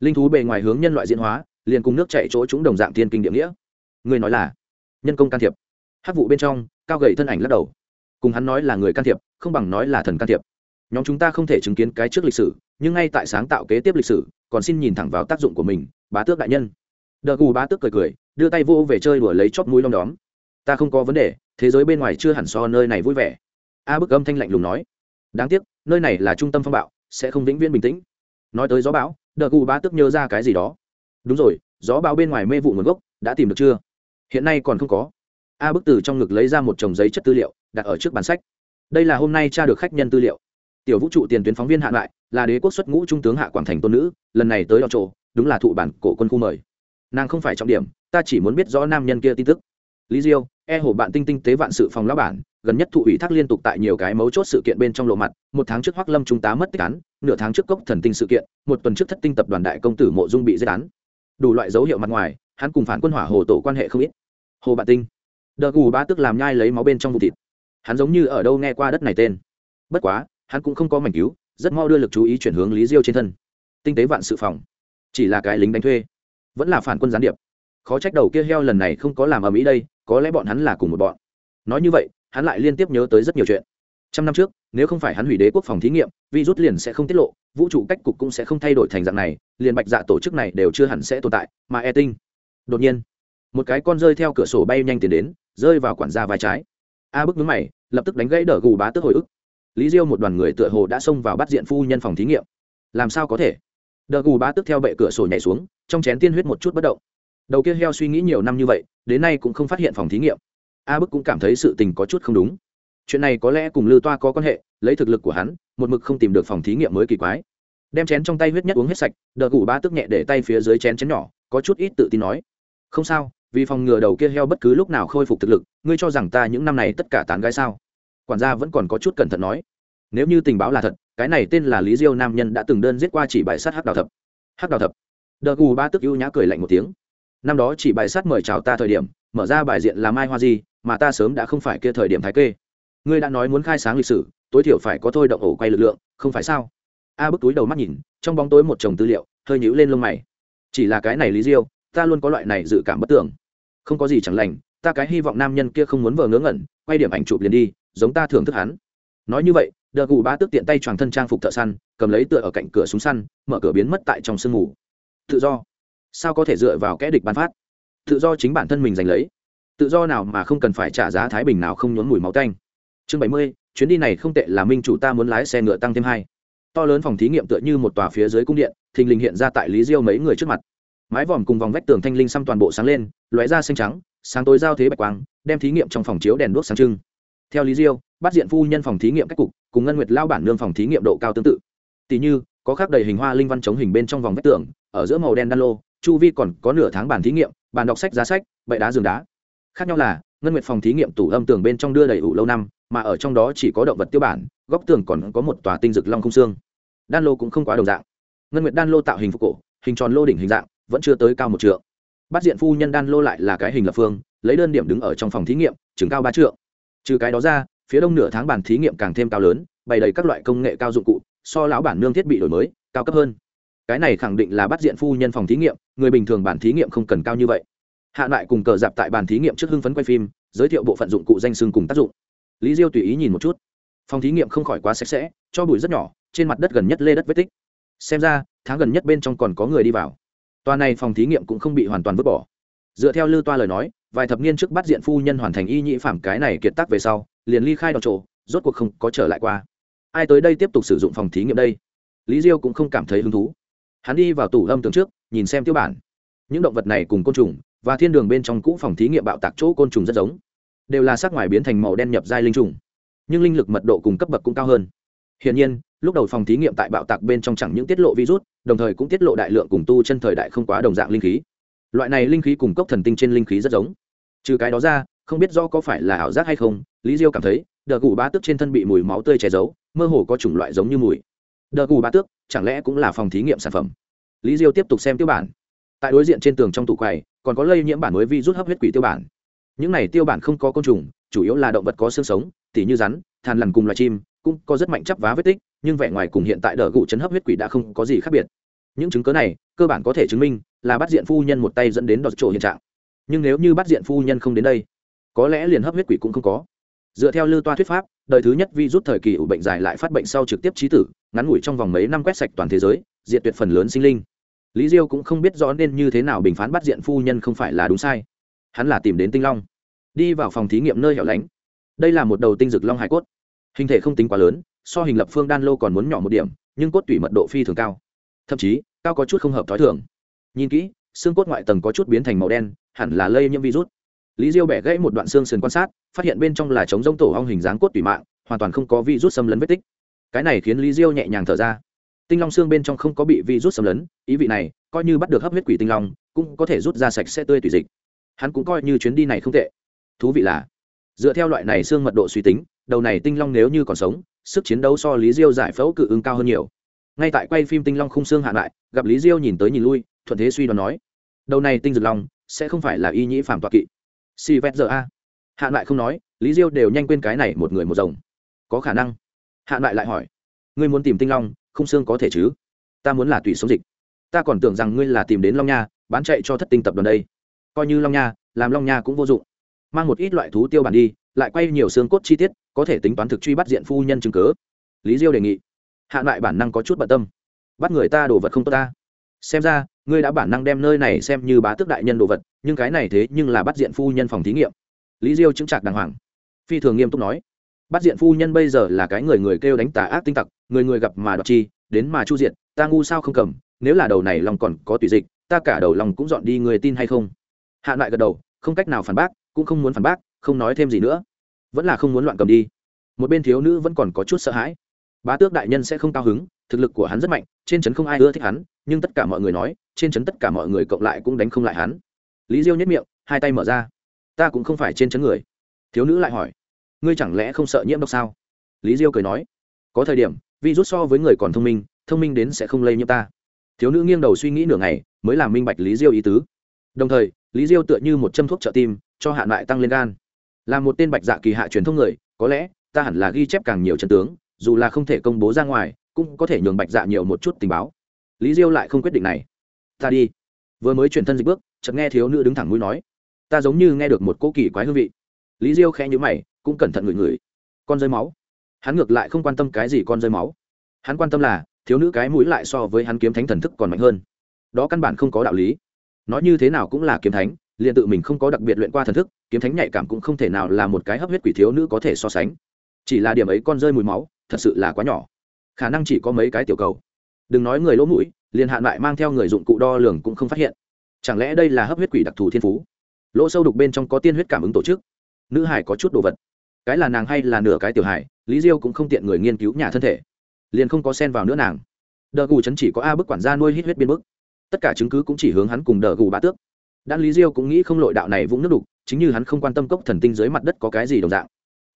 linh thú bề ngoài hướng nhân loại diễn hóa liền cùng nước chạy chỗ chúng đồng dạng thiên kinh địa nghĩa. Người nói là nhân công can thiệp. Hát vụ bên trong cao gầy thân ảnh lắc đầu. Cùng hắn nói là người can thiệp không bằng nói là thần can thiệp. Nhóm chúng ta không thể chứng kiến cái trước lịch sử nhưng ngay tại sáng tạo kế tiếp lịch sử còn xin nhìn thẳng vào tác dụng của mình bá tước đại nhân. Đờ cù bá tước cười cười đưa tay vô về chơi đùa lấy chót mũi lông đóm. Ta không có vấn đề thế giới bên ngoài chưa hẳn so nơi này vui vẻ. A à, bức âm thanh lạnh lùng nói. Đáng tiếc nơi này là trung tâm phong bạo sẽ không vĩnh viễn bình tĩnh. Nói tới gió bão đờ gù bá tức nhớ ra cái gì đó. Đúng rồi, gió báo bên ngoài mê vụ nguồn gốc, đã tìm được chưa? Hiện nay còn không có. A bức từ trong ngực lấy ra một chồng giấy chất tư liệu, đặt ở trước bàn sách. Đây là hôm nay tra được khách nhân tư liệu. Tiểu vũ trụ tiền tuyến phóng viên hạ lại, là đế quốc xuất ngũ trung tướng hạ quảng thành tôn nữ, lần này tới đo trộ đúng là thụ bản cổ quân khu mời. Nàng không phải trọng điểm, ta chỉ muốn biết rõ nam nhân kia tin tức lý diêu e hồ bạn tinh tinh tế vạn sự phòng lão bản, gần nhất thụ ủy thác liên tục tại nhiều cái mấu chốt sự kiện bên trong lộ mặt, một tháng trước hoắc lâm Trung tá mất tích án, nửa tháng trước cốc thần tinh sự kiện, một tuần trước thất tinh tập đoàn đại công tử mộ dung bị giết án. Đủ loại dấu hiệu mặt ngoài, hắn cùng phản quân hỏa hồ tổ quan hệ không ít. Hồ bạn tinh. Đờ gù ba tức làm nhai lấy máu bên trong vụ thịt. Hắn giống như ở đâu nghe qua đất này tên. Bất quá, hắn cũng không có mảnh cứu, rất mau đưa lực chú ý chuyển hướng lý diêu trên thân. Tinh tế vạn sự phòng. Chỉ là cái lính đánh thuê. Vẫn là phản quân gián điệp. Khó trách đầu kia heo lần này không có làm ở mỹ đây có lẽ bọn hắn là cùng một bọn. Nói như vậy, hắn lại liên tiếp nhớ tới rất nhiều chuyện. Trăm năm trước, nếu không phải hắn hủy đế quốc phòng thí nghiệm, virus liền sẽ không tiết lộ, vũ trụ cách cục cũng sẽ không thay đổi thành dạng này, liền bạch dạ tổ chức này đều chưa hẳn sẽ tồn tại, mà e tinh. Đột nhiên, một cái con rơi theo cửa sổ bay nhanh tiến đến, rơi vào quản gia vai trái. A à bức núi mày, lập tức đánh gãy đỡ gù bá tức hồi ức. Lý diêu một đoàn người tựa hồ đã xông vào bắt diện phu nhân phòng thí nghiệm. Làm sao có thể? Đỡ gù bá tức theo bệ cửa sổ nhảy xuống, trong chén tiên huyết một chút bất động. Đầu kia heo suy nghĩ nhiều năm như vậy đến nay cũng không phát hiện phòng thí nghiệm. A bức cũng cảm thấy sự tình có chút không đúng. Chuyện này có lẽ cùng lư toa có quan hệ, lấy thực lực của hắn, một mực không tìm được phòng thí nghiệm mới kỳ quái. Đem chén trong tay huyết nhất uống hết sạch Đờ gủ ba tức nhẹ để tay phía dưới chén chén nhỏ, có chút ít tự tin nói. Không sao, vì phòng ngừa đầu kia heo bất cứ lúc nào khôi phục thực lực, ngươi cho rằng ta những năm này tất cả tán gái sao? Quản gia vẫn còn có chút cẩn thận nói. Nếu như tình báo là thật, cái này tên là lý diêu nam nhân đã từng đơn giết qua chỉ bài sát hắc đào thập. Hắc đào thập. Đờ gù ba tức ưu nhã cười lạnh một tiếng năm đó chỉ bài sát mời chào ta thời điểm mở ra bài diện là mai hoa gì, mà ta sớm đã không phải kia thời điểm thái kê. Ngươi đã nói muốn khai sáng lịch sử tối thiểu phải có thôi động ổ quay lực lượng không phải sao? A à, bức túi đầu mắt nhìn trong bóng tối một chồng tư liệu hơi nhũ lên lông mày. Chỉ là cái này lý diêu ta luôn có loại này dự cảm bất tưởng không có gì chẳng lành ta cái hy vọng nam nhân kia không muốn vờ ngớ ngẩn quay điểm ảnh chụp liền đi giống ta thường thức hắn. Nói như vậy đờ gù ba tức tiện tay choàng thân trang phục thợ săn cầm lấy tựa ở cạnh cửa súng săn mở cửa biến mất tại trong sương ngủ. tự do sao có thể dựa vào kẽ địch ban phát? Tự do chính bản thân mình giành lấy. Tự do nào mà không cần phải trả giá thái bình nào không nhốn mùi máu tanh. Chương bảy mươi, chuyến đi này không tệ là minh chủ ta muốn lái xe ngựa tăng thêm hai. To lớn phòng thí nghiệm tựa như một tòa phía dưới cung điện, thình lình hiện ra tại lý diêu mấy người trước mặt. Mái vòm cùng vòng vách tường thanh linh xăm toàn bộ sáng lên, lóe ra xanh trắng, sáng tối giao thế bạch quang, đem thí nghiệm trong phòng chiếu đèn đuốc sáng trưng. Theo lý diêu, bắt diện phu nhân phòng thí nghiệm cách cục, cùng ngân nguyệt lao bản lương phòng thí nghiệm độ cao tương tự. Tỷ như, có khác đầy hình hoa linh văn chống hình bên trong vòng vách tường, ở giữa màu đen đan lô chu vi còn có nửa tháng bàn thí nghiệm, bàn đọc sách giá sách bậy đá giường đá. Khác nhau là, ngân nguyệt phòng thí nghiệm tủ âm tường bên trong đưa đầy ủ lâu năm, mà ở trong đó chỉ có động vật tiêu bản, góc tường còn có một tòa tinh dực long không xương. Đan lô cũng không quá đồng dạng. Ngân nguyệt đan lô tạo hình phục cổ, hình tròn lô đỉnh hình dạng, vẫn chưa tới cao một trượng. Bắt diện phu nhân đan lô lại là cái hình lập phương, lấy đơn điểm đứng ở trong phòng thí nghiệm chứng cao ba trượng. Trừ cái đó ra, phía đông nửa tháng bàn thí nghiệm càng thêm cao lớn, bày đầy các loại công nghệ cao dụng cụ, so lão bản nương thiết bị đổi mới, cao cấp hơn cái này khẳng định là bắt diện phu nhân phòng thí nghiệm, người bình thường bản thí nghiệm không cần cao như vậy. Hạ lại cùng cờ dạp tại bàn thí nghiệm trước hưng phấn quay phim, giới thiệu bộ phận dụng cụ danh xương cùng tác dụng. Lý diêu tùy ý nhìn một chút. Phòng thí nghiệm không khỏi quá sạch sẽ, cho bụi rất nhỏ, trên mặt đất gần nhất lê đất vết tích. Xem ra, tháng gần nhất bên trong còn có người đi vào. Toa này phòng thí nghiệm cũng không bị hoàn toàn vứt bỏ. Dựa theo lư toa lời nói, vài thập niên trước bắt diện phu nhân hoàn thành y nhĩ phạm cái này kiệt tác về sau, liền ly khai đọc trộ rốt cuộc không có trở lại qua. Ai tới đây tiếp tục sử dụng phòng thí nghiệm đây? Lý diêu cũng không cảm thấy hứng thú hắn đi vào tủ âm tường trước, nhìn xem tiêu bản. Những động vật này cùng côn trùng và thiên đường bên trong cũ phòng thí nghiệm bạo tạc chỗ côn trùng rất giống. Đều là sắc ngoài biến thành màu đen nhập giai linh trùng. Nhưng linh lực mật độ cùng cấp bậc cũng cao hơn. Hiển nhiên, lúc đầu phòng thí nghiệm tại bạo tạc bên trong chẳng những tiết lộ virus, đồng thời cũng tiết lộ đại lượng cùng tu chân thời đại không quá đồng dạng linh khí. Loại này linh khí cùng cốc thần tinh trên linh khí rất giống. Trừ cái đó ra, không biết do có phải là ảo giác hay không, lý diêu cảm thấy, đờ gù ba tức trên thân bị mùi máu tươi che giấu, mơ hồ có chủng loại giống như mùi đờ cù bá tước, chẳng lẽ cũng là phòng thí nghiệm sản phẩm? Lý diêu tiếp tục xem tiêu bản. Tại đối diện trên tường trong tủ quầy, còn có lây nhiễm bản mới rút hấp huyết quỷ tiêu bản. Những này tiêu bản không có côn trùng, chủ yếu là động vật có xương sống, tỉ như rắn, than lằn cùng loài chim, cũng có rất mạnh chắp vá vết tích, nhưng vẻ ngoài cùng hiện tại đờ cụ chấn hấp huyết quỷ đã không có gì khác biệt. Những chứng cớ này, cơ bản có thể chứng minh là bắt diện phu nhân một tay dẫn đến đọt trổ hiện trạng. Nhưng nếu như bắt diện phu nhân không đến đây, có lẽ liền hấp huyết quỷ cũng không có. Dựa theo lư toa thuyết pháp đời thứ nhất virus thời kỳ ủ bệnh dài lại phát bệnh sau trực tiếp trí tử, ngắn ngủi trong vòng mấy năm quét sạch toàn thế giới, diệt tuyệt phần lớn sinh linh. Lý diêu cũng không biết rõ nên như thế nào bình phán bắt diện phu nhân không phải là đúng sai. Hắn là tìm đến tinh long, đi vào phòng thí nghiệm nơi hẻo lánh. Đây là một đầu tinh dực long hải cốt. Hình thể không tính quá lớn, so hình lập phương đan lô còn muốn nhỏ một điểm, nhưng cốt tủy mật độ phi thường cao. Thậm chí, cao có chút không hợp t h ó i thường. Nhìn kỹ, xương cốt ngoại tầng có chút biến thành màu đen, hẳn là lây nhiễm virus lý diêu bẻ gãy một đoạn xương sườn quan sát, phát hiện bên trong là trống rỗng tổ ong hình dáng cốt tủy mạng, hoàn toàn không có vi rút xâm lấn vết tích. Cái này khiến lý diêu nhẹ nhàng thở ra. Tinh long xương bên trong không có bị vi rút xâm lấn, ý vị này, coi như bắt được hấp huyết quỷ tinh long, cũng có thể rút ra sạch sẽ tươi tủy dịch. Hắn cũng coi như chuyến đi này không tệ. Thú vị là, dựa theo loại này xương mật độ suy tính, đầu này tinh long nếu như còn sống, sức chiến đấu so lý diêu giải phẫu cự ứng cao hơn nhiều. Ngay tại quay phim tinh long khung xương hạ lại, gặp lý diêu nhìn tới nhìn lui, thuận thế suy đoán nói, đầu này tinh dược long sẽ không phải là y nhĩ phạm tọa kỵ si vét giờ a. Hạn lại không nói, lý diêu đều nhanh quên cái này một người một rồng. Có khả năng. Hạn lại lại hỏi, ngươi muốn tìm tinh long, không xương có thể chứ? Ta muốn là tùy sống dịch. Ta còn tưởng rằng ngươi là tìm đến long nha, bán chạy cho thất tinh tập đoàn đây. Coi như long nha, làm long nha cũng vô dụng. Mang một ít loại thú tiêu bản đi, lại quay nhiều xương cốt chi tiết, có thể tính toán thực truy bắt diện phu nhân chứng cứ. lý diêu đề nghị. Hạn lại bản năng có chút bận tâm. Bắt người ta đồ vật không tốt ta. Xem ra ngươi đã bản năng đem nơi này xem như bá tước đại nhân đồ vật, nhưng cái này thế nhưng là bắt diện phu nhân phòng thí nghiệm. Lý diêu chứng trạc đàng hoàng. Phi thường nghiêm túc nói, bắt diện phu nhân bây giờ là cái người người kêu đánh tà ác tinh tặc, người người gặp mà đoạt chi, đến mà chu diện ta ngu sao không cầm, nếu là đầu này lòng còn có tùy dịch, ta cả đầu lòng cũng dọn đi người tin hay không? Hạ lại gật đầu, không cách nào phản bác, cũng không muốn phản bác, không nói thêm gì nữa. Vẫn là không muốn loạn cầm đi. Một bên thiếu nữ vẫn còn có chút sợ hãi. Bá tước đại nhân sẽ không cao hứng, thực lực của hắn rất mạnh, trên trấn không ai ưa thích hắn nhưng tất cả mọi người nói, trên trấn tất cả mọi người cộng lại cũng đánh không lại hắn. Lý diêu nhất miệng, hai tay mở ra. Ta cũng không phải trên trấn người. Thiếu nữ lại hỏi, ngươi chẳng lẽ không sợ nhiễm độc sao? Lý diêu cười nói, có thời điểm, vi rút so với người còn thông minh thông minh đến sẽ không lây nhiễm ta. Thiếu nữ nghiêng đầu suy nghĩ nửa ngày, mới làm minh bạch lý diêu ý tứ. Đồng thời, lý diêu tựa như một châm thuốc trợ tim, cho hạn lại tăng lên gan. Là một tên bạch dạ kỳ hạ truyền thông người, có lẽ, ta hẳn là ghi chép càng nhiều trận tướng, dù là không thể công bố ra ngoài, cũng có thể nhường bạch dạ nhiều một chút tình báo lý diêu lại không quyết định này. Ta đi. Vừa mới chuyển thân dịch bước, chợt nghe thiếu nữ đứng thẳng mũi nói, ta giống như nghe được một cô kỳ quái hương vị. Lý diêu khẽ nhữ mày, cũng cẩn thận ngửi ngửi. Con rơi máu. Hắn ngược lại không quan tâm cái gì con rơi máu. Hắn quan tâm là, thiếu nữ cái mũi lại so với hắn kiếm thánh thần thức còn mạnh hơn. Đó căn bản không có đạo lý. Nói như thế nào cũng là kiếm thánh, liền tự mình không có đặc biệt luyện qua thần thức, kiếm thánh nhạy cảm cũng không thể nào là một cái hấp huyết quỷ thiếu nữ có thể so sánh. Chỉ là điểm ấy con rơi mùi máu, thật sự là quá nhỏ. Khả năng chỉ có mấy cái tiểu cầu đừng nói người lỗ mũi, liền hạn lại mang theo người dụng cụ đo lường cũng không phát hiện. Chẳng lẽ đây là hấp huyết quỷ đặc thù thiên phú? Lỗ sâu đục bên trong có tiên huyết cảm ứng tổ chức. Nữ hải có chút đồ vật. Cái là nàng hay là nửa cái tiểu hải, lý diêu cũng không tiện người nghiên cứu nhà thân thể. Liền không có sen vào nữa nàng. Đờ gù chấn chỉ có a bức quản gia nuôi hít huyết biên bức. Tất cả chứng cứ cũng chỉ hướng hắn cùng đờ gù bá tước. Đan lý diêu cũng nghĩ không lội đạo này vũng nước đục, chính như hắn không quan tâm cốc thần tinh dưới mặt đất có cái gì đồng dạng.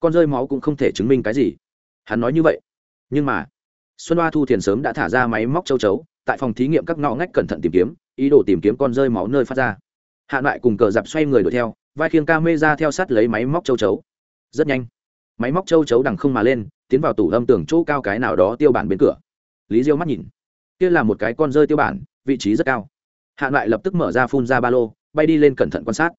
Con rơi máu cũng không thể chứng minh cái gì. Hắn nói như vậy. Nhưng mà xuân hoa thu thiền sớm đã thả ra máy móc châu chấu, tại phòng thí nghiệm các ngõ ngách cẩn thận tìm kiếm, ý đồ tìm kiếm con rơi máu nơi phát ra. Hạ loại cùng cờ dạp xoay người đuổi theo, vai khiêng ca mê ra theo sát lấy máy móc châu chấu. Rất nhanh, máy móc châu chấu đằng không mà lên, tiến vào tủ âm tường chỗ cao cái nào đó tiêu bản bên cửa. Lý diêu mắt nhìn, kia là một cái con rơi tiêu bản, vị trí rất cao. Hạ loại lập tức mở ra phun ra ba lô, bay đi lên cẩn thận quan sát.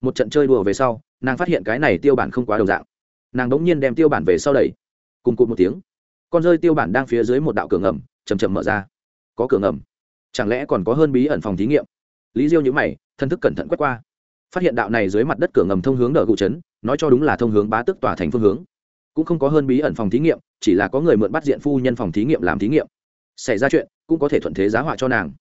Một trận chơi đùa về sau, nàng phát hiện cái này tiêu bản không quá đồng dạng. Nàng đ ỗ n g nhiên đem tiêu bản về sau đẩy, cùng cụt một tiếng con rơi tiêu bản đang phía dưới một đạo cửa ngầm chầm chậm mở ra. Có cửa ngầm? Chẳng lẽ còn có hơn bí ẩn phòng thí nghiệm? Lý diêu nhữ mày, thân thức cẩn thận quét qua. Phát hiện đạo này dưới mặt đất cửa ngầm thông hướng đờ cụ trấn nói cho đúng là thông hướng bá tước tòa thành phương hướng. Cũng không có hơn bí ẩn phòng thí nghiệm, chỉ là có người mượn bắt diện phu nhân phòng thí nghiệm làm thí nghiệm. Xảy ra chuyện, cũng có thể thuận thế giá họa cho nàng.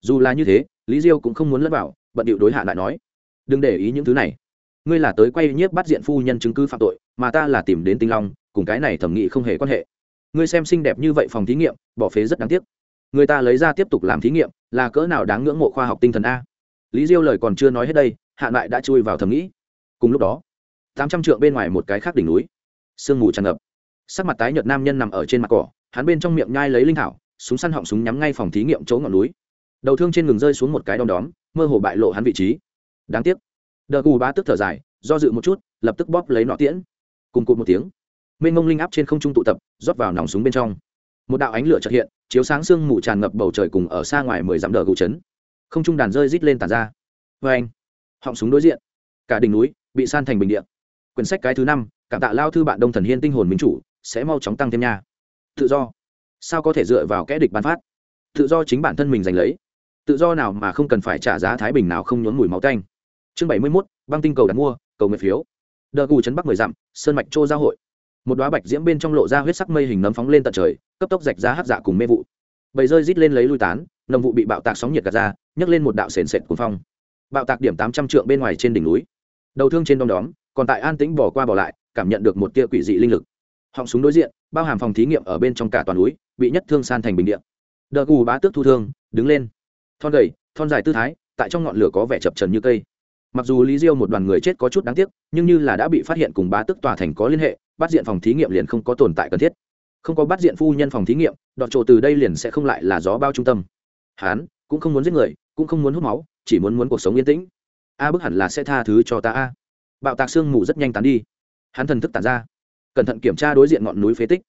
Dù là như thế, lý diêu cũng không muốn lẫn vào, bận điệu đối hạ lại nói. Đừng để ý những thứ này. Ngươi là tới quay nhiếp bắt diện phu nhân chứng cứ phạm tội, mà ta là tìm đến tinh long, cùng cái này thẩm nghị không hề quan hệ ngươi xem xinh đẹp như vậy phòng thí nghiệm, bỏ phế rất đáng tiếc. Người ta lấy ra tiếp tục làm thí nghiệm, là cỡ nào đáng ngưỡng mộ khoa học tinh thần a? Lý diêu lời còn chưa nói hết đây, hạ lại đã chui vào thầm nghĩ. Cùng lúc đó, tám trăm trượng bên ngoài một cái khác đỉnh núi. Sương mù tràn ngập. Sắc mặt tái nhợt nam nhân nằm ở trên mặt cỏ, hắn bên trong miệng nhai lấy linh thảo, súng săn họng súng nhắm ngay phòng thí nghiệm chỗ ngọn núi. Đầu thương trên ngừng rơi xuống một cái đom đóm, mơ hồ bại lộ hắn vị trí. Đáng tiếc. Đờ cù ba tức thở dài, do dự một chút, lập tức bóp lấy nọ tiễn. Cùng cụt một tiếng mênh mông linh áp trên không trung tụ tập, rót vào nòng súng bên trong. Một đạo ánh lửa trật hiện, chiếu sáng sương mù tràn ngập bầu trời cùng ở xa ngoài mười dặm đờ gù trấn. Không trung đàn rơi rít lên tàn ra. Vê anh, họng súng đối diện. Cả đỉnh núi bị san thành bình điện quyển sách cái thứ năm, cảm tạ lao thư bạn đông thần hiên tinh hồn minh chủ, sẽ mau chóng tăng thêm nha. Tự do. Sao có thể dựa vào kẽ địch bán phát? Tự do chính bản thân mình giành lấy. Tự do nào mà không cần phải trả giá thái bình nào không nhốn mùi máu tanh. Chương bảy mươi mốt, băng tinh cầu đặt mua, cầu nguyện phiếu. Đờ gù trấn bắc mười dặm, sơn mạch châu giao hội một đoá bạch diễm bên trong lộ ra huyết sắc mây hình nấm phóng lên tận trời, cấp tốc rạch ra hắc dạ cùng mê vụ. Bầy rơi rít lên lấy lui tán, nồng vụ bị bạo tạc sóng nhiệt gạt ra, nhấc lên một đạo sền sệt cuồng phong. Bạo tạc điểm tám trăm trượng bên ngoài trên đỉnh núi. Đầu thương trên đom đóm, còn tại an tĩnh bỏ qua bỏ lại, cảm nhận được một tia quỷ dị linh lực. Họng súng đối diện, bao hàm phòng thí nghiệm ở bên trong cả toàn núi, bị nhất thương san thành bình điện đờ cù bá tước thu thương, đứng lên. Thon gầy, thon dài tư thái, tại trong ngọn lửa có vẻ chập trần như cây. Mặc dù lý diêu một đoàn người chết có chút đáng tiếc, nhưng như là đã bị phát hiện cùng bá tước tòa thành có liên hệ bắt diện phòng thí nghiệm liền không có tồn tại cần thiết. Không có bắt diện phu nhân phòng thí nghiệm, đọt trộ từ đây liền sẽ không lại là gió bao trung tâm. Hán cũng không muốn giết người, cũng không muốn hút máu, chỉ muốn muốn cuộc sống yên tĩnh. A à bức hẳn là sẽ tha thứ cho ta a. Bạo tạc sương mù rất nhanh tán đi. Hắn thần thức tản ra. Cẩn thận kiểm tra đối diện ngọn núi phế tích.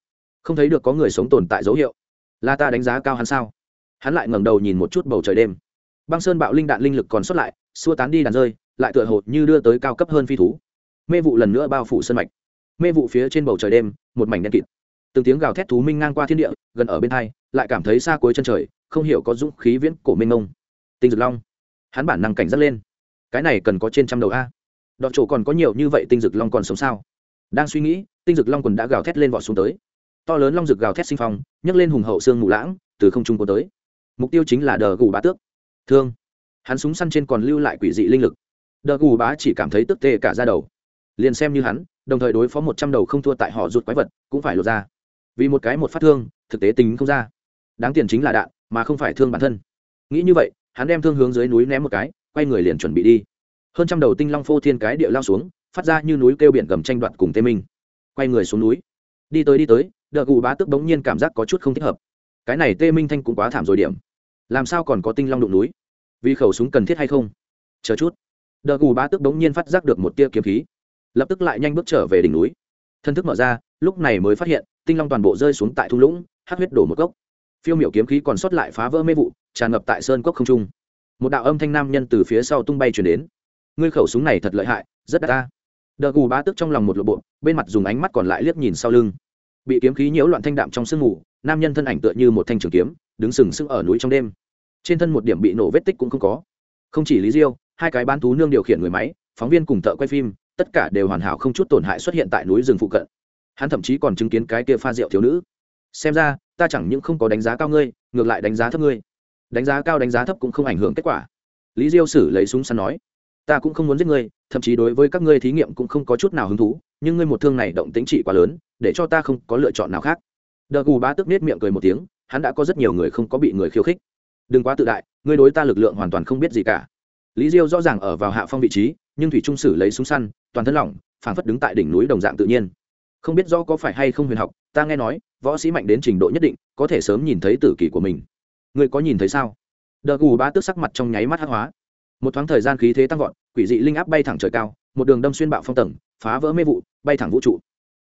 Không thấy được có người sống tồn tại dấu hiệu. Là ta đánh giá cao hắn sao? Hắn lại ngẩng đầu nhìn một chút bầu trời đêm. Băng sơn bạo linh đạn linh lực còn sót lại, xua tán đi đàn rơi, lại tựa hột như đưa tới cao cấp hơn phi thú. Mê vụ lần nữa bao phủ sân mạch mê vụ phía trên bầu trời đêm, một mảnh đen kịt. Từng tiếng gào thét thú minh ngang qua thiên địa, gần ở bên hai, lại cảm thấy xa cuối chân trời, không hiểu có dũng khí viễn cổ minh ngông tinh dực long. Hắn bản năng cảnh giác lên. Cái này cần có trên trăm đầu a. Đọt chỗ còn có nhiều như vậy tinh dực long còn sống sao? Đang suy nghĩ, tinh dực long quần đã gào thét lên vọt xuống tới. To lớn long dực gào thét sinh phong, nhấc lên hùng hậu xương mù lãng, từ không trung có tới. Mục tiêu chính là đờ gù bá tước. Thương. Hắn súng săn trên còn lưu lại quỷ dị linh lực. Đờ gù bá chỉ cảm thấy tức tê cả ra đầu. Liền xem như hắn đồng thời đối phó một trăm đầu không thua tại họ rụt quái vật cũng phải lột ra. Vì một cái một phát thương, thực tế tính không ra. Đáng tiền chính là đạn, mà không phải thương bản thân. Nghĩ như vậy, hắn đem thương hướng dưới núi ném một cái, quay người liền chuẩn bị đi. Hơn trăm đầu tinh long phô thiên cái địa lao xuống, phát ra như núi kêu biển gầm tranh đoạt cùng tê minh. Quay người xuống núi. Đi tới đi tới, đợt gù bá tức bỗng nhiên cảm giác có chút không thích hợp. Cái này tê minh thanh cũng quá thảm rồi điểm. Làm sao còn có tinh long đụng núi? Vì khẩu súng cần thiết hay không? Chờ chút. Đợt gù bá tức bỗng nhiên phát giác được một tia kiếm khí lập tức lại nhanh bước trở về đỉnh núi. Thân thức mở ra, lúc này mới phát hiện, tinh long toàn bộ rơi xuống tại thung lũng hát huyết đổ một gốc phiêu miểu kiếm khí còn sót lại phá vỡ mê vụ, tràn ngập tại sơn cốc không trung. Một đạo âm thanh nam nhân từ phía sau tung bay chuyển đến. Ngươi khẩu súng này thật lợi hại, rất đắt ta. Đờ cù bá tức trong lòng một lộ bộ, bên mặt dùng ánh mắt còn lại liếc nhìn sau lưng. Bị kiếm khí nhiễu loạn thanh đạm trong sương mù, nam nhân thân ảnh tựa như một thanh trường kiếm, đứng sừng sững ở núi trong đêm. Trên thân một điểm bị nổ vết tích cũng không có. Không chỉ lý diêu, hai cái bán thú nương điều khiển người máy, phóng viên cùng thợ quay phim tất cả đều hoàn hảo không chút tổn hại xuất hiện tại núi rừng phụ cận. Hắn thậm chí còn chứng kiến cái kia pha rượu thiếu nữ. Xem ra, ta chẳng những không có đánh giá cao ngươi, ngược lại đánh giá thấp ngươi. Đánh giá cao đánh giá thấp cũng không ảnh hưởng kết quả. Lý diêu sử lấy súng săn nói, ta cũng không muốn giết ngươi, thậm chí đối với các ngươi thí nghiệm cũng không có chút nào hứng thú, nhưng ngươi một thương này động tính trị quá lớn, để cho ta không có lựa chọn nào khác. Đờ cù ba tức nết miệng cười một tiếng, hắn đã có rất nhiều người không có bị người khiêu khích. Đừng quá tự đại, ngươi đối ta lực lượng hoàn toàn không biết gì cả lý diêu rõ ràng ở vào hạ phong vị trí, nhưng thủy trung sử lấy súng săn, toàn thân lỏng, phảng phất đứng tại đỉnh núi đồng dạng tự nhiên. Không biết rõ có phải hay không huyền học, ta nghe nói, võ sĩ mạnh đến trình độ nhất định, có thể sớm nhìn thấy tử kỷ của mình. Người có nhìn thấy sao? Đờ gù bá tước sắc mặt trong nháy mắt hắc hóa. Một thoáng thời gian khí thế tăng vọt, quỷ dị linh áp bay thẳng trời cao, một đường đâm xuyên bạo phong tầng, phá vỡ mê vụ, bay thẳng vũ trụ.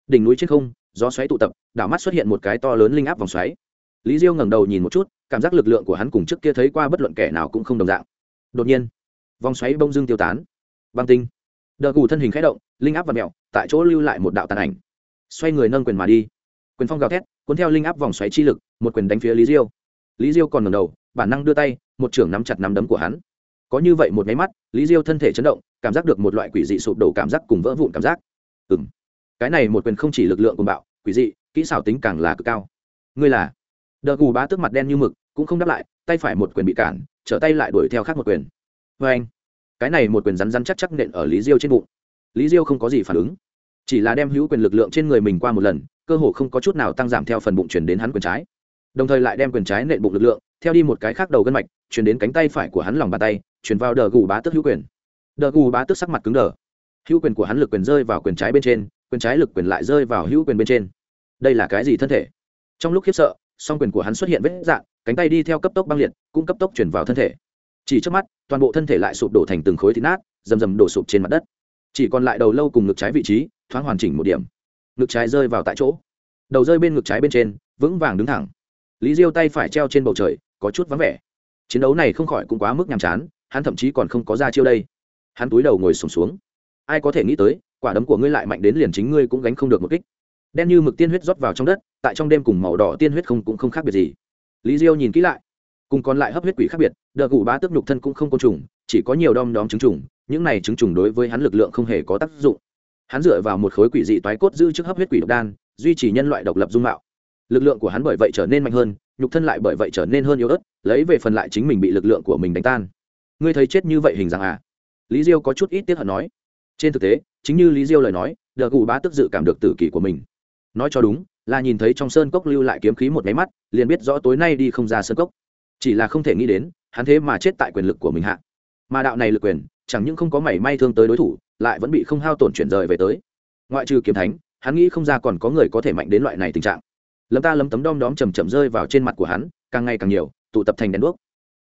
Đỉnh núi trên không, gió xoáy tụ tập, đảo mắt xuất hiện một cái to lớn linh áp vòng xoáy. Lý diêu ngẩng đầu nhìn một chút, cảm giác lực lượng của hắn cùng trước kia thấy qua bất luận kẻ nào cũng không đồng dạng. Đột nhiên vòng xoáy bông dương tiêu tán. Băng tinh. Đờ cù thân hình khẽ động, linh áp và mẹo, tại chỗ lưu lại một đạo tàn ảnh. Xoay người nâng quyền mà đi. Quyền phong gào thét, cuốn theo linh áp vòng xoáy chi lực, một quyền đánh phía lý diêu. Lý diêu còn ngầm đầu, bản năng đưa tay, một trưởng nắm chặt nắm đấm của hắn. Có như vậy một máy mắt, lý diêu thân thể chấn động, cảm giác được một loại quỷ dị sụp đổ cảm giác cùng vỡ vụn cảm giác. Ừ m cái này một quyền không chỉ lực lượng cùng bạo, quỷ dị, kỹ xảo tính càng là cực cao. Ngươi là? Đờ cù bá tức mặt đen như mực, cũng không đáp lại, tay phải một quyền bị cản, trở tay lại đuổi theo khác một quyền vê anh. Cái này một quyền rắn rắn chắc chắc nện ở lý diêu trên bụng. Lý diêu không có gì phản ứng. Chỉ là đem hữu quyền lực lượng trên người mình qua một lần, cơ hồ không có chút nào tăng giảm theo phần bụng chuyển đến hắn quyền trái. Đồng thời lại đem quyền trái nện bụng lực lượng, theo đi một cái khác đầu gân mạch, chuyển đến cánh tay phải của hắn lòng bàn tay, chuyển vào đờ gù bá tức hữu quyền. Đờ gù bá tức sắc mặt cứng đờ. Hữu quyền của hắn lực quyền rơi vào quyền trái bên trên, quyền trái lực quyền lại rơi vào hữu quyền bên trên. Đây là cái gì thân thể? Trong lúc khiếp sợ, song quyền của hắn xuất hiện vết dạn cánh tay đi theo cấp tốc băng liệt, cũng cấp tốc chuyển vào thân thể chỉ trước mắt toàn bộ thân thể lại sụp đổ thành từng khối thịt nát rầm rầm đổ sụp trên mặt đất. Chỉ còn lại đầu lâu cùng ngực trái vị trí thoáng hoàn chỉnh một điểm. Ngực trái rơi vào tại chỗ. Đầu rơi bên ngực trái bên trên vững vàng đứng thẳng. Lý diêu tay phải treo trên bầu trời có chút vắng vẻ. Chiến đấu này không khỏi cũng quá mức nhàm chán hắn thậm chí còn không có ra chiêu đây. Hắn túi đầu ngồi sùng xuống, xuống. Ai có thể nghĩ tới quả đấm của ngươi lại mạnh đến liền chính ngươi cũng gánh không được một kích. Đen như mực tiên huyết rót vào trong đất tại trong đêm cùng màu đỏ tiên huyết không cũng không khác biệt gì. Lý diêu nhìn kỹ lại cùng còn lại hấp huyết quỷ khác biệt, đờ gù bá tức nhục thân cũng không côn trùng, chỉ có nhiều đom đóm trứng trùng, những này trứng trùng đối với hắn lực lượng không hề có tác dụng. Hắn dựa vào một khối quỷ dị toái cốt giữ trước hấp huyết quỷ độc đan, duy trì nhân loại độc lập dung mạo. Lực lượng của hắn bởi vậy trở nên mạnh hơn, nhục thân lại bởi vậy trở nên hơn yếu ớt, lấy về phần lại chính mình bị lực lượng của mình đánh tan. Ngươi thấy chết như vậy hình dạng à? Lý diêu có chút ít tiếc hận nói. Trên thực tế, chính như lý diêu lời nói, đờ cụ bá tức dự cảm được tử kỷ của mình. Nói cho đúng, là nhìn thấy trong sơn cốc lưu lại kiếm khí một máy mắt, liền biết rõ tối nay đi không ra sơn cốc chỉ là không thể nghĩ đến, hắn thế mà chết tại quyền lực của mình hạ. Mà đạo này lực quyền, chẳng những không có mảy may thương tới đối thủ, lại vẫn bị không hao tổn chuyển rời về tới. Ngoại trừ kiếm thánh, hắn nghĩ không ra còn có người có thể mạnh đến loại này tình trạng. Lấm ta lấm tấm đom đóm chầm chậm rơi vào trên mặt của hắn, càng ngày càng nhiều, tụ tập thành đèn đuốc.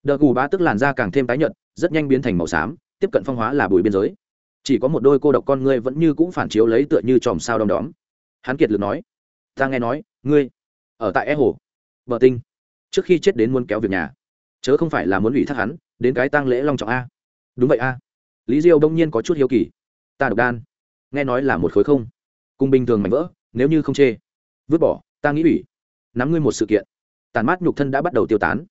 Đợt gù bá tức làn da càng thêm tái nhợt, rất nhanh biến thành màu xám, tiếp cận phong hóa là bùi biên giới. Chỉ có một đôi cô độc con ngươi vẫn như cũng phản chiếu lấy tựa như chòm sao đom đóm. Hắn kiệt lực nói, ta nghe nói, ngươi ở tại e hồ vợ tinh trước khi chết đến muốn kéo việc nhà. Chớ không phải là muốn ủy thác hắn, đến cái tang lễ long trọng a. Đúng vậy a. Lý diêu đông nhiên có chút hiếu kỳ. Ta độc đan. Nghe nói là một khối không. Cùng bình thường mảnh vỡ, nếu như không chê. Vứt bỏ, ta nghĩ ủy. Nắm ngươi một sự kiện. Tàn mát nhục thân đã bắt đầu tiêu tán.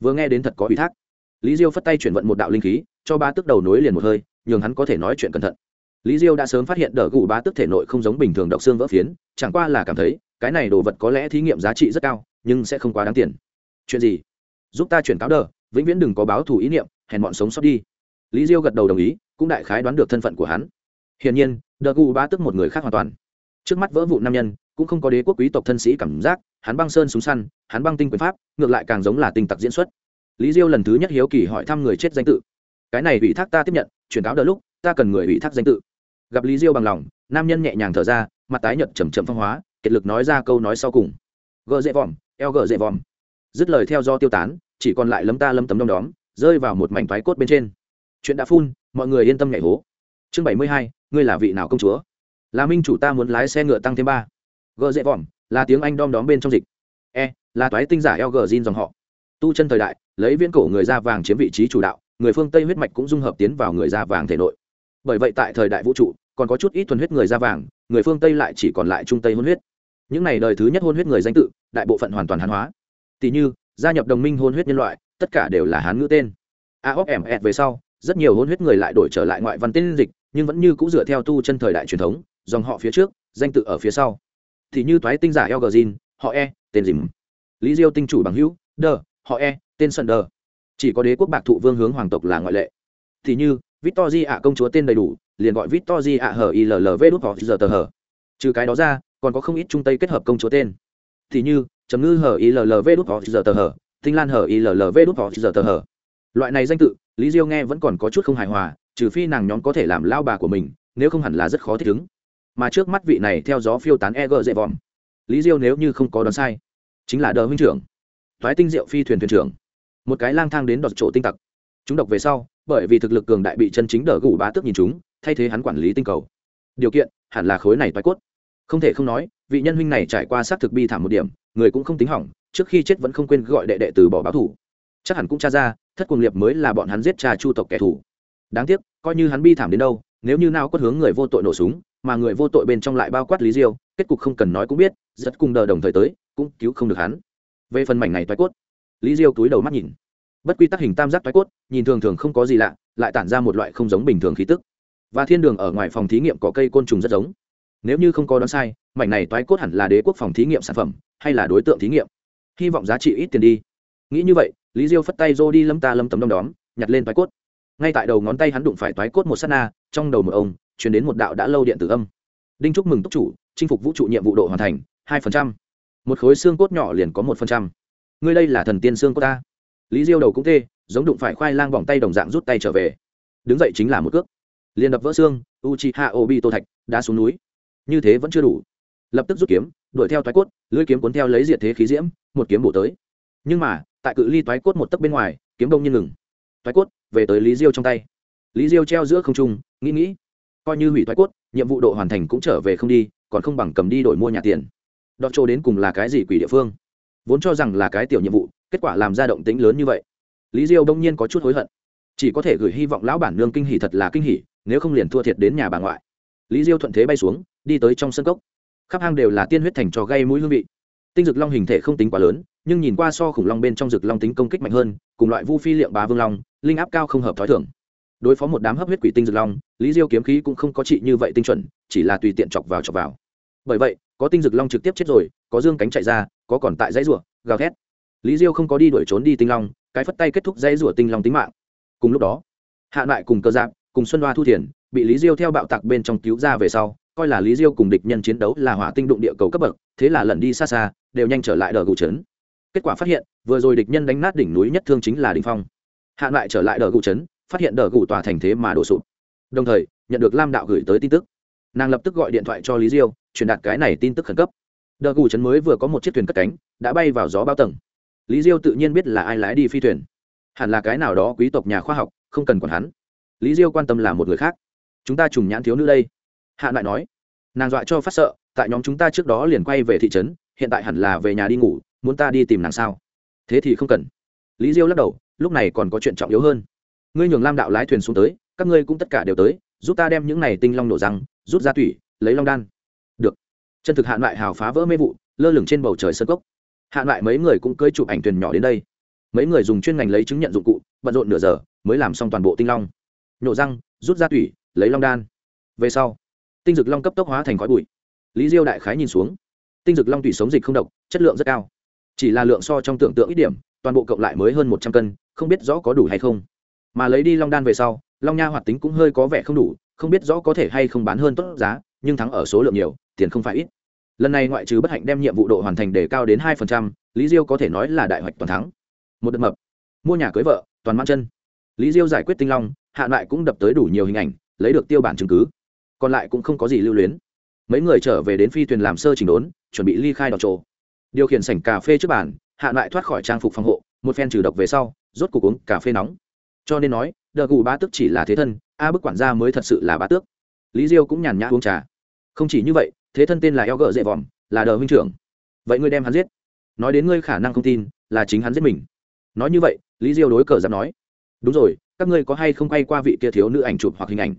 Vừa nghe đến thật có ủy thác. Lý diêu phất tay chuyển vận một đạo linh khí, cho ba tức đầu nối liền một hơi, nhường hắn có thể nói chuyện cẩn thận. Lý diêu đã sớm phát hiện đỡ gù ba tức thể nội không giống bình thường độc xương vỡ phiến, chẳng qua là cảm thấy, cái này đồ vật có lẽ thí nghiệm giá trị rất cao, nhưng sẽ không quá đáng tiền chuyện gì? Giúp ta chuyển cáo đờ, vĩnh viễn đừng có báo thù ý niệm, hèn bọn sống sót đi. Lý diêu gật đầu đồng ý, cũng đại khái đoán được thân phận của hắn. Hiển nhiên, đờ gu ba tức một người khác hoàn toàn. Trước mắt vỡ vụ nam nhân, cũng không có đế quốc quý tộc thân sĩ cảm giác, hắn băng sơn súng săn, hắn băng tinh quyền pháp, ngược lại càng giống là tinh tặc diễn xuất. Lý diêu lần thứ nhất hiếu kỳ hỏi thăm người chết danh tự. Cái này ủy thác ta tiếp nhận, chuyển cáo đỡ lúc, ta cần người ủy thác danh tự. Gặp lý diêu bằng lòng, nam nhân nhẹ nhàng thở ra, mặt tái nhợt chầm chậm phong hóa, kiệt lực nói ra câu nói sau cùng. Gờ dễ vòm, eo gờ dễ vòm dứt lời theo do tiêu tán, chỉ còn lại lấm ta lấm tấm đom đóm, rơi vào một mảnh thoái cốt bên trên. Chuyện đã phun, mọi người yên tâm nhảy hố. Chương bảy mươi hai, ngươi là vị nào công chúa? Là minh chủ ta muốn lái xe ngựa tăng thêm ba. Gờ dễ vỏm là tiếng anh đom đóm bên trong dịch. E là toái tinh giả eo gờ zin dòng họ. Tu chân thời đại, lấy viễn cổ người da vàng chiếm vị trí chủ đạo, người phương tây huyết mạch cũng dung hợp tiến vào người da vàng thể nội. Bởi vậy tại thời đại vũ trụ, còn có chút ít thuần huyết người da vàng, người phương tây lại chỉ còn lại trung tây hôn huyết. Những n à y đời thứ nhất hôn huyết người danh tự, đại bộ phận hoàn toàn hán hóa tỷ như, gia nhập đồng minh hôn huyết nhân loại, tất cả đều là hán ngữ tên. A óc ẻm ẹt về sau, rất nhiều hôn huyết người lại đổi trở lại ngoại văn tên dịch, nhưng vẫn như cũng dựa theo tu chân thời đại truyền thống, dòng họ phía trước, danh tự ở phía sau. Thì như toái tinh giả eo gờ zin họ e tên dìm. Lý diêu tinh chủ bằng hữu đờ họ e tên sân đờ chỉ có đế quốc bạc thụ vương hướng hoàng tộc là ngoại lệ. Thì như, victor di ạ công chúa tên đầy đủ, liền gọi victor di ạ hờ illv đút họ giờ tờ hờ trừ cái đó ra, còn có không ít trung tây kết hợp công chúa tên. Thì như Trầm ngư hở illv đút họ giờ tờ hở. tinh lan hở illv đút họ giờ tờ hở. loại này danh tự, lý diêu nghe vẫn còn có chút không hài hòa, trừ phi nàng nhóm có thể làm lao bà của mình, nếu không hẳn là rất khó thích ứng mà trước mắt vị này theo gió phiêu tán e gờ dễ vòm lý diêu nếu như không có đoán sai, chính là đờ huynh trưởng thoái tinh diệu phi thuyền thuyền trưởng, một cái lang thang đến đọt chỗ tinh tặc chúng độc về sau, bởi vì thực lực cường đại bị chân chính đờ gù bá tước nhìn chúng, thay thế hắn quản lý tinh cầu điều kiện, hẳn là khối này toái cốt không thể không nói, vị nhân huynh này trải qua xác thực bi thảm một điểm người cũng không tính hỏng, trước khi chết vẫn không quên gọi đệ đệ từ bỏ báo thủ. Chắc hẳn cũng cha ra, thất cuồng liệp mới là bọn hắn giết cha chu tộc kẻ thù. Đáng tiếc, coi như hắn bi thảm đến đâu, nếu như nào quất hướng người vô tội nổ súng, mà người vô tội bên trong lại bao quát lý diêu, kết cục không cần nói cũng biết, rất cùng đờ đồng thời tới, cũng cứu không được hắn. Về phần mảnh này toái cốt, lý diêu túi đầu mắt nhìn. Bất quy tắc hình tam giác toái cốt, nhìn thường thường không có gì lạ, lại tản ra một loại không giống bình thường khí tức. Và thiên đường ở ngoài phòng thí nghiệm có cây côn trùng rất giống. Nếu như không có đoán sai mảnh này toái cốt hẳn là đế quốc phòng thí nghiệm sản phẩm, hay là đối tượng thí nghiệm? Hy vọng giá trị ít tiền đi. Nghĩ như vậy, lý diêu phất tay rô đi lâm ta lâm tấm đom đóm, nhặt lên toái cốt. Ngay tại đầu ngón tay hắn đụng phải toái cốt một s á t na, trong đầu một ông chuyển đến một đạo đã lâu điện tử âm. Đinh chúc mừng túc chủ, chinh phục vũ trụ nhiệm vụ độ hoàn thành, hai phần trăm. Một khối xương cốt nhỏ liền có một phần trăm. Ngươi đây là thần tiên xương cốt ta. Lý diêu đầu cũng tê, giống đụng phải khoai lang bỏng tay đồng dạng rút tay trở về. Đứng dậy chính là một cước. Liền đập vỡ xương u chi hạ ô tô thạch đã xuống núi. Như thế vẫn chưa đủ lập tức rút kiếm, đuổi theo toái cốt, lưỡi kiếm cuốn theo lấy diệt thế khí diễm, một kiếm bổ tới. Nhưng mà, tại cự ly toái cốt một tấc bên ngoài, kiếm đông nhiên ngừng. Toái cốt, về tới lý diêu trong tay. Lý diêu treo giữa không trung, nghĩ nghĩ, coi như hủy toái cốt, nhiệm vụ độ hoàn thành cũng trở về không đi, còn không bằng cầm đi đổi mua nhà tiền. Đọt trô đến cùng là cái gì quỷ địa phương? Vốn cho rằng là cái tiểu nhiệm vụ, kết quả làm ra động tính lớn như vậy. Lý diêu đông nhiên có chút hối hận. Chỉ có thể gửi hy vọng lão bản nương kinh hỉ thật là kinh hỉ, nếu không liền thua thiệt đến nhà bà ngoại. Lý diêu thuận thế bay xuống, đi tới trong sân cốc khắp hang đều là tiên huyết thành trò gây mũi hương vị. Tinh dực long hình thể không tính quá lớn, nhưng nhìn qua so khủng long bên trong dực long tính công kích mạnh hơn, cùng loại vu phi liệu bá vương long, linh áp cao không hợp t h ó i thưởng đối phó một đám hấp huyết quỷ tinh dực long, lý diêu kiếm khí cũng không có trị như vậy tinh chuẩn, chỉ là tùy tiện chọc vào chọc vào. Bởi vậy, có tinh dực long trực tiếp chết rồi, có dương cánh chạy ra, có còn tại dãy rủa, gào thét. Lý diêu không có đi đuổi trốn đi tinh long, cái phất tay kết thúc dãy rủa tinh long tính mạng. Cùng lúc đó, hạ lại cùng cơ giáp, cùng xuân đoa thu thiền, bị lý diêu theo bạo tạc bên trong cứu ra về sau coi là lý diêu cùng địch nhân chiến đấu là hỏa tinh đụng địa cầu cấp bậc, thế là lần đi xa xa, đều nhanh trở lại đờ gù trấn. Kết quả phát hiện, vừa rồi địch nhân đánh nát đỉnh núi nhất thương chính là đình phong. Hạn lại trở lại đờ gù trấn, phát hiện đờ gù tòa thành thế mà đổ sụp. Đồng thời, nhận được lam đạo gửi tới tin tức. Nàng lập tức gọi điện thoại cho lý diêu, truyền đạt cái này tin tức khẩn cấp. Đờ gù trấn mới vừa có một chiếc thuyền cất cánh, đã bay vào gió bao tầng. Lý diêu tự nhiên biết là ai lái đi phi thuyền. Hẳn là cái nào đó quý tộc nhà khoa học, không cần còn hắn. Lý diêu quan tâm là một người khác. Chúng ta trùng nhãn thiếu nữ đây hạ lại nói, nàng dọa cho phát sợ, tại nhóm chúng ta trước đó liền quay về thị trấn, hiện tại hẳn là về nhà đi ngủ, muốn ta đi tìm nàng sao? Thế thì không cần. Lý diêu lắc đầu, lúc này còn có chuyện trọng yếu hơn. Ngươi nhường lam đạo lái thuyền xuống tới, các ngươi cũng tất cả đều tới, giúp ta đem những này tinh long nổ răng, rút ra tủy, lấy long đan. Được. Chân thực hạn lại hào phá vỡ mê vụ, lơ lửng trên bầu trời sơ cốc. Hạn lại mấy người cũng cưới chụp ảnh thuyền nhỏ đến đây. Mấy người dùng chuyên ngành lấy chứng nhận dụng cụ, bận rộn nửa giờ, mới làm xong toàn bộ tinh long. Nổ răng, rút ra tủy, lấy long đan. Về sau tinh dược long cấp tốc hóa thành khói bụi. Lý diêu đại khái nhìn xuống. Tinh dược long tủy sống dịch không độc, chất lượng rất cao. Chỉ là lượng so trong tưởng tượng ít điểm, toàn bộ cộng lại mới hơn một trăm cân, không biết rõ có đủ hay không. Mà lấy đi long đan về sau, long nha hoạt tính cũng hơi có vẻ không đủ, không biết rõ có thể hay không bán hơn tốt giá, nhưng thắng ở số lượng nhiều, tiền không phải ít. Lần này ngoại trừ bất hạnh đem nhiệm vụ độ hoàn thành để cao đến hai phần trăm, lý diêu có thể nói là đại hoạch toàn thắng. Một đợt mập, mua nhà cưới vợ, toàn mang chân. Lý diêu giải quyết tinh long, hạ lại cũng đập tới đủ nhiều hình ảnh, lấy được tiêu bản chứng cứ còn lại cũng không có gì lưu luyến. Mấy người trở về đến phi thuyền làm sơ chỉnh đốn, chuẩn bị ly khai đọc trộ điều khiển sảnh cà phê trước bàn, hạ lại thoát khỏi trang phục phòng hộ, một phen trừ độc về sau, rốt cuộc uống cà phê nóng. Cho nên nói, đờ gù bá tước chỉ là thế thân, a à bức quản gia mới thật sự là bá tước. Lý diêu cũng nhàn nhã uống trà. Không chỉ như vậy, thế thân tên là eo gợ dễ vòm, là đờ huynh trưởng. Vậy ngươi đem hắn giết. Nói đến ngươi khả năng không tin, là chính hắn giết mình. Nói như vậy, lý diêu đối cờ giáp nói, đúng rồi, các ngươi có hay không quay qua vị kia thiếu nữ ảnh chụp hoặc hình ảnh?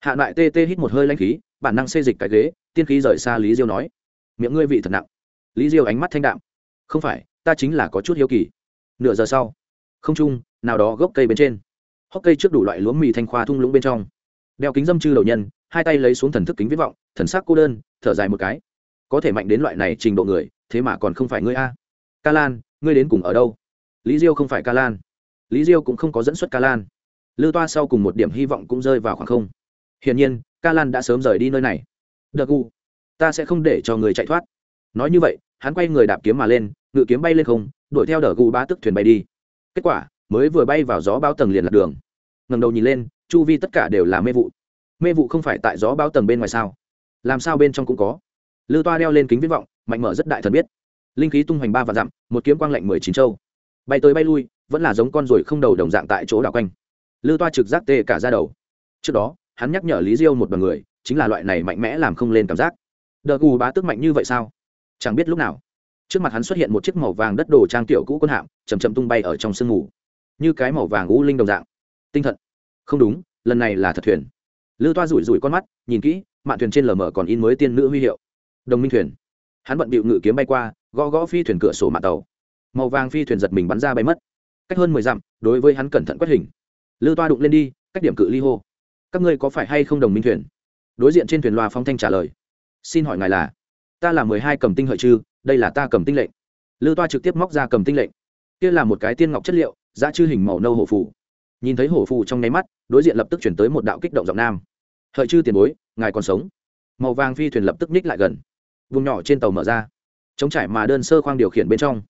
hạ lại tê tê hít một hơi lanh khí, bản năng xê dịch cái ghế, tiên khí rời xa lý diêu nói. Miệng ngươi vị thật nặng. Lý diêu ánh mắt thanh đạm. Không phải, ta chính là có chút hiếu kỳ. Nửa giờ sau, không trung, nào đó gốc cây bên trên. Hốc cây trước đủ loại lúa mì thanh khoa thung lũng bên trong. Đeo kính dâm chư đầu nhân, hai tay lấy xuống thần thức kính viết vọng, thần sắc cô đơn, thở dài một cái. Có thể mạnh đến loại này trình độ người, thế mà còn không phải ngươi a. Ca lan, ngươi đến cùng ở đâu? Lý diêu không phải ca lan. Lý diêu cũng không có dẫn xuất ca lan. Lưu toa sau cùng một điểm hy vọng cũng rơi vào khoảng không hiển nhiên, ca lan đã sớm rời đi nơi này. Đợt gu ta sẽ không để cho người chạy thoát. Nói như vậy, hắn quay người đạp kiếm mà lên, ngự kiếm bay lên không, đuổi theo đờ gu bá tức thuyền bay đi. Kết quả, mới vừa bay vào gió bao tầng liền lạc đường. Ngẩng đầu nhìn lên, chu vi tất cả đều là mê vụ. Mê vụ không phải tại gió bao tầng bên ngoài sao? Làm sao bên trong cũng có? Lư toa đeo lên kính viễn vọng, mạnh mở rất đại thần biết. Linh khí tung hoành ba và dặm, một kiếm quang lạnh mười chín châu. Bay tới bay lui, vẫn là giống con ruồi không đầu đồng dạng tại chỗ đảo quanh. Lư toa trực giác tê cả da đầu. Trước đó hắn nhắc nhở lý diêu một bằng người, chính là loại này mạnh mẽ làm không lên cảm giác. Đờ gù bá tức mạnh như vậy sao? Chẳng biết lúc nào. Trước mặt hắn xuất hiện một chiếc màu vàng đất đồ trang tiểu cũ quân hạm chầm chậm tung bay ở trong sương mù. Như cái màu vàng u linh đồng dạng. Tinh thần. Không đúng, lần này là thật thuyền. Lư toa rủi rủi con mắt, nhìn kỹ, mạn thuyền trên lờ mờ còn in mới tiên nữ huy hiệu. Đồng minh thuyền. Hắn bận bịu ngự kiếm bay qua, gõ gõ phi thuyền cửa sổ mạng tàu. Màu vàng phi thuyền giật mình bắn ra bay mất. Cách hơn mười dặm, đối với hắn cẩn thận quét hình. Lư toa đụng lên đi, cách điểm cự ly hô các ngươi có phải hay không đồng minh thuyền? Đối diện trên thuyền loa phong thanh trả lời. Xin hỏi ngài là? Ta là mười hai cầm tinh hợi chư, đây là ta cầm tinh lệnh. Lưu toa trực tiếp móc ra cầm tinh lệnh. Kia là một cái tiên ngọc chất liệu, giá chư hình màu nâu hổ phù. Nhìn thấy hổ phù trong nháy mắt, đối diện lập tức chuyển tới một đạo kích động giọng nam. Hợi chư tiền bối, ngài còn sống? Màu vàng phi thuyền lập tức ních lại gần. Vùng nhỏ trên tàu mở ra. Chống trải mà đơn sơ khoang điều khiển bên trong.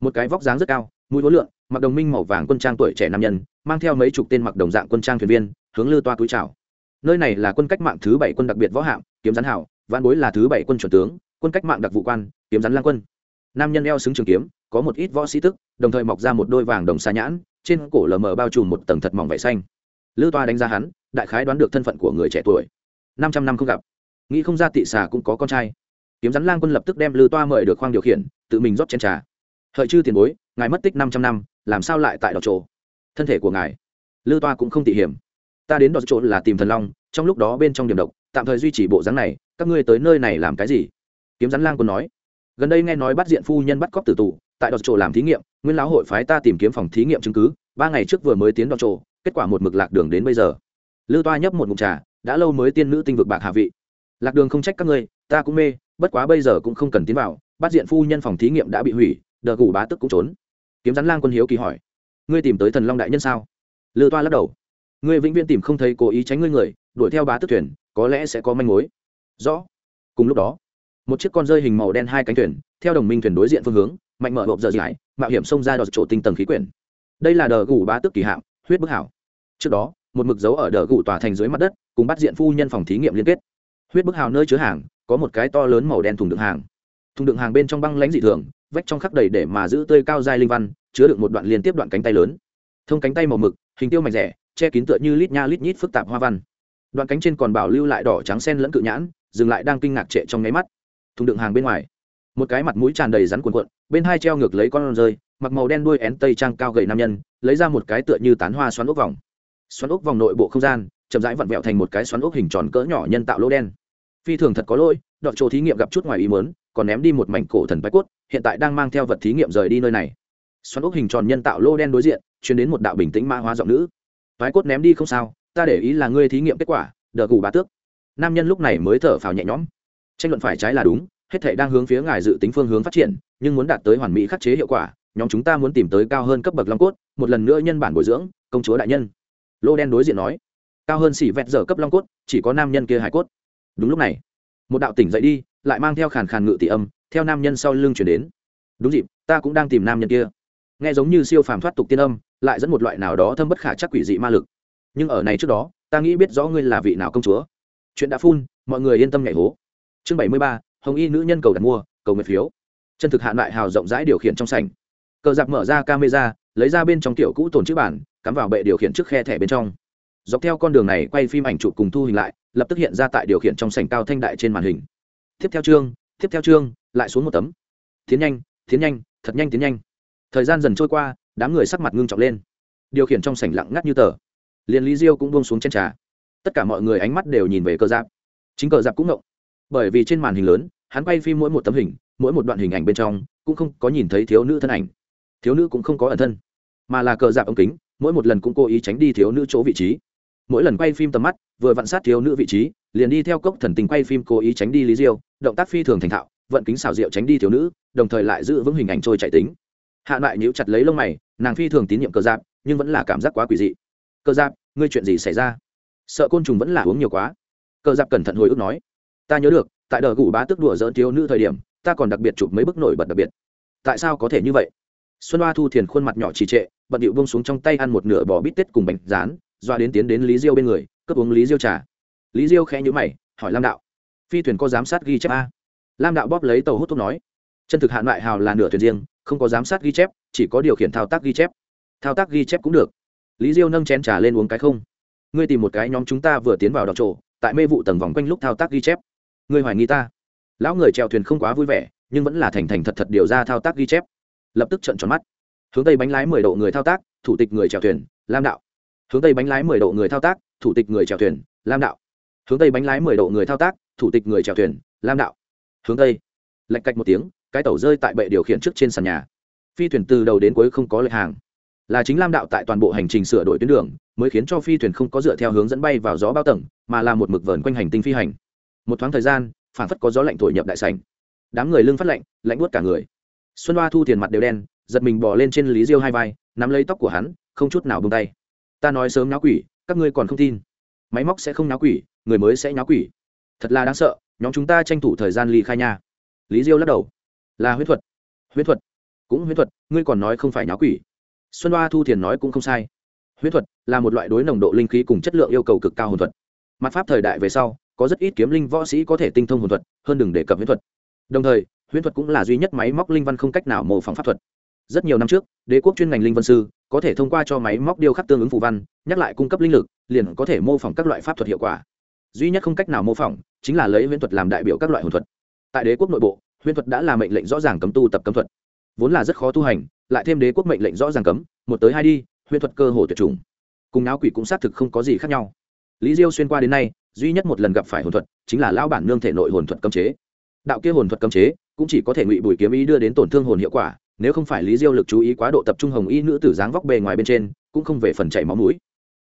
Một cái vóc dáng rất cao, mũi hối lượn, mặc đồng minh màu vàng quân trang tuổi trẻ nam nhân, mang theo mấy chục tên mặc đồng dạng quân trang thuyền viên hướng lư toa cúi chào. Nơi này là quân cách mạng thứ bảy quân đặc biệt võ hạm, kiếm rắn hảo văn bối là thứ bảy quân chuẩn tướng, quân cách mạng đặc vụ quan, kiếm rắn lang quân. Nam nhân eo xứng trường kiếm, có một ít võ sĩ tức, đồng thời mọc ra một đôi vàng đồng xa nhãn, trên cổ lờ mờ bao trùm một tầng thật mỏng vải xanh. Lư toa đánh giá hắn, đại khái đoán được thân phận của người trẻ tuổi. Năm trăm năm không gặp. Nghĩ không ra tị xà cũng có con trai. Kiếm rắn lang quân lập tức đem lư toa mời được khoang điều khiển, tự mình rót chén trà. Hợi chư tiền bối, ngài mất tích năm trăm năm, làm sao lại tại đọc chỗ? thân thể của ngài. Lư toa cũng không tỉ hiểm ta đến đọt chỗ là tìm thần long trong lúc đó bên trong điểm độc tạm thời duy trì bộ dáng này các ngươi tới nơi này làm cái gì? Kiếm rắn lang còn nói. Gần đây nghe nói bắt diện phu nhân bắt cóc tử tù tại đọt chỗ làm thí nghiệm nguyên lão hội phái ta tìm kiếm phòng thí nghiệm chứng cứ ba ngày trước vừa mới tiến đọt chỗ, kết quả một mực lạc đường đến bây giờ. Lư toa nhấp một mục trà đã lâu mới tiên nữ tinh vực bạc hạ vị. Lạc đường không trách các ngươi ta cũng mê bất quá bây giờ cũng không cần tiến vào bắt diện phu nhân phòng thí nghiệm đã bị hủy đờ gù bá tức cũng trốn. Kiếm rắn lang quân hiếu kỳ hỏi. Ngươi tìm tới thần long đại nhân sao? Lư toa lắc đầu ngươi vĩnh viễn tìm không thấy cố ý tránh ngươi người đuổi theo bá tước thuyền có lẽ sẽ có manh mối. Rõ. Cùng lúc đó một chiếc con rơi hình màu đen hai cánh thuyền theo đồng minh thuyền đối diện phương hướng mạnh mở hộp giờ dài, mạo hiểm xông ra đọt chỗ tinh tầng khí quyển. Đây là đờ gù bá tước kỳ hạm huyết bức hảo. Trước đó một mực dấu ở đờ gù tòa thành dưới mặt đất cùng bắt diện phu nhân phòng thí nghiệm liên kết. Huyết bức hảo nơi chứa hàng có một cái to lớn màu đen thùng đựng hàng. Thùng đựng hàng bên trong băng lãnh dị thường vách trong khắc đầy để mà giữ tươi cao dài linh văn chứa đựng một đoạn liên tiếp đoạn cánh tay lớn. Thông cánh tay màu mực hình tiêu mạch rẻ che kín tựa như lít nha lít nhít phức tạp hoa văn. Đoạn cánh trên còn bảo lưu lại đỏ trắng sen lẫn cự nhãn, dừng lại đang kinh ngạc trệ trong nháy mắt. Thùng đựng hàng bên ngoài, một cái mặt mũi tràn đầy rắn cuồn cuộn, bên hai treo ngược lấy con rơi, mặc màu đen đuôi én tây trang cao gầy nam nhân, lấy ra một cái tựa như tán hoa xoắn ốc vòng. Xoắn ốc vòng nội bộ không gian, chậm rãi vặn vẹo thành một cái xoắn ốc hình tròn cỡ nhỏ nhân tạo lỗ đen. Phi thường thật có lỗi, đọt chỗ thí nghiệm gặp chút ngoài ý mớn còn ném đi một mảnh cổ thần bách cốt, hiện tại đang mang theo vật thí nghiệm rời đi nơi này. Xoắn ốc hình tròn nhân tạo lô đen đối diện chuyên đến một đạo bình tĩnh ma hóa giọng nữ thoái cốt ném đi không sao, ta để ý là ngươi thí nghiệm kết quả, đờ gù bá tước. Nam nhân lúc này mới thở phào nhẹ nhõm. Tranh luận phải trái là đúng, hết thể đang hướng phía ngài dự tính phương hướng phát triển, nhưng muốn đạt tới hoàn mỹ khắc chế hiệu quả, nhóm chúng ta muốn tìm tới cao hơn cấp bậc long cốt, một lần nữa nhân bản bồi dưỡng, công chúa đại nhân. Lô đen đối diện nói, cao hơn xỉ vẹt giờ cấp long cốt, chỉ có nam nhân kia hải cốt. Đúng lúc này, một đạo tỉnh dậy đi, lại mang theo khàn khàn ngự tỷ âm, theo nam nhân sau lưng chuyển đến. Đúng dịp, ta cũng đang tìm nam nhân kia. Nghe giống như siêu phàm thoát tục tiên âm lại dẫn một loại nào đó thâm bất khả chắc quỷ dị ma lực. Nhưng ở này trước đó, ta nghĩ biết rõ ngươi là vị nào công chúa. Chuyện đã phun, mọi người yên tâm nhảy hố. Chương bảy mươi ba, hồng y nữ nhân cầu đặt mua, cầu nguyện phiếu. Chân thực hạn lại hào rộng rãi điều khiển trong sảnh. Cờ giặc mở ra camera, lấy ra bên trong tiểu cũ tồn chữ bản, cắm vào bệ điều khiển trước khe thẻ bên trong. Dọc theo con đường này, quay phim ảnh chụp cùng thu hình lại, lập tức hiện ra tại điều khiển trong sảnh cao thanh đại trên màn hình. Tiếp theo chương, tiếp theo chương, lại xuống một tấm. Tiến nhanh tiến nhanh, thật nhanh tiến nhanh. Thời gian dần trôi qua đám người sắc mặt ngưng trọng lên. Điều khiển trong sảnh lặng ngắt như tờ. Liền lý diêu cũng buông xuống trên trà. Tất cả mọi người ánh mắt đều nhìn về cờ giáp. Chính cờ giáp cũng ngộng. Bởi vì trên màn hình lớn, hắn quay phim mỗi một tấm hình, mỗi một đoạn hình ảnh bên trong, cũng không có nhìn thấy thiếu nữ thân ảnh. Thiếu nữ cũng không có ẩn thân, mà là cờ giáp ống kính, mỗi một lần cũng cố ý tránh đi thiếu nữ chỗ vị trí. Mỗi lần quay phim tầm mắt, vừa vặn sát thiếu nữ vị trí, liền đi theo cốc thần tình quay phim cố ý tránh đi lý diêu, động tác phi thường thành thạo, vận kính xào rượu tránh đi thiếu nữ, đồng thời lại giữ vững hình ảnh trôi chạy tính hạ lại nhíu chặt lấy lông mày, nàng phi thường tín nhiệm cờ giáp, nhưng vẫn là cảm giác quá quỷ dị. Cờ giáp, ngươi chuyện gì xảy ra? Sợ côn trùng vẫn là uống nhiều quá. Cờ giáp cẩn thận hồi ức nói, ta nhớ được, tại đờ gủ bá tức đùa dỡn thiếu nữ thời điểm, ta còn đặc biệt chụp mấy bức nổi bật đặc biệt. Tại sao có thể như vậy? Xuân hoa thu thiền khuôn mặt nhỏ trì trệ, bận điệu bông xuống trong tay ăn một nửa bò bít tết cùng bánh rán, doa đến tiến đến lý diêu bên người, cướp uống lý diêu trà. Lý diêu khẽ nhữ mày, hỏi lam đạo, phi thuyền có giám sát ghi chép a? Lam đạo bóp lấy tàu hút thuốc nói, chân thực hạn loại hào là nửa thuyền riêng không có giám sát ghi chép, chỉ có điều khiển thao tác ghi chép. Thao tác ghi chép cũng được. Lý diêu nâng chén trà lên uống cái không. Ngươi tìm một cái nhóm chúng ta vừa tiến vào đọc trộ tại mê vụ tầng vòng quanh lúc thao tác ghi chép. Ngươi hoài nghi ta. Lão người trèo thuyền không quá vui vẻ, nhưng vẫn là thành thành thật thật điều ra thao tác ghi chép. Lập tức trận tròn mắt. Hướng tây bánh lái mười độ người thao tác, thủ tịch người trèo thuyền, lam đạo. Hướng tây bánh lái mười độ người thao tác, thủ tịch người trèo thuyền, lam đạo. Hướng tây bánh lái mười độ người thao tác, thủ tịch người trèo thuyền, lam đạo. Hướng tây. Lạch cạch một tiếng cái tàu rơi tại bệ điều khiển trước trên sàn nhà. Phi thuyền từ đầu đến cuối không có lệch hàng. Là chính lam đạo tại toàn bộ hành trình sửa đổi tuyến đường, mới khiến cho phi thuyền không có dựa theo hướng dẫn bay vào gió bao tầng, mà là một mực vờn quanh hành tinh phi hành. Một thoáng thời gian phản phất có gió lạnh thổi nhập đại sành đám người lưng phát lạnh lạnh buốt cả người. Xuân hoa thu tiền mặt đều đen, giật mình bỏ lên trên lý diêu hai vai, nắm lấy tóc của hắn, không chút nào bông tay. Ta nói sớm náo quỷ, các ngươi còn không tin. Máy móc sẽ không náo quỷ, người mới sẽ náo quỷ. Thật là đáng sợ, nhóm chúng ta tranh thủ thời gian ly khai nha. Lý diêu lắc đầu là huyết thuật. Huyết thuật? Cũng huyết thuật, ngươi còn nói không phải nháo quỷ. Xuân hoa thu thiền nói cũng không sai. Huyết thuật là một loại đối nồng độ linh khí cùng chất lượng yêu cầu cực cao hồn thuật. Mặt pháp thời đại về sau, có rất ít kiếm linh võ sĩ có thể tinh thông hồn thuật, hơn đừng đề cập huyết thuật. Đồng thời huyết thuật cũng là duy nhất máy móc linh văn không cách nào mô phỏng pháp thuật. Rất nhiều năm trước, đế quốc chuyên ngành linh văn sư có thể thông qua cho máy móc điêu khắc tương ứng phù văn, nhắc lại cung cấp linh lực, liền có thể mô phỏng các loại pháp thuật hiệu quả. Duy nhất không cách nào mô phỏng chính là lấy huyễn thuật làm đại biểu các loại hồn thuật. Tại đế quốc nội bộ huyễn thuật đã là mệnh lệnh rõ ràng cấm tu tập cấm thuật. Vốn là rất khó tu hành, lại thêm đế quốc mệnh lệnh rõ ràng cấm, một tới hai đi, huyễn thuật cơ hồ tuyệt chủng. Cùng náo quỷ cũng xác thực không có gì khác nhau. Lý diêu xuyên qua đến nay, duy nhất một lần gặp phải hồn thuật chính là Lão bản nương thể nội hồn thuật cấm chế. Đạo kia hồn thuật cấm chế cũng chỉ có thể ngụy bùi kiếm ý đưa đến tổn thương hồn hiệu quả, nếu không phải lý diêu lực chú ý quá độ tập trung hồng y nữ tử dáng vóc bề ngoài bên trên, cũng không về phần chảy máu mũi.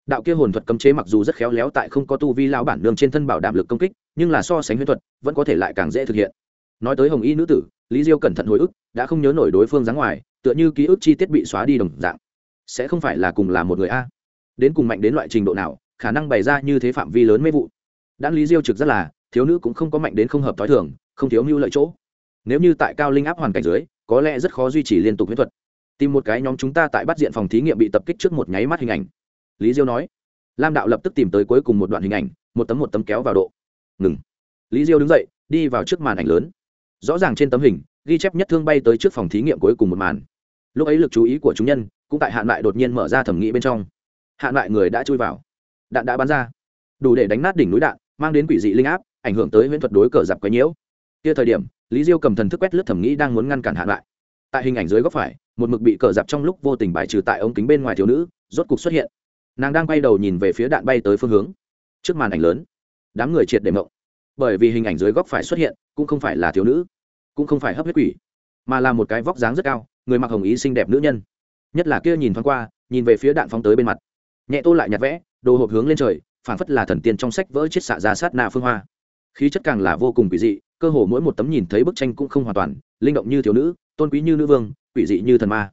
Đạo kia hồn thuật cấm chế mặc dù rất khéo léo tại không có tu vi lão bản nương trên thân bảo đảm lực công kích, nhưng là so sánh huyễn thuật, vẫn có thể lại càng dễ thực hiện nói tới hồng y nữ tử, lý diêu cẩn thận hồi ức, đã không nhớ nổi đối phương dáng ngoài, tựa như ký ức chi tiết bị xóa đi đồng dạng. Sẽ không phải là cùng là một người a. Đến cùng mạnh đến loại trình độ nào, khả năng bày ra như thế phạm vi lớn mấy vụ. Đan lý diêu trực rất là, thiếu nữ cũng không có mạnh đến không hợp t h o i thường, không thiếu mưu lợi chỗ. Nếu như tại cao linh áp hoàn cảnh dưới, có lẽ rất khó duy trì liên tục huyết thuật. Tìm một cái nhóm chúng ta tại bắt diện phòng thí nghiệm bị tập kích trước một nháy mắt hình ảnh. Lý diêu nói. Lam đạo lập tức tìm tới cuối cùng một đoạn hình ảnh, một tấm một tấm kéo vào độ. Ngừng. Lý diêu đứng dậy, đi vào trước màn ảnh lớn rõ ràng trên tấm hình, ghi chép nhất thương bay tới trước phòng thí nghiệm cuối cùng một màn. Lúc ấy lực chú ý của chúng nhân cũng tại hạn lại đột nhiên mở ra thẩm nghĩ bên trong. Hạn lại người đã chui vào. Đạn đã bắn ra. Đủ để đánh nát đỉnh núi đạn, mang đến quỷ dị linh áp, ảnh hưởng tới huyễn thuật đối cờ giặc quấy nhiễu. Kia thời điểm, lý diêu cầm thần thức quét lướt thẩm nghĩ đang muốn ngăn cản hạn lại. Tại hình ảnh dưới góc phải, một mực bị cờ giặc trong lúc vô tình bài trừ tại ống kính bên ngoài thiếu nữ, rốt cục xuất hiện. Nàng đang quay đầu nhìn về phía đạn bay tới phương hướng. Trước màn ảnh lớn, đám người triệt để mộng. Bởi vì hình ảnh dưới góc phải xuất hiện, cũng không phải là thiếu nữ cũng không phải hấp huyết quỷ, mà là một cái vóc dáng rất cao, người mặc hồng ý xinh đẹp nữ nhân. Nhất là kia nhìn thoáng qua, nhìn về phía đạn phóng tới bên mặt. Nhẹ tô lại nhặt vẽ, đồ hộp hướng lên trời phản phất là thần tiên trong sách vỡ chiết xạ ra sát nạ phương hoa. Khí chất càng là vô cùng quỷ dị, cơ hồ mỗi một tấm nhìn thấy bức tranh cũng không hoàn toàn, linh động như thiếu nữ, tôn quý như nữ vương, quỷ dị như thần ma.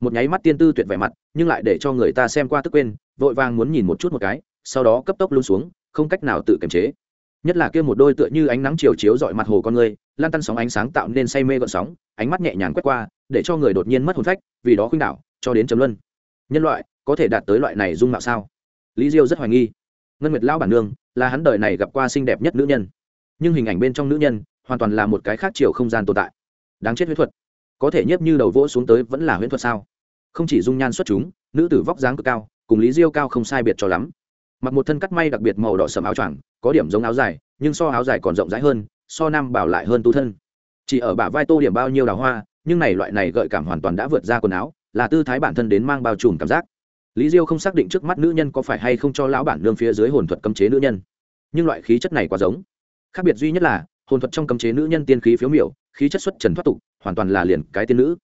Một nháy mắt tiên tư tuyệt vẻ mặt, nhưng lại để cho người ta xem qua tức quên, vội vàng muốn nhìn một chút một cái, sau đó cấp tốc luôn xuống, không cách nào tự kiềm chế. Nhất là kia một đôi tựa như ánh nắng chiều chiếu dọi mặt hồ con người lan tăn sóng ánh sáng tạo nên say mê gợn sóng, ánh mắt nhẹ nhàng quét qua, để cho người đột nhiên mất hồn phách, vì đó khuynh đảo, cho đến chấm luân. Nhân loại, có thể đạt tới loại này dung mạo sao? Lý diêu rất hoài nghi. Ngân nguyệt lão bản nương, là hắn đời này gặp qua xinh đẹp nhất nữ nhân. Nhưng hình ảnh bên trong nữ nhân, hoàn toàn là một cái khác chiều không gian tồn tại. Đáng chết huyết thuật. Có thể nhiếp như đầu vỗ xuống tới vẫn là huyết thuật sao? Không chỉ dung nhan xuất chúng, nữ tử vóc dáng cực cao, cùng lý diêu cao không sai biệt cho lắm. Mặc một thân cắt may đặc biệt màu đỏ sầm áo choàng, có điểm giống áo dài, nhưng so áo dài còn rộng rãi hơn so nam bảo lại hơn tu thân. Chỉ ở bả vai tô điểm bao nhiêu đào hoa, nhưng này loại này gợi cảm hoàn toàn đã vượt ra quần áo, là tư thái bản thân đến mang bao trùm cảm giác. Lý diêu không xác định trước mắt nữ nhân có phải hay không cho lão bản nương phía dưới hồn thuật cấm chế nữ nhân. Nhưng loại khí chất này quá giống. Khác biệt duy nhất là, hồn thuật trong cấm chế nữ nhân tiên khí phiếu miểu, khí chất xuất trần thoát tục, hoàn toàn là liền cái tiên nữ.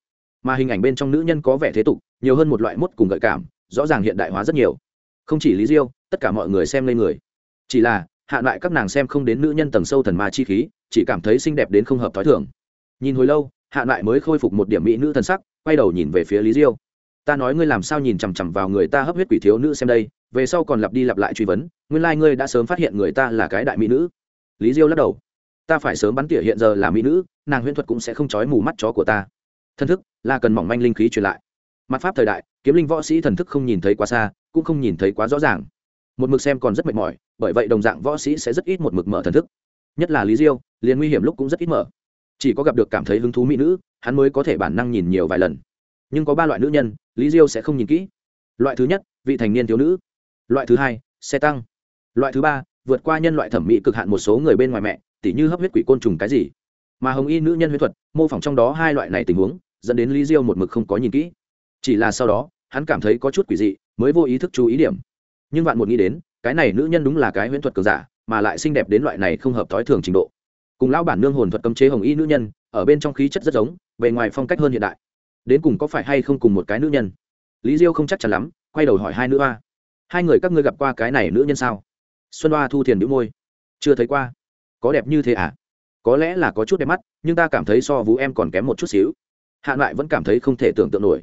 Mà hình ảnh bên trong nữ nhân có vẻ thế tục, nhiều hơn một loại mốt cùng gợi cảm, rõ ràng hiện đại hóa rất nhiều. Không chỉ lý diêu, tất cả mọi người xem lên người. Chỉ là hạ lại các nàng xem không đến nữ nhân tầng sâu thần ma chi khí, chỉ cảm thấy xinh đẹp đến không hợp t h ó i thường. Nhìn hồi lâu, hạ lại mới khôi phục một điểm mỹ nữ thần sắc, quay đầu nhìn về phía lý diêu. Ta nói ngươi làm sao nhìn chằm chằm vào người ta hấp huyết quỷ thiếu nữ xem đây, về sau còn lặp đi lặp lại truy vấn, nguyên lai、like、ngươi đã sớm phát hiện người ta là cái đại mỹ nữ. Lý diêu lắc đầu. Ta phải sớm bắn tỉa hiện giờ là mỹ nữ, nàng huyễn thuật cũng sẽ không trói mù mắt chó của ta. Thân thức là cần mỏng manh linh khí truyền lại. Mặt pháp thời đại, kiếm linh võ sĩ thần thức không nhìn thấy quá xa, cũng không nhìn thấy quá rõ ràng một mực xem còn rất mệt mỏi, bởi vậy đồng dạng võ sĩ sẽ rất ít một mực mở thần thức. Nhất là lý diêu, liền nguy hiểm lúc cũng rất ít mở. Chỉ có gặp được cảm thấy hứng thú mỹ nữ, hắn mới có thể bản năng nhìn nhiều vài lần. Nhưng có ba loại nữ nhân, lý diêu sẽ không nhìn kỹ. Loại thứ nhất, vị thành niên thiếu nữ. Loại thứ hai, xe tăng. Loại thứ ba, vượt qua nhân loại thẩm mỹ cực hạn một số người bên ngoài mẹ, tỉ như hấp huyết quỷ côn trùng cái gì. Mà hồng y nữ nhân huyết thuật, mô phỏng trong đó hai loại này tình huống, dẫn đến lý diêu một mực không có nhìn kỹ. Chỉ là sau đó, hắn cảm thấy có chút quỷ dị, mới vô ý thức chú ý điểm nhưng vạn một nghĩ đến, cái này nữ nhân đúng là cái huyễn thuật cường giả, mà lại xinh đẹp đến loại này không hợp thói thường trình độ. Cùng lão bản nương hồn thuật cấm chế hồng y nữ nhân, ở bên trong khí chất rất giống, bề ngoài phong cách hơn hiện đại. Đến cùng có phải hay không cùng một cái nữ nhân? Lý diêu không chắc chắn lắm, quay đầu hỏi hai nữ hoa. Hai người các ngươi gặp qua cái này nữ nhân sao? Xuân hoa thu thiền nữ môi. Chưa thấy qua. Có đẹp như thế à? Có lẽ là có chút đẹp mắt, nhưng ta cảm thấy so vũ em còn kém một chút xíu. Hạn lại vẫn cảm thấy không thể tưởng tượng nổi.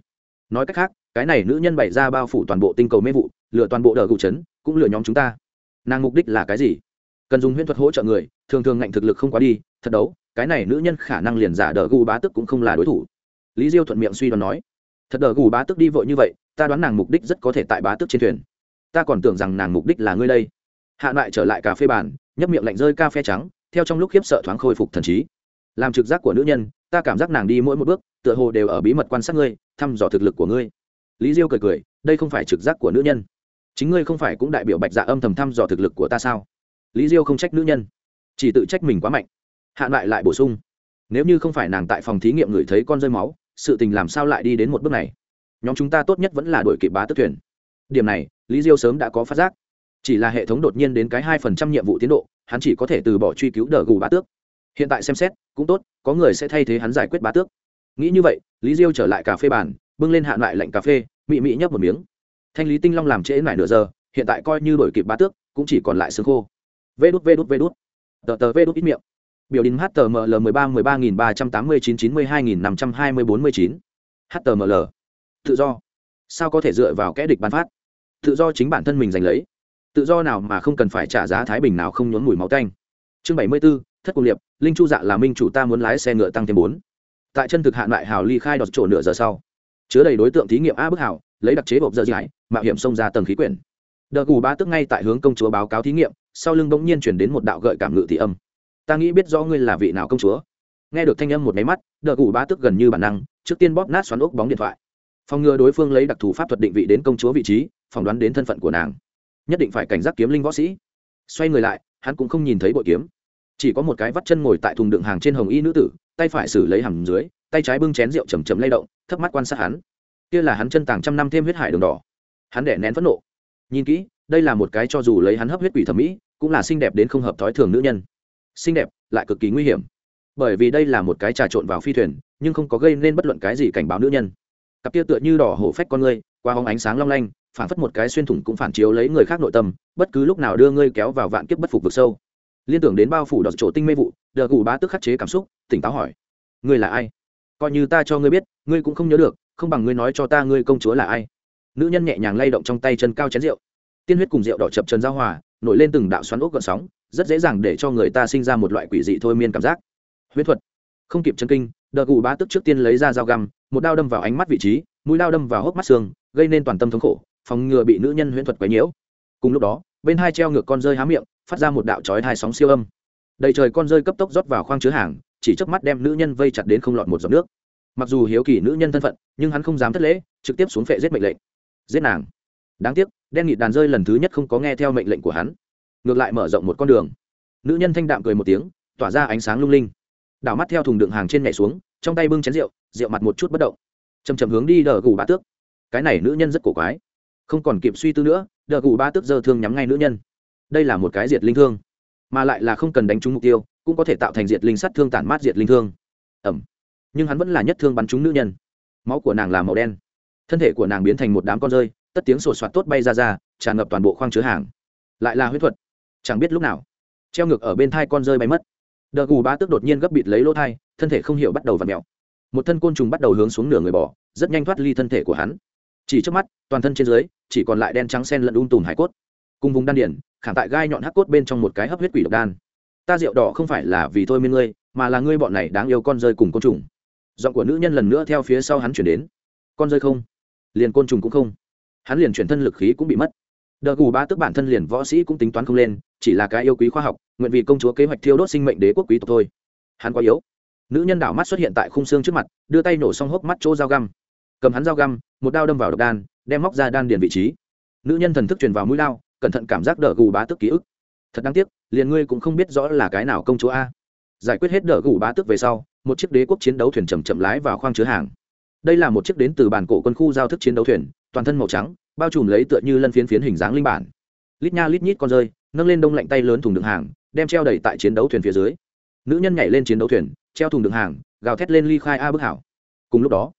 Nói cách khác, cái này nữ nhân bày ra bao phủ toàn bộ tinh cầu mê vụ lừa toàn bộ đờ gụ trấn cũng lừa nhóm chúng ta. Nàng mục đích là cái gì? Cần dùng huyễn thuật hỗ trợ người, thường thường ngạnh thực lực không quá đi, thật đấu, cái này nữ nhân khả năng liền giả đờ gù bá tức cũng không là đối thủ. Lý diêu thuận miệng suy đoán nói, thật đờ gù bá tức đi vội như vậy, ta đoán nàng mục đích rất có thể tại bá tức trên thuyền. Ta còn tưởng rằng nàng mục đích là ngươi đây. Hạ lại trở lại cà phê bàn, nhấp miệng lạnh rơi cà phê trắng, theo trong lúc khiếp sợ thoáng khôi phục thần trí. Làm trực giác của nữ nhân, ta cảm giác nàng đi mỗi một bước, tựa hồ đều ở bí mật quan sát ngươi, thăm dò thực lực của ngươi. Lý diêu cười cười, đây không phải trực giác của nữ nhân chính ngươi không phải cũng đại biểu bạch dạ âm thầm thăm dò thực lực của ta sao? Lý diêu không trách nữ nhân, chỉ tự trách mình quá mạnh. Hạ lại lại bổ sung, nếu như không phải nàng tại phòng thí nghiệm ngửi thấy con rơi máu, sự tình làm sao lại đi đến một bước này? Nhóm chúng ta tốt nhất vẫn là đổi kịp bá tức thuyền. Điểm này, lý diêu sớm đã có phát giác. Chỉ là hệ thống đột nhiên đến cái hai phần trăm nhiệm vụ tiến độ, hắn chỉ có thể từ bỏ truy cứu đờ gù bá tước. Hiện tại xem xét, cũng tốt, có người sẽ thay thế hắn giải quyết bá tước. Nghĩ như vậy, lý diêu trở lại cà phê bàn, bưng lên hạ lại lạnh cà phê, mị mị nhấp một miếng thanh lý tinh long làm trễ lại nửa giờ, hiện tại coi như đổi kịp ba tước, cũng chỉ còn lại xương khô. Vê đút vê đút vê đút. Tờ tờ vê đút ít miệng. Biểu đình html mười ba mười ba nghìn ba trăm tám mươi chín chín mươi hai nghìn năm trăm hai mươi bốn mươi chín. Html tự do. Sao có thể dựa vào kẽ địch bán phát? Tự do chính bản thân mình giành lấy. Tự do nào mà không cần phải trả giá thái bình nào không nhốn mùi máu canh chương bảy mươi b ố thất cung liệp, linh chu dạ là minh chủ ta muốn lái xe ngựa tăng thêm bốn. Tại chân thực hạn lại hào ly khai đọt chỗ nửa giờ sau. Chứa đầy đối tượng thí nghiệm a bức hào, lấy đặc chế bộp dơ dài mạo hiểm xông ra tầng khí quyển. Đờ gù ba tức ngay tại hướng công chúa báo cáo thí nghiệm, sau lưng bỗng nhiên chuyển đến một đạo gợi cảm ngự thị âm. Ta nghĩ biết rõ ngươi là vị nào công chúa. Nghe được thanh âm một máy mắt, đờ gù ba tức gần như bản năng, trước tiên bóp nát xoắn ốc bóng điện thoại. Phòng ngừa đối phương lấy đặc thù pháp thuật định vị đến công chúa vị trí, phỏng đoán đến thân phận của nàng. Nhất định phải cảnh giác kiếm linh võ sĩ. Xoay người lại, hắn cũng không nhìn thấy bội kiếm. Chỉ có một cái vắt chân ngồi tại thùng đựng hàng trên hồng y nữ tử, tay phải xử lấy hầm dưới, tay trái bưng chén rượu chầm chầm lay động, thấp mắt quan sát hắn. Kia là hắn chân tàng trăm năm thêm huyết hải đường đỏ hắn đẻ nén phẫn nộ. Nhìn kỹ, đây là một cái cho dù lấy hắn hấp huyết quỷ thẩm mỹ, cũng là xinh đẹp đến không hợp thói thường nữ nhân. Xinh đẹp, lại cực kỳ nguy hiểm. Bởi vì đây là một cái trà trộn vào phi thuyền, nhưng không có gây nên bất luận cái gì cảnh báo nữ nhân. Cặp kia tựa như đỏ hổ phách con ngươi, qua hóng ánh sáng long lanh, phản phất một cái xuyên thủng cũng phản chiếu lấy người khác nội tâm, bất cứ lúc nào đưa ngươi kéo vào vạn kiếp bất phục vực sâu. Liên tưởng đến bao phủ đọt chỗ tinh mê vụ, đờ gù bá tức khắc chế cảm xúc, tỉnh táo hỏi, ngươi là ai? Coi như ta cho ngươi biết, ngươi cũng không nhớ được, không bằng ngươi nói cho ta ngươi công chúa là ai nữ nhân nhẹ nhàng lay động trong tay chân cao chén rượu. Tiên huyết cùng rượu đỏ chập chân giao hòa, nổi lên từng đạo xoắn ốc gợn sóng, rất dễ dàng để cho người ta sinh ra một loại quỷ dị thôi miên cảm giác. Huyết thuật. Không kịp chân kinh, đờ gù bá tức trước tiên lấy ra dao găm, một đao đâm vào ánh mắt vị trí, mũi lao đâm vào hốc mắt xương, gây nên toàn tâm thống khổ, phòng ngừa bị nữ nhân huyễn thuật quấy nhiễu. Cùng lúc đó, bên hai treo ngược con rơi há miệng, phát ra một đạo chói hai sóng siêu âm. Đầy trời con rơi cấp tốc rót vào khoang chứa hàng, chỉ chớp mắt đem nữ nhân vây chặt đến không lọt một giọt nước. Mặc dù hiếu kỳ nữ nhân thân phận, nhưng hắn không dám thất lễ, trực tiếp xuống phệ giết mệnh lệnh giết nàng. Đáng tiếc, đen nghị đàn rơi lần thứ nhất không có nghe theo mệnh lệnh của hắn. Ngược lại mở rộng một con đường. Nữ nhân thanh đạm cười một tiếng, tỏa ra ánh sáng lung linh. Đảo mắt theo thùng đựng hàng trên nhảy xuống, trong tay bưng chén rượu rượu mặt một chút bất động. Chầm chầm hướng đi đờ gù bá tước. Cái này nữ nhân rất cổ quái. Không còn kịp suy tư nữa, đờ gù bá tước giờ thương nhắm ngay nữ nhân. Đây là một cái diệt linh thương, mà lại là không cần đánh trúng mục tiêu, cũng có thể tạo thành diệt linh sắt thương tản mát diệt linh thương. Ẩm. Nhưng hắn vẫn là nhất thương bắn trúng nữ nhân. Máu của nàng là màu đen thân thể của nàng biến thành một đám con rơi, tất tiếng sột soạt tốt bay ra ra, tràn ngập toàn bộ khoang chứa hàng. Lại là huyết thuật. Chẳng biết lúc nào, treo ngược ở bên thai con rơi bay mất. Đờ gù bá tước đột nhiên gấp bịt lấy lỗ thai, thân thể không hiểu bắt đầu v ặ mẹo một thân côn trùng bắt đầu hướng xuống nửa người bỏ rất nhanh thoát ly thân thể của hắn. Chỉ trước mắt, toàn thân trên dưới, chỉ còn lại đen trắng sen lẫn um tùm hải cốt. Cùng vùng đan điển, khảm tại gai nhọn hắc cốt bên trong một cái hấp huyết quỷ độc đan. Ta rượu đỏ không phải là vì thôi miên ngươi, mà là ngươi bọn này đáng yêu con rơi cùng côn trùng. Giọng của nữ nhân lần nữa theo phía sau hắn chuyển đến. Con rơi không? liền côn trùng cũng không. Hắn liền chuyển thân lực khí cũng bị mất. Đờ gù ba tức bản thân liền võ sĩ cũng tính toán không lên, chỉ là cái yêu quý khoa học, nguyện vì công chúa kế hoạch thiêu đốt sinh mệnh đế quốc quý tộc thôi. Hắn quá yếu. Nữ nhân đảo mắt xuất hiện tại khung xương trước mặt, đưa tay nổ xong hốc mắt chỗ dao găm. Cầm hắn dao găm, một đao đâm vào độc đan, đem móc ra đan điền vị trí. Nữ nhân thần thức truyền vào mũi lao cẩn thận cảm giác đờ gù bá tức ký ức. Thật đáng tiếc, liền ngươi cũng không biết rõ là cái nào công chúa a. Giải quyết hết đờ gù bá tức về sau, một chiếc đế quốc chiến đấu thuyền chầm chậm lái vào khoang chứa hàng đây là một chiếc đến từ bản cổ quân khu giao thức chiến đấu thuyền, toàn thân màu trắng, bao trùm lấy tựa như lân phiến phiến hình dáng linh bản. Lít nha lít nhít con rơi, nâng lên đông lạnh tay lớn thùng đựng hàng, đem treo đầy tại chiến đấu thuyền phía dưới. Nữ nhân nhảy lên chiến đấu thuyền, treo thùng đựng hàng, gào thét lên ly khai a bức hảo. Cùng lúc đó,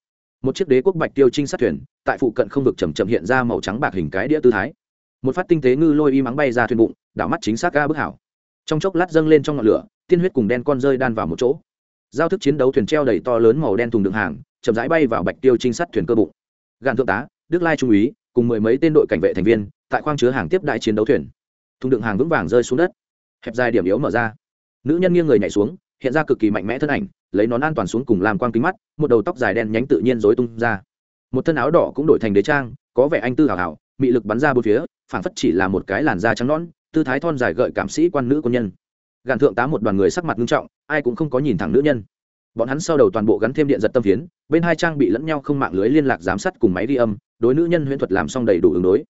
một chiếc đế quốc bạch tiêu trinh sát thuyền, tại phụ cận không vực chầm chậm hiện ra màu trắng bạc hình cái đĩa tư thái. Một phát tinh tế ngư lôi y mắng bay ra thuyền bụng, đảo mắt chính xác a bức hảo. Trong chốc lát dâng lên trong ngọn lửa, tiên huyết cùng đen con rơi đan vào một chỗ. Giao thức chiến đấu thuyền treo đầy to lớn màu đen thùng đựng hàng chậm rãi bay vào bạch tiêu trinh sát thuyền cơ bụng. Gạn thượng tá, đức lai trung úy, cùng mười mấy tên đội cảnh vệ thành viên tại khoang chứa hàng tiếp đại chiến đấu thuyền. Thùng đựng hàng vững vàng rơi xuống đất. Hẹp dài điểm yếu mở ra. Nữ nhân nghiêng người nhảy xuống, hiện ra cực kỳ mạnh mẽ thân ảnh, lấy nón an toàn xuống cùng làm quang kính mắt, một đầu tóc dài đen nhánh tự nhiên rối tung ra. Một thân áo đỏ cũng đổi thành đế trang, có vẻ anh tư hào hào, mị lực bắn ra bốn phía, phảng phất chỉ là một cái làn da trắng nõn, tư thái thon dài gợi cảm sĩ quan nữ quân nhân. Gàn thượng tá một đoàn người sắc mặt nghiêm trọng, ai cũng không có nhìn thẳng nữ nhân bọn hắn sau đầu toàn bộ gắn thêm điện giật tâm phiến, bên hai trang bị lẫn nhau không mạng lưới liên lạc giám sát cùng máy ghi âm, đối nữ nhân huyễn thuật làm xong đầy đủ ứng đối.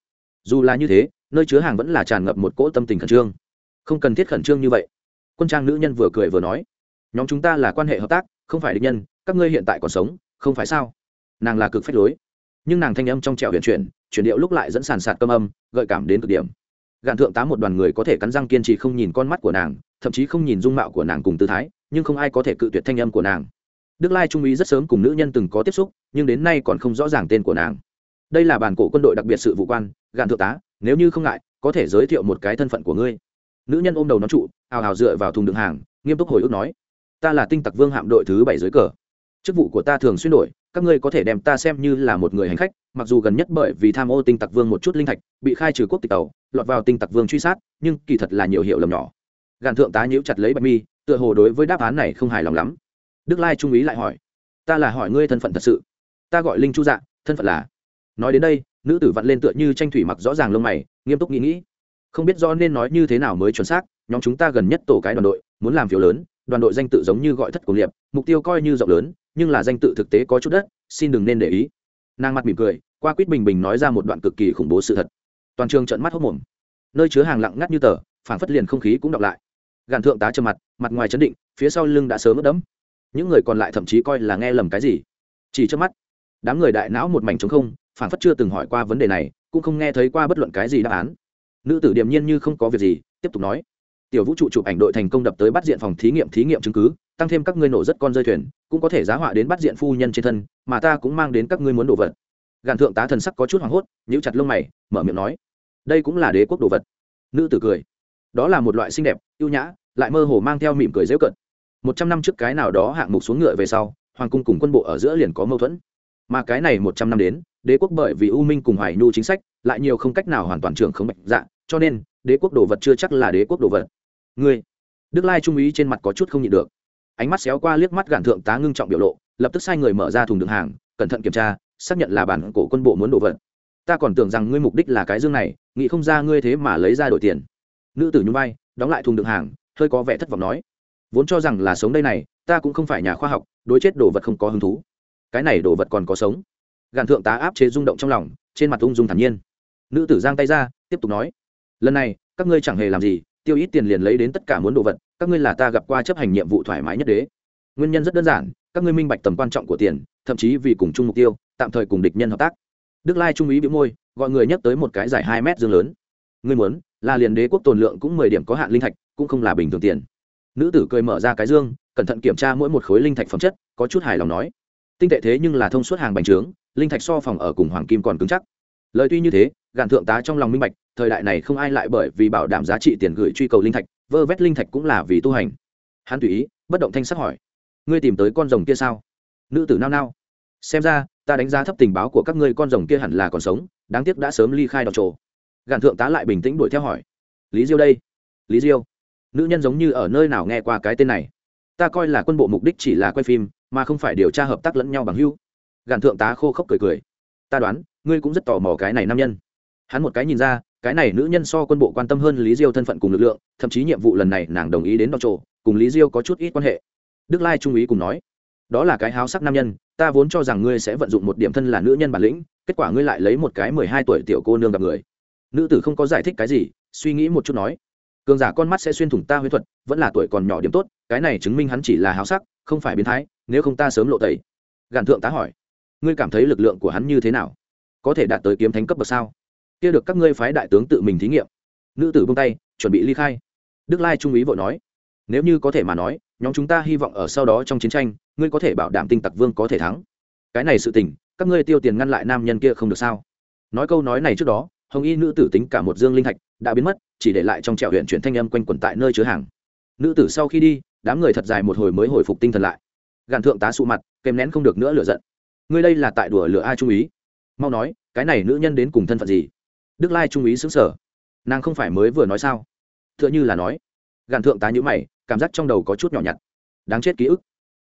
Dù là như thế, nơi chứa hàng vẫn là tràn ngập một cỗ tâm tình khẩn trương. Không cần thiết khẩn trương như vậy. Quân trang nữ nhân vừa cười vừa nói, nhóm chúng ta là quan hệ hợp tác, không phải địch nhân, các ngươi hiện tại còn sống, không phải sao? Nàng là cực phách lối. Nhưng nàng thanh âm trong trẻo huyền chuyển chuyển điệu lúc lại dẫn sàn sạt cơm âm, gợi cảm đến cực điểm. Gạn thượng tám một đoàn người có thể cắn răng kiên trì không nhìn con mắt của nàng, thậm chí không nhìn dung mạo của nàng cùng tư thái nhưng không ai có thể cự tuyệt thanh âm của nàng. Đức lai trung úy rất sớm cùng nữ nhân từng có tiếp xúc, nhưng đến nay còn không rõ ràng tên của nàng. Đây là bản cổ quân đội đặc biệt sự vụ quan, gạn thượng tá, nếu như không ngại, có thể giới thiệu một cái thân phận của ngươi. Nữ nhân ôm đầu nón trụ hào hào dựa vào thùng đựng hàng, nghiêm túc hồi ức nói, ta là tinh tặc vương hạm đội thứ bảy dưới cờ. Chức vụ của ta thường xuyên đổi, các ngươi có thể đem ta xem như là một người hành khách, mặc dù gần nhất bởi vì tham ô tinh tặc vương một chút linh thạch, bị khai trừ quốc tịch tàu, lọt vào tinh tặc vương truy sát, nhưng kỳ thật là nhiều hiệu lầm nhỏ. Gàn thượng tá nhíu chặt lấy bạch mi tựa hồ đối với đáp án này không hài lòng lắm. Đức lai trung úy lại hỏi, ta là hỏi ngươi thân phận thật sự. Ta gọi linh chu dạ thân phận là nói đến đây, nữ tử vặn lên tựa như tranh thủy mặc rõ ràng lông mày, nghiêm túc nghĩ nghĩ. Không biết do nên nói như thế nào mới chuẩn xác, nhóm chúng ta gần nhất tổ cái đoàn đội, muốn làm phiếu lớn, đoàn đội danh tự giống như gọi thất cổ liệp, mục tiêu coi như rộng lớn, nhưng là danh tự thực tế có chút đất, xin đừng nên để ý. Nàng mặt mỉm cười, qua quýt bình bình nói ra một đoạn cực kỳ khủng bố sự thật. Toàn trường trận mắt hốc mồm. Nơi chứa hàng lặng ngắt như tờ phản phất liền không khí cũng đọc lại gạn thượng tá trầm mặt mặt ngoài chấn định, phía sau lưng đã sớm ướt đẫm. Những người còn lại thậm chí coi là nghe lầm cái gì. Chỉ trước mắt, đám người đại não một mảnh trống không phản phất chưa từng hỏi qua vấn đề này, cũng không nghe thấy qua bất luận cái gì đáp án. Nữ tử điềm nhiên như không có việc gì, tiếp tục nói. Tiểu vũ trụ chụp ảnh đội thành công đập tới bắt diện phòng thí nghiệm thí nghiệm chứng cứ, tăng thêm các ngươi nổ rất con rơi thuyền, cũng có thể giá họa đến bắt diện phu nhân trên thân, mà ta cũng mang đến các ngươi muốn đồ vật. Gàn thượng tá thần sắc có chút hoảng hốt, nhíu chặt lông mày, mở miệng nói. Đây cũng là đế quốc đồ vật. Nữ tử cười đó là một loại xinh đẹp, ưu nhã, lại mơ hồ mang theo mỉm cười dễu cận. Một trăm năm trước cái nào đó hạng mục xuống ngựa về sau, hoàng cung cùng quân bộ ở giữa liền có mâu thuẫn. Mà cái này một trăm năm đến, đế quốc bởi vì u minh cùng hoài nhu chính sách, lại nhiều không cách nào hoàn toàn trường không mạnh dạ cho nên, đế quốc đồ vật chưa chắc là đế quốc đồ vật. Người đức lai trung ý trên mặt có chút không nhịn được. Ánh mắt xéo qua liếc mắt gạn thượng tá ngưng trọng biểu lộ, lập tức sai người mở ra thùng đường hàng, cẩn thận kiểm tra, xác nhận là bản cổ quân bộ muốn đồ vật. Ta còn tưởng rằng ngươi mục đích là cái dương này, nghĩ không ra ngươi thế mà lấy ra đổi tiền nữ tử nhún vai, đóng lại thùng đựng hàng, hơi có vẻ thất vọng nói. Vốn cho rằng là sống đây này, ta cũng không phải nhà khoa học, đối chết đồ vật không có hứng thú. Cái này đồ vật còn có sống. Gàn thượng tá áp chế rung động trong lòng, trên mặt ung dung thản nhiên. Nữ tử giang tay ra, tiếp tục nói. Lần này, các ngươi chẳng hề làm gì, tiêu ít tiền liền lấy đến tất cả muốn đồ vật, các ngươi là ta gặp qua chấp hành nhiệm vụ thoải mái nhất đế. Nguyên nhân rất đơn giản, các ngươi minh bạch tầm quan trọng của tiền, thậm chí vì cùng chung mục tiêu, tạm thời cùng địch nhân hợp tác. Đức lai trung ý bị môi, gọi người nhắc tới một cái dài hai mét dương lớn. Ngươi muốn là liền đế quốc tồn lượng cũng mười điểm có hạn linh thạch, cũng không là bình thường tiền. Nữ tử cười mở ra cái dương, cẩn thận kiểm tra mỗi một khối linh thạch phẩm chất, có chút hài lòng nói. Tinh tệ thế nhưng là thông suốt hàng bành trướng, linh thạch so phòng ở cùng hoàng kim còn cứng chắc. Lời tuy như thế, gạn thượng tá trong lòng minh bạch, thời đại này không ai lại bởi vì bảo đảm giá trị tiền gửi truy cầu linh thạch, vơ vét linh thạch cũng là vì tu hành. Hắn tùy ý, bất động thanh sắc hỏi, ngươi tìm tới con rồng kia sao? Nữ tử nao nao, xem ra, ta đánh giá thấp tình báo của các ngươi con rồng kia hẳn là còn sống, đáng tiếc đã sớm ly khai đọc trồ gạn thượng tá lại bình tĩnh đuổi theo hỏi. Lý diêu đây? Lý diêu? Nữ nhân giống như ở nơi nào nghe qua cái tên này? Ta coi là quân bộ mục đích chỉ là quay phim, mà không phải điều tra hợp tác lẫn nhau bằng hưu gạn thượng tá khô khốc cười cười. Ta đoán, ngươi cũng rất tò mò cái này nam nhân. Hắn một cái nhìn ra, cái này nữ nhân so quân bộ quan tâm hơn lý diêu thân phận cùng lực lượng, thậm chí nhiệm vụ lần này nàng đồng ý đến đọc trộ cùng lý diêu có chút ít quan hệ. Đức lai trung úy cùng nói, đó là cái háo sắc nam nhân, ta vốn cho rằng ngươi sẽ vận dụng một điểm thân là nữ nhân bản lĩnh, kết quả ngươi lại lấy một cái mười hai tuổi tiểu cô nương gặp người nữ tử không có giải thích cái gì, suy nghĩ một chút nói, cường giả con mắt sẽ xuyên thủng ta huyết thuật, vẫn là tuổi còn nhỏ điểm tốt, cái này chứng minh hắn chỉ là háo sắc, không phải biến thái, nếu không ta sớm lộ tẩy. Gàn thượng tá hỏi, ngươi cảm thấy lực lượng của hắn như thế nào? Có thể đạt tới kiếm thánh cấp bậc sao? Kia được các ngươi phái đại tướng tự mình thí nghiệm. Nữ tử bông tay, chuẩn bị ly khai. Đức lai trung úy vội nói, nếu như có thể mà nói, nhóm chúng ta hy vọng ở sau đó trong chiến tranh, ngươi có thể bảo đảm tinh tặc vương có thể thắng. Cái này sự tình, các ngươi tiêu tiền ngăn lại nam nhân kia không được sao? Nói câu nói này trước đó hồng y nữ tử tính cả một dương linh thạch đã biến mất, chỉ để lại trong trèo huyện chuyển thanh âm quanh quẩn tại nơi chứa hàng. Nữ tử sau khi đi, đám người thật dài một hồi mới hồi phục tinh thần lại. Gàn thượng tá sụ mặt, kèm nén không được nữa lửa giận. Ngươi đây là tại đùa lửa ai trung ý mau nói, cái này nữ nhân đến cùng thân phận gì? Đức lai trung ý xứng sở. Nàng không phải mới vừa nói sao? T h ư ợ n h ư là nói. Gàn thượng tá nhữ mày, cảm giác trong đầu có chút nhỏ nhặt. Đáng chết ký ức.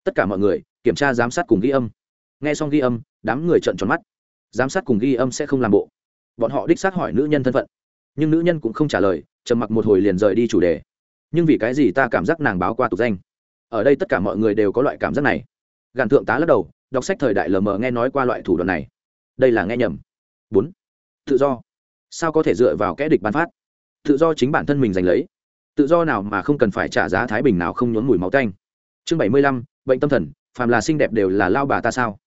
Tất cả mọi người, kiểm tra giám sát cùng ghi âm. N g h e xong ghi âm, đám người trợn tròn mắt. Giám sát cùng ghi âm sẽ không làm bộ bọn họ đích xác hỏi nữ nhân thân phận. Nhưng nữ nhân cũng không trả lời, trầm mặc một hồi liền rời đi chủ đề. Nhưng vì cái gì ta cảm giác nàng báo qua tục danh? Ở đây tất cả mọi người đều có loại cảm giác này. Gàn thượng tá lắc đầu, đọc sách thời đại lờ mờ nghe nói qua loại thủ đoạn này. Đây là nghe nhầm. Bốn. Tự do. Sao có thể dựa vào kẽ địch bán phát? Tự do chính bản thân mình giành lấy. Tự do nào mà không cần phải trả giá thái bình nào không nhốn mùi máu tanh. Chương bảy mươi lăm, bệnh tâm thần, phàm là xinh đẹp đều là lao bà ta sao?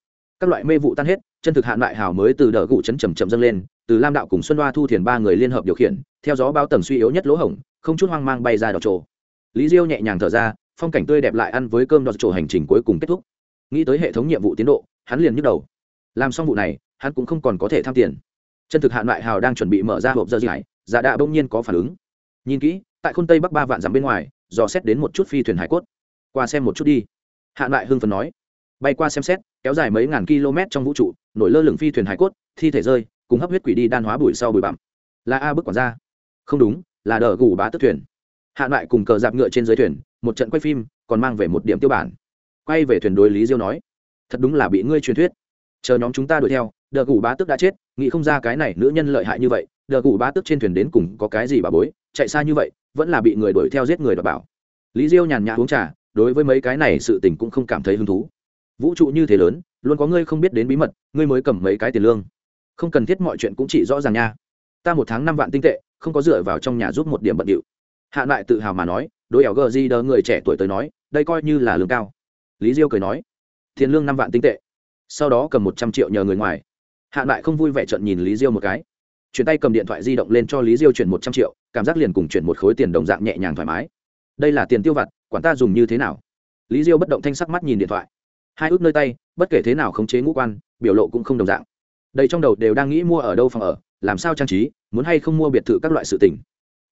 Các loại mê vụ tan hết, chân thực hạn lại hào mới từ đỡ gụ chấn chầm chậm dâng lên từ lam đạo cùng xuân Đoa thu thiền ba người liên hợp điều khiển, theo gió bao tầng suy yếu nhất lỗ hổng, không chút hoang mang bay ra đỏ trổ lý diêu nhẹ nhàng thở ra, phong cảnh tươi đẹp lại ăn với cơm đỏ trổ hành trình cuối cùng kết thúc. Nghĩ tới hệ thống nhiệm vụ tiến độ, hắn liền nhức đầu. Làm xong vụ này, hắn cũng không còn có thể tham tiền. Chân thực hạn loại hào đang chuẩn bị mở ra hộp giờ giải giả đạ bỗng nhiên có phản ứng. Nhìn kỹ, tại khôn tây bắc ba vạn dặm bên ngoài, dò xét đến một chút phi thuyền hải cốt. Qua xem một chút đi. Hạn lại hưng phần nói. Bay qua xem xét, kéo dài mấy ngàn km trong vũ trụ, nổi lơ lửng phi thuyền hải cốt, thi thể rơi cùng hấp huyết quỷ đi đan hóa bụi sau bụi bặm. Là a bước quản gia. Không đúng, là đờ gù bá tức thuyền. Hạ loại cùng cờ dạp ngựa trên dưới thuyền, một trận quay phim, còn mang về một điểm tiêu bản. Quay về thuyền đối lý diêu nói, thật đúng là bị ngươi truyền thuyết. Chờ nhóm chúng ta đuổi theo, đờ gù bá tức đã chết, nghĩ không ra cái này nữ nhân lợi hại như vậy, đờ gù bá tức trên thuyền đến cùng có cái gì bà bối, chạy xa như vậy, vẫn là bị người đuổi theo giết người đọc bảo. Lý diêu nhàn nhã uống trà, đối với mấy cái này sự tình cũng không cảm thấy hứng thú. Vũ trụ như thế lớn, luôn có ngươi không biết đến bí mật, ngươi mới cầm mấy cái tiền lương không cần thiết mọi chuyện cũng chỉ rõ ràng nha. Ta một tháng năm vạn tinh tệ, không có dựa vào trong nhà giúp một điểm bận điệu. Hạ lại tự hào mà nói, đối ẻo gờ di đờ người trẻ tuổi tới nói, đây coi như là lương cao. Lý diêu cười nói, tiền lương năm vạn tinh tệ. Sau đó cầm một trăm triệu nhờ người ngoài. Hạ lại không vui vẻ trận nhìn lý diêu một cái. Chuyển tay cầm điện thoại di động lên cho lý diêu chuyển một trăm triệu, cảm giác liền cùng chuyển một khối tiền đồng dạng nhẹ nhàng thoải mái. Đây là tiền tiêu vặt, quản ta dùng như thế nào? Lý diêu bất động thanh sắc mắt nhìn điện thoại. Hai ước nơi tay, bất kể thế nào khống chế ngũ quan, biểu lộ cũng không đồng dạng đầy trong đầu đều đang nghĩ mua ở đâu phòng ở, làm sao trang trí, muốn hay không mua biệt thự các loại sự tỉnh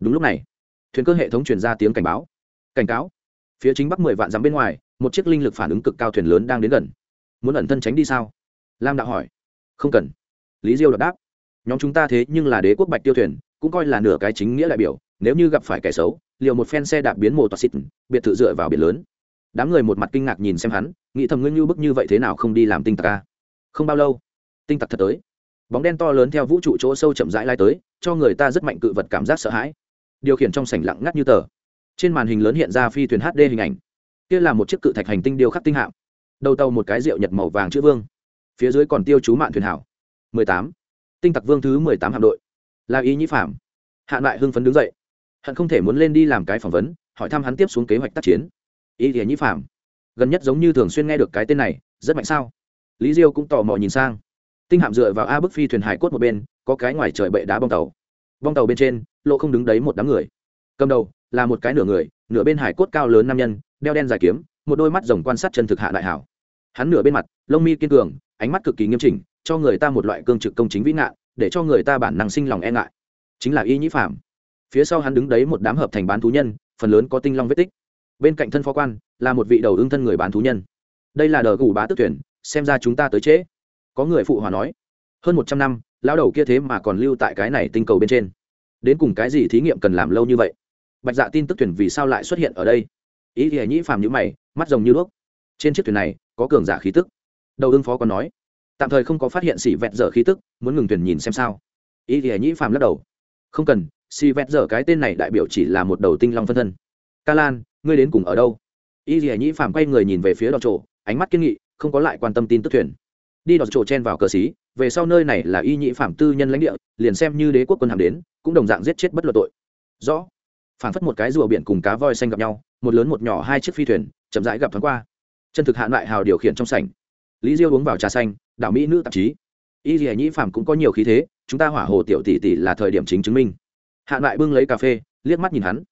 đúng lúc này, thuyền cơ hệ thống truyền ra tiếng cảnh báo. Cảnh cáo. Phía chính bắc mười vạn dặm bên ngoài, một chiếc linh lực phản ứng cực cao thuyền lớn đang đến gần. Muốn ẩn thân tránh đi sao? Lam đạo hỏi. Không cần. Lý diêu đọc đáp. Nhóm chúng ta thế nhưng là đế quốc bạch tiêu thuyền, cũng coi là nửa cái chính nghĩa đại biểu, nếu như gặp phải kẻ xấu, liều một phen xe đạp biến mồ toa xịt, biệt thự dựa vào biển lớn. Đám người một mặt kinh ngạc nhìn xem hắn, nghĩ thầm ngươi như bức như vậy thế nào không đi làm tinh tạc ca không bao lâu tinh tặc thật tới. Bóng đen to lớn theo vũ trụ chỗ sâu chậm rãi lai tới, cho người ta rất mạnh cự vật cảm giác sợ hãi. Điều khiển trong sảnh lặng ngắt như tờ. Trên màn hình lớn hiện ra phi thuyền hd hình ảnh. Kia là một chiếc cự thạch hành tinh điêu khắc tinh hạm. Đầu tàu một cái rượu nhật màu vàng chữ vương. Phía dưới còn tiêu chú mạn thuyền hảo. Mười tám. Tinh tặc vương thứ mười tám hạm đội. Là ý nhĩ phạm hạn lại hưng phấn đứng dậy. Hận không thể muốn lên đi làm cái phỏng vấn, hỏi thăm hắn tiếp xuống kế hoạch tác chiến. Ý thì nhĩ phạm gần nhất giống như thường xuyên nghe được cái tên này, rất mạnh sao? Lý diêu cũng tò mò nhìn sang tinh hạm dựa vào a bức phi thuyền hải cốt một bên, có cái ngoài trời bệ đá bong tàu. Bong tàu bên trên, lộ không đứng đấy một đám người. Cầm đầu, là một cái nửa người, nửa bên hải cốt cao lớn nam nhân, đeo đen dài kiếm, một đôi mắt rồng quan sát chân thực hạ đại hảo. Hắn nửa bên mặt, lông mi kiên cường, ánh mắt cực kỳ nghiêm chỉnh, cho người ta một loại cương trực công chính vĩ ngạn để cho người ta bản năng sinh lòng e ngại. Chính là y nhĩ phạm phía sau hắn đứng đấy một đám hợp thành bán thú nhân, phần lớn có tinh long vết tích. Bên cạnh thân phó quan, là một vị đầu ương thân người bán thú nhân. Đây là đờ gù bá tức tuyển xem ra chúng ta tới trễ có người phụ hòa nói, hơn một trăm năm lao đầu kia thế mà còn lưu tại cái này tinh cầu bên trên. Đến cùng cái gì thí nghiệm cần làm lâu như vậy? Bạch dạ tin tức thuyền vì sao lại xuất hiện ở đây? Ý thì hãy nhĩ phàm nhữ mày, mắt rồng như đuốc. Trên chiếc thuyền này, có cường giả khí tức. Đầu ương phó còn nói, tạm thời không có phát hiện xỉ vẹt dở khí tức, muốn ngừng thuyền nhìn xem sao. Ý thì hãy nhĩ phàm lắc đầu, không cần, xỉ vẹt dở cái tên này đại biểu chỉ là một đầu tinh long phân thân. Ca lan, ngươi đến cùng ở đâu? Ý thì hãy nhĩ phàm quay người nhìn về phía đ trộ ánh mắt kiên nghị, không có lại quan tâm tin tức thuyền đi đọt trổ chen vào cờ xí, về sau nơi này là y nhị phạm tư nhân lãnh địa, liền xem như đế quốc quân hàm đến, cũng đồng dạng giết chết bất luận tội. Rõ. Phản phất một cái rùa biển cùng cá voi xanh gặp nhau, một lớn một nhỏ hai chiếc phi thuyền, chậm rãi gặp thoáng qua. Chân thực hạn lại hào điều khiển trong sảnh. Lý diêu uống vào trà xanh, đảo mỹ nữ tạp chí. Y dì nhị phạm cũng có nhiều khí thế, chúng ta hỏa hồ tiểu tỷ tỷ là thời điểm chính chứng minh. Hạn lại bưng lấy cà phê, liếc mắt nhìn hắn.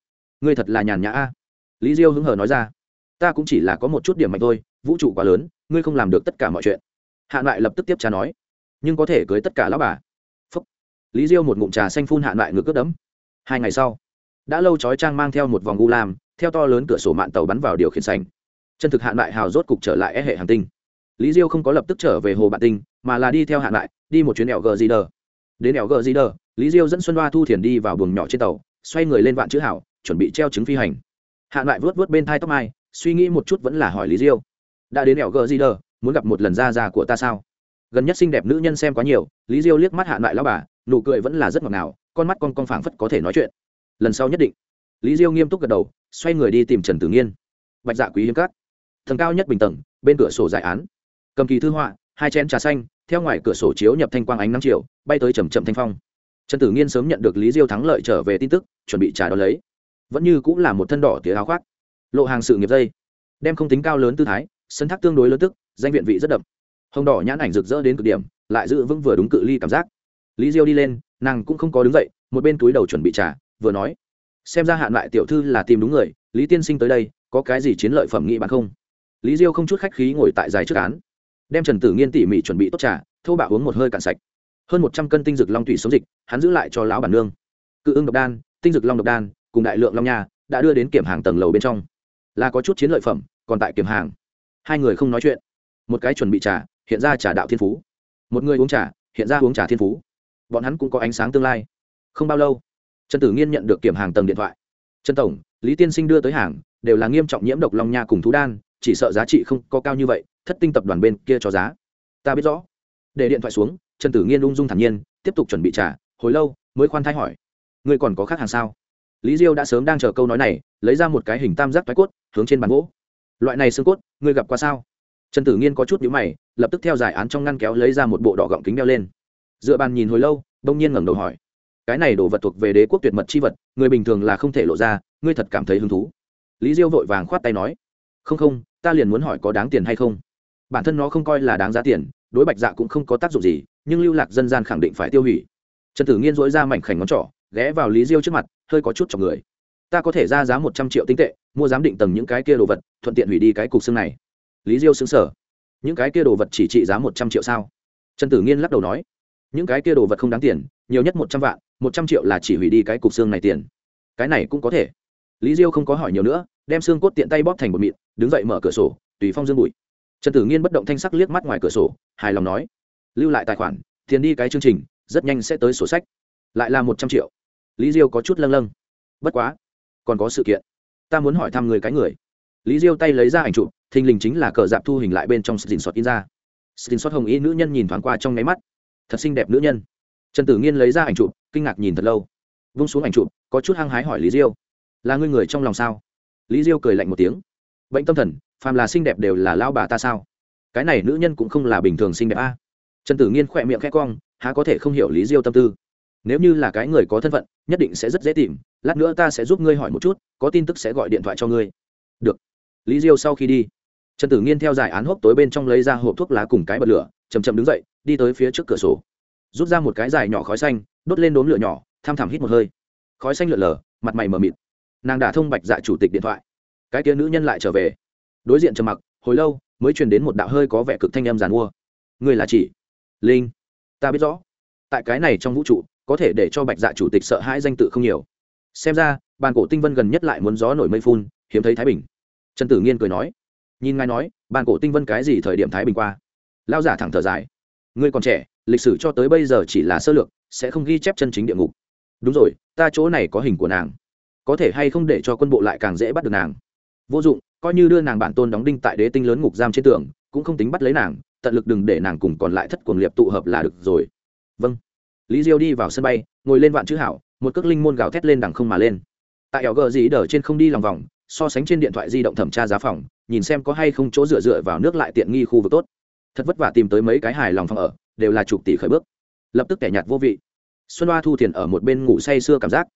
Ngươi thật là nhàn nhã a. Lý diêu hứng hờ nói ra. Ta cũng chỉ là có một chút điểm mạnh thôi, vũ trụ quá lớn, ngươi không làm được tất cả mọi chuyện hạ lại lập tức tiếp trà nói, nhưng có thể cưới tất cả lão bà. Phúc. Lý diêu một ngụm trà xanh phun hạ lại ngực cướp đấm. Hai ngày sau, đã lâu trói trang mang theo một vòng gu lam, theo to lớn cửa sổ mạng tàu bắn vào điều khiển sành chân thực hạ lại hào rốt cục trở lại e hệ hàng tinh. Lý diêu không có lập tức trở về hồ bạn tinh, mà là đi theo hạ lại đi một chuyến đèo gờ gì đờ đến đèo gờ gì đờ lý diêu dẫn xuân đoa thu thiền đi vào buồng nhỏ trên tàu, xoay người lên vạn chữ hảo, chuẩn bị treo chứng phi hành. Hạ lại vớt vớt bên thai tóc mai, suy nghĩ một chút vẫn là hỏi lý diêu, đã đến đèo gờ gì đờ muốn gặp một lần ra ra của ta sao? Gần nhất xinh đẹp nữ nhân xem quá nhiều, lý diêu liếc mắt hạ lại lao bà, nụ cười vẫn là rất ngọt ngào, con mắt con con phảng phất có thể nói chuyện. Lần sau nhất định. Lý diêu nghiêm túc gật đầu, xoay người đi tìm trần tử nghiên. Bạch dạ quý hiếm cát thần cao nhất bình tầng, bên cửa sổ giải án. Cầm kỳ thư họa, hai chén trà xanh, theo ngoài cửa sổ chiếu nhập thanh quang ánh nắng chiều, bay tới chầm chậm thanh phong. Trần tử nghiên sớm nhận được lý diêu thắng lợi trở về tin tức, chuẩn bị trà đón lấy. Vẫn như cũng là một thân đỏ tía áo khoác. Lộ hàng sự nghiệp dây. Đem không tính cao lớn tư thái sân thác tương đối lớn tức, danh viện vị rất đậm. Hồng đỏ nhãn ảnh rực rỡ đến cực điểm, lại giữ vững vừa đúng cự ly cảm giác. Lý diêu đi lên, nàng cũng không có đứng dậy, một bên túi đầu chuẩn bị trả vừa nói, xem ra hạn lại tiểu thư là tìm đúng người, lý tiên sinh tới đây, có cái gì chiến lợi phẩm nghị bạn không? Lý diêu không chút khách khí ngồi tại dài trước án, đem trần tử nghiên tỉ mỉ chuẩn bị tốt trà thâu bạo uống một hơi cạn sạch. Hơn một trăm cân tinh dược long thủy sống dịch, hắn giữ lại cho lão bản nương. Cự ưng độc đan, tinh dược long độc đan, cùng đại lượng long nha, đã đưa đến kiểm hàng tầng lầu bên trong. Là có chút chiến lợi phẩm, còn tại kiểm hàng hai người không nói chuyện. Một cái chuẩn bị trà, hiện ra trà đạo thiên phú. Một người uống trà, hiện ra uống trà thiên phú. Bọn hắn cũng có ánh sáng tương lai. Không bao lâu, trần tử nghiên nhận được kiểm hàng tầng điện thoại. Trần tổng, lý tiên sinh đưa tới hàng, đều là nghiêm trọng nhiễm độc long nha cùng thú đan, chỉ sợ giá trị không có cao như vậy, thất tinh tập đoàn bên kia cho giá. Ta biết rõ. Để điện thoại xuống, trần tử nghiên ung dung thản nhiên, tiếp tục chuẩn bị trả hồi lâu mới khoan thai hỏi, ngươi còn có khác hàng sao? Lý diêu đã sớm đang chờ câu nói này, lấy ra một cái hình tam giác thoái cốt, hướng trên bàn gỗ loại này xương cốt, ngươi gặp qua sao? Trần tử nghiên có chút nhữ mày, lập tức theo giải án trong ngăn kéo lấy ra một bộ đỏ gọng kính đeo lên. Dựa bàn nhìn hồi lâu, bỗng nhiên ngẩng đầu hỏi, cái này đồ vật thuộc về đế quốc tuyệt mật chi vật, người bình thường là không thể lộ ra, ngươi thật cảm thấy hứng thú? Lý diêu vội vàng khoát tay nói, không không, ta liền muốn hỏi có đáng tiền hay không? Bản thân nó không coi là đáng giá tiền, đối bạch dạ cũng không có tác dụng gì, nhưng lưu lạc dân gian khẳng định phải tiêu hủy. Trần tử nghiên dỗi ra mảnh khảnh ngón trỏ, ghé vào lý diêu trước mặt, hơi có chút chọc người. Ta có thể ra giá một trăm triệu tinh tệ mua giám định tầng những cái kia đồ vật, thuận tiện hủy đi cái cục xương này. Lý diêu xứng sở những cái kia đồ vật chỉ trị giá một trăm triệu sao? Trần tử nghiên lắc đầu nói. Những cái kia đồ vật không đáng tiền, nhiều nhất một trăm vạn, một trăm triệu là chỉ hủy đi cái cục xương này tiền. Cái này cũng có thể. Lý diêu không có hỏi nhiều nữa, đem xương cốt tiện tay bóp thành một mịn, đứng dậy mở cửa sổ, tùy phong dương bụi. Trần tử nghiên bất động thanh sắc liếc mắt ngoài cửa sổ, hài lòng nói. Lưu lại tài khoản, tiền đi cái chương trình, rất nhanh sẽ tới sổ sách. Lại là một trăm triệu. Lý diêu có chút lâng lâng. Bất quá, còn có sự kiện ta muốn hỏi thăm người cái người. Lý diêu tay lấy ra ảnh chụp, thình lình chính là cờ dạp thu hình lại bên trong xin xót in ra. Xin xót hồng y nữ nhân nhìn thoáng qua trong nháy mắt. Thật xinh đẹp nữ nhân. Trần tử nghiên lấy ra ảnh chụp, kinh ngạc nhìn thật lâu. Vung xuống ảnh chụp, có chút hăng hái hỏi lý diêu, là ngươi người trong lòng sao? Lý diêu cười lạnh một tiếng, bệnh tâm thần, phàm là xinh đẹp đều là lao bà ta sao? Cái này nữ nhân cũng không là bình thường xinh đẹp a. Trần tử nghiên khỏe miệng khẽ cong, há có thể không hiểu lý diêu tâm tư. Nếu như là cái người có thân phận, nhất định sẽ rất dễ tìm lát nữa ta sẽ giúp ngươi hỏi một chút có tin tức sẽ gọi điện thoại cho ngươi. Được. Lý diêu sau khi đi trần tử nghiên theo giải án hốc tối bên trong lấy ra hộp thuốc lá cùng cái bật lửa chầm chậm đứng dậy đi tới phía trước cửa sổ. Rút ra một cái dài nhỏ khói xanh đốt lên đốm lửa nhỏ tham thảm hít một hơi. Khói xanh lửa lở, mặt mày mờ mịt. Nàng đã thông bạch dạ chủ tịch điện thoại. Cái kia nữ nhân lại trở về. Đối diện trầm mặc hồi lâu mới truyền đến một đạo hơi có vẻ cực thanh em giàn mua. Người là chỉ? Linh. Ta biết rõ. Tại cái này trong vũ trụ có thể để cho bạch dạ chủ tịch sợ hãi danh tự không nhiều xem ra, bàn cổ tinh vân gần nhất lại muốn gió nổi mây phun, hiếm thấy thái bình. Trần tử nghiên cười nói, nhìn ngài nói, bàn cổ tinh vân cái gì thời điểm thái bình qua? Lao giả thẳng thở dài, ngươi còn trẻ, lịch sử cho tới bây giờ chỉ là sơ lược, sẽ không ghi chép chân chính địa ngục. Đúng rồi, ta chỗ này có hình của nàng. Có thể hay không để cho quân bộ lại càng dễ bắt được nàng? Vô dụng, coi như đưa nàng bản tôn đóng đinh tại đế tinh lớn ngục giam trên tường, cũng không tính bắt lấy nàng, tận lực đừng để nàng cùng còn lại thất quần liệp tụ hợp là được rồi. Vâng. Lý diêu đi vào sân bay, ngồi lên vạn chữ hảo một cước linh môn gào thét lên đằng không mà lên. Tại eo gờ dĩ đờ trên không đi lòng vòng, so sánh trên điện thoại di động thẩm tra giá phòng, nhìn xem có hay không chỗ dựa dựa vào nước lại tiện nghi khu vực tốt. Thật vất vả tìm tới mấy cái hài lòng phòng ở, đều là chục tỷ khởi bước. Lập tức kẻ nhạt vô vị. Xuân hoa thu thiền ở một bên ngủ say sưa cảm giác.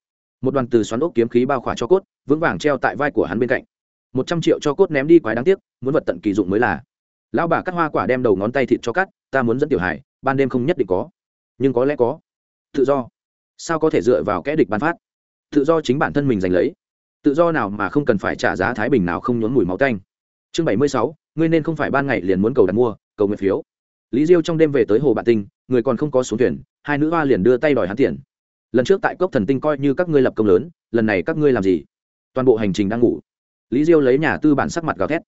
Một đoàn từ xoắn ốc kiếm khí bao khỏa cho cốt, vững vàng treo tại vai của hắn bên cạnh. Một trăm triệu cho cốt ném đi quái đáng tiếc, muốn vật tận kỳ dụng mới là. Lão bà cắt hoa quả đem đầu ngón tay thịt cho cắt, ta muốn dẫn tiểu hải ban đêm không nhất định có. Nhưng có lẽ có. Tự do sao có thể dựa vào kẻ địch ban phát? Tự do chính bản thân mình giành lấy. Tự do nào mà không cần phải trả giá thái bình nào không nhốn mùi máu canh chương bảy mươi sáu, ngươi nên không phải ban ngày liền muốn cầu đặt mua, cầu nguyện phiếu. Lý diêu trong đêm về tới hồ bạn tinh, người còn không có xuống thuyền, hai nữ hoa liền đưa tay đòi hắn tiền. Lần trước tại cốc thần tinh coi như các ngươi lập công lớn, lần này các ngươi làm gì? Toàn bộ hành trình đang ngủ. Lý diêu lấy nhà tư bản sắc mặt gào thét.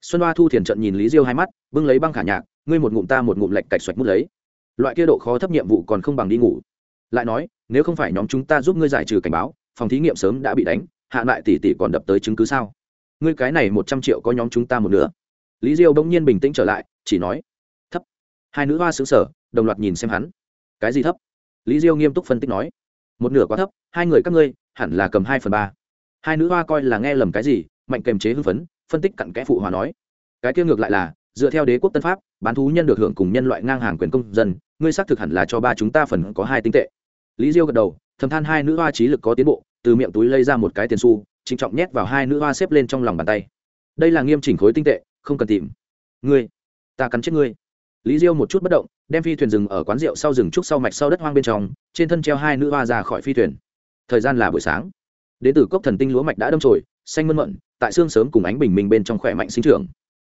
Xuân hoa thu thiền trận nhìn lý diêu hai mắt, bưng lấy băng khả nhạc, ngươi một ngụm ta một ngụm lệch cạch xoạch mút lấy. Loại kia độ khó thấp nhiệm vụ còn không bằng đi ngủ lại nói, nếu không phải nhóm chúng ta giúp ngươi giải trừ cảnh báo, phòng thí nghiệm sớm đã bị đánh, hạ lại tỷ tỷ còn đập tới chứng cứ sao? Ngươi cái này một trăm triệu có nhóm chúng ta một nửa. Lý diêu bỗng nhiên bình tĩnh trở lại, chỉ nói, thấp. Hai nữ hoa xứng sở đồng loạt nhìn xem hắn. Cái gì thấp? Lý diêu nghiêm túc phân tích nói. Một nửa quá thấp, hai người các ngươi, hẳn là cầm hai phần ba. Hai nữ hoa coi là nghe lầm cái gì, mạnh kềm chế hưng phấn, phân tích cặn kẽ phụ hòa nói. Cái kia ngược lại là, dựa theo đế quốc tân pháp, bán thú nhân được hưởng cùng nhân loại ngang hàng quyền công dân, ngươi xác thực hẳn là cho ba chúng ta phần có hai tinh tệ lý diêu gật đầu, thầm than hai nữ hoa trí lực có tiến bộ, từ miệng túi lấy ra một cái tiền xu, trịnh trọng nhét vào hai nữ hoa xếp lên trong lòng bàn tay. Đây là nghiêm chỉnh khối tinh tệ, không cần tìm. Ngươi, ta cắn chết ngươi. Lý diêu một chút bất động, đem phi thuyền rừng ở quán rượu sau rừng trúc sau mạch sau đất hoang bên trong, trên thân treo hai nữ hoa ra khỏi phi thuyền. Thời gian là buổi sáng. Đến từ cốc thần tinh lúa mạch đã đâm trồi xanh mơn mận, tại xương sớm cùng ánh bình minh bên trong khỏe mạnh sinh trưởng.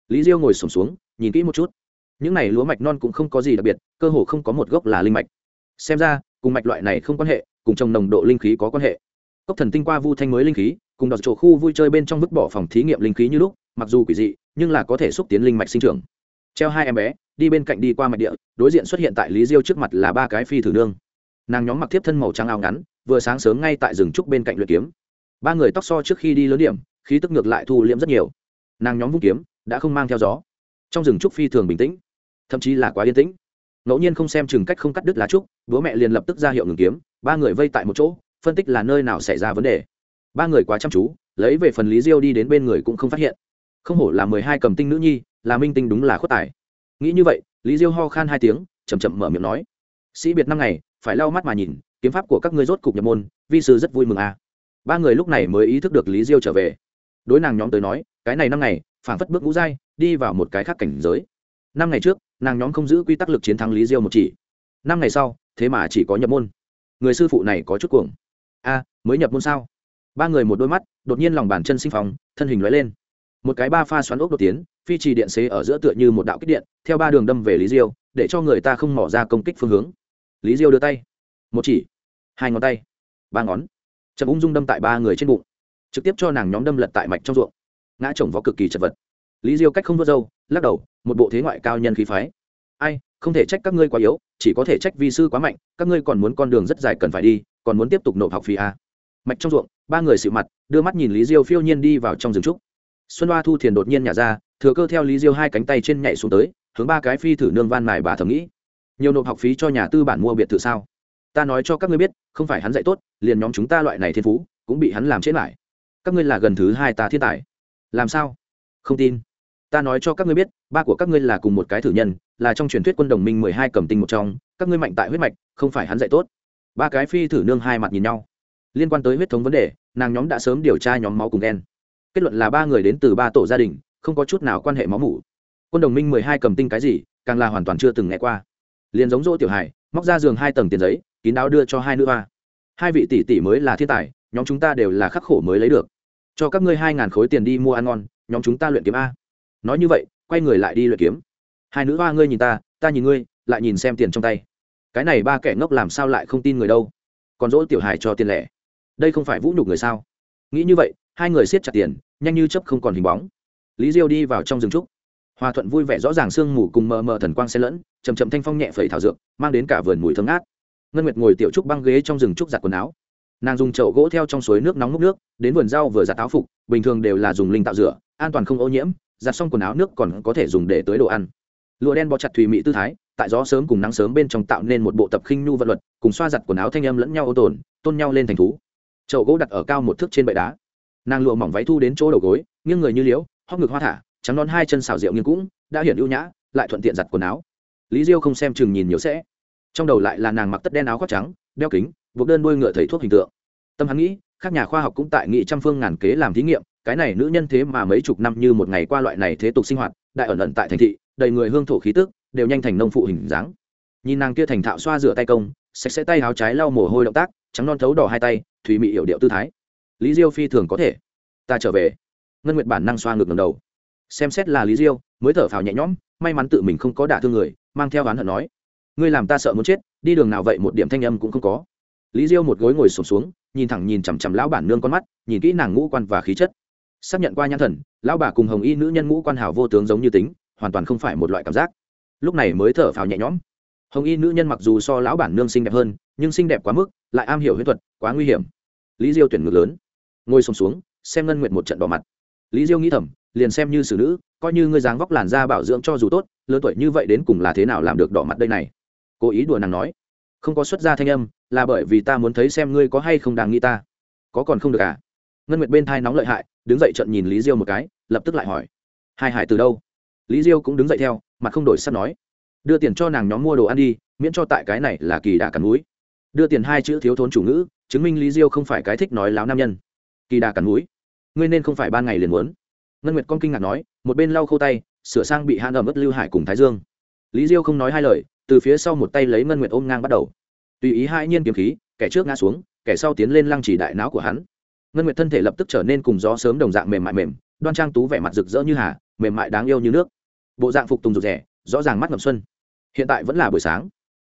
Lý diêu ngồi sổm xuống, nhìn kỹ một chút. Những n à y lúa mạch non cũng không có gì đặc biệt, cơ hồ không có một gốc là linh mạch. Xem ra cùng mạch loại này không quan hệ, cùng trồng nồng độ linh khí có quan hệ. Cốc thần tinh qua vu thanh mới linh khí, cùng đọc chỗ khu vui chơi bên trong vứt bỏ phòng thí nghiệm linh khí như lúc, mặc dù quỷ dị, nhưng là có thể xúc tiến linh mạch sinh trưởng. Treo hai em bé, đi bên cạnh đi qua mạch địa, đối diện xuất hiện tại lý diêu trước mặt là ba cái phi thử nương. Nàng nhóm mặc thiếp thân màu trắng áo ngắn, vừa sáng sớm ngay tại rừng trúc bên cạnh luyện kiếm. Ba người tóc so trước khi đi lớn điểm, khí tức ngược lại thu liễm rất nhiều. Nàng nhóm vung kiếm, đã không mang theo gió. Trong rừng trúc phi thường bình tĩnh, thậm chí là quá yên tĩnh ngẫu nhiên không xem chừng cách không cắt đứt lá trúc, bố mẹ liền lập tức ra hiệu ngừng kiếm, ba người vây tại một chỗ, phân tích là nơi nào xảy ra vấn đề. Ba người quá chăm chú, lấy về phần lý diêu đi đến bên người cũng không phát hiện. Không hổ là mười hai cầm tinh nữ nhi, là minh tinh đúng là khuất tài. Nghĩ như vậy, lý diêu ho khan hai tiếng chầm chậm mở miệng nói. Sĩ biệt năm ngày, phải lau mắt mà nhìn, kiếm pháp của các ngươi rốt cục nhập môn, vi sư rất vui mừng à. ba người lúc này mới ý thức được lý diêu trở về. Đối nàng nhóm tới nói, cái này năm ngày, phảng phất bước ngũ giai, đi vào một cái khác cảnh giới. Năm ngày trước nàng nhóm không giữ quy tắc lực chiến thắng lý diêu một chỉ năm ngày sau thế mà chỉ có nhập môn người sư phụ này có chút cuồng a mới nhập môn sao ba người một đôi mắt đột nhiên lòng bàn chân sinh phòng thân hình lóe lên một cái ba pha xoắn ốc đột tiến phi trì điện xế ở giữa tựa như một đạo kích điện theo ba đường đâm về lý diêu để cho người ta không mỏ ra công kích phương hướng lý diêu đưa tay một chỉ hai ngón tay ba ngón chậm ung dung đâm tại ba người trên bụng trực tiếp cho nàng nhóm đâm lật tại mạch trong ruộng ngã chồng vó cực kỳ chật vật lý diêu cách không vớt râu, lắc đầu, một bộ thế ngoại cao nhân khí phái. Ai, không thể trách các ngươi quá yếu, chỉ có thể trách vi sư quá mạnh, các ngươi còn muốn con đường rất dài cần phải đi, còn muốn tiếp tục nộp học phí à. mạch trong ruộng, ba người xịu mặt, đưa mắt nhìn lý diêu phiêu nhiên đi vào trong rừng trúc. Xuân hoa thu thiền đột nhiên nhả ra, thừa cơ theo lý diêu hai cánh tay trên nhảy xuống tới, hướng ba cái phi thử nương van mài bà thầm nghĩ. Nhiều nộp học phí cho nhà tư bản mua biệt thự sao? Ta nói cho các ngươi biết, không phải hắn dạy tốt, liền nhóm chúng ta loại này thiên phú, cũng bị hắn làm chết lại. Các ngươi là gần thứ hai ta thiên tài. Làm sao? Không tin ta nói cho các ngươi biết, ba của các ngươi là cùng một cái thử nhân, là trong truyền thuyết quân đồng minh mười hai cầm tinh một trong, các ngươi mạnh tại huyết mạch, không phải hắn dạy tốt. Ba cái phi thử nương hai mặt nhìn nhau. Liên quan tới huyết thống vấn đề, nàng nhóm đã sớm điều tra nhóm máu cùng đen kết luận là ba người đến từ ba tổ gia đình, không có chút nào quan hệ máu mủ. Quân đồng minh mười hai cầm tinh cái gì, càng là hoàn toàn chưa từng nghe qua. Liền giống dỗ tiểu hải, móc ra giường hai tầng tiền giấy, kín đáo đưa cho hai nữ hoa. Hai vị tỷ tỷ mới là thiên tài, nhóm chúng ta đều là khắc khổ mới lấy được. Cho các ngươi hai ngàn khối tiền đi mua ăn ngon, nhóm chúng ta luyện kiếm a nói như vậy, quay người lại đi luyện kiếm. Hai nữ hoa ngươi nhìn ta ta nhìn ngươi, lại nhìn xem tiền trong tay. Cái này ba kẻ ngốc làm sao lại không tin người đâu? Còn dỗ tiểu hài cho tiền lẻ. Đây không phải vũ nhục người sao? Nghĩ như vậy, hai người siết chặt tiền, nhanh như chấp không còn hình bóng. Lý diêu đi vào trong rừng trúc. Hòa thuận vui vẻ rõ ràng sương mù cùng mờ mờ thần quang xen lẫn chầm chậm thanh phong nhẹ phẩy thảo dược, mang đến cả vườn mùi thơm ngát. Ngân nguyệt ngồi tiểu trúc băng ghế trong rừng trúc giặt quần áo. Nàng dùng chậu gỗ theo trong suối nước nóng múc nước, đến vườn rau vừa giặt áo phục, bình thường đều là dùng linh tạo rửa, an toàn không ô nhiễm giặt xong quần áo nước còn có thể dùng để tưới đồ ăn. Lụa đen bó chặt thùy mị tư thái, tại gió sớm cùng nắng sớm bên trong tạo nên một bộ tập khinh nhu vật luật, cùng xoa giặt quần áo thanh âm lẫn nhau ô tồn, tôn nhau lên thành thú. Chậu gỗ đặt ở cao một thước trên bệ đá. Nàng lụa mỏng váy thu đến chỗ đầu gối, nghiêng người như liễu hóc ngực hoa thả, trắng non hai chân xào rượu nghiêng cũng, đã hiển ưu nhã, lại thuận tiện giặt quần áo. Lý diêu không xem chừng nhìn nhiều sẽ. Trong đầu lại là nàng mặc tất đen áo khoác trắng, đeo kính, buộc đơn đuôi ngựa thầy thuốc hình tượng. Tâm hắn nghĩ các nhà khoa học cũng tại nghị trăm phương ngàn kế làm thí nghiệm cái này nữ nhân thế mà mấy chục năm như một ngày qua loại này thế tục sinh hoạt đại ẩn ẩn tại thành thị đầy người hương thổ khí tức đều nhanh thành nông phụ hình dáng. Nhìn nàng kia thành thạo xoa rửa tay công sạch sẽ tay áo trái lau mồ hôi động tác trắng non thấu đỏ hai tay thùy mị hiểu điệu tư thái. Lý diêu phi thường có thể. Ta trở về. Ngân nguyệt bản năng xoa ngược ngầm đầu. Xem xét là lý diêu mới thở phào nhẹ nhõm may mắn tự mình không có đả thương người mang theo oán hận nói. Ngươi làm ta sợ muốn chết đi đường nào vậy một điểm thanh âm cũng không có. Lý diêu một gối ngồi sụp xuống, xuống nhìn thẳng nhìn chằm chằm lão bản nương con mắt nhìn kỹ nàng ngũ quan và khí chất xác nhận qua nhãn thần lão bà cùng hồng y nữ nhân ngũ quan hảo vô tướng giống như tính hoàn toàn không phải một loại cảm giác. Lúc này mới thở phào nhẹ nhõm. Hồng y nữ nhân mặc dù so lão bản nương xinh đẹp hơn nhưng xinh đẹp quá mức lại am hiểu huyễn thuật quá nguy hiểm. Lý diêu tuyển ngược lớn. Ngồi sùng xuống, xuống xem ngân nguyện một trận bỏ mặt. Lý diêu nghĩ thầm liền xem như xử nữ coi như ngươi dáng vóc làn da bảo dưỡng cho dù tốt lớn tuổi như vậy đến cùng là thế nào làm được đỏ mặt đây này? Cố ý đùa nàng nói. Không có xuất gia thanh âm là bởi vì ta muốn thấy xem ngươi có hay không đáng nghĩ ta. Có còn không được à? Ngân nguyệt bên thai nóng lợi hại đứng dậy trận nhìn lý diêu một cái, lập tức lại hỏi, hai hải từ đâu? Lý diêu cũng đứng dậy theo, mà không đổi sắp nói, đưa tiền cho nàng nhóm mua đồ ăn đi, miễn cho tại cái này là kỳ đà cắn núi. Đưa tiền hai chữ thiếu thốn chủ ngữ, chứng minh lý diêu không phải cái thích nói láo nam nhân. Kỳ đà cắn núi, ngươi nên không phải ban ngày liền muốn. Ngân nguyệt con kinh ngạc nói, một bên lau khâu tay, sửa sang bị hãn ẩm ướt lưu hải cùng thái dương. Lý diêu không nói hai lời, từ phía sau một tay lấy ngân nguyệt ôm ngang bắt đầu. Tùy ý hai nhiên kiếm khí, kẻ trước ngã xuống, kẻ sau tiến lên lăng chỉ đại não của hắn ngân nguyệt thân thể lập tức trở nên cùng gió sớm đồng dạng mềm mại mềm, đoan trang tú vẻ mặt rực rỡ như hà, mềm mại đáng yêu như nước. Bộ dạng phục tùng rụt rẻ rõ ràng mắt ngầm xuân. Hiện tại vẫn là buổi sáng.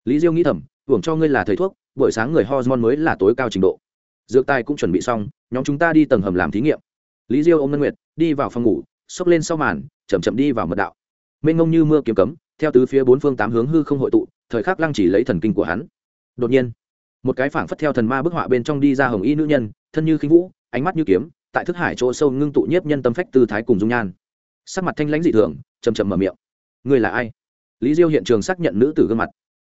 Lý diêu nghĩ thầm, hưởng cho ngươi là thầy thuốc, buổi sáng người hormone mới là tối cao trình độ. Dược tài cũng chuẩn bị xong, nhóm chúng ta đi tầng hầm làm thí nghiệm. Lý diêu ôm ngân nguyệt, đi vào phòng ngủ, xốc lên sau màn, chậm chậm đi vào mật đạo. Mênh ngông như mưa kiếm cấm, theo tứ phía bốn phương tám hướng hư không hội tụ, thời khắc lăng chỉ lấy thần kinh của hắn. Đột nhiên, một cái phảng phất theo thần ma bức họa bên trong đi ra hồng y nữ nhân thân như khinh vũ, ánh mắt như kiếm, tại thức hải chỗ sâu ngưng tụ nhiếp nhân tâm phách tư thái cùng dung nhan. Sắc mặt thanh lãnh dị thường chầm chầm mở miệng. Người là ai? Lý diêu hiện trường xác nhận nữ tử gương mặt.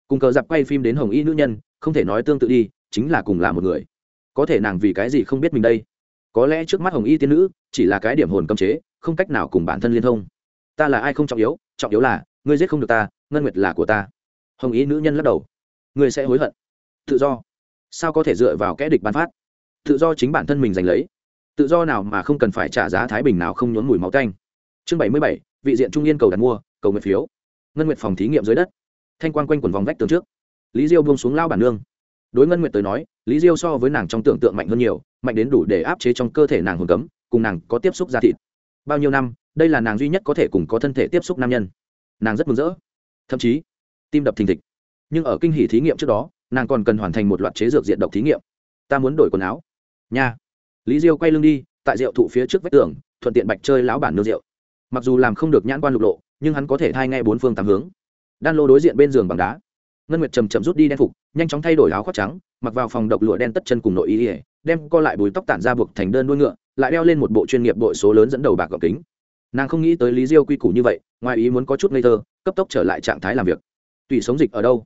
Cùng cờ dạp quay phim đến hồng y nữ nhân, không thể nói tương tự đi, chính là cùng là một người. Có thể nàng vì cái gì không biết mình đây? Có lẽ trước mắt hồng y tiên nữ, chỉ là cái điểm hồn cấm chế, không cách nào cùng bản thân liên thông. Ta là ai không trọng yếu trọng yếu là, ngươi giết không được ta, ngân nguyệt là của ta. Hồng y nữ nhân lắc đầu. Ngươi sẽ hối hận. Tự do. Sao có thể dựa vào kẻ địch bán phát? tự do chính bản thân mình giành lấy. Tự do nào mà không cần phải trả giá thái bình nào không nhốn mùi máu canh chương bảy mươi bảy, vị diện trung yên cầu đặt mua, cầu nguyện phiếu. Ngân nguyện phòng thí nghiệm dưới đất. Thanh quan quanh quần vòng vách tường trước. Lý diêu buông xuống lao bản nương. Đối ngân nguyện tới nói, lý diêu so với nàng trong tưởng tượng mạnh hơn nhiều, mạnh đến đủ để áp chế trong cơ thể nàng hồn cấm, cùng nàng có tiếp xúc da thịt. Bao nhiêu năm, đây là nàng duy nhất có thể cùng có thân thể tiếp xúc nam nhân. Nàng rất mừng rỡ. Thậm chí, tim đập thình thịch. Nhưng ở kinh hỷ thí nghiệm trước đó, nàng còn cần hoàn thành một loạt chế dược diện độc thí nghiệm. Ta muốn đổi quần áo nha. Lý diêu quay lưng đi, tại rượu thụ phía trước vách tường, thuận tiện bạch chơi lão bản nương rượu. Mặc dù làm không được nhãn quan lục lộ, nhưng hắn có thể thay ngay bốn phương tám hướng. Đan lô đối diện bên giường bằng đá. Ngân nguyệt chầm chậm rút đi đen phục, nhanh chóng thay đổi áo khoác trắng, mặc vào phòng độc lụa đen tất chân cùng nội y ỉa đem co lại bùi tóc tản ra buộc thành đơn đuôi ngựa, lại đeo lên một bộ chuyên nghiệp đội số lớn dẫn đầu bạc gọc kính. Nàng không nghĩ tới lý diêu quy củ như vậy, ngoài ý muốn có chút ngây thơ, cấp tốc trở lại trạng thái làm việc. Tùy sống dịch ở đâu?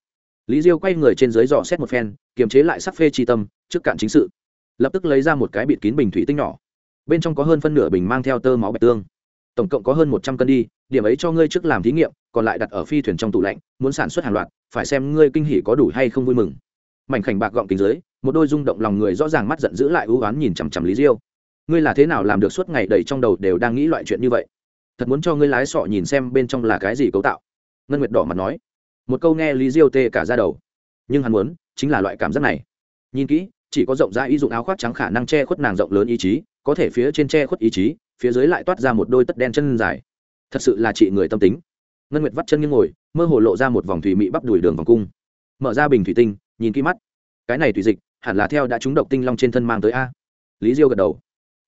Lý diêu quay người trên dưới dò xét một phen, kiềm chế lại sắc phê tri tâm, trước cạn chính sự lập tức lấy ra một cái bịt kín bình thủy tinh nhỏ. Bên trong có hơn phân nửa bình mang theo tơ máu bạch tương. Tổng cộng có hơn một trăm cân đi, điểm ấy cho ngươi trước làm thí nghiệm, còn lại đặt ở phi thuyền trong tủ lạnh, muốn sản xuất hàng loạt, phải xem ngươi kinh hỉ có đủ hay không vui mừng. Mảnh khảnh bạc gọng kính dưới, một đôi rung động lòng người rõ ràng mắt giận giữ lại ưu oán nhìn chằm chằm lý diêu. Ngươi là thế nào làm được suốt ngày đầy trong đầu đều đang nghĩ loại chuyện như vậy? Thật muốn cho ngươi lái sọ nhìn xem bên trong là cái gì cấu tạo. Ngân nguyệt đỏ mặt nói. Một câu nghe lý diêu tê cả ra đầu. Nhưng hắn muốn, chính là loại cảm giác này. Nhìn kỹ chỉ có rộng rãi y dụng áo khoác trắng khả năng che khuất nàng rộng lớn ý chí, có thể phía trên che khuất ý chí, phía dưới lại toát ra một đôi tất đen chân dài. Thật sự là chị người tâm tính. Ngân nguyệt vắt chân như ngồi, mơ hồ lộ ra một vòng thủy mị bắp đùi đường vòng cung. Mở ra bình thủy tinh, nhìn kỹ mắt. Cái này thủy dịch, hẳn là theo đã trúng độc tinh long trên thân mang tới a. Lý diêu gật đầu.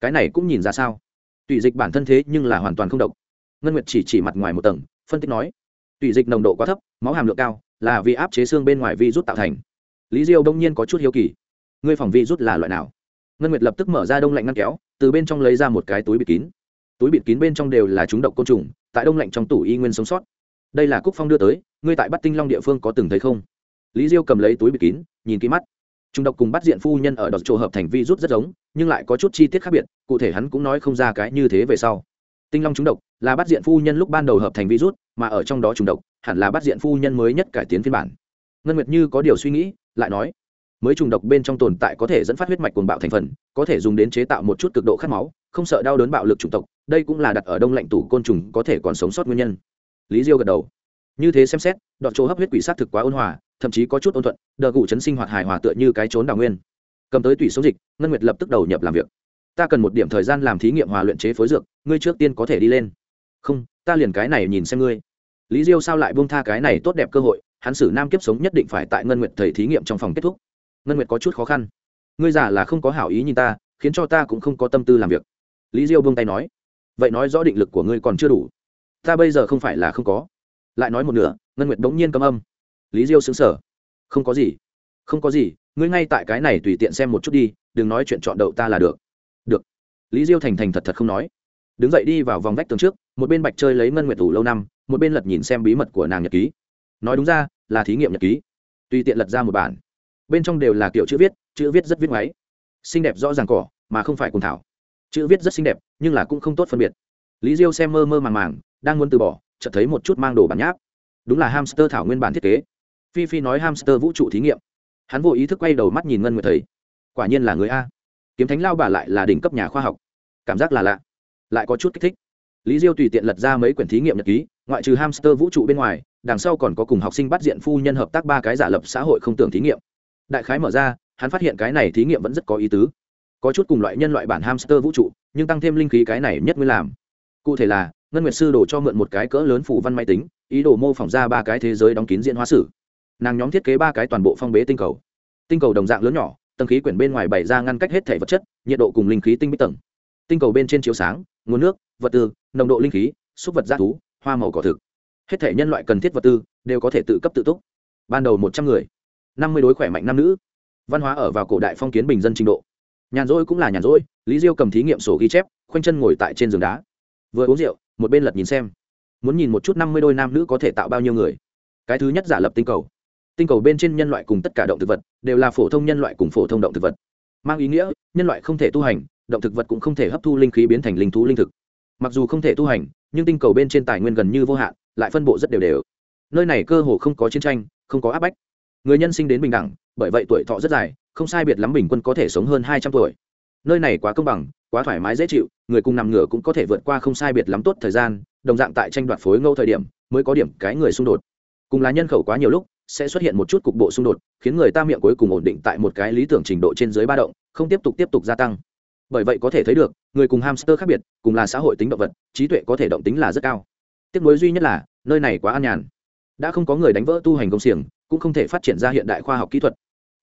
Cái này cũng nhìn ra sao? Thủy dịch bản thân thế nhưng là hoàn toàn không độc. Ngân nguyệt chỉ chỉ mặt ngoài một tầng, phân tích nói. Thủy dịch nồng độ quá thấp, máu hàm lượng cao, là vì áp chế xương bên ngoài vi rút tạo thành. Lý diêu đông nhiên có chút hiếu kỳ ngươi phòng vi rút là loại nào? Ngân nguyệt lập tức mở ra đông lạnh ngăn kéo từ bên trong lấy ra một cái túi bịt kín. Túi bịt kín bên trong đều là chúng độc côn trùng tại đông lạnh trong tủ y nguyên sống sót. Đây là cúc phong đưa tới ngươi tại bắt tinh long địa phương có từng thấy không? Lý diêu cầm lấy túi bịt kín nhìn kỹ mắt. Chúng độc cùng bắt diện phu nhân ở đọt chỗ hợp thành vi rút rất giống nhưng lại có chút chi tiết khác biệt cụ thể hắn cũng nói không ra cái như thế về sau. Tinh long chúng độc là bắt diện phu nhân lúc ban đầu hợp thành vi rút, mà ở trong đó chúng độc hẳn là bắt diện phu nhân mới nhất cải tiến phiên bản. Ngân nguyệt như có điều suy nghĩ lại nói mới trùng độc bên trong tồn tại có thể dẫn phát huyết mạch cuồng bạo thành phần, có thể dùng đến chế tạo một chút cực độ khát máu, không sợ đau đớn bạo lực chủng tộc, đây cũng là đặt ở đông lạnh tủ côn trùng có thể còn sống sót nguyên nhân. Lý diêu gật đầu. Như thế xem xét đoạn chỗ hấp huyết quỷ sát thực quá ôn hòa, thậm chí có chút ôn thuận, đờ gủ chấn sinh hoạt hài hòa tựa như cái trốn đào nguyên. Cầm tới tùy số dịch, ngân nguyệt lập tức đầu nhập làm việc. Ta cần một điểm thời gian làm thí nghiệm hòa luyện chế phối dược, ngươi trước tiên có thể đi lên. Không, ta liền cái này nhìn xem ngươi. Lý diêu sao lại buông tha cái này tốt đẹp cơ hội, hắn xử nam kiếp sống nhất định phải tại ngân nguyệt thầy thí nghiệm trong phòng kết thúc ngân nguyệt có chút khó khăn. Ngươi giả là không có hảo ý nhìn ta, khiến cho ta cũng không có tâm tư làm việc. Lý diêu buông tay nói, vậy nói rõ định lực của ngươi còn chưa đủ. Ta bây giờ không phải là không có. Lại nói một nửa, ngân nguyệt bỗng nhiên cấm âm. Lý diêu xứng sở không có gì. Không có gì, ngươi ngay tại cái này tùy tiện xem một chút đi, đừng nói chuyện chọn đậu ta là được. Được. Lý diêu thành thành thật thật không nói. Đứng dậy đi vào vòng vách tường trước, một bên bạch chơi lấy ngân nguyệt thủ lâu năm, một bên lật nhìn xem bí mật của nàng nhật ký. Nói đúng ra, là thí nghiệm nhật ký. Tùy tiện lật ra một bản bên trong đều là kiểu chữ viết chữ viết rất viết ngoáy. Xinh đẹp rõ ràng cỏ, mà không phải cùng thảo. Chữ viết rất xinh đẹp, nhưng là cũng không tốt phân biệt. Lý diêu xem mơ mơ màng màng, đang muốn từ bỏ, chợt thấy một chút mang đồ bản nháp. Đúng là hamster thảo nguyên bản thiết kế. Phi phi nói hamster vũ trụ thí nghiệm. Hắn vô ý thức quay đầu mắt nhìn ngân người thấy. Quả nhiên là người a. Kiếm thánh lao bà lại là đỉnh cấp nhà khoa học. Cảm giác là lạ. Lại có chút kích thích. Lý diêu tùy tiện lật ra mấy quyển thí nghiệm nhật ký, ngoại trừ hamster vũ trụ bên ngoài, đằng sau còn có cùng học sinh bắt diện phu nhân hợp tác ba cái giả lập xã hội không tưởng thí nghiệm đại khái mở ra, hắn phát hiện cái này thí nghiệm vẫn rất có ý tứ. Có chút cùng loại nhân loại bản hamster vũ trụ, nhưng tăng thêm linh khí cái này nhất mới làm. Cụ thể là, ngân nguyệt sư đổ cho mượn một cái cỡ lớn phủ văn máy tính, ý đồ mô phỏng ra ba cái thế giới đóng kín diện hóa sử. Nàng nhóm thiết kế ba cái toàn bộ phong bế tinh cầu. Tinh cầu đồng dạng lớn nhỏ, tầng khí quyển bên ngoài bày ra ngăn cách hết thể vật chất, nhiệt độ cùng linh khí tinh bích tầng. Tinh cầu bên trên chiếu sáng, nguồn nước, vật tư, nồng độ linh khí, xúc vật g i á thú, hoa màu cỏ thực. Hết thể nhân loại cần thiết vật tư đều có thể tự cấp tự túc. Ban đầu một trăm người năm mươi đối khỏe mạnh nam nữ. Văn hóa ở vào cổ đại phong kiến bình dân trình độ. Nhàn rỗi cũng là nhàn rỗi, lý diêu cầm thí nghiệm sổ ghi chép, khoanh chân ngồi tại trên giường đá. Vừa uống rượu, một bên lật nhìn xem. Muốn nhìn một chút năm mươi đôi nam nữ có thể tạo bao nhiêu người. Cái thứ nhất giả lập tinh cầu. Tinh cầu bên trên nhân loại cùng tất cả động thực vật, đều là phổ thông nhân loại cùng phổ thông động thực vật. Mang ý nghĩa, nhân loại không thể tu hành, động thực vật cũng không thể hấp thu linh khí biến thành linh thú linh thực. Mặc dù không thể tu hành, nhưng tinh cầu bên trên tài nguyên gần như vô hạn, lại phân bộ rất đều đều. Nơi này cơ hồ không có chiến tranh, không có áp bách người nhân sinh đến bình đẳng, bởi vậy tuổi thọ rất dài, không sai biệt lắm bình quân có thể sống hơn hai trăm tuổi. Nơi này quá công bằng, quá thoải mái dễ chịu, người cùng nằm ngửa cũng có thể vượt qua không sai biệt lắm tốt thời gian, đồng dạng tại tranh đoạt phối ngâu thời điểm mới có điểm cái người xung đột. Cùng là nhân khẩu quá nhiều lúc, sẽ xuất hiện một chút cục bộ xung đột, khiến người ta miệng cuối cùng ổn định tại một cái lý tưởng trình độ trên dưới ba động, không tiếp tục tiếp tục gia tăng. Bởi vậy có thể thấy được, người cùng hamster khác biệt, cùng là xã hội tính động vật, trí tuệ có thể động tính là rất cao. Tiếc nuối duy nhất là, nơi này quá an nhàn. Đã không có người đánh vỡ tu hành công xiềng cũng không thể phát triển ra hiện đại khoa học kỹ thuật.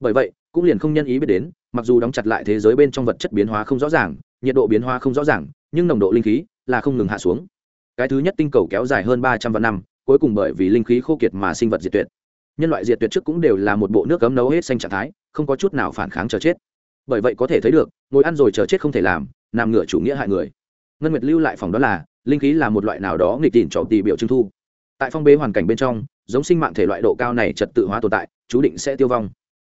Bởi vậy, cũng liền không nhân ý biết đến, mặc dù đóng chặt lại thế giới bên trong vật chất biến hóa không rõ ràng, nhiệt độ biến hóa không rõ ràng, nhưng nồng độ linh khí là không ngừng hạ xuống. Cái thứ nhất tinh cầu kéo dài hơn ba trăm vạn năm, cuối cùng bởi vì linh khí khô kiệt mà sinh vật diệt tuyệt. Nhân loại diệt tuyệt trước cũng đều là một bộ nước cấm nấu hết xanh trạng thái, không có chút nào phản kháng chờ chết. Bởi vậy có thể thấy được, ngồi ăn rồi chờ chết không thể làm, nằm ngửa chủ nghĩa hại người. Ngân nguyệt lưu lại phòng đó là, linh khí là một loại nào đó nghịch tìm trọ tỷ biểu trưng thu tại phong bế hoàn cảnh bên trong, giống sinh mạng thể loại độ cao này trật tự hóa tồn tại, chú định sẽ tiêu vong.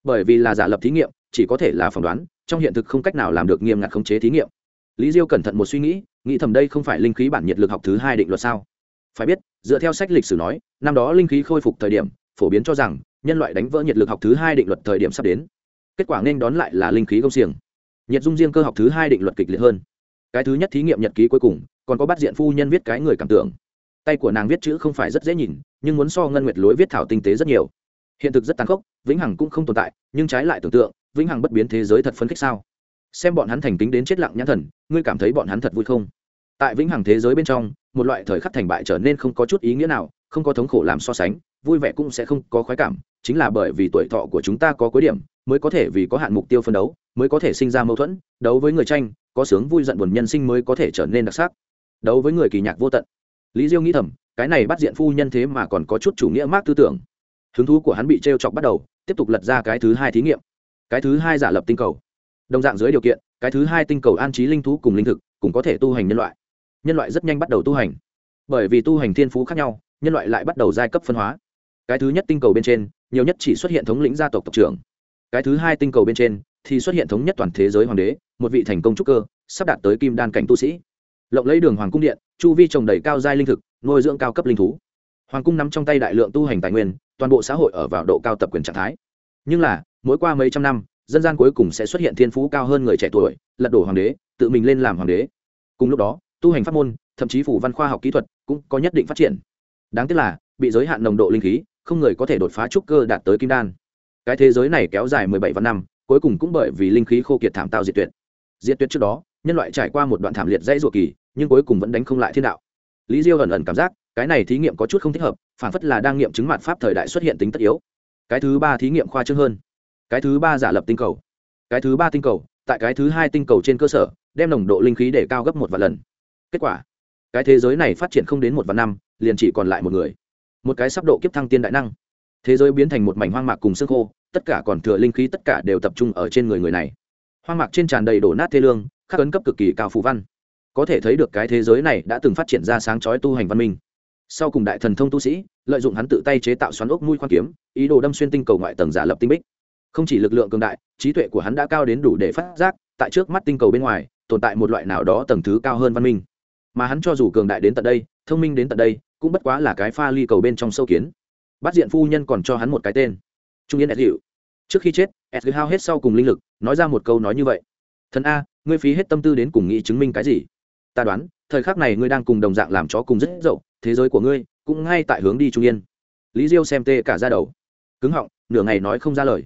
Bởi vì là giả lập thí nghiệm, chỉ có thể là phỏng đoán, trong hiện thực không cách nào làm được nghiêm ngặt khống chế thí nghiệm. Lý diêu cẩn thận một suy nghĩ nghĩ thầm đây không phải linh khí bản nhiệt lực học thứ hai định luật sao? Phải biết, dựa theo sách lịch sử nói, năm đó linh khí khôi phục thời điểm, phổ biến cho rằng, nhân loại đánh vỡ nhiệt lực học thứ hai định luật thời điểm sắp đến. Kết quả nên đón lại là linh khí công xiềng. Nhiệt dung riêng cơ học thứ hai định luật kịch liệt hơn. Cái thứ nhất thí nghiệm nhật ký cuối cùng, còn có bắt diện phu nhân viết cái người cảm tưởng tay của nàng viết chữ không phải rất dễ nhìn, nhưng muốn so ngân nguyệt lối viết thảo tinh tế rất nhiều. Hiện thực rất tàn khốc, vĩnh hằng cũng không tồn tại, nhưng trái lại tưởng tượng, vĩnh hằng bất biến thế giới thật phấn khích sao? Xem bọn hắn thành kính đến chết lặng nhãn thần, ngươi cảm thấy bọn hắn thật vui không? Tại vĩnh hằng thế giới bên trong, một loại thời khắc thành bại trở nên không có chút ý nghĩa nào, không có thống khổ làm so sánh, vui vẻ cũng sẽ không có khoái cảm, chính là bởi vì tuổi thọ của chúng ta có cuối điểm, mới có thể vì có hạn mục tiêu phân đấu, mới có thể sinh ra mâu thuẫn, đấu với người tranh, có sướng vui giận buồn nhân sinh mới có thể trở nên đặc sắc. Đấu với người kỳ nhạc vô tận lý diêu nghĩ thầm, cái này bắt diện phu nhân thế mà còn có chút chủ nghĩa mác tư tưởng. Hứng thú của hắn bị t r e o chọc bắt đầu, tiếp tục lật ra cái thứ hai thí nghiệm. Cái thứ hai giả lập tinh cầu. Đồng dạng dưới điều kiện, cái thứ hai tinh cầu an trí linh thú cùng linh thực, cũng có thể tu hành nhân loại. Nhân loại rất nhanh bắt đầu tu hành. Bởi vì tu hành thiên phú khác nhau, nhân loại lại bắt đầu giai cấp phân hóa. Cái thứ nhất tinh cầu bên trên, nhiều nhất chỉ xuất hiện thống lĩnh gia tộc tộc trưởng. Cái thứ hai tinh cầu bên trên, thì xuất hiện thống nhất toàn thế giới hoàng đế, một vị thành công trúc cơ, sắp đạt tới kim đan cảnh tu sĩ. Lộng lấy đường hoàng cung điện chu vi trồng đầy cao giai linh thực, nuôi dưỡng cao cấp linh thú. Hoàng cung nắm trong tay đại lượng tu hành tài nguyên, toàn bộ xã hội ở vào độ cao tập quyền trạng thái. Nhưng là, mỗi qua mấy trăm năm, dân gian cuối cùng sẽ xuất hiện thiên phú cao hơn người trẻ tuổi, lật đổ hoàng đế, tự mình lên làm hoàng đế. Cùng lúc đó, tu hành pháp môn, thậm chí phủ văn khoa học kỹ thuật cũng có nhất định phát triển. Đáng tiếc là, bị giới hạn nồng độ linh khí, không người có thể đột phá trúc cơ đạt tới kim đan. Cái thế giới này kéo dài mười bảy vạn năm, cuối cùng cũng bởi vì linh khí khô kiệt thảm tạo diệt tuyệt. Diệt tuyệt trước đó, nhân loại trải qua một đoạn thảm liệt dãy ruột kỳ nhưng cuối cùng vẫn đánh không lại thiên đạo. Lý diêu ẩn ẩn cảm giác, cái này thí nghiệm có chút không thích hợp, phản phất là đang nghiệm chứng mặt pháp thời đại xuất hiện tính tất yếu. Cái thứ ba thí nghiệm khoa trương hơn. Cái thứ ba giả lập tinh cầu. Cái thứ ba tinh cầu, tại cái thứ hai tinh cầu trên cơ sở, đem nồng độ linh khí để cao gấp một vài lần. Kết quả, cái thế giới này phát triển không đến một vài năm, liền chỉ còn lại một người. Một cái sắp độ kiếp thăng tiên đại năng. Thế giới biến thành một mảnh hoang mạc cùng xương khô, tất cả còn thừa linh khí tất cả đều tập trung ở trên người người này. Hoang mạc trên tràn đầy đổ nát thê lương, khắc ấn cấp cực kỳ cao phù văn có thể thấy được cái thế giới này đã từng phát triển ra sáng chói tu hành văn minh. Sau cùng đại thần thông tu sĩ, lợi dụng hắn tự tay chế tạo xoắn ốc mũi khoan kiếm, ý đồ đâm xuyên tinh cầu ngoại tầng giả lập tinh bích. Không chỉ lực lượng cường đại, trí tuệ của hắn đã cao đến đủ để phát giác, tại trước mắt tinh cầu bên ngoài, tồn tại một loại nào đó tầng thứ cao hơn văn minh. Mà hắn cho dù cường đại đến tận đây, thông minh đến tận đây, cũng bất quá là cái pha ly cầu bên trong sâu kiến. Bắt diện phu nhân còn cho hắn một cái tên. Trung yên ed hiệu trước khi chết ed hao hết sau cùng linh lực, nói ra một câu nói như vậy. Thần a, ngươi phí hết tâm tư đến cùng nghĩ chứng minh cái gì? ta đoán, thời khắc này ngươi đang cùng đồng dạng làm chó cùng rất dậu, thế giới của ngươi cũng ngay tại hướng đi trung yên. Lý diêu xem tê cả ra đầu. Cứng họng, nửa ngày nói không ra lời.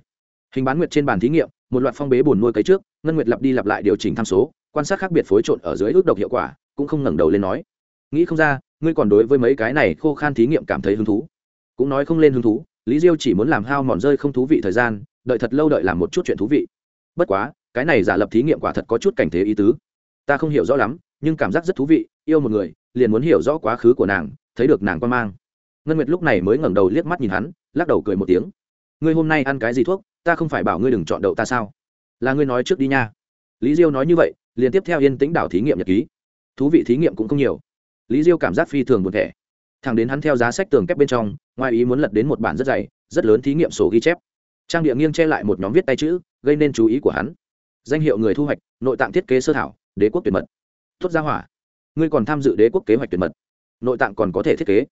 Hình bán nguyệt trên bàn thí nghiệm, một loạt phong bế bùn nuôi cấy trước, ngân nguyệt lặp đi lặp lại điều chỉnh tham số, quan sát khác biệt phối trộn ở dưới ước độc hiệu quả, cũng không ngẩng đầu lên nói. Nghĩ không ra, ngươi còn đối với mấy cái này khô khan thí nghiệm cảm thấy hứng thú. Cũng nói không lên hứng thú, lý diêu chỉ muốn làm hao mòn rơi không thú vị thời gian, đợi thật lâu đợi làm một chút chuyện thú vị. Bất quá, cái này giả lập thí nghiệm quả thật có chút cảnh thế ý tứ. Ta không hiểu rõ lắm nhưng cảm giác rất thú vị, yêu một người, liền muốn hiểu rõ quá khứ của nàng, thấy được nàng quan mang. Ngân nguyệt lúc này mới ngẩng đầu liếc mắt nhìn hắn, lắc đầu cười một tiếng. Ngươi hôm nay ăn cái gì thuốc? Ta không phải bảo ngươi đừng chọn đậu ta sao? Là ngươi nói trước đi nha. Lý diêu nói như vậy, liền tiếp theo yên tĩnh đảo thí nghiệm nhật ký. Thú vị thí nghiệm cũng không nhiều. Lý diêu cảm giác phi thường buồn thẻ. Thằng đến hắn theo giá sách tường kép bên trong, ngoài ý muốn lật đến một bản rất dày, rất lớn thí nghiệm sổ ghi chép. Trang địa nghiêng che lại một nhóm viết tay chữ, gây nên chú ý của hắn. Danh hiệu người thu hoạch, nội tạng thiết kế sơ thảo, đế quốc tuyệt mật thốt ra hỏa. Ngươi còn tham dự đế quốc kế hoạch tuyệt mật. Nội tạng còn có thể thiết kế.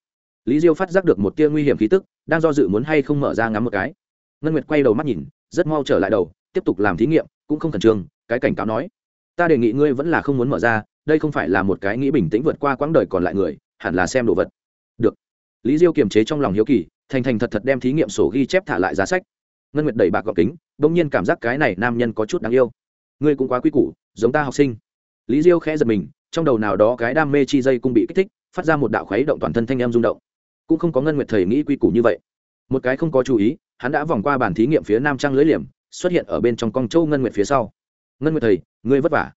Lý diêu phát giác được một tia nguy hiểm khí tức, đang do dự muốn hay không mở ra ngắm một cái. Ngân nguyệt quay đầu mắt nhìn, rất mau trở lại đầu, tiếp tục làm thí nghiệm, cũng không khẩn trương, cái cảnh cáo nói. Ta đề nghị ngươi vẫn là không muốn mở ra, đây không phải là một cái nghĩ bình tĩnh vượt qua quãng đời còn lại người, hẳn là xem đồ vật. Được. Lý diêu kiềm chế trong lòng hiếu kỳ, thành thành thật thật đem thí nghiệm sổ ghi chép thả lại giá sách. Ngân nguyệt đẩy bạc gọc kính, bỗng nhiên cảm giác cái này nam nhân có chút đáng yêu. Ngươi cũng quá quy củ, giống ta học sinh lý diêu khẽ giật mình, trong đầu nào đó cái đam mê chi dây cũng bị kích thích, phát ra một đạo khuấy động toàn thân thanh em rung động. Cũng không có ngân nguyệt thầy nghĩ quy củ như vậy. Một cái không có chú ý, hắn đã vòng qua bàn thí nghiệm phía nam trang lưới liềm, xuất hiện ở bên trong con châu ngân nguyệt phía sau. Ngân nguyệt thầy, ngươi vất vả.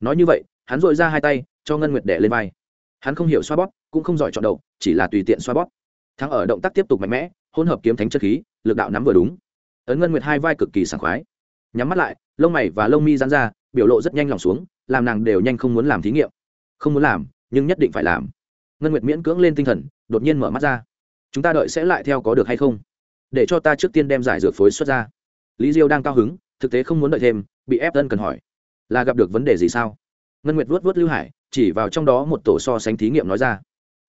Nói như vậy, hắn dội ra hai tay, cho ngân nguyệt đẻ lên vai. Hắn không hiểu xoa bóp, cũng không giỏi chọn đầu, chỉ là tùy tiện xoa bóp. Thắng ở động tác tiếp tục mạnh mẽ, hỗn hợp kiếm thánh chất khí, lực đạo nắm vừa đúng. Ấn ngân nguyệt hai vai cực kỳ sảng khoái. Nhắm mắt lại, lông mày và lông mi dán ra, biểu lộ rất nhanh lòng xuống làm nàng đều nhanh không muốn làm thí nghiệm. Không muốn làm, nhưng nhất định phải làm. Ngân nguyệt miễn cưỡng lên tinh thần, đột nhiên mở mắt ra. Chúng ta đợi sẽ lại theo có được hay không? Để cho ta trước tiên đem giải dược phối xuất ra. Lý diêu đang cao hứng, thực tế không muốn đợi thêm, bị ép thân cần hỏi. Là gặp được vấn đề gì sao? Ngân nguyệt vuốt vuốt lưu hải, chỉ vào trong đó một tổ so sánh thí nghiệm nói ra.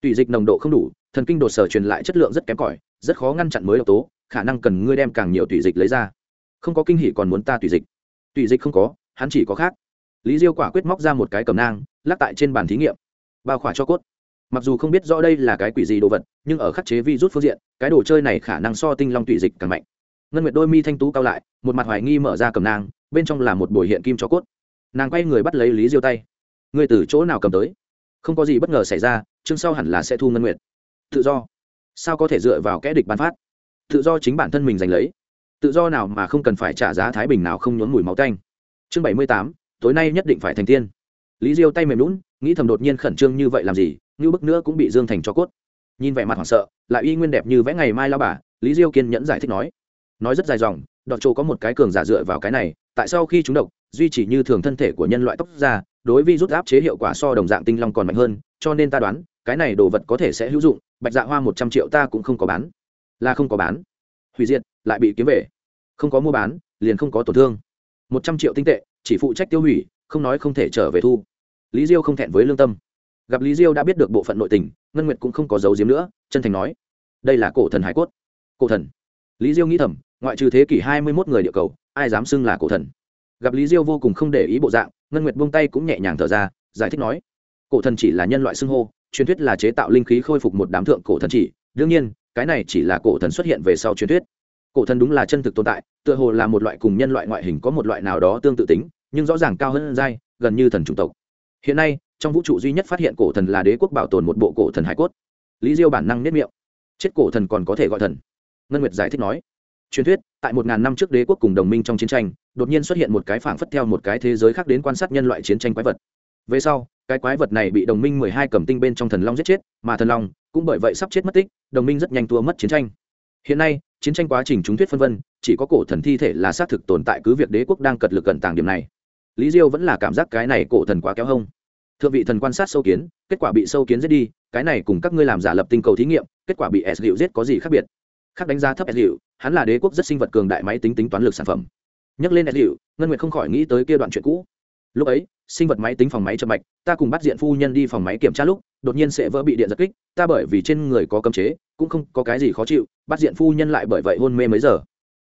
Tùy dịch nồng độ không đủ, thần kinh đột sở truyền lại chất lượng rất kém cỏi, rất khó ngăn chặn mới độc tố, khả năng cần ngươi đem càng nhiều tùy dịch lấy ra. Không có kinh hỉ còn muốn ta tùy dịch. Tùy dịch không có, hắn chỉ có khác lý diêu quả quyết móc ra một cái cầm nang, lắc tại trên bàn thí nghiệm. Bao khỏa cho cốt. Mặc dù không biết rõ đây là cái quỷ gì đồ vật, nhưng ở khắc chế vi rút phương diện, cái đồ chơi này khả năng so tinh long tụy dịch càng mạnh. Ngân nguyệt đôi mi thanh tú cao lại, một mặt hoài nghi mở ra cầm nang, bên trong là một buổi hiện kim cho cốt. Nàng quay người bắt lấy lý diêu tay. Người từ chỗ nào cầm tới? Không có gì bất ngờ xảy ra, chương sau hẳn là sẽ thu ngân nguyệt. Tự do. Sao có thể dựa vào kẽ địch bán phát? Tự do chính bản thân mình giành lấy. Tự do nào mà không cần phải trả giá thái bình nào không nhốn mùi máu tanh. Chương bảy mươi tám tối nay nhất định phải thành tiên. Lý diêu tay mềm lún nghĩ thầm đột nhiên khẩn trương như vậy làm gì, như bức nữa cũng bị dương thành cho cốt. Nhìn vẻ mặt hoảng sợ, lại y nguyên đẹp như vẽ ngày mai lao bà, lý diêu kiên nhẫn giải thích nói. Nói rất dài dòng đọt chỗ có một cái cường giả dựa vào cái này, tại sau khi chúng độc, duy trì như thường thân thể của nhân loại tóc ra đối vi rút áp chế hiệu quả so đồng dạng tinh long còn mạnh hơn, cho nên ta đoán, cái này đồ vật có thể sẽ hữu dụng, bạch dạ hoa một trăm triệu ta cũng không có bán. Là không có bán. Hủy diệt, lại bị kiếm về. Không có mua bán, liền không có tổn thương. Một trăm triệu tinh tệ chỉ phụ trách tiêu hủy, không nói không thể trở về thu. Lý diêu không thẹn với lương tâm. Gặp lý diêu đã biết được bộ phận nội tình, ngân nguyệt cũng không có dấu diếm nữa, chân thành nói, đây là cổ thần hải cốt. Cổ thần? Lý diêu nghĩ thầm, ngoại trừ thế kỷ hai mươi mốt người địa cầu, ai dám xưng là cổ thần? Gặp lý diêu vô cùng không để ý bộ dạng, ngân nguyệt buông tay cũng nhẹ nhàng thở ra, giải thích nói, cổ thần chỉ là nhân loại xưng hô, truyền thuyết là chế tạo linh khí khôi phục một đám thượng cổ thần chỉ. Đương nhiên, cái này chỉ là cổ thần xuất hiện về sau truyền thuyết cổ thần đúng là chân thực tồn tại, tựa hồ là một loại cùng nhân loại ngoại hình có một loại nào đó tương tự tính, nhưng rõ ràng cao hơn dai gần như thần chủng tộc. Hiện nay, trong vũ trụ duy nhất phát hiện cổ thần là đế quốc bảo tồn một bộ cổ thần hải cốt. Lý diêu bản năng nết miệng. Chết cổ thần còn có thể gọi thần. Ngân nguyệt giải thích nói. Truyền thuyết, tại một ngàn năm trước đế quốc cùng đồng minh trong chiến tranh, đột nhiên xuất hiện một cái phảng phất theo một cái thế giới khác đến quan sát nhân loại chiến tranh quái vật. Về sau, cái quái vật này bị đồng minh mười hai cầm tinh bên trong thần long giết chết, mà thần long cũng bởi vậy sắp chết mất tích, đồng minh rất nhanh tua mất chiến tranh. Hiện nay chiến tranh quá trình chúng thuyết phân vân, chỉ có cổ thần thi thể là xác thực tồn tại cứ việc đế quốc đang cật lực cận tàng điểm này. Lý diêu vẫn là cảm giác cái này cổ thần quá kéo hông. Thưa vị thần quan sát sâu kiến, kết quả bị sâu kiến giết đi, cái này cùng các ngươi làm giả lập tinh cầu thí nghiệm, kết quả bị s liệu giết có gì khác biệt? Khác đánh giá thấp s liệu, hắn là đế quốc rất sinh vật cường đại máy tính tính toán lực sản phẩm. Nhắc lên s liệu, ngân nguyệt không khỏi nghĩ tới kia đoạn chuyện cũ. Lúc ấy, sinh vật máy tính phòng máy chậm mạch, ta cùng bắt diện phu nhân đi phòng máy kiểm tra lúc, đột nhiên sẽ vỡ bị điện giật kích, ta bởi vì trên người có cấm chế cũng không có cái gì khó chịu, bắt diện phu nhân lại bởi vậy hôn mê mấy giờ.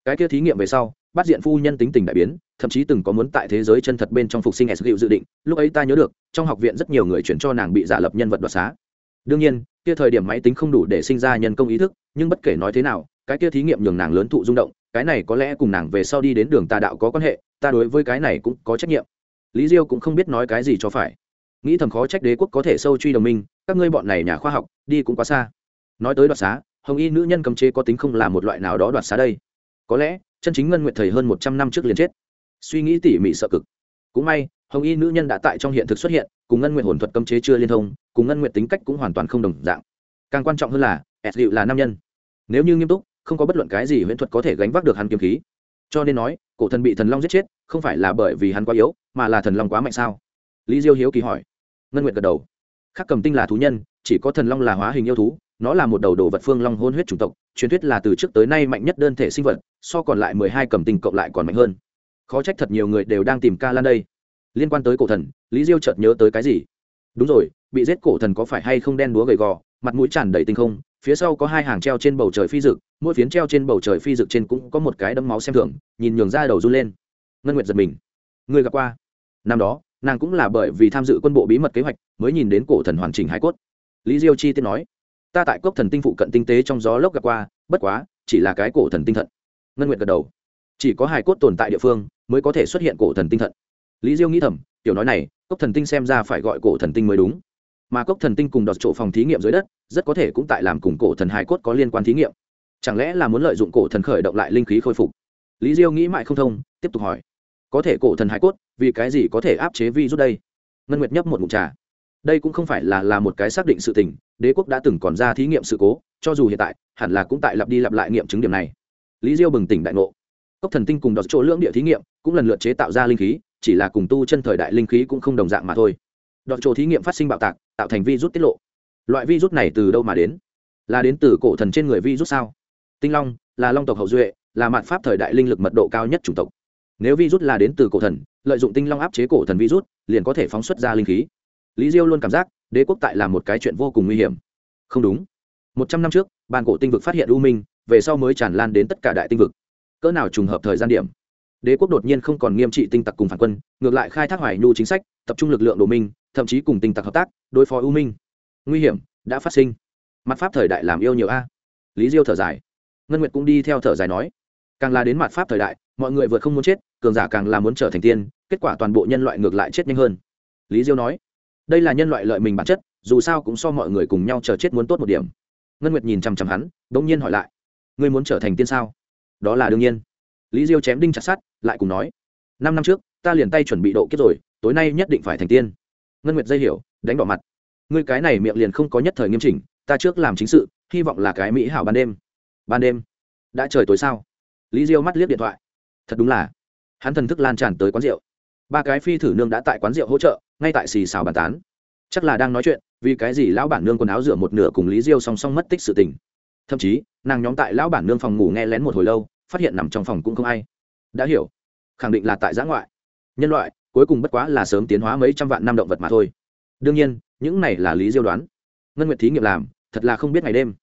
Cái kia thí nghiệm về sau, bắt diện phu nhân tính tình đại biến, thậm chí từng có muốn tại thế giới chân thật bên trong phục sinh s hữu dự định, lúc ấy ta nhớ được, trong học viện rất nhiều người chuyển cho nàng bị giả lập nhân vật đoạt xá. Đương nhiên, kia thời điểm máy tính không đủ để sinh ra nhân công ý thức, nhưng bất kể nói thế nào, cái kia thí nghiệm nhường nàng lớn thụ rung động, cái này có lẽ cùng nàng về sau đi đến đường tà đạo có quan hệ, ta đối với cái này cũng có trách nhiệm. Lý diêu cũng không biết nói cái gì cho phải. Nghĩ thầm khó trách đế quốc có thể sâu truy đồng minh, các ngươi bọn này nhà khoa học, đi cũng quá xa nói tới đoạt xá, hồng y nữ nhân cầm chế có tính không là một loại nào đó đoạt xá đây. Có lẽ, chân chính ngân nguyệt thầy hơn một trăm năm trước liền chết. Suy nghĩ tỉ mỉ sợ cực. Cũng may, hồng y nữ nhân đã tại trong hiện thực xuất hiện, cùng ngân nguyệt hồn thuật cấm chế chưa liên thông, cùng ngân nguyệt tính cách cũng hoàn toàn không đồng dạng. Càng quan trọng hơn là s dịu là nam nhân. Nếu như nghiêm túc, không có bất luận cái gì huyễn thuật có thể gánh vác được hắn kiếm khí. Cho nên nói, cổ thần bị thần long giết chết, không phải là bởi vì hắn quá yếu, mà là thần long quá mạnh sao? Lý diêu hiếu kỳ hỏi. Ngân nguyệt gật đầu. Khác cầm tinh là thú nhân, chỉ có thần long là hóa hình yêu thú nó là một đầu đồ vật phương long hôn huyết chủng tộc, truyền thuyết là từ trước tới nay mạnh nhất đơn thể sinh vật, so còn lại mười hai cầm tình cộng lại còn mạnh hơn. Khó trách thật nhiều người đều đang tìm ca lan đây. Liên quan tới cổ thần, lý diêu chợt nhớ tới cái gì? Đúng rồi, bị giết cổ thần có phải hay không đen đúa gầy gò, mặt mũi tràn đầy tinh không, phía sau có hai hàng treo trên bầu trời phi dực, mỗi phiến treo trên bầu trời phi dực trên cũng có một cái đấm máu xem thường, nhìn nhường ra đầu run lên. Ngân nguyệt giật mình. Người gặp qua. Năm đó, nàng cũng là bởi vì tham dự quân bộ bí mật kế hoạch, mới nhìn đến cổ thần hoàn chỉnh hải cốt. Lý diêu chi tiết nói ta tại cốc thần tinh phụ cận tinh tế trong gió lốc gặp qua, bất quá, chỉ là cái cổ thần tinh thận. Ngân nguyệt gật đầu. Chỉ có hài cốt tồn tại địa phương mới có thể xuất hiện cổ thần tinh thận. Lý diêu nghĩ thầm, tiểu nói này, cốc thần tinh xem ra phải gọi cổ thần tinh mới đúng. Mà cốc thần tinh cùng đọt chỗ phòng thí nghiệm dưới đất, rất có thể cũng tại làm cùng cổ thần hài cốt có liên quan thí nghiệm. Chẳng lẽ là muốn lợi dụng cổ thần khởi động lại linh khí khôi phục? Lý diêu nghĩ mãi không thông, tiếp tục hỏi. Có thể cổ thần hài cốt, vì cái gì có thể áp chế vi rút đây? Ngân nguyệt nhấp một mụn trà đây cũng không phải là là một cái xác định sự tình, đế quốc đã từng còn ra thí nghiệm sự cố, cho dù hiện tại, hẳn là cũng tại lặp đi lặp lại nghiệm chứng điểm này. Lý diêu bừng tỉnh đại ngộ. Cốc thần tinh cùng đọt chỗ lưỡng địa thí nghiệm cũng lần lượt chế tạo ra linh khí, chỉ là cùng tu chân thời đại linh khí cũng không đồng dạng mà thôi. Đọt chỗ thí nghiệm phát sinh bạo tạc, tạo thành vi rút tiết lộ. Loại vi rút này từ đâu mà đến? Là đến từ cổ thần trên người vi rút sao? Tinh long, là long tộc hậu duệ, là mạn pháp thời đại linh lực mật độ cao nhất chủng tộc. Nếu vi rút là đến từ cổ thần, lợi dụng tinh long áp chế cổ thần vi rút liền có thể phóng xuất ra linh khí lý diêu luôn cảm giác, đế quốc tại là một cái chuyện vô cùng nguy hiểm. Không đúng. Một trăm năm trước, bàn cổ tinh vực phát hiện u minh, về sau mới tràn lan đến tất cả đại tinh vực. Cỡ nào trùng hợp thời gian điểm? Đế quốc đột nhiên không còn nghiêm trị tinh tặc cùng phản quân, ngược lại khai thác hoài nhu chính sách, tập trung lực lượng đồ minh, thậm chí cùng tinh tặc hợp tác, đối phó u minh. Nguy hiểm đã phát sinh. Mặt pháp thời đại làm yêu nhiều a. Lý diêu thở dài. Ngân nguyệt cũng đi theo thở dài nói. Càng là đến mặt pháp thời đại, mọi người vượt không muốn chết, cường giả càng là muốn trở thành tiên, kết quả toàn bộ nhân loại ngược lại chết nhanh hơn. Lý diêu nói đây là nhân loại lợi mình bản chất, dù sao cũng so mọi người cùng nhau chờ chết muốn tốt một điểm. Ngân nguyệt nhìn chằm chằm hắn đ ỗ n g nhiên hỏi lại, ngươi muốn trở thành tiên sao? Đó là đương nhiên. Lý diêu chém đinh chặt sát lại cùng nói, năm năm trước, ta liền tay chuẩn bị độ kiếp rồi, tối nay nhất định phải thành tiên. Ngân nguyệt dây hiểu, đánh đỏ mặt, ngươi cái này miệng liền không có nhất thời nghiêm chỉnh, ta trước làm chính sự, hy vọng là cái mỹ hảo ban đêm. Ban đêm? Đã trời tối sao? Lý diêu mắt liếc điện thoại, thật đúng là. Hắn thần thức lan tràn tới quán rượu. Ba cái phi thử nương đã tại quán rượu hỗ trợ ngay tại xì xào bàn tán. Chắc là đang nói chuyện, vì cái gì lão bản nương quần áo rửa một nửa cùng lý diêu song song mất tích sự tình. Thậm chí, nàng nhóm tại lão bản nương phòng ngủ nghe lén một hồi lâu, phát hiện nằm trong phòng cũng không ai. Đã hiểu. Khẳng định là tại giã ngoại. Nhân loại, cuối cùng bất quá là sớm tiến hóa mấy trăm vạn năm động vật mà thôi. Đương nhiên, những này là lý diêu đoán. Ngân nguyệt thí nghiệm làm, thật là không biết ngày đêm.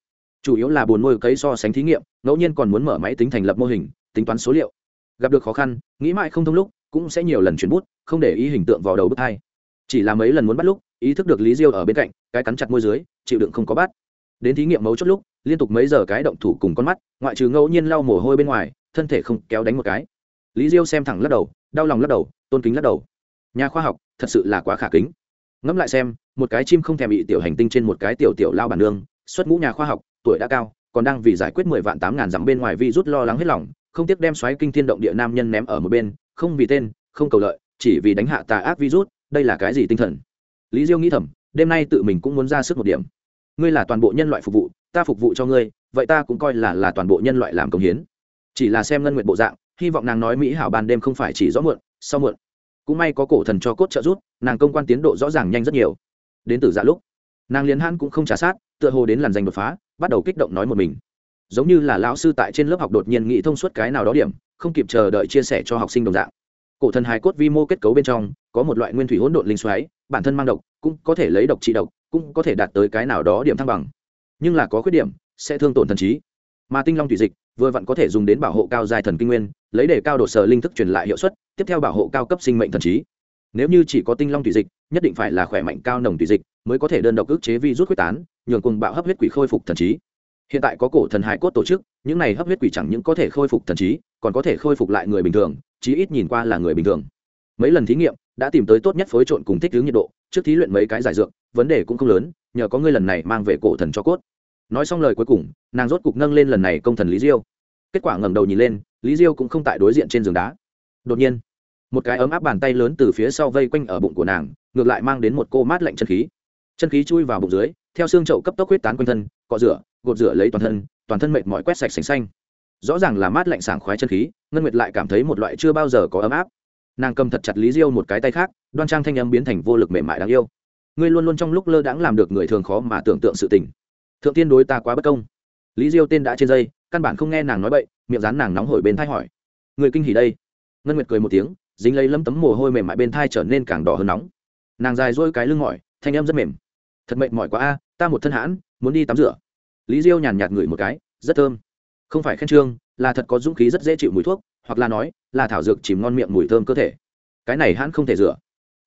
Chủ yếu là buồn nuôi cấy so sánh thí nghiệm, ngẫu nhiên còn muốn mở máy tính thành lập mô hình, tính toán số liệu. Gặp được khó khăn, nghĩ mãi không thông lúc, cũng sẽ nhiều lần chuyển bút, không để ý hình tượng vào đầu bức thai chỉ là mấy lần muốn bắt lúc, ý thức được lý diêu ở bên cạnh, cái cắn chặt môi dưới, chịu đựng không có bắt. Đến thí nghiệm mấu chốt lúc, liên tục mấy giờ cái động thủ cùng con mắt, ngoại trừ ngẫu nhiên lau mồ hôi bên ngoài, thân thể không kéo đánh một cái. Lý diêu xem thẳng lắc đầu, đau lòng lắc đầu, tôn kính lắc đầu. Nhà khoa học, thật sự là quá khả kính. Ngẫm lại xem, một cái chim không thèm bị tiểu hành tinh trên một cái tiểu tiểu lao bản nương, xuất ngũ nhà khoa học, tuổi đã cao, còn đang vì giải quyết mười vạn tám ngàn dặm bên ngoài vi rút lo lắng hết lòng, không tiếc đem xoáy kinh thiên động địa nam nhân ném ở một bên, không vì tên, không cầu lợi, chỉ vì đánh hạ tà ác virus đây là cái gì tinh thần? Lý diêu nghĩ thầm, đêm nay tự mình cũng muốn ra sức một điểm. Ngươi là toàn bộ nhân loại phục vụ, ta phục vụ cho ngươi, vậy ta cũng coi là là toàn bộ nhân loại làm công hiến. Chỉ là xem ngân nguyện bộ dạng, hy vọng nàng nói mỹ hảo ban đêm không phải chỉ rõ muộn, sau muộn. Cũng may có cổ thần cho cốt trợ rút nàng công quan tiến độ rõ ràng nhanh rất nhiều. Đến từ dạ lúc, nàng liền hãn cũng không trả sát, tựa hồ đến làn danh đột phá, bắt đầu kích động nói một mình. Giống như là lão sư tại trên lớp học đột nhiên nghĩ thông suốt cái nào đó điểm, không kịp chờ đợi chia sẻ cho học sinh đồng dạng cổ thần hài cốt vi mô kết cấu bên trong, có một loại nguyên thủy hỗn độn linh xoáy, bản thân mang độc, cũng có thể lấy độc trị độc, cũng có thể đạt tới cái nào đó điểm thăng bằng. Nhưng là có khuyết điểm, sẽ thương tổn thần trí. Mà tinh long thủy dịch, vừa vặn có thể dùng đến bảo hộ cao dài thần kinh nguyên, lấy để cao đột sở linh thức truyền lại hiệu suất, tiếp theo bảo hộ cao cấp sinh mệnh thần trí. Nếu như chỉ có tinh long thủy dịch, nhất định phải là khỏe mạnh cao nồng thủy dịch, mới có thể đơn độc ức chế vi rút quyết tán, nhường cùng bạo hấp huyết quỷ khôi phục thần trí hiện tại có cổ thần hải cốt tổ chức, những này hấp huyết quỷ chẳng những có thể khôi phục thần trí, còn có thể khôi phục lại người bình thường, chí ít nhìn qua là người bình thường. Mấy lần thí nghiệm, đã tìm tới tốt nhất phối trộn cùng thích ứng nhiệt độ, trước thí luyện mấy cái giải dược, vấn đề cũng không lớn, nhờ có ngươi lần này mang về cổ thần cho cốt. Nói xong lời cuối cùng, nàng rốt cục nâng lên lần này công thần lý diêu. Kết quả ngẩng đầu nhìn lên, lý diêu cũng không tại đối diện trên giường đá. Đột nhiên, một cái ấm áp bàn tay lớn từ phía sau vây quanh ở bụng của nàng, ngược lại mang đến một cô mát lạnh chân khí. Chân khí chui vào bụng dưới theo xương chậu cấp tốc huyết tán quanh thân, cọ rửa, gột rửa lấy toàn thân toàn thân mệt mỏi quét sạch sành xanh. Rõ ràng là mát lạnh sảng khoái chân khí, ngân nguyệt lại cảm thấy một loại chưa bao giờ có ấm áp. Nàng cầm thật chặt lý diêu một cái tay khác, đoan trang thanh âm biến thành vô lực mềm mại đáng yêu. Ngươi luôn luôn trong lúc lơ đãng làm được người thường khó mà tưởng tượng sự tình. Thượng tiên đối ta quá bất công. Lý diêu tên đã trên dây, căn bản không nghe nàng nói bậy, miệng rán nàng nóng hổi bên thai hỏi. Người kinh hỉ đây? Ngân nguyệt cười một tiếng, dính lấy lấm tấm mồ hôi mềm mại bên thai trở nên càng đỏ hơn nóng. Nàng dài dôi cái lưng mỏi, thanh âm rất mềm. Thật mệt mỏi quá a ta một thân hãn, muốn đi tắm rửa. Lý diêu nhàn nhạt ngửi một cái, rất thơm. Không phải khen trương, là thật có dũng khí rất dễ chịu mùi thuốc, hoặc là nói, là thảo dược chìm ngon miệng mùi thơm cơ thể. Cái này hãn không thể rửa.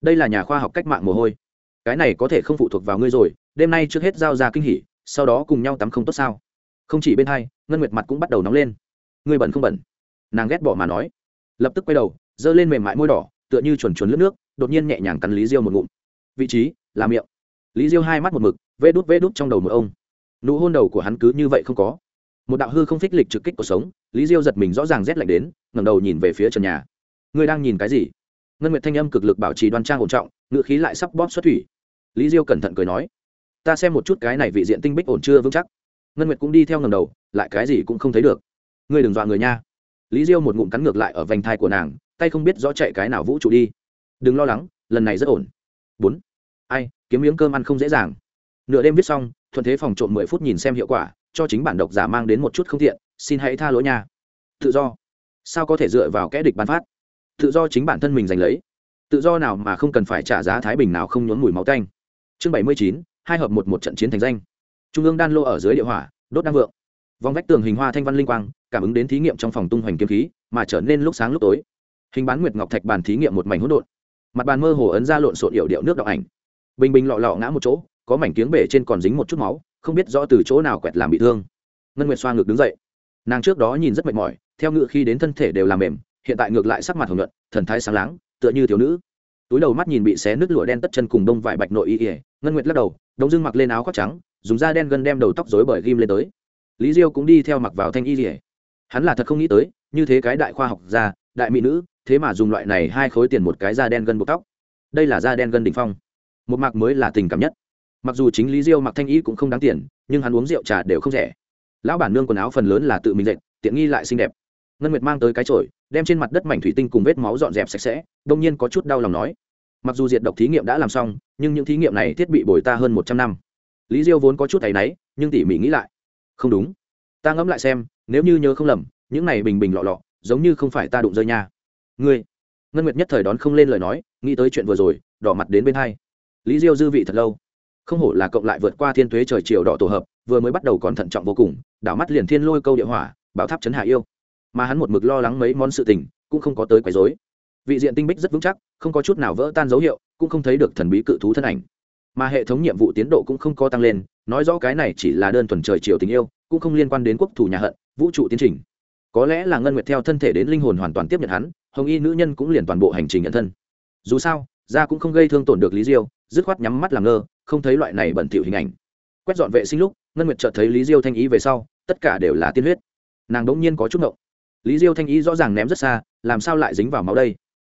Đây là nhà khoa học cách mạng mồ hôi. Cái này có thể không phụ thuộc vào ngươi rồi, đêm nay trước hết giao ra kinh hỉ, sau đó cùng nhau tắm không tốt sao? Không chỉ bên hai, ngân nguyệt mặt cũng bắt đầu nóng lên. Ngươi bẩn không bẩn? Nàng ghét bỏ mà nói. Lập tức quay đầu, giơ lên mềm mại môi đỏ, tựa như chuồn chuồn lướt nước, đột nhiên nhẹ nhàng cắn lý diêu một ngụm. Vị trí, là miệng. Lý diêu hai mắt một mực vê đút vê đút trong đầu một ông. Nụ hôn đầu của hắn cứ như vậy không có. Một đạo hư không phích lịch trực kích cuộc sống, lý diêu giật mình rõ ràng rét lạnh đến, ngẩng đầu nhìn về phía trần nhà. Ngươi đang nhìn cái gì? Ngân nguyệt thanh âm cực lực bảo trì đoan trang ổn trọng, ngựa khí lại sắp bóp xuất thủy. Lý diêu cẩn thận cười nói, ta xem một chút cái này vị diện tinh bích ổn chưa vững chắc. Ngân nguyệt cũng đi theo ngầm đầu, lại cái gì cũng không thấy được. Ngươi đừng dọa người nha. Lý diêu một ngụm cắn ngược lại ở vành thai của nàng, tay không biết rõ chạy cái nào vũ trụ đi. Đừng lo lắng, lần này rất ổn. Bốn. Ai, kiếm miếng cơm ăn không dễ dàng nửa đêm viết xong, thuận thế phòng trộm mười phút nhìn xem hiệu quả, cho chính bản độc giả mang đến một chút không thiện xin hãy tha lỗi nha. Tự do. Sao có thể dựa vào kẽ địch bán phát? Tự do chính bản thân mình giành lấy. Tự do nào mà không cần phải trả giá thái bình nào không nhốn mùi máu tanh. Chương bảy mươi chín, hai hợp một một trận chiến thành danh. Trung ương đan lô ở dưới địa hỏa, đốt đan vượng. Vòng vách tường hình hoa thanh văn linh quang, cảm ứng đến thí nghiệm trong phòng tung hoành kiếm khí, mà trở nên lúc sáng lúc tối. Hình bán nguyệt ngọc thạch bàn thí nghiệm một mảnh hỗn độn. Mặt bàn mơ hồ ấn ra lộn xộn điệu điệu nước đọng ảnh. Bình bình lọ lọ ngã một chỗ có mảnh kiếng bể trên còn dính một chút máu, không biết rõ từ chỗ nào quẹt làm bị thương. Ngân nguyệt xoa ngược đứng dậy. Nàng trước đó nhìn rất mệt mỏi, theo ngự khi đến thân thể đều làm mềm, hiện tại ngược lại sắc mặt hồng nhuận, thần thái sáng láng, tựa như thiếu nữ. Túi đầu mắt nhìn bị xé nước lụa đen tất chân cùng đông vải bạch nội y ỉa ngân nguyệt lắc đầu, đông dương mặc lên áo khoác trắng, dùng da đen gân đem đầu tóc rối bởi ghim lên tới. Lý diêu cũng đi theo mặc vào thanh y ỉa hắn là thật không nghĩ tới, như thế cái đại khoa học gia, đại mỹ nữ, thế mà dùng loại này hai khối tiền một cái da đen gân buộc tóc. Đây là da đen gân đỉnh phong. Một mạc mới là tình cảm nhất mặc dù chính lý diêu mặc thanh y cũng không đáng tiền, nhưng hắn uống rượu trà đều không rẻ. Lão bản nương quần áo phần lớn là tự mình dệt, tiện nghi lại xinh đẹp. Ngân nguyệt mang tới cái chổi, đem trên mặt đất mảnh thủy tinh cùng vết máu dọn dẹp sạch sẽ, đông nhiên có chút đau lòng nói. Mặc dù diệt độc thí nghiệm đã làm xong, nhưng những thí nghiệm này thiết bị bồi ta hơn một trăm năm. Lý diêu vốn có chút thấy náy, nhưng tỉ mỉ nghĩ lại. Không đúng. Ta ngẫm lại xem, nếu như nhớ không lầm, những này bình bình lọ lọ, giống như không phải ta đụng rơi nha. Ngươi. Ngân nguyệt nhất thời đón không lên lời nói, nghĩ tới chuyện vừa rồi, đỏ mặt đến bên hai. Lý diêu dư vị thật lâu không hổ là cộng lại vượt qua thiên thuế trời chiều đỏ tổ hợp, vừa mới bắt đầu còn thận trọng vô cùng, đảo mắt liền thiên lôi câu địa hỏa, bảo tháp chấn hạ yêu. Mà hắn một mực lo lắng mấy món sự tình, cũng không có tới quấy rối. Vị diện tinh bích rất vững chắc, không có chút nào vỡ tan dấu hiệu, cũng không thấy được thần bí cự thú thân ảnh. Mà hệ thống nhiệm vụ tiến độ cũng không có tăng lên, nói rõ cái này chỉ là đơn thuần trời chiều tình yêu, cũng không liên quan đến quốc thủ nhà hận, vũ trụ tiến trình. Có lẽ là ngân nguyệt theo thân thể đến linh hồn hoàn toàn tiếp nhận hắn, hồng y nữ nhân cũng liền toàn bộ hành trình nhận thân. Dù sao ra cũng không gây thương tổn được lý diêu dứt khoát nhắm mắt làm ngơ, không thấy loại này bẩn thỉu hình ảnh. Quét dọn vệ sinh lúc, ngân nguyệt chợt thấy lý diêu thanh ý về sau, tất cả đều là tiên huyết. Nàng đỗng nhiên có chút ngộng. Lý diêu thanh ý rõ ràng ném rất xa, làm sao lại dính vào máu đây?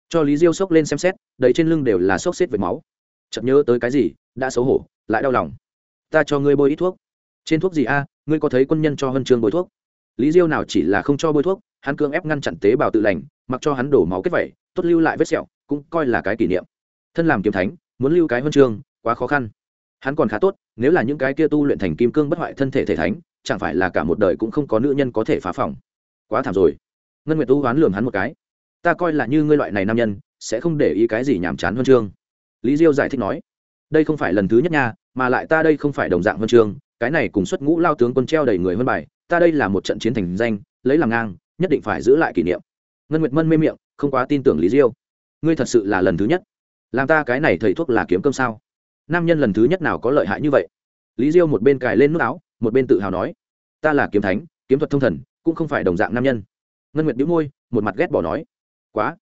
Cho lý diêu sốc lên xem xét, đầy trên lưng đều là sốc xếp vệt máu. Chợt nhớ tới cái gì, đã xấu hổ, lại đau lòng. Ta cho ngươi bôi ít thuốc. Trên thuốc gì a, ngươi có thấy quân nhân cho hân chương bôi thuốc? Lý diêu nào chỉ là không cho bôi thuốc, hắn cương ép ngăn chặn tế bào tự lành, mặc cho hắn đổ máu kết vẩy, tốt lưu lại vết sẹo, cũng coi là cái kỷ niệm. Thân làm kiếm thánh muốn lưu cái huân chương, quá khó khăn. Hắn còn khá tốt, nếu là những cái kia tu luyện thành kim cương bất hoại thân thể thể thánh, chẳng phải là cả một đời cũng không có nữ nhân có thể phá phòng. Quá thảm rồi. Ngân nguyệt tu hoán lường hắn một cái. Ta coi là như ngươi loại này nam nhân, sẽ không để ý cái gì nhàm chán huân chương. Lý diêu giải thích nói, đây không phải lần thứ nhất nha, mà lại ta đây không phải đồng dạng huân chương, cái này cùng xuất ngũ lao tướng quân treo đầy người hơn bài, ta đây là một trận chiến thành danh, lấy làm ngang, nhất định phải giữ lại kỷ niệm. Ngân nguyệt mân mê miệng, không quá tin tưởng lý diêu. Ngươi thật sự là lần thứ nhất làm ta cái này thầy thuốc là kiếm cơm sao? Nam nhân lần thứ nhất nào có lợi hại như vậy? Lý diêu một bên cài lên nút áo, một bên tự hào nói, ta là kiếm thánh, kiếm thuật thông thần, cũng không phải đồng dạng nam nhân. Ngân nguyệt đĩu môi, một mặt ghét bỏ nói, quá,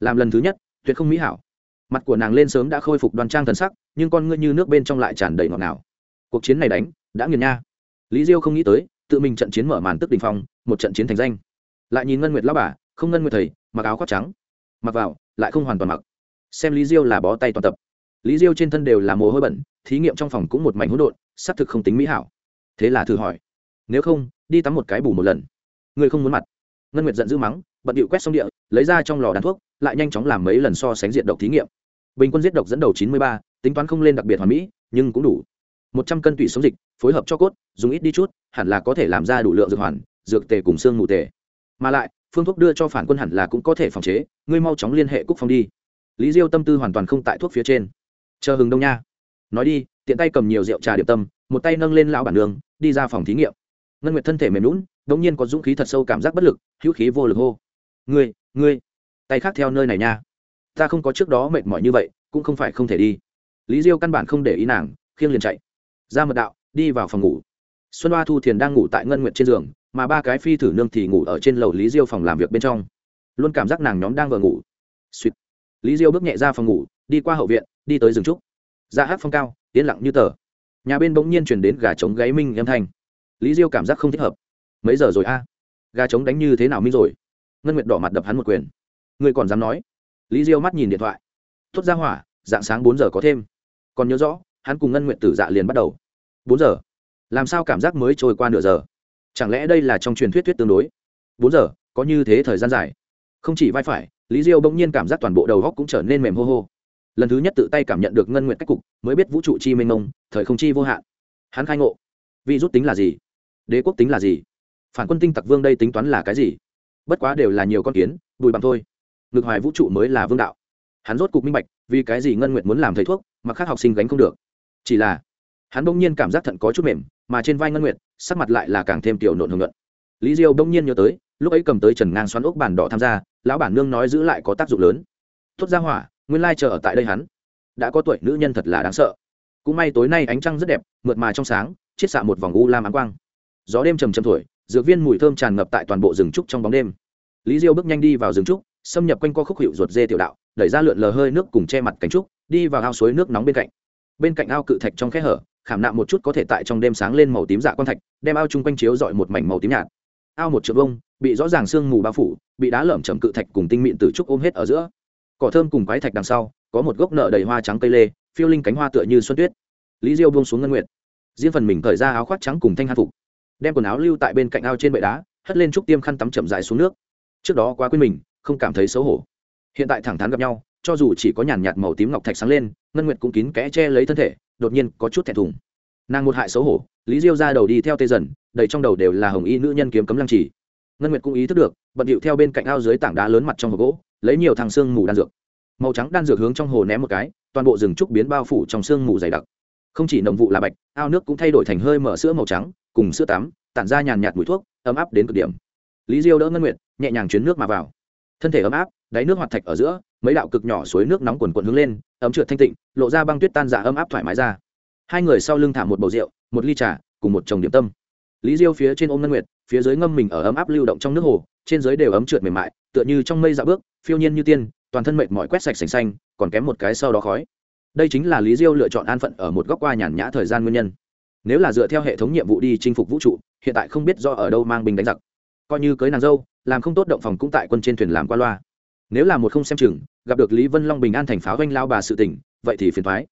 làm lần thứ nhất, tuyệt không mỹ hảo. Mặt của nàng lên sớm đã khôi phục đoan trang thần sắc, nhưng con ngươi như nước bên trong lại tràn đầy ngọt ngào. Cuộc chiến này đánh, đã nghiền nha. Lý diêu không nghĩ tới, tự mình trận chiến mở màn tức đình phong, một trận chiến thành danh. Lại nhìn ngân nguyệt lao bà, không ngân nguyệt thầy, mặc áo khoác trắng. Mặc vào, lại không hoàn toàn mặc xem lý diêu là bó tay toàn tập. Lý diêu trên thân đều là mồ hôi bẩn, thí nghiệm trong phòng cũng một mảnh hỗn độn, xác thực không tính mỹ hảo. Thế là thử hỏi, nếu không, đi tắm một cái bù một lần. Người không muốn mặt. Ngân nguyệt giận dữ mắng, bận điệu quét xong địa, lấy ra trong lò đàn thuốc, lại nhanh chóng làm mấy lần so sánh diện độc thí nghiệm. Bình quân giết độc dẫn đầu chín mươi ba, tính toán không lên đặc biệt hoàn mỹ, nhưng cũng đủ. Một trăm cân tủy sống dịch, phối hợp cho cốt, dùng ít đi chút, hẳn là có thể làm ra đủ lượng dược hoàn, dược tề cùng xương mù tề. Mà lại, phương thuốc đưa cho phản quân hẳn là cũng có thể phòng chế, ngươi mau chóng liên hệ cúc phong đi lý diêu tâm tư hoàn toàn không tại thuốc phía trên. Chờ hừng đông nha. Nói đi, tiện tay cầm nhiều rượu trà điệp tâm, một tay nâng lên lão bản đường đi ra phòng thí nghiệm. Ngân nguyệt thân thể mềm lún đống nhiên có dũng khí thật sâu cảm giác bất lực, hữu khí vô lực hô. Ngươi ngươi, tay khác theo nơi này nha. Ta không có trước đó mệt mỏi như vậy, cũng không phải không thể đi. Lý diêu căn bản không để ý nàng, khiêng liền chạy. Ra mật đạo, đi vào phòng ngủ. Xuân hoa thu thiền đang ngủ tại ngân nguyệt trên giường, mà ba cái phi thử nương thì ngủ ở trên lầu lý diêu phòng làm việc bên trong. Luôn cảm giác nàng nhóm đang vừa ngủ. Suýt lý diêu bước nhẹ ra phòng ngủ, đi qua hậu viện, đi tới rừng trúc. Dạ ra hát phong cao, yên lặng như tờ. Nhà bên bỗng nhiên chuyển đến gà trống gáy minh âm thanh. Lý diêu cảm giác không thích hợp. Mấy giờ rồi a? À? gà trống đánh như thế nào minh rồi? Ngân nguyệt đỏ mặt đập hắn một quyền. Ngươi còn dám nói? Lý diêu mắt nhìn điện thoại. Tuốt ra hỏa, dạng sáng bốn giờ có thêm. Còn nhớ rõ, hắn cùng ngân nguyệt tử dạ liền bắt đầu. Bốn giờ? Làm sao cảm giác mới trôi qua nửa giờ? Chẳng lẽ đây là trong truyền thuyết thuyết tương đối? Bốn giờ, có như thế thời gian dài? Không chỉ vai phải lý diêu bỗng nhiên cảm giác toàn bộ đầu góc cũng trở nên mềm hô hô. Lần thứ nhất tự tay cảm nhận được ngân nguyện cách cục, mới biết vũ trụ chi mênh mông, thời không chi vô hạn. Hắn khai ngộ. Vi rút tính là gì? Đế quốc tính là gì? Phản quân tinh tặc vương đây tính toán là cái gì? Bất quá đều là nhiều con kiến, bùi bằng thôi. Ngược hoài vũ trụ mới là vương đạo. Hắn rốt cục minh bạch, vì cái gì ngân nguyện muốn làm thầy thuốc, mà các học sinh gánh không được. Chỉ là, hắn bỗng nhiên cảm giác thận có chút mềm, mà trên vai ngân nguyện sắc mặt lại là càng thêm tiểu nộn hưởng luận lý diêu đông nhiên nhớ tới, lúc ấy cầm tới trần ngang xoắn ốc bản đỏ tham gia, lão bản nương nói giữ lại có tác dụng lớn. Thốt ra hỏa, nguyên lai chờ ở tại đây hắn. Đã có tuổi nữ nhân thật là đáng sợ. Cũng may tối nay ánh trăng rất đẹp, mượt mà trong sáng, chiết xạ một vòng u lam áng quang. Gió đêm trầm trầm thổi, dược viên mùi thơm tràn ngập tại toàn bộ rừng trúc trong bóng đêm. Lý diêu bước nhanh đi vào rừng trúc, xâm nhập quanh co khúc hiệu ruột dê tiểu đạo, đẩy ra lượn lờ hơi nước cùng che mặt cánh trúc, đi vào ao suối nước nóng bên cạnh. Bên cạnh ao cự thạch trong khe hở, khảm nạm một chút có thể tại trong đêm sáng lên màu tím dạ quan thạch, đem ao chung quanh chiếu dọi một mảnh màu tím nhạt ao một trượng vông, bị rõ ràng sương mù bao phủ, bị đá lởm chầm cự thạch cùng tinh mịn từ trúc ôm hết ở giữa. Cỏ thơm cùng quái thạch đằng sau, có một gốc nợ đầy hoa trắng cây lê, phiêu linh cánh hoa tựa như xuân tuyết. Lý diêu buông xuống ngân nguyệt. Riêng phần mình cởi ra áo khoác trắng cùng thanh hát phục. Đem quần áo lưu tại bên cạnh ao trên bệ đá, hất lên trúc tiêm khăn tắm chậm dài xuống nước. Trước đó quá quên mình, không cảm thấy xấu hổ. Hiện tại thẳng thắn gặp nhau, cho dù chỉ có nhàn nhạt màu tím ngọc thạch sáng lên, ngân nguyệt cũng kín kẽ che lấy thân thể, đột nhiên có chút thẹn thùng nàng một hại xấu hổ, lý diêu ra đầu đi theo tê dần, đầy trong đầu đều là hồng y nữ nhân kiếm cấm lăng trì. Ngân nguyệt cũng ý thức được, bận điệu theo bên cạnh ao dưới tảng đá lớn mặt trong hộp gỗ, lấy nhiều thằng xương mù đan dược. Màu trắng đan dược hướng trong hồ ném một cái, toàn bộ rừng trúc biến bao phủ trong xương mù dày đặc. Không chỉ nồng vụ là bạch, ao nước cũng thay đổi thành hơi mở sữa màu trắng, cùng sữa tắm, tản ra nhàn nhạt mùi thuốc, ấm áp đến cực điểm. Lý diêu đỡ ngân nguyệt, nhẹ nhàng chuyến nước mà vào. Thân thể ấm áp, đáy nước hoạt thạch ở giữa, mấy đạo cực nhỏ suối nước nóng quần quần hướng lên, ấm trượt thanh tịnh, lộ ra băng tuyết tan dạ ấm áp thoải mái ra hai người sau lưng thả một bầu rượu, một ly trà, cùng một chồng điểm tâm. Lý diêu phía trên ôm ngân nguyệt, phía dưới ngâm mình ở ấm áp lưu động trong nước hồ, trên dưới đều ấm trượt mềm mại, tựa như trong mây dạ bước, phiêu nhiên như tiên, toàn thân mệt mỏi quét sạch sành xanh, còn kém một cái sau đó khói. Đây chính là lý diêu lựa chọn an phận ở một góc qua nhàn nhã thời gian nguyên nhân. Nếu là dựa theo hệ thống nhiệm vụ đi chinh phục vũ trụ, hiện tại không biết do ở đâu mang bình đánh giặc. Coi như cưới nàng dâu, làm không tốt động phòng cũng tại quân trên thuyền làm qua loa. Nếu là một không xem chừng, gặp được lý vân long bình an thành pháo vanh lao bà sự tỉnh vậy thì phiền thoái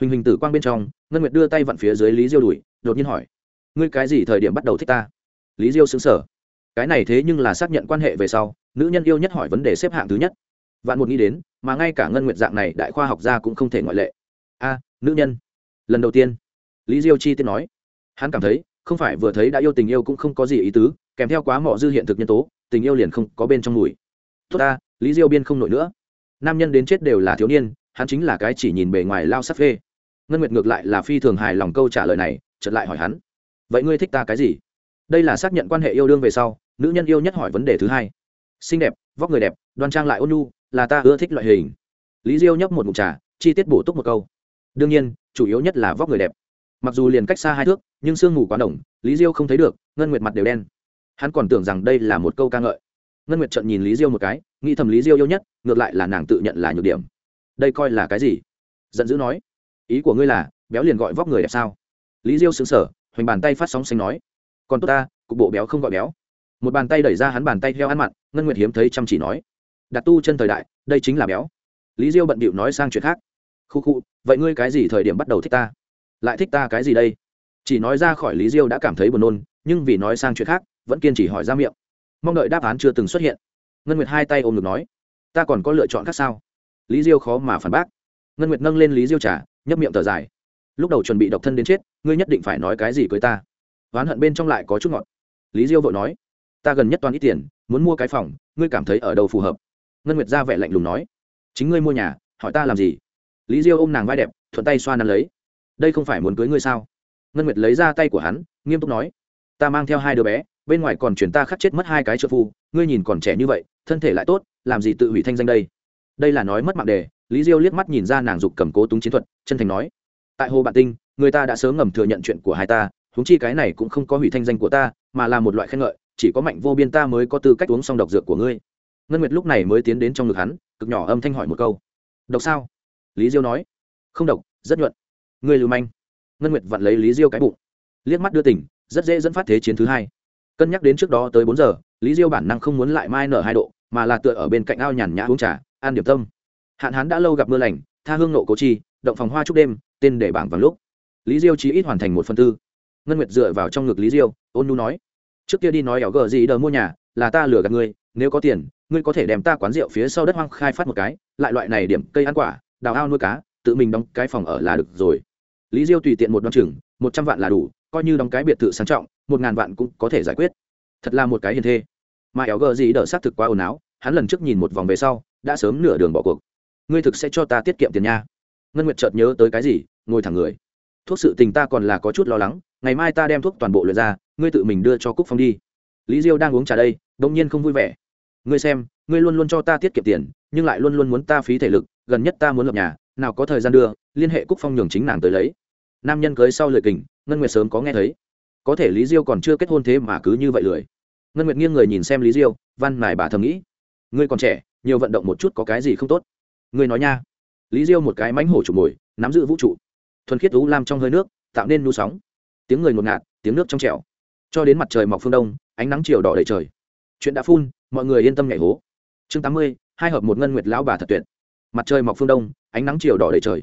huỳnh huỳnh tử quang bên trong, ngân nguyệt đưa tay vặn phía dưới lý diêu đùi đột nhiên hỏi, ngươi cái gì thời điểm bắt đầu thích ta? Lý diêu xứng sở cái này thế nhưng là xác nhận quan hệ về sau, nữ nhân yêu nhất hỏi vấn đề xếp hạng thứ nhất. Vạn một nghĩ đến, mà ngay cả ngân nguyệt dạng này đại khoa học gia cũng không thể ngoại lệ. A, nữ nhân. Lần đầu tiên, lý diêu chi tiết nói. Hắn cảm thấy, không phải vừa thấy đã yêu tình yêu cũng không có gì ý tứ, kèm theo quá mọ dư hiện thực nhân tố, tình yêu liền không có bên trong mùi. Tốt ta, lý diêu biên không nổi nữa. Nam nhân đến chết đều là thiếu niên hắn chính là cái chỉ nhìn bề ngoài lao sắt phê. Ngân nguyệt ngược lại là phi thường hài lòng câu trả lời này chật lại hỏi hắn, vậy ngươi thích ta cái gì? Đây là xác nhận quan hệ yêu đương về sau, nữ nhân yêu nhất hỏi vấn đề thứ hai. Xinh đẹp, vóc người đẹp, đoan trang lại ôn nhu, là ta ưa thích loại hình. Lý diêu nhấp một mục trà, chi tiết bổ túc một câu. Đương nhiên, chủ yếu nhất là vóc người đẹp. Mặc dù liền cách xa hai thước, nhưng sương ngủ quá đồng lý diêu không thấy được, ngân nguyệt mặt đều đen. Hắn còn tưởng rằng đây là một câu ca ngợi. Ngân nguyệt trợn nhìn lý diêu một cái, nghĩ thầm lý diêu yêu nhất, ngược lại là nàng tự nhận là nhược điểm đây coi là cái gì? Giận dữ nói. Ý của ngươi là, béo liền gọi vóc người đẹp sao? Lý diêu xứng sở hoành bàn tay phát sóng xanh nói. Còn tốt ta, cục bộ béo không gọi béo. Một bàn tay đẩy ra hắn bàn tay heo ăn mặn, ngân nguyệt hiếm thấy chăm chỉ nói. Đặt tu chân thời đại, đây chính là béo. Lý diêu bận bịu nói sang chuyện khác. Khu khu, vậy ngươi cái gì thời điểm bắt đầu thích ta? Lại thích ta cái gì đây? Chỉ nói ra khỏi lý diêu đã cảm thấy buồn nôn, nhưng vì nói sang chuyện khác, vẫn kiên trì hỏi ra miệng. Mong đợi đáp án chưa từng xuất hiện. Ngân nguyệt hai tay ôm ngực nói. Ta còn có lựa chọn khác sao? lý diêu khó mà phản bác. Ngân nguyệt nâng lên lý diêu trả nhấp miệng thở dài. Lúc đầu chuẩn bị độc thân đến chết, ngươi nhất định phải nói cái gì cưới ta. Oán hận bên trong lại có chút ngọt. Lý diêu vội nói, ta gần nhất toàn ít tiền, muốn mua cái phòng, ngươi cảm thấy ở đâu phù hợp? Ngân nguyệt ra vẻ lạnh lùng nói, chính ngươi mua nhà, hỏi ta làm gì? Lý diêu ôm nàng vai đẹp, thuận tay xoa nắn lấy, đây không phải muốn cưới ngươi sao? Ngân nguyệt lấy ra tay của hắn, nghiêm túc nói, ta mang theo hai đứa bé, bên ngoài còn chuyển ta khắc chết mất hai cái trợ phu, ngươi nhìn còn trẻ như vậy, thân thể lại tốt, làm gì tự hủy thanh danh đây? đây là nói mất mạng đề, lý diêu liếc mắt nhìn ra nàng dục cầm cố túng chiến thuật, chân thành nói, tại hồ bạn tinh, người ta đã sớm ngầm thừa nhận chuyện của hai ta, huống chi cái này cũng không có hủy thanh danh của ta, mà là một loại khen ngợi, chỉ có mạnh vô biên ta mới có tư cách uống xong độc dược của ngươi. Ngân nguyệt lúc này mới tiến đến trong ngực hắn, cực nhỏ âm thanh hỏi một câu, độc sao? Lý diêu nói, không độc, rất nhuận. Ngươi lưu manh. Ngân nguyệt vặn lấy lý diêu cái bụng, liếc mắt đưa tỉnh rất dễ dẫn phát thế chiến thứ hai. Cân nhắc đến trước đó tới bốn giờ, lý diêu bản năng không muốn lại mai nở hai độ, mà là tựa ở bên cạnh ao nhàn nhã uống trà an điểm tâm. Hạn hán đã lâu gặp mưa lành, tha hương nộ cố chi, động phòng hoa chúc đêm, tên để bảng vàng lúc. Lý diêu chỉ ít hoàn thành một phần tư. Ngân nguyệt dựa vào trong ngực lý diêu, ôn nu nói, trước kia đi nói ảo gờ gì đờ mua nhà, là ta lừa gạt ngươi, nếu có tiền, ngươi có thể đem ta quán rượu phía sau đất hoang khai phát một cái, lại loại này điểm cây ăn quả, đào ao nuôi cá, tự mình đóng cái phòng ở là được rồi. Lý diêu tùy tiện một đ o chừng, một trăm vạn là đủ, coi như đóng cái biệt thự sang trọng, một ngàn vạn cũng có thể giải quyết. Thật là một cái hiền thê. Mà ảo gờ gì đỡ xác thực quá ồn áo hắn lần trước nhìn một vòng về sau đã sớm nửa đường bỏ cuộc. Ngươi thực sẽ cho ta tiết kiệm tiền nha. Ngân nguyệt chợt nhớ tới cái gì, ngồi thẳng người. Thuốc sự tình ta còn là có chút lo lắng, ngày mai ta đem thuốc toàn bộ lượt ra, ngươi tự mình đưa cho cúc phong đi. Lý diêu đang uống trà đây đông nhiên không vui vẻ. Ngươi xem, ngươi luôn luôn cho ta tiết kiệm tiền, nhưng lại luôn luôn muốn ta phí thể lực, gần nhất ta muốn lập nhà, nào có thời gian đưa, liên hệ cúc phong nhường chính nàng tới lấy. Nam nhân cưới sau lời kình, ngân nguyệt sớm có nghe thấy. Có thể lý diêu còn chưa kết hôn thế mà cứ như vậy lười. Ngân nguyệt nghiêng người nhìn xem lý diêu, văn mài bà thầm nghĩ. Ngươi còn trẻ nhiều vận động một chút có cái gì không tốt. Ngươi nói nha. Lý diêu một cái mánh hổ chụp mồi, nắm giữ vũ trụ. Thuần khiết thú lam trong hơi nước, tạo nên nu sóng. Tiếng người ngột ngạt, tiếng nước trong trẻo. Cho đến mặt trời mọc phương đông, ánh nắng chiều đỏ đầy trời. Chuyện đã phun, mọi người yên tâm nhảy hố. Chương tám mươi, hai hợp một ngân nguyệt lão bà thật tuyệt. Mặt trời mọc phương đông, ánh nắng chiều đỏ đầy trời.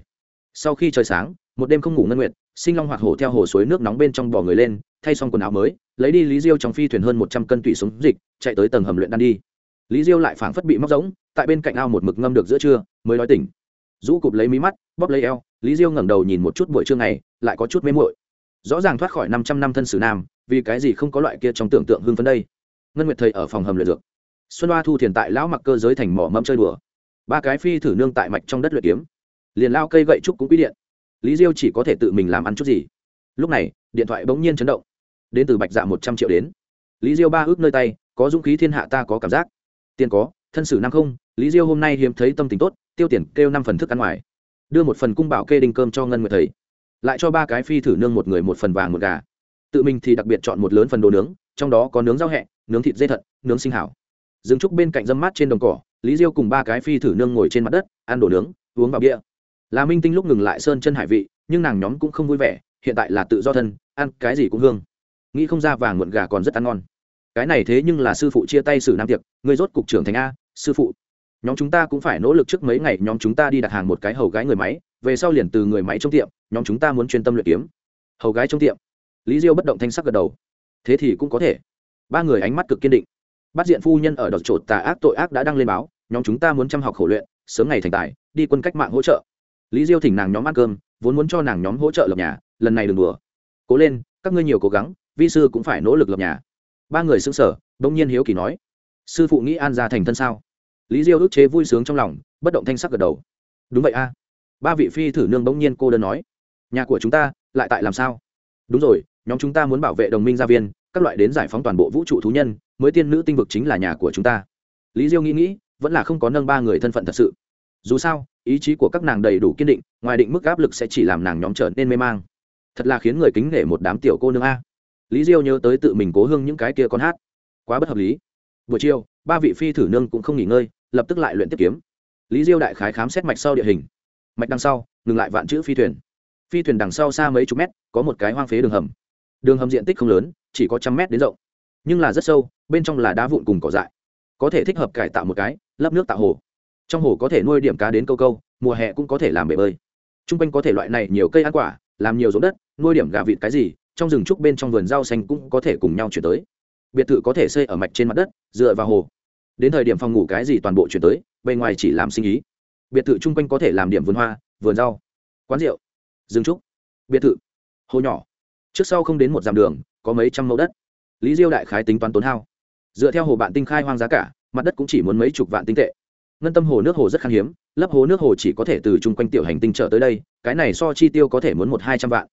Sau khi trời sáng, một đêm không ngủ ngân nguyệt, sinh long hoạt hổ theo hồ suối nước nóng bên trong bò người lên, thay xong quần áo mới, lấy đi lý diêu trong phi thuyền hơn một trăm cân tủy súng dịch, chạy tới tầng hầm luyện đan đi lý diêu lại phảng phất bị móc giống, tại bên cạnh ao một mực ngâm được giữa trưa, mới nói tỉnh. Rũ cụp lấy mí mắt, bóp lấy eo, lý diêu ngẩng đầu nhìn một chút buổi trưa này lại có chút mê muội. Rõ ràng thoát khỏi năm trăm năm thân sử nam, vì cái gì không có loại kia trong tưởng tượng hưng phấn đây? Ngân nguyệt thầy ở phòng hầm luyện dược. Xuân hoa thu thiền tại lão mặc cơ giới thành mỏ mâm chơi đùa. Ba cái phi thử nương tại mạch trong đất luyện kiếm. Liền lao cây gậy trúc cũng quý điện. Lý diêu chỉ có thể tự mình làm ăn chút gì. Lúc này, điện thoại bỗng nhiên chấn động. Đến từ bạch dạ một trăm triệu đến. Lý diêu ba ước nơi tay, có dũng khí thiên hạ ta có cảm giác tiền có, thân sử năm không, lý diêu hôm nay hiếm thấy tâm tình tốt, tiêu tiền kêu năm phần thức ăn ngoài. Đưa một phần cung bảo kê đinh cơm cho ngân người thầy. Lại cho ba cái phi thử nương một người một phần vàng một gà. Tự mình thì đặc biệt chọn một lớn phần đồ nướng, trong đó có nướng rau hẹ, nướng thịt dê thận nướng sinh hảo. Dừng trúc bên cạnh dâm mát trên đồng cỏ, lý diêu cùng ba cái phi thử nương ngồi trên mặt đất, ăn đồ nướng, uống vào bia. Là minh tinh lúc ngừng lại sơn chân hải vị, nhưng nàng nhóm cũng không vui vẻ, hiện tại là tự do thân, ăn cái gì cũng hương. Nghĩ không ra vàng muộn gà còn rất ăn ngon cái này thế nhưng là sư phụ chia tay xử nam tiệc người rốt cục trưởng thành a, sư phụ. Nhóm chúng ta cũng phải nỗ lực trước mấy ngày, nhóm chúng ta đi đặt hàng một cái hầu gái người máy, về sau liền từ người máy trong tiệm, nhóm chúng ta muốn chuyên tâm luyện kiếm. Hầu gái trong tiệm. Lý diêu bất động thanh sắc gật đầu. Thế thì cũng có thể. Ba người ánh mắt cực kiên định. Bắt diện phu nhân ở đợt trột tà ác tội ác đã đăng lên báo, nhóm chúng ta muốn chăm học khổ luyện, sớm ngày thành tài, đi quân cách mạng hỗ trợ. Lý diêu thỉnh nàng nhóm ăn cơm, vốn muốn cho nàng nhóm hỗ trợ lập nhà, lần này đừng đùa. Cố lên, các ngươi nhiều cố gắng, vi sư cũng phải nỗ lực lập nhà ba người xứng sở bỗng nhiên hiếu kỳ nói, sư phụ nghĩ an gia thành thân sao? Lý diêu ức chế vui sướng trong lòng, bất động thanh sắc gật đầu. Đúng vậy a. Ba vị phi thử nương bỗng nhiên cô đơn nói, nhà của chúng ta lại tại làm sao? Đúng rồi, nhóm chúng ta muốn bảo vệ đồng minh gia viên, các loại đến giải phóng toàn bộ vũ trụ thú nhân, mới tiên nữ tinh vực chính là nhà của chúng ta. Lý diêu nghĩ nghĩ, vẫn là không có nâng ba người thân phận thật sự. Dù sao, ý chí của các nàng đầy đủ kiên định, ngoài định mức áp lực sẽ chỉ làm nàng nhóm trở nên mê mang. Thật là khiến người kính nể một đám tiểu cô nương a lý diêu nhớ tới tự mình cố hương những cái kia con hát. Quá bất hợp lý. Buổi chiều, ba vị phi thử nương cũng không nghỉ ngơi, lập tức lại luyện tiếp kiếm. Lý diêu đại khái khám xét mạch sau địa hình. Mạch đằng sau, ngừng lại vạn chữ phi thuyền. Phi thuyền đằng sau xa mấy chục mét, có một cái hoang phế đường hầm. Đường hầm diện tích không lớn, chỉ có trăm mét đến rộng. Nhưng là rất sâu, bên trong là đá vụn cùng cỏ dại. Có thể thích hợp cải tạo một cái, lấp nước tạo hồ. Trong hồ có thể nuôi điểm cá đến câu câu, mùa hè cũng có thể làm bể bơi. T r u n g quanh có thể loại này nhiều cây ăn quả, làm nhiều giống đất, nuôi điểm gà vịt cái gì trong rừng trúc bên trong vườn rau xanh cũng có thể cùng nhau chuyển tới. Biệt thự có thể xây ở mạch trên mặt đất, dựa vào hồ. Đến thời điểm phòng ngủ cái gì toàn bộ chuyển tới, bề ngoài chỉ làm sinh ý. Biệt thự chung quanh có thể làm điểm vườn hoa, vườn rau, quán rượu, rừng trúc. Biệt thự, hồ nhỏ. Trước sau không đến một dặm đường, có mấy trăm mẫu đất. Lý diêu đại khái tính toán tốn hao. Dựa theo hồ bạn tinh khai hoang giá cả, mặt đất cũng chỉ muốn mấy chục vạn tinh tệ. Ngân tâm hồ nước hồ rất khan hiếm lấp hồ nước hồ chỉ có thể từ chung quanh tiểu hành tinh trở tới đây, cái này so chi tiêu có thể muốn một hai trăm vạn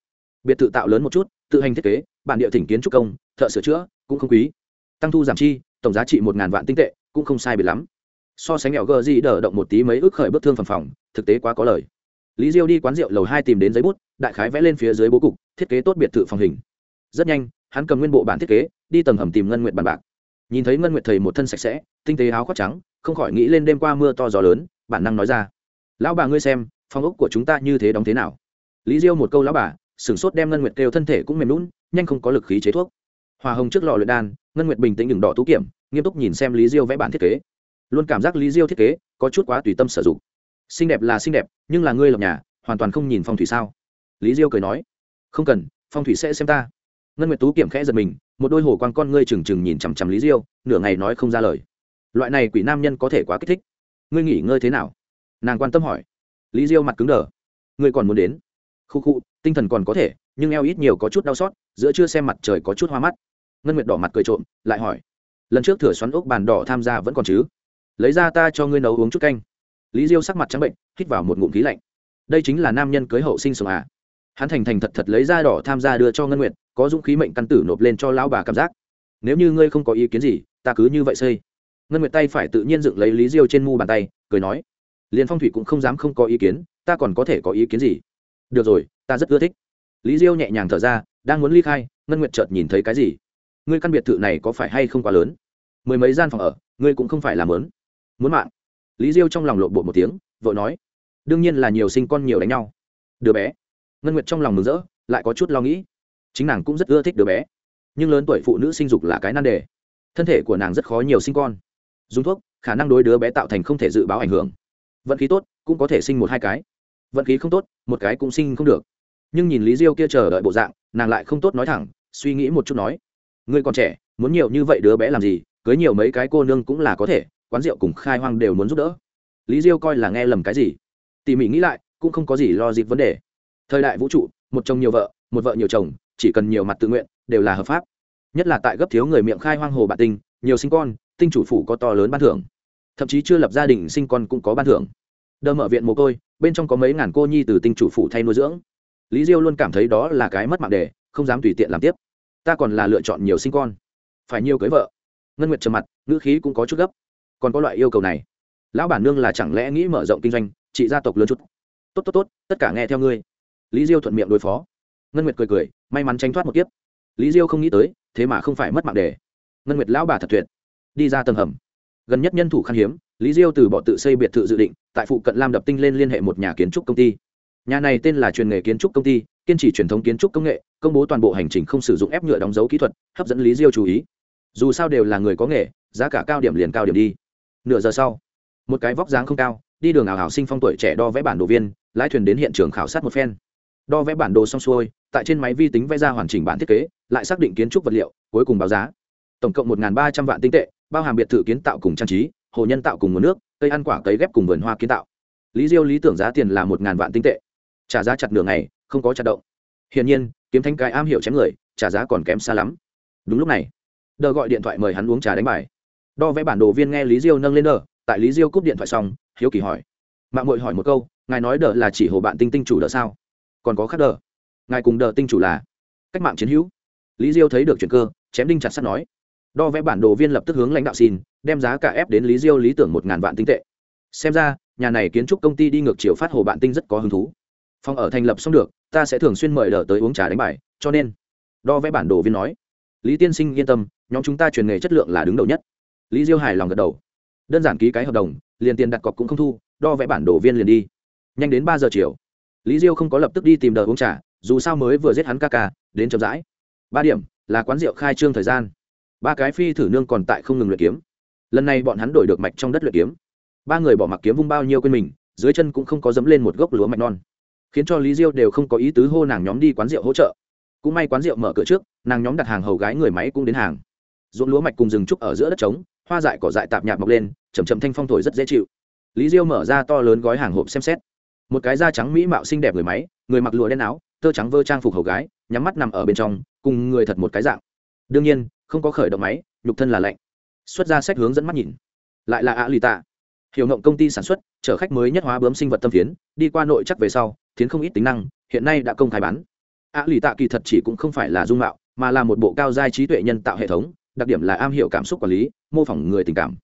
biệt thự tạo lớn một chút, tự hành thiết kế, bản địa thỉnh kiến trúc công, thợ sửa chữa, cũng không quý. Tăng thu giảm chi, tổng giá trị một ngàn vạn tinh tệ, cũng không sai biệt lắm. So sánh nghèo gờ gì đờ động một tí mấy ước khởi bức thương phòng phòng, thực tế quá có lời. Lý diêu đi quán rượu lầu hai tìm đến giấy bút, đại khái vẽ lên phía dưới bố cục, thiết kế tốt biệt thự phòng hình. Rất nhanh, hắn cầm nguyên bộ bản thiết kế, đi tầng hầm tìm ngân nguyện bàn bạc. Nhìn thấy ngân nguyện thầy một thân sạch sẽ, tinh tế áo khoác trắng, không khỏi nghĩ lên đêm qua mưa to gió lớn, bản năng nói ra. Lão bà ngươi xem phong ốc của chúng ta như thế đóng thế nào? Lý diêu một câu lão bà sửng sốt đem ngân nguyệt kêu thân thể cũng mềm lún nhanh không có lực khí chế thuốc. Hòa hồng trước lò luyện đan, ngân nguyệt bình tĩnh đừng đỏ tú kiểm, nghiêm túc nhìn xem lý diêu vẽ bản thiết kế. Luôn cảm giác lý diêu thiết kế có chút quá tùy tâm sử dụng. Xinh đẹp là xinh đẹp, nhưng là ngươi lập nhà, hoàn toàn không nhìn phong thủy sao? Lý diêu cười nói. Không cần, phong thủy sẽ xem ta. Ngân nguyệt tú kiểm khẽ giật mình, một đôi hổ quan con ngươi trừng trừng nhìn chằm chằm lý diêu, nửa ngày nói không ra lời. Loại này quỷ nam nhân có thể quá kích thích. Ngươi nghỉ ngơi thế nào? Nàng quan tâm hỏi. Lý diêu mặt cứng đờ. Ngươi còn muốn đến? Khu khu tinh thần còn có thể, nhưng eo ít nhiều có chút đau xót, giữa chưa xem mặt trời có chút hoa mắt. Ngân nguyệt đỏ mặt cười trộm, lại hỏi, lần trước thửa xoắn ốc bàn đỏ tham gia vẫn còn chứ? Lấy ra ta cho ngươi nấu uống chút canh. Lý diêu sắc mặt trắng bệnh, hít vào một ngụm khí lạnh. Đây chính là nam nhân cưới hậu sinh sùng à? Hắn thành thành thật thật lấy ra đỏ tham gia đưa cho ngân nguyệt, có dũng khí mệnh căn tử nộp lên cho lão bà cảm giác. Nếu như ngươi không có ý kiến gì, ta cứ như vậy xây. Ngân nguyệt tay phải tự nhiên dựng lấy lý diêu trên mu bàn tay, cười nói, liền phong thủy cũng không dám không có ý kiến, ta còn có thể có ý kiến gì? Được rồi ta rất ưa thích. Lý diêu nhẹ nhàng thở ra, đang muốn ly khai, ngân nguyệt chợt nhìn thấy cái gì? Ngươi căn biệt thự này có phải hay không quá lớn? Mười mấy gian phòng ở, ngươi cũng không phải làm lớn muốn mạng. Lý diêu trong lòng lộn bộ một tiếng, vội nói. Đương nhiên là nhiều sinh con nhiều đánh nhau. Đứa bé. Ngân nguyệt trong lòng mừng rỡ, lại có chút lo nghĩ. Chính nàng cũng rất ưa thích đứa bé. Nhưng lớn tuổi phụ nữ sinh dục là cái nan đề. Thân thể của nàng rất khó nhiều sinh con. Dùng thuốc, khả năng đối đứa bé tạo thành không thể dự báo ảnh hưởng. Vận khí tốt, cũng có thể sinh một hai cái. Vận khí không tốt, một cái cũng sinh không được nhưng nhìn lý diêu kia chờ đợi bộ dạng, nàng lại không tốt nói thẳng, suy nghĩ một chút nói, ngươi còn trẻ, muốn nhiều như vậy đứa bé làm gì, cưới nhiều mấy cái cô nương cũng là có thể, quán rượu cùng khai hoang đều muốn giúp đỡ. Lý diêu coi là nghe lầm cái gì. Tỉ mỉ nghĩ lại, cũng không có gì lo dịp vấn đề. Thời đại vũ trụ, một chồng nhiều vợ, một vợ nhiều chồng, chỉ cần nhiều mặt tự nguyện, đều là hợp pháp. Nhất là tại gấp thiếu người miệng khai hoang hồ bạ tinh nhiều sinh con, tinh chủ phủ có to lớn ban thưởng. Thậm chí chưa lập gia đình sinh con cũng có ban thưởng. Đờ mở viện mồ côi, bên trong có mấy ngàn cô nhi từ tinh chủ phủ thay nuôi dưỡng lý diêu luôn cảm thấy đó là cái mất mạng đề không dám tùy tiện làm tiếp. Ta còn là lựa chọn nhiều sinh con. Phải nhiều cưới vợ. Ngân nguyệt trầm mặt, ngữ khí cũng có chút gấp. Còn có loại yêu cầu này. Lão bản nương là chẳng lẽ nghĩ mở rộng kinh doanh, trị gia tộc lớn chút? Tốt tốt tốt, tất cả nghe theo ngươi. Lý diêu thuận miệng đối phó. Ngân nguyệt cười cười, may mắn tránh thoát một kiếp. Lý diêu không nghĩ tới, thế mà không phải mất mạng đề ngân nguyệt lão bà thật tuyệt. Đi ra tầng hầm. Gần nhất nhân thủ khan hiếm, lý diêu từ bỏ tự xây biệt thự dự định, tại phụ cận lam đập tinh lên liên hệ một nhà kiến trúc công ty nhà này tên là truyền nghề kiến trúc công ty, kiên trì truyền thống kiến trúc công nghệ, công bố toàn bộ hành trình không sử dụng ép nhựa đóng dấu kỹ thuật, hấp dẫn lý diêu chú ý. Dù sao đều là người có nghề, giá cả cao điểm liền cao điểm đi. Nửa giờ sau, một cái vóc dáng không cao, đi đường ảo hảo sinh phong tuổi trẻ đo vẽ bản đồ viên, lái thuyền đến hiện trường khảo sát một phen. Đo vẽ bản đồ xong xuôi, tại trên máy vi tính vẽ ra hoàn chỉnh bản thiết kế, lại xác định kiến trúc vật liệu, cuối cùng báo giá. Tổng cộng một ba trăm vạn tinh tệ, bao hàm biệt thự kiến tạo cùng trang trí, hồ nhân tạo cùng nguồn nước, cây ăn quả cấy ghép cùng vườn hoa kiến tạo. Lý diêu lý tưởng giá tiền là một vạn tinh tệ trả giá chặt nửa ngày, không có chặt động. Hiển nhiên, kiếm thanh cái am hiểu chém người, trả giá còn kém xa lắm. Đúng lúc này, đờ gọi điện thoại mời hắn uống trà đánh bài. Đo vẽ bản đồ viên nghe lý diêu nâng lên đờ, tại lý diêu cúp điện thoại xong, hiếu kỳ hỏi. Mạng mội hỏi một câu, ngài nói đờ là chỉ hồ bạn tinh tinh chủ đờ sao? Còn có khác đờ? Ngài cùng đờ tinh chủ là? Cách mạng chiến hữu. Lý diêu thấy được chuyện cơ, chém đinh chặt sắt nói. Đo vẽ bản đồ viên lập tức hướng lãnh đạo xin, đem giá cả ép đến lý diêu lý tưởng một ngàn vạn tinh tệ. Xem ra, nhà này kiến trúc công ty đi ngược chiều phát hồ bạn tinh rất có hứng thú phòng ở thành lập xong được, ta sẽ thường xuyên mời đờ tới uống trà đánh bài, cho nên. Đo vẽ bản đồ viên nói. Lý tiên sinh yên tâm, nhóm chúng ta truyền nghề chất lượng là đứng đầu nhất. Lý diêu hài lòng gật đầu. Đơn giản ký cái hợp đồng, liền tiền đặt cọc cũng không thu, đo vẽ bản đồ viên liền đi. Nhanh đến ba giờ chiều, lý diêu không có lập tức đi tìm đờ uống trà, dù sao mới vừa giết hắn ca ca, đến chậm rãi. Ba điểm, là quán rượu khai trương thời gian. Ba cái phi thử nương còn tại không ngừng luyện kiếm. Lần này bọn hắn đổi được mạch trong đất luyện kiếm. Ba người bỏ mặc kiếm vung bao nhiêu quên mình, dưới chân cũng không có dẫm lên một gốc lúa mạch non khiến cho lý diêu đều không có ý tứ hô nàng nhóm đi quán rượu hỗ trợ. Cũng may quán rượu mở cửa trước, nàng nhóm đặt hàng hầu gái người máy cũng đến hàng. Ruộng lúa mạch cùng rừng trúc ở giữa đất trống, hoa dại cỏ dại tạp nhạt mọc lên chầm chầm thanh phong thổi rất dễ chịu. Lý diêu mở ra to lớn gói hàng hộp xem xét. Một cái da trắng mỹ mạo xinh đẹp người máy, người mặc lụa đen áo, tơ trắng vơ trang phục hầu gái, nhắm mắt nằm ở bên trong, cùng người thật một cái dạng. Đương nhiên, không có khởi động máy, nhục thân là lạnh. Xuất ra sách hướng dẫn mắt nhìn. Lại là ạ lì tạ hiểu ngộng công ty sản xuất, chở khách mới nhất hóa bướm sinh vật tâm phiến, đi qua nội chắc về sau thiến không ít tính năng, hiện nay đã công khai bán. Ạ lì tạ kỳ thật chỉ cũng không phải là dung mạo, mà là một bộ cao giai trí tuệ nhân tạo hệ thống, đặc điểm là am hiểu cảm xúc quản lý, mô phỏng người tình cảm.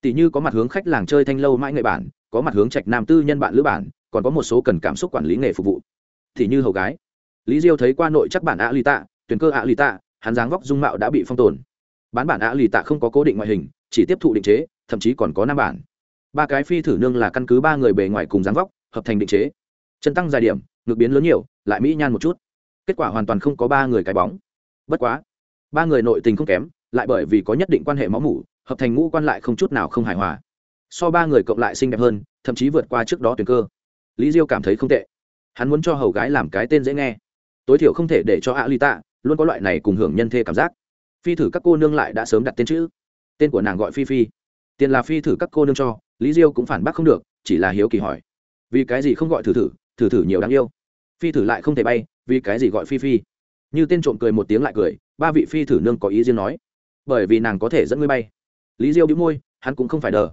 Tỷ như có mặt hướng khách làng chơi thanh lâu mãi người bản, có mặt hướng trạch nam tư nhân bạn lữ bản, còn có một số cần cảm xúc quản lý nghề phục vụ. Thì như hầu gái. Lý diêu thấy qua nội chắc bản ạ lì tạ, tuyển cơ ạ lì tạ, hắn dáng vóc dung mạo đã bị phong tồn. Bán bản ạ lì tạ không có cố định ngoại hình, chỉ tiếp thụ định chế, thậm chí còn có năm bản. Ba cái phi thử nương là căn cứ ba người bề ngoài cùng dáng vóc, hợp thành định chế chân tăng dài điểm ngược biến lớn nhiều, lại mỹ nhan một chút. Kết quả hoàn toàn không có ba người cái bóng. Bất quá, ba người nội tình không kém, lại bởi vì có nhất định quan hệ máu mủ, hợp thành ngũ quan lại không chút nào không hài hòa. So ba người cộng lại xinh đẹp hơn, thậm chí vượt qua trước đó tuyển cơ. Lý diêu cảm thấy không tệ. Hắn muốn cho hầu gái làm cái tên dễ nghe. Tối thiểu không thể để cho ạ ly tạ luôn có loại này cùng hưởng nhân thê cảm giác. Phi thử các cô nương lại đã sớm đặt tên chữ. Tên của nàng gọi phi phi. Tiền là phi thử các cô nương cho, lý diêu cũng phản bác không được, chỉ là hiếu kỳ hỏi. Vì cái gì không gọi thử thử? thử thử nhiều đáng yêu. Phi thử lại không thể bay, vì cái gì gọi phi phi? Như tên trộm cười một tiếng lại cười, ba vị phi thử nương có ý riêng nói. Bởi vì nàng có thể dẫn ngươi bay. Lý diêu đĩu môi, hắn cũng không phải đờ.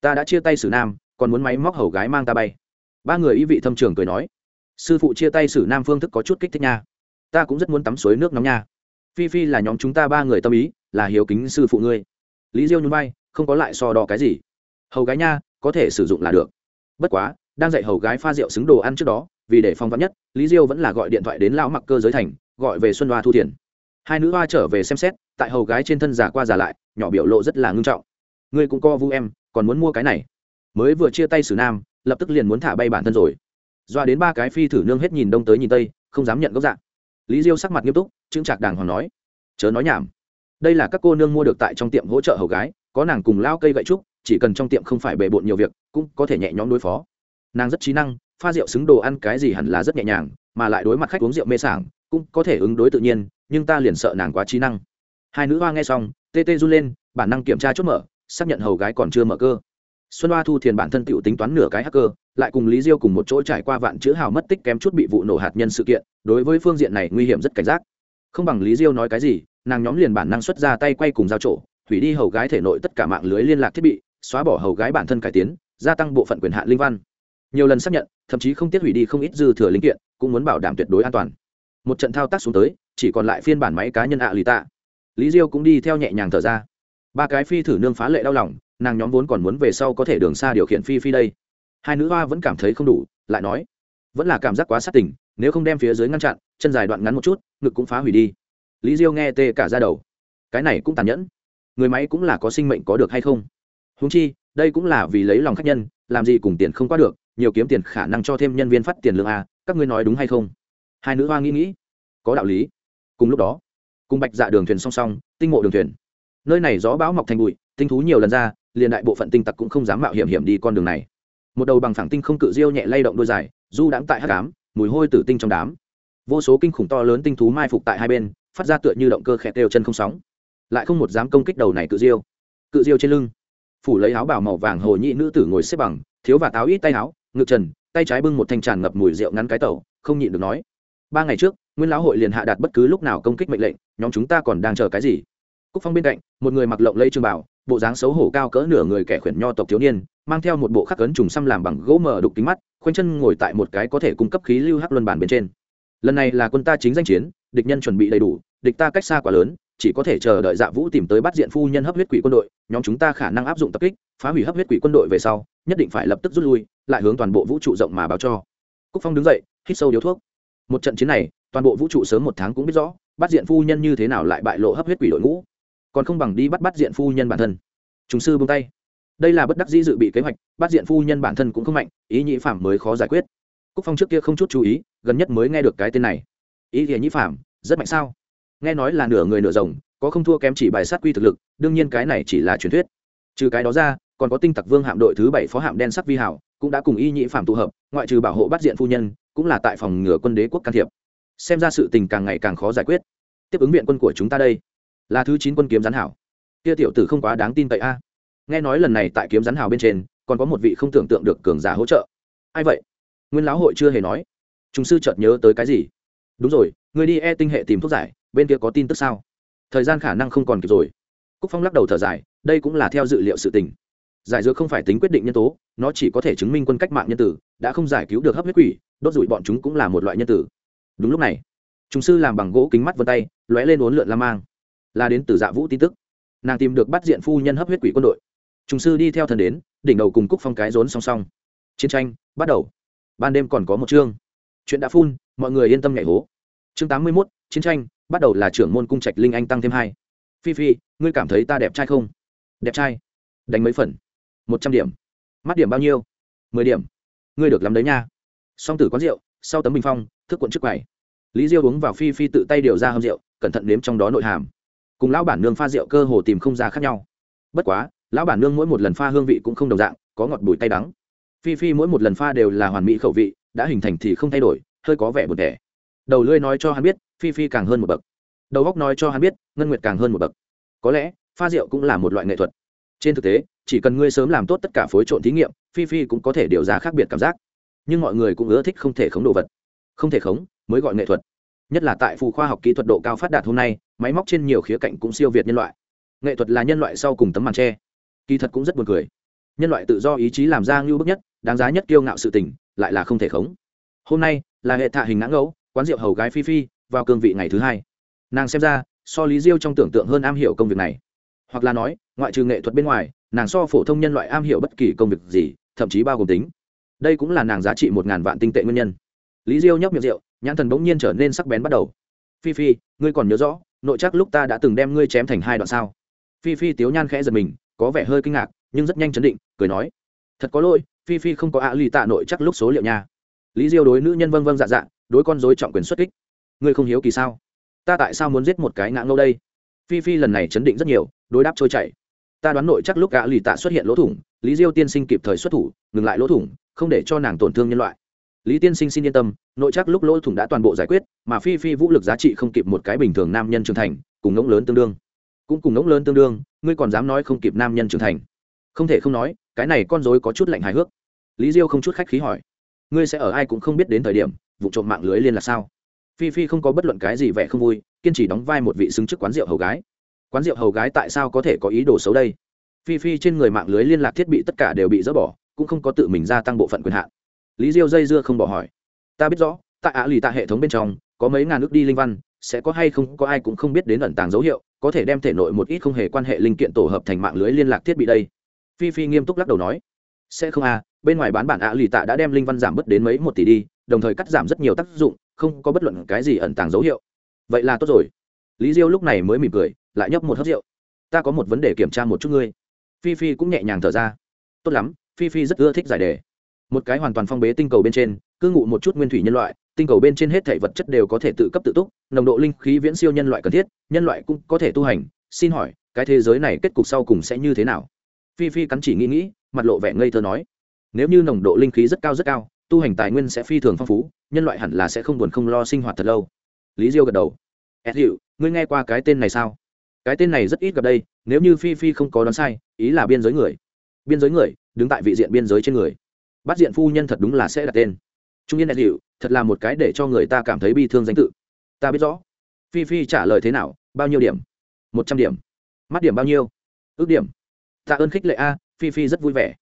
Ta đã chia tay sử nam, còn muốn máy móc hầu gái mang ta bay. Ba người ý vị thâm trường cười nói. Sư phụ chia tay sử nam phương thức có chút kích thích nha. Ta cũng rất muốn tắm suối nước nóng nha. Phi phi là nhóm chúng ta ba người tâm ý, là hiếu kính sư phụ ngươi. Lý diêu nhún bay không có lại so đo cái gì. Hầu gái nha, có thể sử dụng là được. Bất quá đang dạy hầu gái pha rượu xứng đồ ăn trước đó, vì để phong vắn nhất, lý diêu vẫn là gọi điện thoại đến lão mặc cơ giới thành, gọi về xuân hoa thu tiền. Hai nữ hoa trở về xem xét, tại hầu gái trên thân giả qua giả lại, nhỏ biểu lộ rất là ngưng trọng. Ngươi cũng co vu em, còn muốn mua cái này. Mới vừa chia tay xử nam, lập tức liền muốn thả bay bản thân rồi. Doa đến ba cái phi thử nương hết nhìn đông tới nhìn tây, không dám nhận gốc dạng. Lý diêu sắc mặt nghiêm túc, chững chạc đàng hoàng nói, chớ nói nhảm. Đây là các cô nương mua được tại trong tiệm hỗ trợ hầu gái, có nàng cùng lao cây gậy trúc, chỉ cần trong tiệm không phải bề bộn nhiều việc, cũng có thể nhẹ nhõm đối phó nàng rất trí năng, pha rượu xứng đồ ăn cái gì hẳn là rất nhẹ nhàng, mà lại đối mặt khách uống rượu mê sảng, cũng có thể ứng đối tự nhiên, nhưng ta liền sợ nàng quá trí năng. Hai nữ hoa nghe xong, tê tê run lên, bản năng kiểm tra chốt mở, xác nhận hầu gái còn chưa mở cơ. Xuân hoa thu thiền bản thân tựu tính toán nửa cái hacker, lại cùng lý diêu cùng một chỗ trải qua vạn chữ hào mất tích kém chút bị vụ nổ hạt nhân sự kiện, đối với phương diện này nguy hiểm rất cảnh giác. Không bằng lý diêu nói cái gì, nàng nhóm liền bản năng xuất ra tay quay cùng giao trổ, hủy đi hầu gái thể nội tất cả mạng lưới liên lạc thiết bị, xóa bỏ hầu gái bản thân cải tiến, gia tăng bộ phận quyền hạn linh văn nhiều lần xác nhận, thậm chí không tiết hủy đi không ít dư thừa linh kiện, cũng muốn bảo đảm tuyệt đối an toàn. Một trận thao tác xuống tới, chỉ còn lại phiên bản máy cá nhân ạ à lì tạ lý diêu cũng đi theo nhẹ nhàng thở ra. Ba cái phi thử nương phá lệ đau lòng, nàng nhóm vốn còn muốn về sau có thể đường xa điều khiển phi phi đây. Hai nữ hoa vẫn cảm thấy không đủ, lại nói, vẫn là cảm giác quá sát tình, nếu không đem phía dưới ngăn chặn, chân dài đoạn ngắn một chút, ngực cũng phá hủy đi. Lý diêu nghe tê cả ra đầu. Cái này cũng tàn nhẫn. Người máy cũng là có sinh mệnh có được hay không? Húng chi, đây cũng là vì lấy lòng khách nhân, làm gì cùng tiền không qua được nhiều kiếm tiền khả năng cho thêm nhân viên phát tiền lương a, các ngươi nói đúng hay không? Hai nữ hoa nghĩ nghĩ, có đạo lý. Cùng lúc đó, cùng bạch dạ đường thuyền song song, tinh mộ đường thuyền. Nơi này gió bão mọc thành bụi, tinh thú nhiều lần ra, liền đại bộ phận tinh tặc cũng không dám mạo hiểm hiểm đi con đường này. Một đầu bằng phẳng tinh không cự diêu nhẹ lay động đôi dài, du đãng tại hát cám mùi hôi tử tinh trong đám. Vô số kinh khủng to lớn tinh thú mai phục tại hai bên, phát ra tựa như động cơ khẽ đều chân không sóng. Lại không một dám công kích đầu này cự diêu. Cự diêu trên lưng, phủ lấy áo bảo màu vàng hồ nhị nữ tử ngồi xếp bằng, thiếu và táo ít tay áo ngực trần, tay trái bưng một thanh tràn ngập mùi rượu ngắn cái tẩu, không nhịn được nói. Ba ngày trước, nguyên lão hội liền hạ đạt bất cứ lúc nào công kích mệnh lệnh, nhóm chúng ta còn đang chờ cái gì? Cúc phong bên cạnh, một người mặc lộng lây trường bảo bộ dáng xấu hổ cao cỡ nửa người kẻ khuyển nho tộc thiếu niên, mang theo một bộ khắc ấn trùng xăm làm bằng gỗ mờ đục kính mắt, khoanh chân ngồi tại một cái có thể cung cấp khí lưu hắc luân bản bên trên. Lần này là quân ta chính danh chiến, địch nhân chuẩn bị đầy đủ, địch ta cách xa quá lớn, chỉ có thể chờ đợi dạ vũ tìm tới bắt diện phu nhân hấp huyết quỷ quân đội, nhóm chúng ta khả năng áp dụng tập kích, phá hủy hấp huyết quỷ quân đội về sau, nhất định phải lập tức rút lui lại hướng toàn bộ vũ trụ rộng mà báo cho. Cúc phong đứng dậy, hít sâu điếu thuốc. Một trận chiến này, toàn bộ vũ trụ sớm một tháng cũng biết rõ, bắt diện phu nhân như thế nào lại bại lộ hấp huyết quỷ đội ngũ. Còn không bằng đi bắt bắt diện phu nhân bản thân. Chúng sư bông tay. Đây là bất đắc dĩ dự bị kế hoạch, bắt diện phu nhân bản thân cũng không mạnh, ý nhị phạm mới khó giải quyết. Cúc phong trước kia không chút chú ý, gần nhất mới nghe được cái tên này. Ý thì nhị phạm, rất mạnh sao? Nghe nói là nửa người nửa rồng, có không thua kém chỉ bài sát quy thực lực, đương nhiên cái này chỉ là truyền thuyết. Trừ cái đó ra, còn có tinh tặc vương hạm đội thứ bảy phó hạm đen sắc vi hảo cũng đã cùng y nhị phạm tụ hợp, ngoại trừ bảo hộ bắt diện phu nhân, cũng là tại phòng ngừa quân đế quốc can thiệp. Xem ra sự tình càng ngày càng khó giải quyết. Tiếp ứng viện quân của chúng ta đây. Là thứ chín quân kiếm gián hảo. Tia tiểu tử không quá đáng tin cậy a. Nghe nói lần này tại kiếm rắn hảo bên trên, còn có một vị không tưởng tượng được cường giả hỗ trợ. Ai vậy? Nguyên lão hội chưa hề nói. Chúng sư chợt nhớ tới cái gì? Đúng rồi, người đi e tinh hệ tìm thuốc giải, bên kia có tin tức sao? Thời gian khả năng không còn kịp rồi. Cúc phong lắc đầu thở dài, đây cũng là theo dự liệu sự tình giải dược không phải tính quyết định nhân tố nó chỉ có thể chứng minh quân cách mạng nhân tử đã không giải cứu được hấp huyết quỷ đốt rụi bọn chúng cũng là một loại nhân tử. Đúng lúc này chúng sư làm bằng gỗ kính mắt vân tay lóe lên uốn lượn la mang. Là đến từ dạ vũ tin tức. Nàng tìm được bắt diện phu nhân hấp huyết quỷ quân đội. Chúng sư đi theo thần đến đỉnh đầu cùng cúc phong cái rốn song song. Chiến tranh bắt đầu. Ban đêm còn có một chương. Chuyện đã phun mọi người yên tâm nhảy hố. Chương tám mươi 81, chiến tranh bắt đầu là trưởng môn cung trạch linh anh tăng thêm hai. Phi phi ngươi cảm thấy ta đẹp trai không? Đẹp trai. Đánh mấy phần? một trăm điểm. Mắt điểm bao nhiêu? Mười điểm. Ngươi được lắm đấy nha. Song tử quán rượu, sau tấm bình phong, thức quận trước quầy. Lý diêu uống vào phi phi tự tay điều ra hâm rượu, cẩn thận nếm trong đó nội hàm. Cùng lão bản nương pha rượu cơ hồ tìm không ra khác nhau. Bất quá, lão bản nương mỗi một lần pha hương vị cũng không đồng dạng, có ngọt bùi tay đắng. Phi phi mỗi một lần pha đều là hoàn mỹ khẩu vị, đã hình thành thì không thay đổi, hơi có vẻ buồn tẻ. Đầu lưỡi nói cho hắn biết, phi phi càng hơn một bậc. Đầu góc nói cho hắn biết, ngân nguyệt càng hơn một bậc. Có lẽ, pha rượu cũng là một loại nghệ thuật trên thực tế, chỉ cần ngươi sớm làm tốt tất cả phối trộn thí nghiệm, phi phi cũng có thể điều ra khác biệt cảm giác. Nhưng mọi người cũng ưa thích không thể khống đồ vật. Không thể khống mới gọi nghệ thuật. Nhất là tại phù khoa học kỹ thuật độ cao phát đạt hôm nay, máy móc trên nhiều khía cạnh cũng siêu việt nhân loại. Nghệ thuật là nhân loại sau cùng tấm màn tre. Kỳ thật cũng rất buồn cười. Nhân loại tự do ý chí làm ra ngưu bức nhất, đáng giá nhất kiêu ngạo sự tỉnh lại là không thể khống. Hôm nay, là hệ thạ hình ngã ngẫu, quán rượu hầu gái phi phi, vào cương vị ngày thứ hai. Nàng xem ra, so lý diêu trong tưởng tượng hơn am hiểu công việc này hoặc là nói, ngoại trừ nghệ thuật bên ngoài, nàng so phổ thông nhân loại am hiểu bất kỳ công việc gì, thậm chí bao gồm tính. Đây cũng là nàng giá trị một ngàn vạn tinh tệ nguyên nhân. Lý diêu nhấp miệng rượu, nhãn thần bỗng nhiên trở nên sắc bén bắt đầu. Phi phi, ngươi còn nhớ rõ, nội chắc lúc ta đã từng đem ngươi chém thành hai đoạn sao? Phi phi tiếu nhan khẽ giật mình, có vẻ hơi kinh ngạc, nhưng rất nhanh chấn định, cười nói, thật có lỗi, phi phi không có ạ lì tạ nội chắc lúc số liệu nha. Lý diêu đối nữ nhân vâng vâng dạ dạ đối con dối trọng quyền xuất kích. Ngươi không hiếu kỳ sao? Ta tại sao muốn giết một cái ngã ngâu đây? Phi phi lần này chấn định rất nhiều đối đáp trôi chảy. Ta đoán nội chắc lúc gã lì tạ xuất hiện lỗ thủng, lý diêu tiên sinh kịp thời xuất thủ, ngừng lại lỗ thủng, không để cho nàng tổn thương nhân loại. Lý tiên sinh xin yên tâm, nội chắc lúc lỗ thủng đã toàn bộ giải quyết, mà phi phi vũ lực giá trị không kịp một cái bình thường nam nhân trưởng thành, cùng ngỗng lớn tương đương. Cũng cùng ngỗng lớn tương đương, ngươi còn dám nói không kịp nam nhân trưởng thành. Không thể không nói, cái này con dối có chút lạnh hài hước. Lý diêu không chút khách khí hỏi, ngươi sẽ ở ai cũng không biết đến thời điểm, vụ trộm mạng lưới liên là sao? Phi phi không có bất luận cái gì vẻ không vui, kiên trì đóng vai một vị xứng chức quán rượu hầu gái quán rượu hầu gái tại sao có thể có ý đồ xấu đây? Phi phi trên người mạng lưới liên lạc thiết bị tất cả đều bị dỡ bỏ, cũng không có tự mình gia tăng bộ phận quyền hạn. Lý diêu dây dưa không bỏ hỏi. Ta biết rõ, tại ạ lì tạ hệ thống bên trong, có mấy ngàn nước đi linh văn, sẽ có hay không có ai cũng không biết đến ẩn tàng dấu hiệu, có thể đem thể nội một ít không hề quan hệ linh kiện tổ hợp thành mạng lưới liên lạc thiết bị đây. Phi phi nghiêm túc lắc đầu nói. Sẽ không à bên ngoài bán bản ạ lì tạ đã đem linh văn giảm bớt đến mấy một tỷ đi, đồng thời cắt giảm rất nhiều tác dụng, không có bất luận cái gì ẩn tàng dấu hiệu. Vậy là tốt rồi. Lý diêu lúc này mới mỉm cười lại nhấp một hớp rượu. Ta có một vấn đề kiểm tra một chút ngươi. Phi phi cũng nhẹ nhàng thở ra. Tốt lắm, phi phi rất ưa thích giải đề. Một cái hoàn toàn phong bế tinh cầu bên trên cứ ngụ một chút nguyên thủy nhân loại, tinh cầu bên trên hết thể vật chất đều có thể tự cấp tự túc, nồng độ linh khí viễn siêu nhân loại cần thiết, nhân loại cũng có thể tu hành. Xin hỏi, cái thế giới này kết cục sau cùng sẽ như thế nào? Phi phi cắn chỉ nghĩ nghĩ, mặt lộ vẻ ngây thơ nói. Nếu như nồng độ linh khí rất cao rất cao, tu hành tài nguyên sẽ phi thường phong phú, nhân loại hẳn là sẽ không buồn không lo sinh hoạt thật lâu. Lý diêu gật đầu. Ed hiệu ngươi nghe qua cái tên này sao? cái tên này rất ít gặp đây, nếu như phi phi không có đoán sai, ý là biên giới người. Biên giới người, đứng tại vị diện biên giới trên người. Bắt diện phu nhân thật đúng là sẽ đặt tên. Trung yên đại hiệu thật là một cái để cho người ta cảm thấy bi thương danh tự. Ta biết rõ. Phi phi trả lời thế nào, bao nhiêu điểm? Một trăm điểm. Mắt điểm bao nhiêu? Ước điểm. Tạ ơn khích lệ a, phi phi rất vui vẻ.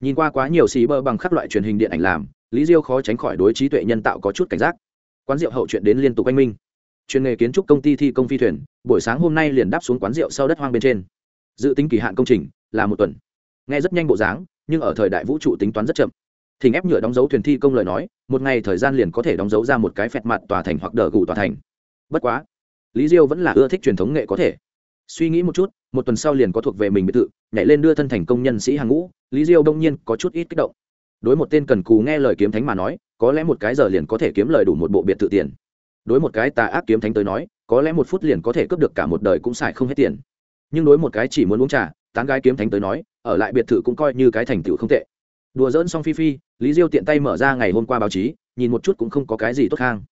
Nhìn qua quá nhiều xì bơ bằng các loại truyền hình điện ảnh làm, lý diêu khó tránh khỏi đối trí tuệ nhân tạo có chút cảnh giác. Quán rượu hậu chuyện đến liên tục anh minh chuyên nghề kiến trúc công ty thi công phi thuyền, buổi sáng hôm nay liền đáp xuống quán rượu sau đất hoang bên trên. Dự tính kỳ hạn công trình là một tuần. Nghe rất nhanh bộ dáng, nhưng ở thời đại vũ trụ tính toán rất chậm. Thỉnh ép nhựa đóng dấu thuyền thi công lời nói, một ngày thời gian liền có thể đóng dấu ra một cái phẹt mặt tòa thành hoặc đờ gù tòa thành. Bất quá, lý diêu vẫn là ưa thích truyền thống nghệ có thể. Suy nghĩ một chút, một tuần sau liền có thuộc về mình biệt thự, nhảy lên đưa thân thành công nhân sĩ hàng ngũ, lý diêu đông nhiên có chút ít kích động. Đối một tên cần cù nghe lời kiếm thánh mà nói, có lẽ một cái giờ liền có thể kiếm lời đủ một bộ biệt thự tiền đối một cái tà ác kiếm thánh tới nói, có lẽ một phút liền có thể cướp được cả một đời cũng xài không hết tiền. Nhưng đối một cái chỉ muốn uống trà, tán gái kiếm thánh tới nói, ở lại biệt thự cũng coi như cái thành tựu không tệ. Đùa dỡn xong phi phi, lý diêu tiện tay mở ra ngày hôm qua báo chí, nhìn một chút cũng không có cái gì tốt khang.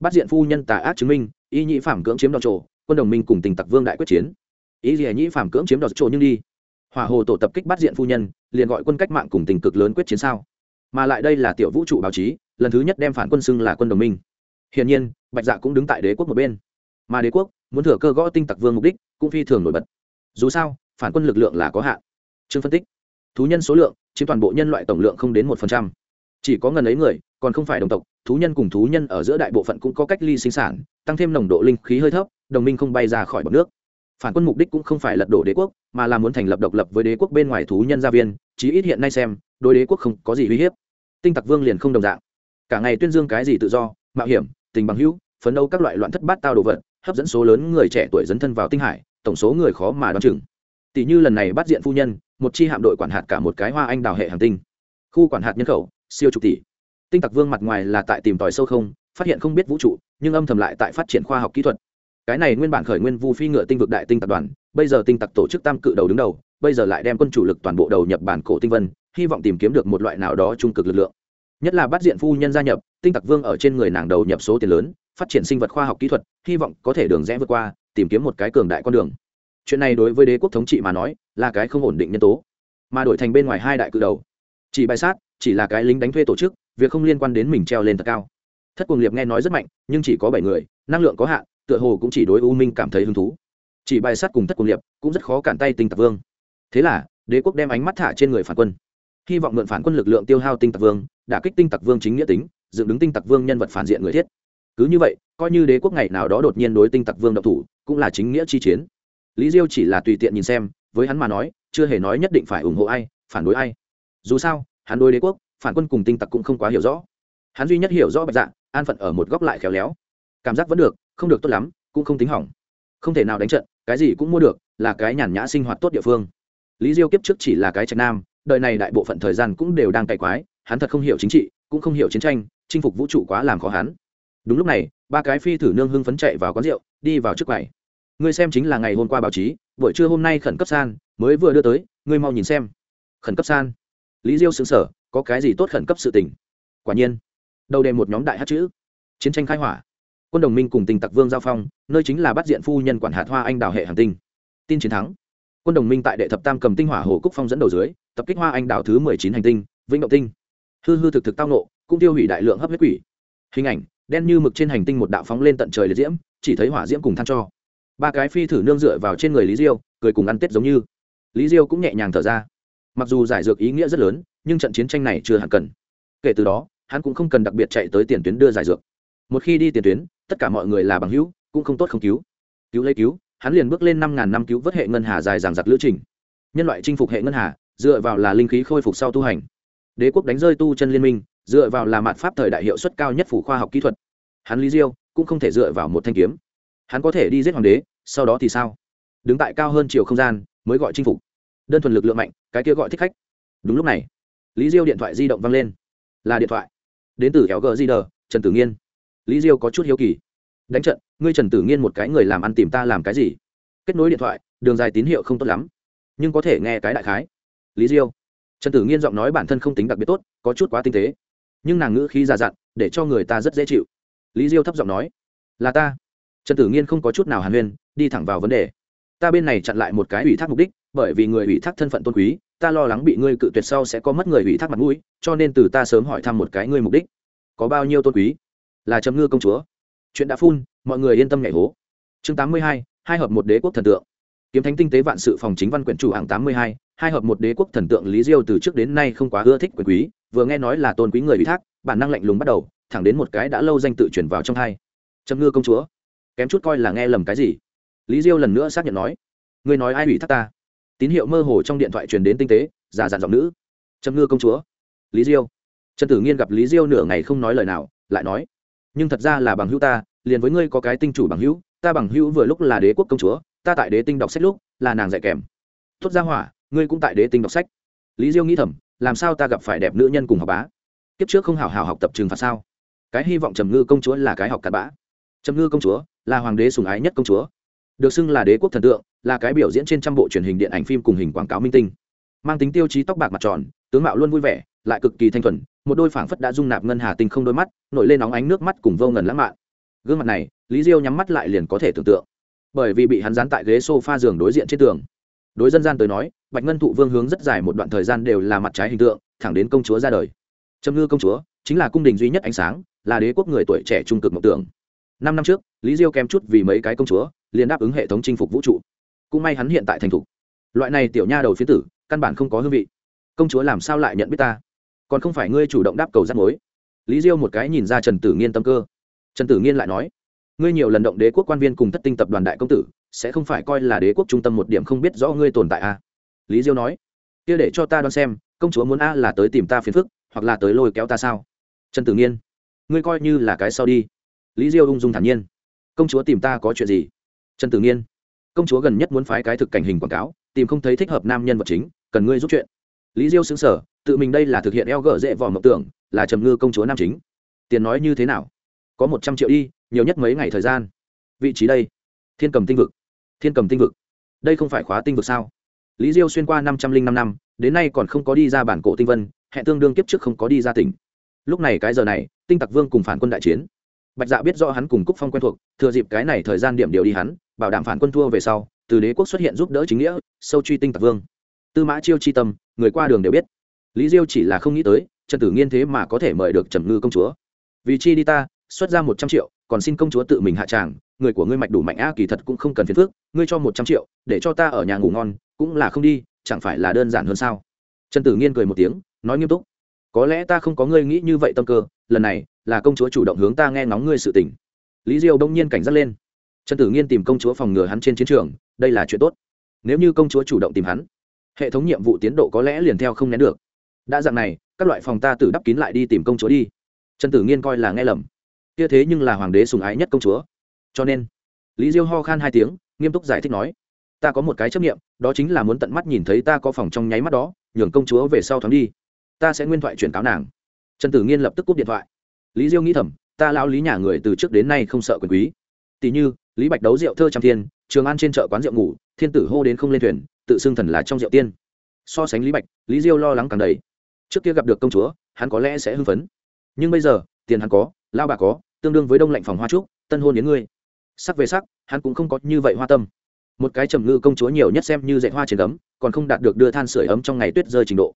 Bắt diện phu nhân tà ác chứng minh, y nhị phạm cưỡng chiếm đòn trổ quân đồng minh cùng tình tặc vương đại quyết chiến. Ý gì nhị phạm cưỡng chiếm đòn trổ nhưng đi. Hỏa hồ tổ tập kích bắt diện phu nhân, liền gọi quân cách mạng cùng tình cực lớn quyết chiến sao. Mà lại đây là tiểu vũ trụ báo chí, lần thứ nhất đem phản quân xưng là quân đồng minh. Hiển nhiên bạch dạ cũng đứng tại đế quốc một bên. Mà đế quốc, muốn thừa cơ gõ tinh tặc vương mục đích, cũng phi thường nổi bật. Dù sao, phản quân lực lượng là có hạn. Chương phân tích. Thú nhân số lượng, chiếm toàn bộ nhân loại tổng lượng không đến một phần trăm. Chỉ có ngần ấy người, còn không phải đồng tộc, thú nhân cùng thú nhân ở giữa đại bộ phận cũng có cách ly sinh sản, tăng thêm nồng độ linh khí hơi thấp, đồng minh không bay ra khỏi bọc nước. Phản quân mục đích cũng không phải lật đổ đế quốc, mà là muốn thành lập độc lập với đế quốc bên ngoài thú nhân gia viên, chí ít hiện nay xem, đối đế quốc không có gì uy hiếp. Tinh tặc vương liền không đồng dạng. Cả ngày tuyên dương cái gì tự do, mạo hiểm tình bằng hữu, phấn đấu các loại loạn thất bát tao đồ vật, hấp dẫn số lớn người trẻ tuổi dấn thân vào tinh hải, tổng số người khó mà đoán chừng. Tỷ như lần này bắt diện phu nhân, một chi hạm đội quản hạt cả một cái hoa anh đào hệ hàng tinh. Khu quản hạt nhân khẩu, siêu trục tỷ. Tinh tặc vương mặt ngoài là tại tìm tòi sâu không, phát hiện không biết vũ trụ, nhưng âm thầm lại tại phát triển khoa học kỹ thuật. Cái này nguyên bản khởi nguyên vu phi ngựa tinh vực đại tinh tập đoàn, bây giờ tinh tặc tổ chức tam cự đầu đứng đầu, bây giờ lại đem quân chủ lực toàn bộ đầu nhập bản cổ tinh vân, hy vọng tìm kiếm được một loại nào đó trung cực lực lượng. Nhất là bắt diện phu nhân gia nhập tinh tặc vương ở trên người nàng đầu nhập số tiền lớn, phát triển sinh vật khoa học kỹ thuật, hy vọng có thể đường rẽ vượt qua, tìm kiếm một cái cường đại con đường. Chuyện này đối với đế quốc thống trị mà nói, là cái không ổn định nhân tố. Mà đổi thành bên ngoài hai đại cự đầu. Chỉ bài sát, chỉ là cái lính đánh thuê tổ chức, việc không liên quan đến mình treo lên thật cao. Thất cuồng liệp nghe nói rất mạnh, nhưng chỉ có bảy người, năng lượng có hạn, tựa hồ cũng chỉ đối u minh cảm thấy hứng thú. Chỉ bài sát cùng thất cuồng liệp cũng rất khó cản tay tinh tặc vương. Thế là, đế quốc đem ánh mắt thả trên người phản quân. Hy vọng mượn phản quân lực lượng tiêu hao tinh tặc vương, đả kích tinh tặc vương chính nghĩa tính dựng đứng tinh tặc vương nhân vật phản diện người thiết. Cứ như vậy, coi như đế quốc ngày nào đó đột nhiên đối tinh tặc vương độc thủ, cũng là chính nghĩa chi chiến. Lý diêu chỉ là tùy tiện nhìn xem, với hắn mà nói, chưa hề nói nhất định phải ủng hộ ai, phản đối ai. Dù sao, hắn đối đế quốc, phản quân cùng tinh tặc cũng không quá hiểu rõ. Hắn duy nhất hiểu rõ bạch dạ an phận ở một góc lại khéo léo. Cảm giác vẫn được, không được tốt lắm, cũng không tính hỏng. Không thể nào đánh trận, cái gì cũng mua được, là cái nhàn nhã sinh hoạt tốt địa phương. Lý diêu kiếp trước chỉ là cái trạch nam, đời này đại bộ phận thời gian cũng đều đang cày quái, hắn thật không hiểu chính trị, cũng không hiểu chiến tranh chinh phục vũ trụ quá làm khó hắn. Đúng lúc này, ba cái phi thử nương hưng phấn chạy vào quán rượu, đi vào trước quầy. Ngươi xem chính là ngày hôm qua báo chí, buổi trưa hôm nay khẩn cấp san, mới vừa đưa tới, ngươi mau nhìn xem. Khẩn cấp san? Lý diêu xứng sở có cái gì tốt khẩn cấp sự tình? Quả nhiên, đầu đề một nhóm đại hát chữ. Chiến tranh khai hỏa. Quân đồng minh cùng tình tặc vương giao phong, nơi chính là bắt diện phu nhân quản hạt hoa anh đào hệ hành tinh. Tin chiến thắng. Quân đồng minh tại đệ thập tam cầm tinh hỏa hồ cúc phong dẫn đầu dưới, tập kích hoa anh đào thứ mười chín hành tinh, vĩnh động tinh. Hư hư thực thực tao nộ cũng tiêu hủy đại lượng hấp huyết quỷ. Hình ảnh, đen như mực trên hành tinh một đạo phóng lên tận trời liệt diễm, chỉ thấy hỏa diễm cùng than cho. Ba cái phi thử nương dựa vào trên người lý diêu, cười cùng ăn tết giống như. Lý diêu cũng nhẹ nhàng thở ra. Mặc dù giải dược ý nghĩa rất lớn, nhưng trận chiến tranh này chưa hẳn cần. Kể từ đó, hắn cũng không cần đặc biệt chạy tới tiền tuyến đưa giải dược. Một khi đi tiền tuyến, tất cả mọi người là bằng hữu, cũng không tốt không cứu. Cứu lấy cứu, hắn liền bước lên năm ngàn năm cứu vớt hệ ngân hà dài dàng giặc lữ trình. Nhân loại chinh phục hệ ngân hà, dựa vào là linh khí khôi phục sau tu hành. Đế quốc đánh rơi tu chân liên minh dựa vào là mạt pháp thời đại hiệu suất cao nhất phủ khoa học kỹ thuật. Hắn lý diêu cũng không thể dựa vào một thanh kiếm. Hắn có thể đi giết hoàng đế, sau đó thì sao? Đứng tại cao hơn chiều không gian, mới gọi chinh phục. Đơn thuần lực lượng mạnh, cái kia gọi thích khách. Đúng lúc này, lý diêu điện thoại di động vang lên. Là điện thoại. Đến từ kéo gờ di đờ trần tử nghiên. Lý diêu có chút hiếu kỳ. Đánh trận, ngươi trần tử nghiên một cái người làm ăn tìm ta làm cái gì? Kết nối điện thoại, đường dài tín hiệu không tốt lắm. Nhưng có thể nghe cái đại khái. Lý diêu. Trần tử nghiên giọng nói bản thân không tính đặc biệt tốt, có chút quá tinh tế nhưng nàng ngữ khí già dặn, để cho người ta rất dễ chịu. Lý diêu thấp giọng nói, là ta. Trần tử nghiên không có chút nào hàn huyên, đi thẳng vào vấn đề. Ta bên này chặn lại một cái ủy thác mục đích, bởi vì người ủy thác thân phận tôn quý, ta lo lắng bị ngươi cự tuyệt sau sẽ có mất người ủy thác mặt mũi, cho nên từ ta sớm hỏi thăm một cái ngươi mục đích. Có bao nhiêu tôn quý? Là chấm ngư công chúa. Chuyện đã phun, mọi người yên tâm nhảy hố. Chương tám mươi hai hợp một đế quốc thần tượng. Kiếm thánh tinh tế vạn sự phòng chính văn quyển chủ hạng tám mươi hai hai hợp một đế quốc thần tượng lý diêu từ trước đến nay không quá ưa thích quyền quý, vừa nghe nói là tôn quý người ủy thác, bản năng lạnh lùng bắt đầu, thẳng đến một cái đã lâu danh tự chuyển vào trong hai. Trầm ngư công chúa, kém chút coi là nghe lầm cái gì? Lý diêu lần nữa xác nhận nói, ngươi nói ai ủy thác ta? Tín hiệu mơ hồ trong điện thoại truyền đến tinh tế giả dặn giọng nữ. Trầm ngư công chúa, lý diêu. Trần tử nghiên gặp lý diêu nửa ngày không nói lời nào, lại nói, nhưng thật ra là bằng hữu ta, liền với ngươi có cái tinh chủ bằng hữu, ta bằng hữu vừa lúc là đế quốc công chúa, ta tại đế tinh đọc sách lúc, là nàng dạy kèm. Tốt ra hỏa ngươi cũng tại đế tinh đọc sách. Lý diêu nghĩ thầm, làm sao ta gặp phải đẹp nữ nhân cùng học bá? Kiếp trước không hào hào học tập trường phạt sao? Cái hy vọng trầm ngư công chúa là cái học cặn bã. Trầm ngư công chúa là hoàng đế sùng ái nhất công chúa. Được xưng là đế quốc thần tượng, là cái biểu diễn trên trăm bộ truyền hình điện ảnh phim cùng hình quảng cáo minh tinh. Mang tính tiêu chí tóc bạc mặt tròn, tướng mạo luôn vui vẻ, lại cực kỳ thanh thuần, một đôi phảng phất đã dung nạp ngân hà tinh không đôi mắt, nổi lên nóng ánh nước mắt cùng vô ngần lãng mạn. Gương mặt này, lý diêu nhắm mắt lại liền có thể tưởng tượng. Bởi vì bị hắn dán tại ghế s o f a giường đối diện trên tường. Đối dân gian tới nói bạch ngân thụ vương hướng rất dài một đoạn thời gian đều là mặt trái hình tượng, thẳng đến công chúa ra đời. Trâm ngư công chúa chính là cung đình duy nhất ánh sáng, là đế quốc người tuổi trẻ trung cực mộng tưởng. Năm năm trước, lý diêu kém chút vì mấy cái công chúa, liền đáp ứng hệ thống chinh phục vũ trụ. Cũng may hắn hiện tại thành thục. Loại này tiểu nha đầu phía tử, căn bản không có hương vị. Công chúa làm sao lại nhận biết ta? Còn không phải ngươi chủ động đáp cầu rắc mối. Lý diêu một cái nhìn ra trần tử nghiên tâm cơ. Trần tử nghiên lại nói, ngươi nhiều lần động đế quốc quan viên cùng thất tinh tập đoàn đại công tử, sẽ không phải coi là đế quốc trung tâm một điểm không biết rõ ngươi tồn tại à? lý diêu nói, kia để cho ta đoán xem, công chúa muốn a là tới tìm ta phiền phức, hoặc là tới lôi kéo ta sao? Trần tử nghiên, ngươi coi như là cái sau đi. Lý diêu ung dung thản nhiên, công chúa tìm ta có chuyện gì? Trần tử nghiên, công chúa gần nhất muốn phái cái thực cảnh hình quảng cáo, tìm không thấy thích hợp nam nhân vật chính, cần ngươi giúp chuyện. Lý diêu xứng sở tự mình đây là thực hiện eo gỡ dễ vỏ mộng tưởng, là trầm ngư công chúa nam chính. Tiền nói như thế nào? Có một trăm triệu đi, nhiều nhất mấy ngày thời gian. Vị trí đây, thiên cầm tinh vực. Thiên cầm tinh vực. Đây không phải khóa tinh vực sao? lý diêu xuyên qua năm trăm linh năm năm, đến nay còn không có đi ra bản cổ tinh vân hẹn tương đương kiếp trước không có đi ra tỉnh. Lúc này cái giờ này, tinh tặc vương cùng phản quân đại chiến. Bạch dạ biết rõ hắn cùng cúc phong quen thuộc, thừa dịp cái này thời gian điểm điều đi hắn, bảo đảm phản quân thua về sau, từ đế quốc xuất hiện giúp đỡ chính nghĩa, sâu truy tinh tặc vương. Tư mã chiêu chi tâm, người qua đường đều biết. Lý diêu chỉ là không nghĩ tới, trần tử nghiên thế mà có thể mời được trầm ngư công chúa. Vì chi đi ta, xuất ra một trăm triệu, còn xin công chúa tự mình hạ tràng, người của ngươi mạch đủ mạnh a kỳ thật cũng không cần phiền phước ngươi cho một trăm triệu, để cho ta ở nhà ngủ ngon cũng là không đi, chẳng phải là đơn giản hơn sao? Trần tử nghiên cười một tiếng, nói nghiêm túc. Có lẽ ta không có ngươi nghĩ như vậy tâm cơ, lần này là công chúa chủ động hướng ta nghe ngóng ngươi sự tình. Lý diêu đông nhiên cảnh giác lên. Trần tử nghiên tìm công chúa phòng ngừa hắn trên chiến trường, đây là chuyện tốt. Nếu như công chúa chủ động tìm hắn, hệ thống nhiệm vụ tiến độ có lẽ liền theo không nén được. Đã dạng này, các loại phòng ta tự đắp kín lại đi tìm công chúa đi. Trần tử nghiên coi là nghe lầm. Kia thế nhưng là hoàng đế sùng ái nhất công chúa. Cho nên, lý diêu ho khan hai tiếng, nghiêm túc giải thích nói ta có một cái chấp nghiệm đó chính là muốn tận mắt nhìn thấy ta có phòng trong nháy mắt đó, nhường công chúa về sau thoáng đi. Ta sẽ nguyên thoại chuyển cáo nàng. Trần tử nghiên lập tức cúp điện thoại. Lý diêu nghĩ thầm, ta lão lý nhà người từ trước đến nay không sợ quyền quý. Tỷ như, lý bạch đấu rượu thơ trăm thiên, trường ăn trên chợ quán rượu ngủ, thiên tử hô đến không lên thuyền, tự xưng thần là trong rượu tiên. So sánh lý bạch, lý diêu lo lắng càng đầy. Trước kia gặp được công chúa, hắn có lẽ sẽ hưng phấn. Nhưng bây giờ, tiền hắn có, lao bà có, tương đương với đông lạnh phòng hoa trúc, tân hôn đến ngươi. Sắc về sắc, hắn cũng không có như vậy hoa tâm một cái trầm ngư công chúa nhiều nhất xem như dạy hoa trên ấm còn không đạt được đưa than sửa ấm trong ngày tuyết rơi trình độ.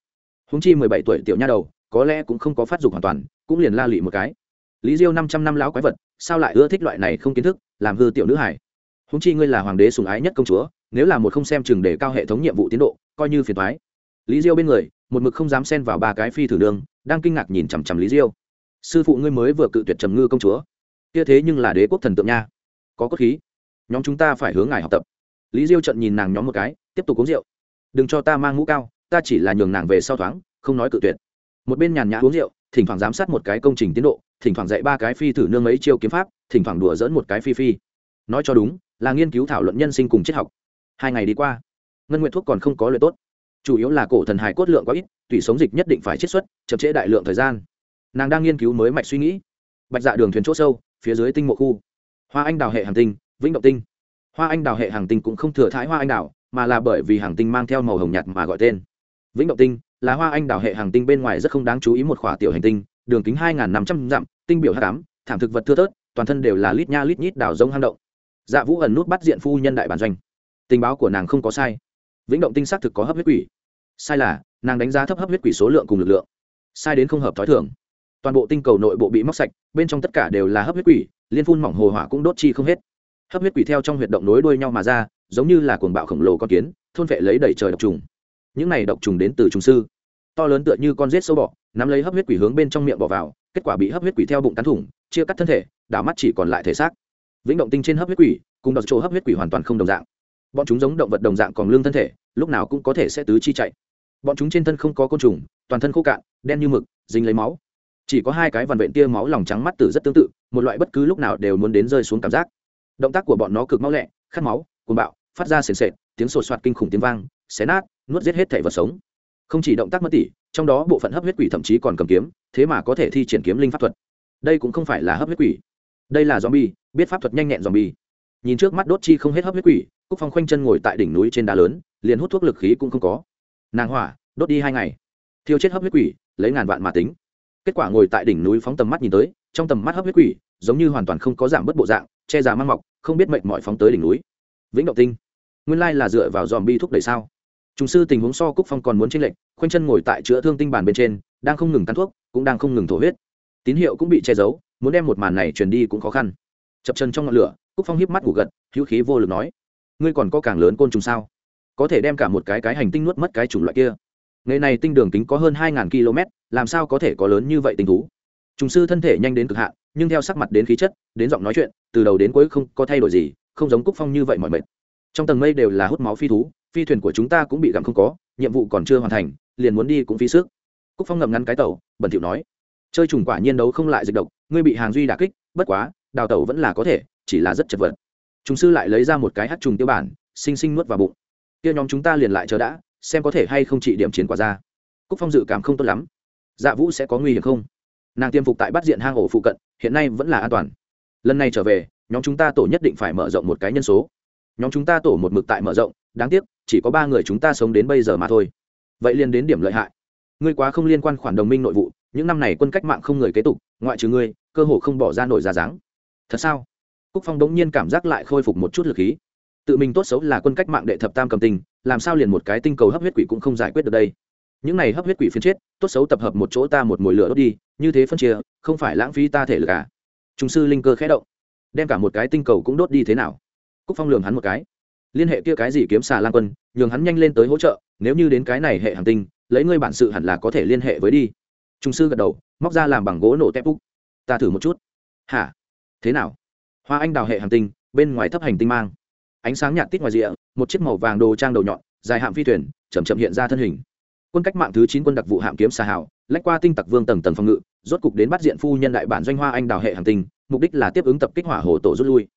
Húng chi mười bảy tuổi tiểu nha đầu, có lẽ cũng không có phát dục hoàn toàn, cũng liền la lụy một cái. Lý diêu năm trăm năm lão quái vật, sao lại ưa thích loại này không kiến thức, làm hư tiểu nữ hải húng chi ngươi là hoàng đế sùng ái nhất công chúa, nếu là một không xem chừng để cao hệ thống nhiệm vụ tiến độ, coi như phiền thoái lý diêu bên người, một mực không dám xen vào ba cái phi thử đường, đang kinh ngạc nhìn chằm chằm lý diêu. Sư phụ ngươi mới vừa cự tuyệt trầm ngư công chúa. Kia thế nhưng là đế quốc thần tượng nha. Có cốt khí. Nhóm chúng ta phải hướng ngài học tập lý diêu trận nhìn nàng nhóm một cái, tiếp tục uống rượu. Đừng cho ta mang mũ cao, ta chỉ là nhường nàng về sau thoáng, không nói cự tuyệt. Một bên nhàn nhã uống rượu, thỉnh thoảng giám sát một cái công trình tiến độ, thỉnh thoảng dạy ba cái phi thử nương ấy chiêu kiếm pháp, thỉnh thoảng đùa dỡn một cái phi phi. Nói cho đúng, là nghiên cứu thảo luận nhân sinh cùng triết học. Hai ngày đi qua, ngân nguyện thuốc còn không có lợi tốt. Chủ yếu là cổ thần hài cốt lượng quá ít tùy sống dịch nhất định phải chiết xuất, chậm trễ đại lượng thời gian. Nàng đang nghiên cứu mới mạch suy nghĩ. Bạch dạ đường thuyền c h ỗ sâu, phía dưới tinh mộ khu. Hoa anh đào hệ hàm tinh, vĩnh động tinh hoa anh đào hệ hàng tinh cũng không thừa thái hoa anh đào, mà là bởi vì hàng tinh mang theo màu hồng nhạt mà gọi tên. Vĩnh động tinh là hoa anh đào hệ hàng tinh bên ngoài rất không đáng chú ý một khỏa tiểu hành tinh, đường kính hai năm trăm dặm, tinh biểu h tám, thảm thực vật thưa tớt toàn thân đều là lít nha lít nhít đào rông hang động. Dạ vũ ẩn nút bắt diện phu nhân đại bản doanh. Tình báo của nàng không có sai. Vĩnh động tinh xác thực có hấp huyết quỷ. Sai là, nàng đánh giá thấp hấp huyết quỷ số lượng cùng lực lượng. Sai đến không hợp t h ó i thường. Toàn bộ tinh cầu nội bộ bị móc sạch, bên trong tất cả đều là hấp huyết quỷ, liên phun mỏng hồ hỏa cũng đốt chi không hết hấp huyết quỷ theo trong huyệt động nối đuôi nhau mà ra, giống như là cuồng bạo khổng lồ con kiến, thôn vệ lấy đầy trời độc trùng. Những này độc trùng đến từ trùng sư. To lớn tựa như con rết sâu bọ, nắm lấy hấp huyết quỷ hướng bên trong miệng bỏ vào, kết quả bị hấp huyết quỷ theo bụng tán thủng, chia cắt thân thể, đảo mắt chỉ còn lại thể xác. Vĩnh động tinh trên hấp huyết quỷ, cùng đọc chỗ hấp huyết quỷ hoàn toàn không đồng dạng. Bọn chúng giống động vật đồng dạng còn lương thân thể, lúc nào cũng có thể sẽ tứ chi chạy. Bọn chúng trên thân không có côn trùng, toàn thân khô cạn, đen như mực, dính lấy máu. Chỉ có hai cái vằn vện tia máu lòng trắng mắt tử rất tương tự, một loại bất cứ lúc nào đều muốn đến rơi xuống cảm giác động tác của bọn nó cực mau lẹ, khát máu, cuồng bạo, phát ra sền sệt, tiếng sột soạt kinh khủng tiếng vang, xé nát, nuốt giết hết thể vật sống. Không chỉ động tác mất tỉ, trong đó bộ phận hấp huyết quỷ thậm chí còn cầm kiếm, thế mà có thể thi triển kiếm linh pháp thuật. Đây cũng không phải là hấp huyết quỷ. Đây là z bi biết pháp thuật nhanh nhẹn z bi nhìn trước mắt đốt chi không hết hấp huyết quỷ, cúc phong khoanh chân ngồi tại đỉnh núi trên đá lớn, liền hút thuốc lực khí cũng không có. Nàng hỏa, đốt đi hai ngày. Thiêu chết hấp huyết quỷ, lấy ngàn vạn mà tính. Kết quả ngồi tại đỉnh núi phóng tầm mắt nhìn tới, trong tầm mắt hấp huyết quỷ, giống như hoàn toàn không có giảm bớt bộ dạng, che giả mang mọc không biết mệnh mọi phóng tới đỉnh núi. Vĩnh động tinh, nguyên lai là dựa vào dòm bi thúc đẩy sao? Chúng sư tình huống so cúc phong còn muốn tranh lệch, khoanh chân ngồi tại chữa thương tinh bàn bên trên, đang không ngừng tán thuốc, cũng đang không ngừng thổ huyết. Tín hiệu cũng bị che giấu, muốn đem một màn này truyền đi cũng khó khăn. Chập chân trong ngọn lửa, cúc phong híp mắt ngủ gật, hữu khí vô lực nói, ngươi còn có càng lớn côn trùng sao? Có thể đem cả một cái cái hành tinh nuốt mất cái chủng loại kia. Ngày này tinh đường kính có hơn hai km làm sao có thể có lớn như vậy tình thú? trùng sư thân thể nhanh đến cực hạn nhưng theo sắc mặt đến khí chất đến giọng nói chuyện từ đầu đến cuối không có thay đổi gì không giống cúc phong như vậy mọi mệt. Trong tầng mây đều là hút máu phi thú phi thuyền của chúng ta cũng bị gặm không có nhiệm vụ còn chưa hoàn thành liền muốn đi cũng phí sức. Cúc phong ngậm ngắn cái tàu, bẩn thỉu nói chơi trùng quả nhiên đấu không lại dịch độc ngươi bị hàng duy đà kích bất quá đào tàu vẫn là có thể chỉ là rất chật vật. Chúng sư lại lấy ra một cái hát trùng tiêu bản xinh xinh nuốt vào bụng. Kia nhóm chúng ta liền lại chờ đã xem có thể hay không trị điểm chiến quả ra. Cúc phong dự cảm không tốt lắm. Dạ vũ sẽ có nguy hiểm không? nàng tiêm phục tại bắt diện hang ổ phụ cận, hiện nay vẫn là an toàn. Lần này trở về, nhóm chúng ta tổ nhất định phải mở rộng một cái nhân số. Nhóm chúng ta tổ một mực tại mở rộng, đáng tiếc, chỉ có ba người chúng ta sống đến bây giờ mà thôi. Vậy liền đến điểm lợi hại. Ngươi quá không liên quan khoản đồng minh nội vụ, những năm này quân cách mạng không người kế tục, ngoại trừ ngươi, cơ hồ không bỏ ra nổi ra dáng. Thật sao? Cúc phong đống nhiên cảm giác lại khôi phục một chút lực khí. Tự mình tốt xấu là quân cách mạng đệ thập tam cầm tình, làm sao liền một cái tinh cầu hấp huyết quỷ cũng không giải quyết được đây? những này hấp huyết quỷ phiến chết, tốt xấu tập hợp một chỗ ta một mồi lửa đốt đi, như thế phân chia, không phải lãng phí ta thể lực à? Trung sư linh cơ khẽ động, đem cả một cái tinh cầu cũng đốt đi thế nào? Cúc phong lường hắn một cái. Liên hệ kia cái gì kiếm xà lan quân, nhường hắn nhanh lên tới hỗ trợ, nếu như đến cái này hệ hàng tinh, lấy ngươi bản sự hẳn là có thể liên hệ với đi. Trung sư gật đầu, móc ra làm bằng gỗ nổ tép úc. Ta thử một chút. Hả? Thế nào? Hoa anh đào hệ hàng tinh, bên ngoài thấp hành tinh mang. Ánh sáng nhạt tít ngoài rìa, một chiếc màu vàng đồ trang đầu nhọn, dài hạm phi thuyền chầm chậm hiện ra thân hình quân cách mạng thứ chín quân đặc vụ hạm kiếm xà hảo lách qua tinh tặc vương tầng tầng phòng ngự, rốt cục đến bắt diện phu nhân đại bản doanh hoa anh đào hệ hàng tinh, mục đích là tiếp ứng tập kích hỏa hồ tổ rút lui.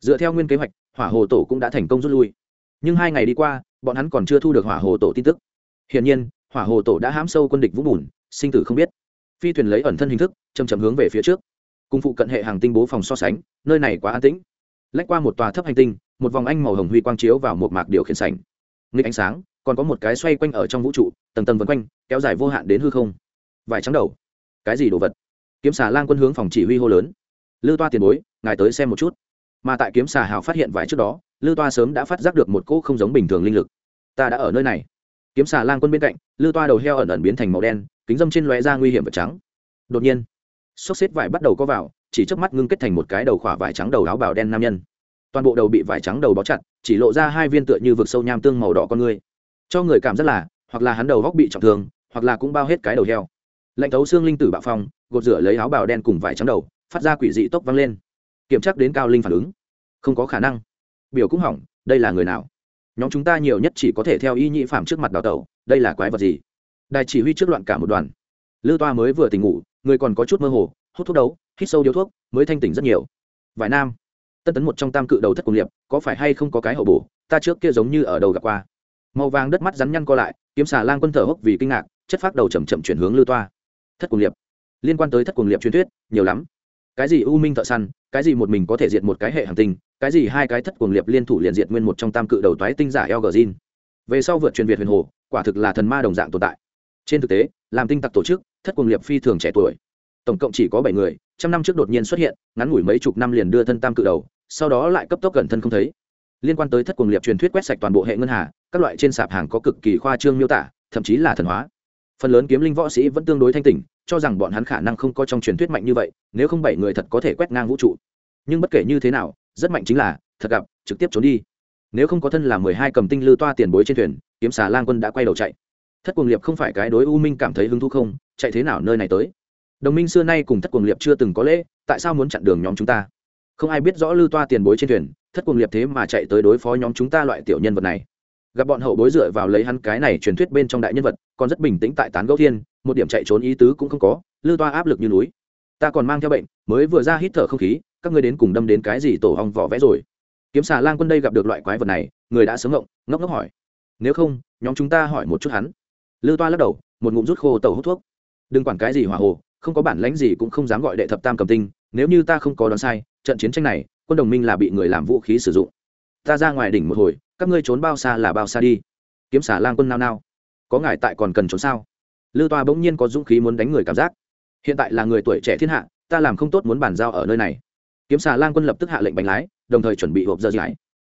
Dựa theo nguyên kế hoạch, hỏa hồ tổ cũng đã thành công rút lui. Nhưng hai ngày đi qua, bọn hắn còn chưa thu được hỏa hồ tổ tin tức. Hiển nhiên, hỏa hồ tổ đã hãm sâu quân địch vũ bùn, sinh tử không biết. Phi thuyền lấy ẩn thân hình thức chầm chầm hướng về phía trước. Cùng phụ cận hệ hàng tinh bố phòng so sánh, nơi này quá an tĩnh. Lách qua một tòa thấp hành tinh, một vòng anh màu hồng huy quang chiếu vào một mạc điều khiển sảnh. Nghịch ánh sáng còn có một cái xoay quanh ở trong vũ trụ, tầng tầng vân quanh, kéo dài vô hạn đến hư không. Vải trắng đầu. Cái gì đồ vật? Kiếm xà lang quân hướng phòng chỉ huy hô lớn. Lư toa tiền bối, ngài tới xem một chút. Mà tại kiếm xà hào phát hiện vải trước đó, lư toa sớm đã phát giác được một cỗ không giống bình thường linh lực. Ta đã ở nơi này. Kiếm xà lang quân bên cạnh, lư toa đầu heo ẩn ẩn biến thành màu đen, kính dâm trên lóe ra nguy hiểm và trắng. Đột nhiên, xốc xếp vải bắt đầu có vào, chỉ trước mắt ngưng kết thành một cái đầu khỏa vải trắng đầu áo bào đen nam nhân. Toàn bộ đầu bị vải trắng đầu bó chặt, chỉ lộ ra hai viên tựa như vực sâu nham tương màu đỏ con người cho người cảm giác là, hoặc là hắn đầu góc bị trọng thương, hoặc là cũng bao hết cái đầu heo. Lạnh thấu xương linh tử bạo phong, gột rửa lấy áo bào đen cùng vải trắng đầu, phát ra quỷ dị tốc văng lên. Kiểm tra đến cao linh phản ứng. Không có khả năng. Biểu cũng hỏng, đây là người nào? Nhóm chúng ta nhiều nhất chỉ có thể theo y nhị phạm trước mặt đào tẩu, đây là quái vật gì? Đài chỉ huy trước loạn cả một đoàn. Lư toa mới vừa tỉnh ngủ, người còn có chút mơ hồ, hút thuốc đấu, hít sâu điếu thuốc, mới thanh tỉnh rất nhiều. Vải nam, tân tấn một trong tam cự đầu thất cùng liệp, có phải hay không có cái hậu bổ? Ta trước kia giống như ở đầu gặp qua màu vàng đất mắt rắn nhăn co lại, kiếm xà lan quân thở hốc vì kinh ngạc, chất phát đầu chầm chậm chuyển hướng lưu toa. Thất cuồng liệp. Liên quan tới thất cuồng liệp truyền thuyết, nhiều lắm. Cái gì u minh thợ săn, cái gì một mình có thể diệt một cái hệ hàng tinh, cái gì hai cái thất cuồng liệp liên thủ liền diệt nguyên một trong tam cự đầu toái tinh giả eo gờ về sau vượt truyền việt huyền hồ, quả thực là thần ma đồng dạng tồn tại. Trên thực tế, làm tinh tặc tổ chức, thất cuồng liệp phi thường trẻ tuổi. Tổng cộng chỉ có bảy người, trăm năm trước đột nhiên xuất hiện, ngắn ngủi mấy chục năm liền đưa thân tam cự đầu, sau đó lại cấp tốc gần thân không thấy liên quan tới thất cuồng liệp truyền thuyết quét sạch toàn bộ hệ ngân hà, các loại trên sạp hàng có cực kỳ khoa trương miêu tả, thậm chí là thần hóa. Phần lớn kiếm linh võ sĩ vẫn tương đối thanh tỉnh, cho rằng bọn hắn khả năng không có trong truyền thuyết mạnh như vậy, nếu không bảy người thật có thể quét ngang vũ trụ. Nhưng bất kể như thế nào, rất mạnh chính là, thật gặp, trực tiếp trốn đi. Nếu không có thân là mười hai cầm tinh lư toa tiền bối trên thuyền, kiếm xà lang quân đã quay đầu chạy. Thất cuồng liệp không phải cái đối u minh cảm thấy hứng thú không, chạy thế nào nơi này tới? Đồng minh xưa nay cùng thất cuồng liệp chưa từng có lễ, tại sao muốn chặn đường nhóm chúng ta? Không ai biết rõ lư toa tiền bối trên thuyền thất cuồng liệt thế mà chạy tới đối phó nhóm chúng ta loại tiểu nhân vật này. Gặp bọn hậu bối dựa vào lấy hắn cái này truyền thuyết bên trong đại nhân vật, còn rất bình tĩnh tại tán gẫu thiên, một điểm chạy trốn ý tứ cũng không có Lưu toa áp lực như núi. Ta còn mang theo bệnh, mới vừa ra hít thở không khí, các ngươi đến cùng đâm đến cái gì tổ ong vỏ vẽ rồi? Kiếm xà Lang quân đây gặp được loại quái vật này, người đã sớm ngộng, ngốc ngốc hỏi. Nếu không, nhóm chúng ta hỏi một chút hắn. Lưu toa lắc đầu, một ngụm rút khô tàu hút thuốc. Đừng quản cái gì hỏa hồ, không có bản lãnh gì cũng không dám gọi đệ thập tam cầm tinh, nếu như ta không có đoán sai, trận chiến tranh này quân đồng minh là bị người làm vũ khí sử dụng. Ta ra ngoài đỉnh một hồi, các ngươi trốn bao xa là bao xa đi. Kiếm xả lang quân nao nao. Có ngài tại còn cần trốn sao? Lư toa bỗng nhiên có dũng khí muốn đánh người cảm giác. Hiện tại là người tuổi trẻ thiên hạ, ta làm không tốt muốn bàn giao ở nơi này. Kiếm xà lan quân lập tức hạ lệnh bánh lái, đồng thời chuẩn bị hộp dơ lái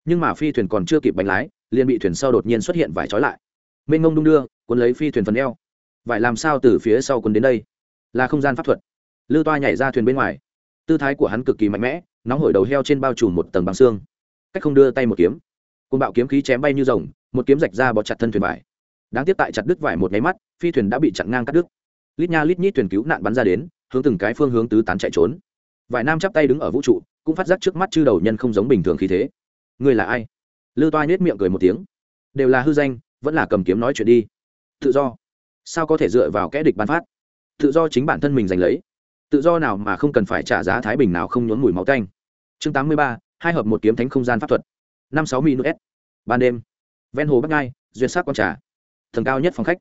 nhưng mà phi thuyền còn chưa kịp bánh lái, liền bị thuyền sau đột nhiên xuất hiện vải trói lại. Mênh ngông đung đưa quân lấy phi thuyền phần eo. Vải làm sao từ phía sau quân đến đây? Là không gian pháp thuật. Lư toa nhảy ra thuyền bên ngoài. Tư thái của hắn cực kỳ mạnh mẽ nóng hổi đầu heo trên bao trùm một tầng băng xương. Cách không đưa tay một kiếm. Côn bạo kiếm khí chém bay như rồng, một kiếm rạch ra bọt chặt thân thuyền vải. Đáng tiếc tại chặt đứt vải một nháy mắt, phi thuyền đã bị chặn ngang cắt đứt. Lít nha lít nhít thuyền cứu nạn bắn ra đến, hướng từng cái phương hướng tứ tán chạy trốn. Vài nam chắp tay đứng ở vũ trụ, cũng phát giác trước mắt chư đầu nhân không giống bình thường khí thế. Người là ai? Lư toai nết miệng cười một tiếng. Đều là hư danh, vẫn là cầm kiếm nói chuyện đi. Tự do. Sao có thể dựa vào kẽ địch ban phát? Tự do chính bản thân mình giành lấy tự do nào mà không cần phải trả giá thái bình nào không nhốn mùi máu canh chương tám mươi ba, hai hợp một kiếm thánh không gian pháp thuật. Năm sáu minus s. Ban đêm, ven hồ bắc ngai, duyệt sát q trà. Thần cao nhất phòng khách.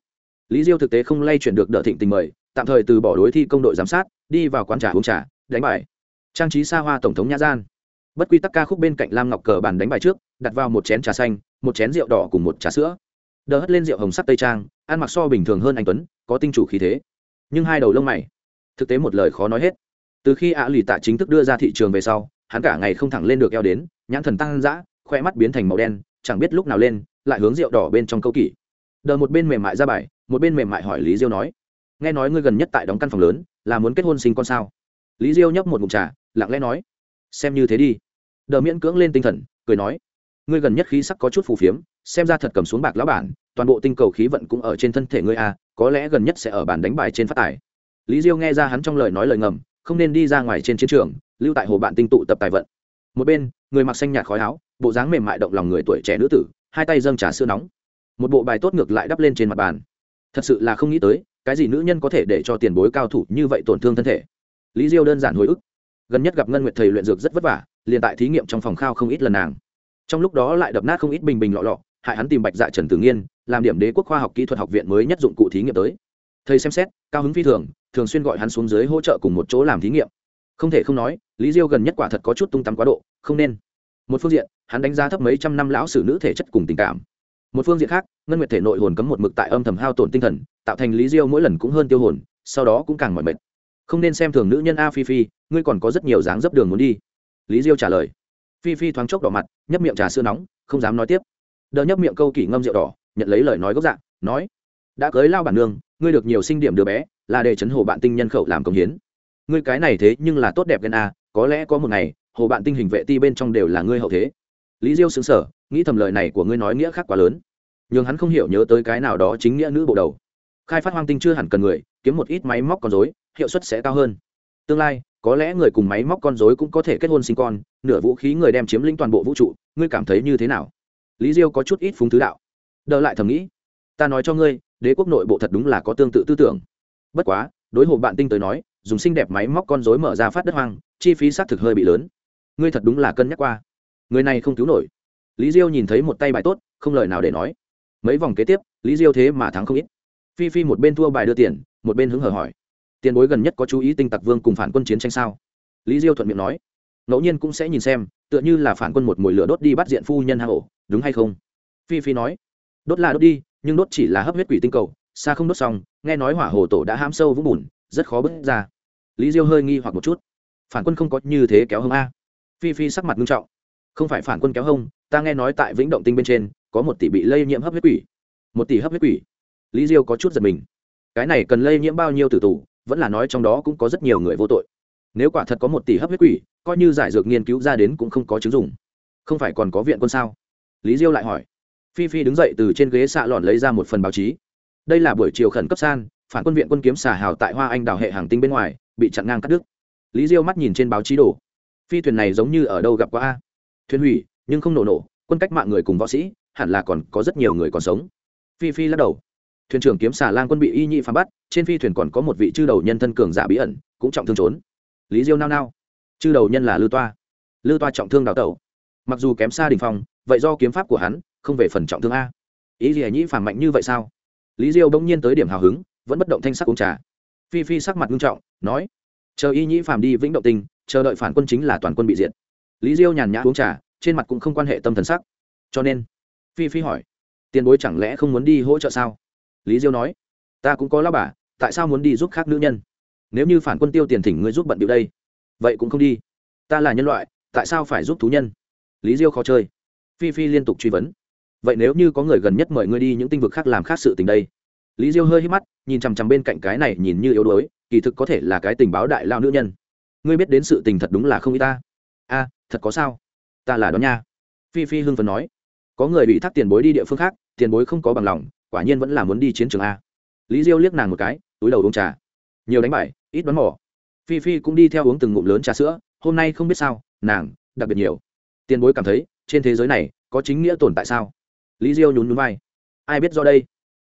Lý diêu thực tế không lay chuyển được đợ thịnh tình mời, tạm thời từ bỏ đối thi công đội giám sát, đi vào quán trà uống trà, đánh bài. Trang trí xa hoa tổng thống nha gian. Bất quy tắc ca khúc bên cạnh lam ngọc cờ bàn đánh bài trước, đặt vào một chén trà xanh, một chén rượu đỏ cùng một trà sữa. Đờ hất lên rượu hồng sắc tây trang, ăn mặc so bình thường hơn anh tuấn, có tinh chủ khí thế. Nhưng hai đầu lông mày thực tế một lời khó nói hết. Từ khi ạ lì tạ chính thức đưa ra thị trường về sau hắn cả ngày không thẳng lên được eo đến nhãn thần tăng dã khoe mắt biến thành màu đen chẳng biết lúc nào lên lại hướng rượu đỏ bên trong câu kỷ. Đờ một bên mềm mại ra bài một bên mềm mại hỏi lý diêu nói nghe nói ngươi gần nhất tại đóng căn phòng lớn là muốn kết hôn sinh con sao? Lý diêu nhấp một mục trà lặng lẽ nói xem như thế đi. Đờ miễn cưỡng lên tinh thần cười nói ngươi gần nhất khí sắc có chút phù phiếm xem ra thật cầm xuống bạc lão bản toàn bộ tinh cầu khí vận cũng ở trên thân thể ngươi a à, có lẽ gần nhất sẽ ở bàn đánh bài trên phát tài lý diêu nghe ra hắn trong lời nói lời ngầm, không nên đi ra ngoài trên chiến trường, lưu tại hồ bạn tinh tụ tập tài vận. Một bên, người mặc xanh nhạt khói áo, bộ dáng mềm mại động lòng người tuổi trẻ nữ tử, hai tay dâng trà sữa nóng. Một bộ bài tốt ngược lại đắp lên trên mặt bàn. Thật sự là không nghĩ tới, cái gì nữ nhân có thể để cho tiền bối cao thủ như vậy tổn thương thân thể. Lý diêu đơn giản hồi ức. Gần nhất gặp ngân nguyệt thầy luyện dược rất vất vả, liền tại thí nghiệm trong phòng khao không ít lần nàng. Trong lúc đó lại đập nát không ít bình bình lọ lọ, hại hắn tìm bạch dạ trần tử nghiên, làm điểm đế quốc khoa học kỹ thuật học viện mới nhất dụng cụ thí nghiệm tới. Thầy xem xét, cao hứng phi thường thường xuyên gọi hắn xuống dưới hỗ trợ cùng một chỗ làm thí nghiệm. Không thể không nói, lý diêu gần nhất quả thật có chút tung tắm quá độ, không nên. Một phương diện, hắn đánh giá thấp mấy trăm năm lão sử nữ thể chất cùng tình cảm. Một phương diện khác, ngân nguyệt thể nội hồn cấm một mực tại âm thầm hao tổn tinh thần, tạo thành lý diêu mỗi lần cũng hơn tiêu hồn, sau đó cũng càng mỏi mệt. Không nên xem thường nữ nhân a phi phi, ngươi còn có rất nhiều dáng dấp đường muốn đi. Lý diêu trả lời. Phi phi thoáng chốc đỏ mặt, nhấp miệng trà sữa nóng, không dám nói tiếp. Đỡ nhấp miệng câu kỷ ngâm rượu đỏ, nhận lấy lời nói gốc dạng, nói, đã cưới lao bản nương, ngươi được nhiều sinh điểm đứa bé là để chấn hồ bạn tinh nhân khẩu làm công hiến. Ngươi cái này thế nhưng là tốt đẹp gần a có lẽ có một ngày hồ bạn tinh hình vệ ti bên trong đều là ngươi hậu thế. Lý diêu sững sờ, nghĩ thầm lời này của ngươi nói nghĩa khác quá lớn. Nhưng hắn không hiểu nhớ tới cái nào đó chính nghĩa nữ bộ đầu. Khai phát hoang tinh chưa hẳn cần người kiếm một ít máy móc con rối, hiệu suất sẽ cao hơn. Tương lai có lẽ người cùng máy móc con rối cũng có thể kết hôn sinh con nửa vũ khí người đem chiếm lĩnh toàn bộ vũ trụ ngươi cảm thấy như thế nào? Lý diêu có chút ít phúng thứ đạo. Đờ lại thầm nghĩ ta nói cho ngươi đế quốc nội bộ thật đúng là có tương tự tư tưởng bất quá, đối hộ bạn tinh tới nói, dùng xinh đẹp máy móc con dối mở ra phát đất hoang, chi phí xác thực hơi bị lớn. Ngươi thật đúng là cân nhắc qua. Người này không cứu nổi. Lý diêu nhìn thấy một tay bài tốt, không lời nào để nói. Mấy vòng kế tiếp, lý diêu thế mà thắng không ít. Phi phi một bên thua bài đưa tiền, một bên hứng hở hỏi. Tiền bối gần nhất có chú ý tinh tặc vương cùng phản quân chiến tranh sao? Lý diêu thuận miệng nói. Ngẫu nhiên cũng sẽ nhìn xem, tựa như là phản quân một mùi lửa đốt đi bắt diện phu nhân hạ hổ, đúng hay không? Phi phi nói. Đốt là đốt đi, nhưng đốt chỉ là hấp huyết quỷ tinh cầu, xa không đốt xong nghe nói hỏa hồ tổ đã hãm sâu vũng bùn, rất khó bước ra. Lý diêu hơi nghi hoặc một chút. Phản quân không có như thế kéo hông a. Phi phi sắc mặt nghiêm trọng. Không phải phản quân kéo hông, ta nghe nói tại vĩnh động tinh bên trên, có một tỷ bị lây nhiễm hấp huyết quỷ. Một tỷ hấp huyết quỷ. Lý diêu có chút giật mình. Cái này cần lây nhiễm bao nhiêu tử tù, vẫn là nói trong đó cũng có rất nhiều người vô tội. Nếu quả thật có một tỷ hấp huyết quỷ, coi như giải dược nghiên cứu ra đến cũng không có chứng dùng không phải còn có viện quân sao? Lý diêu lại hỏi. Phi phi đứng dậy từ trên ghế xạ lòn lấy ra một phần báo chí đây là buổi chiều khẩn cấp san, phản quân viện quân kiếm xà hào tại hoa anh đào hệ hàng tinh bên ngoài, bị chặn ngang cắt đứt. Lý diêu mắt nhìn trên báo chí đồ. Phi thuyền này giống như ở đâu gặp qua a? Thuyền hủy, nhưng không nổ nổ, quân cách mạng người cùng võ sĩ, hẳn là còn có rất nhiều người còn sống. Phi phi lắc đầu. Thuyền trưởng kiếm xà lan quân bị y nhị phán bắt, trên phi thuyền còn có một vị chư đầu nhân thân cường giả bí ẩn, cũng trọng thương trốn. Lý diêu nao nao. Chư đầu nhân là lư toa. Lư toa trọng thương đào tẩu. Mặc dù kém xa đình phong, vậy do kiếm pháp của hắn, không về phần trọng thương a. Ý gì nhĩ phản mạnh như vậy sao? lý diêu bỗng nhiên tới điểm hào hứng vẫn bất động thanh sắc uống trà. Phi phi sắc mặt nghiêm trọng nói chờ y nhĩ phàm đi vĩnh động tình, chờ đợi phản quân chính là toàn quân bị diệt. Lý diêu nhàn nhã uống trà trên mặt cũng không quan hệ tâm thần sắc. Cho nên phi phi hỏi tiền bối chẳng lẽ không muốn đi hỗ trợ sao? Lý diêu nói ta cũng có lao bà tại sao muốn đi giúp khác nữ nhân? Nếu như phản quân tiêu tiền thỉnh người giúp bận điệu đây vậy cũng không đi. Ta là nhân loại tại sao phải giúp thú nhân? Lý diêu khó chơi. Phi phi liên tục truy vấn vậy nếu như có người gần nhất mời ngươi đi những tinh vực khác làm khác sự tình đây? Lý diêu hơi hít mắt nhìn chằm chằm bên cạnh cái này nhìn như yếu đuối kỳ thực có thể là cái tình báo đại lao nữ nhân. Ngươi biết đến sự tình thật đúng là không y ta. A thật có sao? Ta là đó nha. Phi phi hưng phần nói. Có người bị thác tiền bối đi địa phương khác tiền bối không có bằng lòng quả nhiên vẫn là muốn đi chiến trường a. Lý diêu liếc nàng một cái túi đầu uống trà. Nhiều đánh bại, ít bắn mỏ phi phi cũng đi theo uống từng ngụm lớn trà sữa hôm nay không biết sao nàng đặc biệt nhiều. Tiền bối cảm thấy trên thế giới này có chính nghĩa tồn tại sao? lý diêu nhún nhún vai. Ai biết do đây?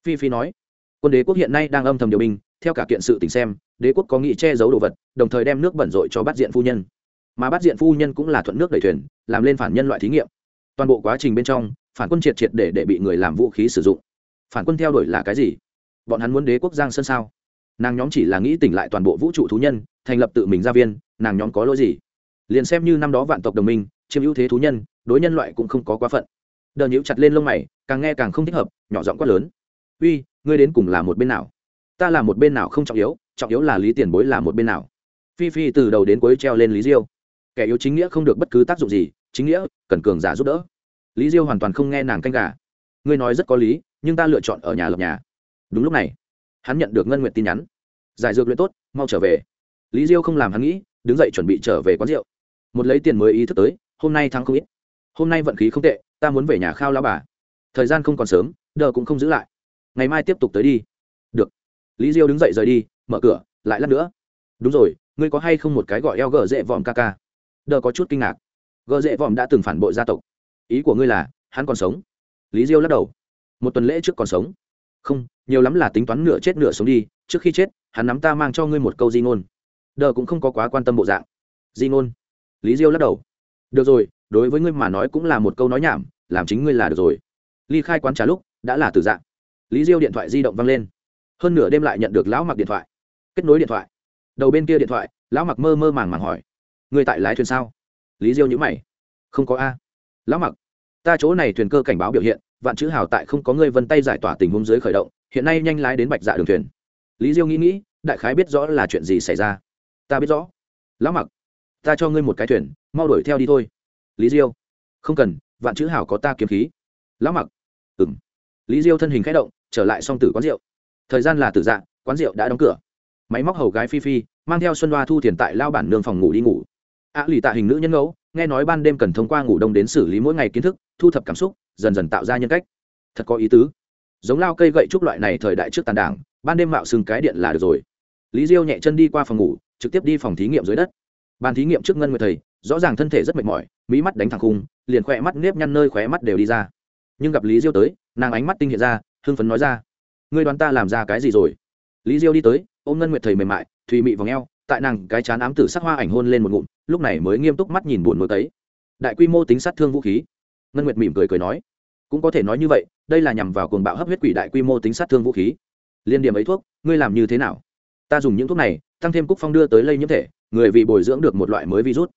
Phi phi nói. Quân đế quốc hiện nay đang âm thầm điều binh, theo cả kiện sự tình xem, đế quốc có nghị che giấu đồ vật, đồng thời đem nước bẩn rội cho bắt diện phu nhân. Mà bắt diện phu nhân cũng là thuận nước đẩy thuyền, làm lên phản nhân loại thí nghiệm. Toàn bộ quá trình bên trong, phản quân triệt triệt để để bị người làm vũ khí sử dụng. Phản quân theo đuổi là cái gì? Bọn hắn muốn đế quốc giang sơn sao? Nàng nhóm chỉ là nghĩ tỉnh lại toàn bộ vũ trụ thú nhân, thành lập tự mình gia viên, nàng nhóm có lỗi gì? Liền xem như năm đó vạn tộc đồng minh, chiếm ưu thế thú nhân, đối nhân loại cũng không có quá phận đờ nhíu chặt lên lông mày, càng nghe càng không thích hợp, nhỏ giọng quát lớn. Uy, ngươi đến cùng là một bên nào? Ta là một bên nào không trọng yếu trọng yếu là lý tiền bối là một bên nào? Phi phi từ đầu đến cuối treo lên lý diêu. Kẻ yếu chính nghĩa không được bất cứ tác dụng gì, chính nghĩa cần cường giả giúp đỡ. Lý diêu hoàn toàn không nghe nàng canh gà. Ngươi nói rất có lý, nhưng ta lựa chọn ở nhà lập nhà. Đúng lúc này, hắn nhận được ngân nguyện tin nhắn. Giải dược luyện tốt, mau trở về. Lý diêu không làm hắn nghĩ, đứng dậy chuẩn bị trở về quán rượu. Một lấy tiền mới ý thức tới, hôm nay thắng không ít hôm nay vận khí không tệ, ta muốn về nhà khao lao bà. Thời gian không còn sớm, đờ cũng không giữ lại. Ngày mai tiếp tục tới đi. Được. Lý diêu đứng dậy rời đi, mở cửa, lại lát nữa. Đúng rồi, ngươi có hay không một cái gọi eo gờ dễ vòm ca ca? Đờ có chút kinh ngạc. Gờ dễ vòm đã từng phản bội gia tộc. Ý của ngươi là, hắn còn sống? Lý diêu lắc đầu. Một tuần lễ trước còn sống. Không, nhiều lắm là tính toán nửa chết nửa sống đi, trước khi chết, hắn nắm ta mang cho ngươi một câu di ngôn. Đờ cũng không có quá quan tâm bộ dạng. Di ngôn. Lý diêu lắc đầu. Được rồi đối với ngươi mà nói cũng là một câu nói nhảm, làm chính ngươi là được rồi. Ly khai quán trà lúc, đã là từ dạng lý diêu điện thoại di động văng lên. Hơn nửa đêm lại nhận được lão mặc điện thoại. Kết nối điện thoại. Đầu bên kia điện thoại, lão mặc mơ mơ màng màng hỏi. Người tại lái thuyền sao? Lý diêu nhữ mày. Không có a. Lão mặc, ta chỗ này thuyền cơ cảnh báo biểu hiện, vạn chữ hào tại không có người vân tay giải tỏa tình huống dưới khởi động, hiện nay nhanh lái đến bạch dạ đường thuyền. Lý diêu nghĩ nghĩ, đại khái biết rõ là chuyện gì xảy ra. Ta biết rõ. Lão mặc, ta cho ngươi một cái thuyền, mau đuổi theo đi thôi lý diêu. Không cần vạn chữ hảo có ta kiếm khí. Lão mặc. Ừng lý diêu thân hình k h ẽ động trở lại song tử quán rượu. Thời gian là tử dạng, quán rượu đã đóng cửa. Máy móc hầu gái phi phi mang theo xuân đoa thu tiền tại lao bản nương phòng ngủ đi ngủ. Á lì tạ hình nữ nhân ngẫu nghe nói ban đêm cần thông qua ngủ đông đến xử lý mỗi ngày kiến thức thu thập cảm xúc dần dần tạo ra nhân cách. Thật có ý tứ. Giống lao cây gậy trúc loại này thời đại trước tàn đảng ban đêm mạo xưng cái điện là được rồi. Lý diêu nhẹ chân đi qua phòng ngủ trực tiếp đi phòng thí nghiệm dưới đất. Ban thí nghiệm trước ngân nguyệt thầy rõ ràng thân thể rất mệt mỏi mỹ mắt đánh thẳng khung, liền khỏe mắt nếp nhăn nơi khóe mắt đều đi ra. Nhưng gặp lý diêu tới, nàng ánh mắt tinh hiện ra, hưng phấn nói ra, ngươi đoán ta làm ra cái gì rồi? Lý diêu đi tới, ôm ngân nguyệt thầy mềm mại, thùy mị v ò tại nàng cái chán ám tử sắc hoa ảnh hôn lên một ngụm, lúc này mới nghiêm túc mắt nhìn buồn mơ tấy đại quy mô tính sát thương vũ khí. Ngân nguyệt mỉm cười cười nói, cũng có thể nói như vậy, đây là nhằm vào cuồng bạo hấp huyết quỷ đại quy mô tính sát thương vũ khí. Liên điểm ấy thuốc, ngươi làm như thế nào? Ta dùng những thuốc này, tăng thêm cúc phong đưa tới lây nhiễm thể, người vì bồi dưỡng được một loại mới virus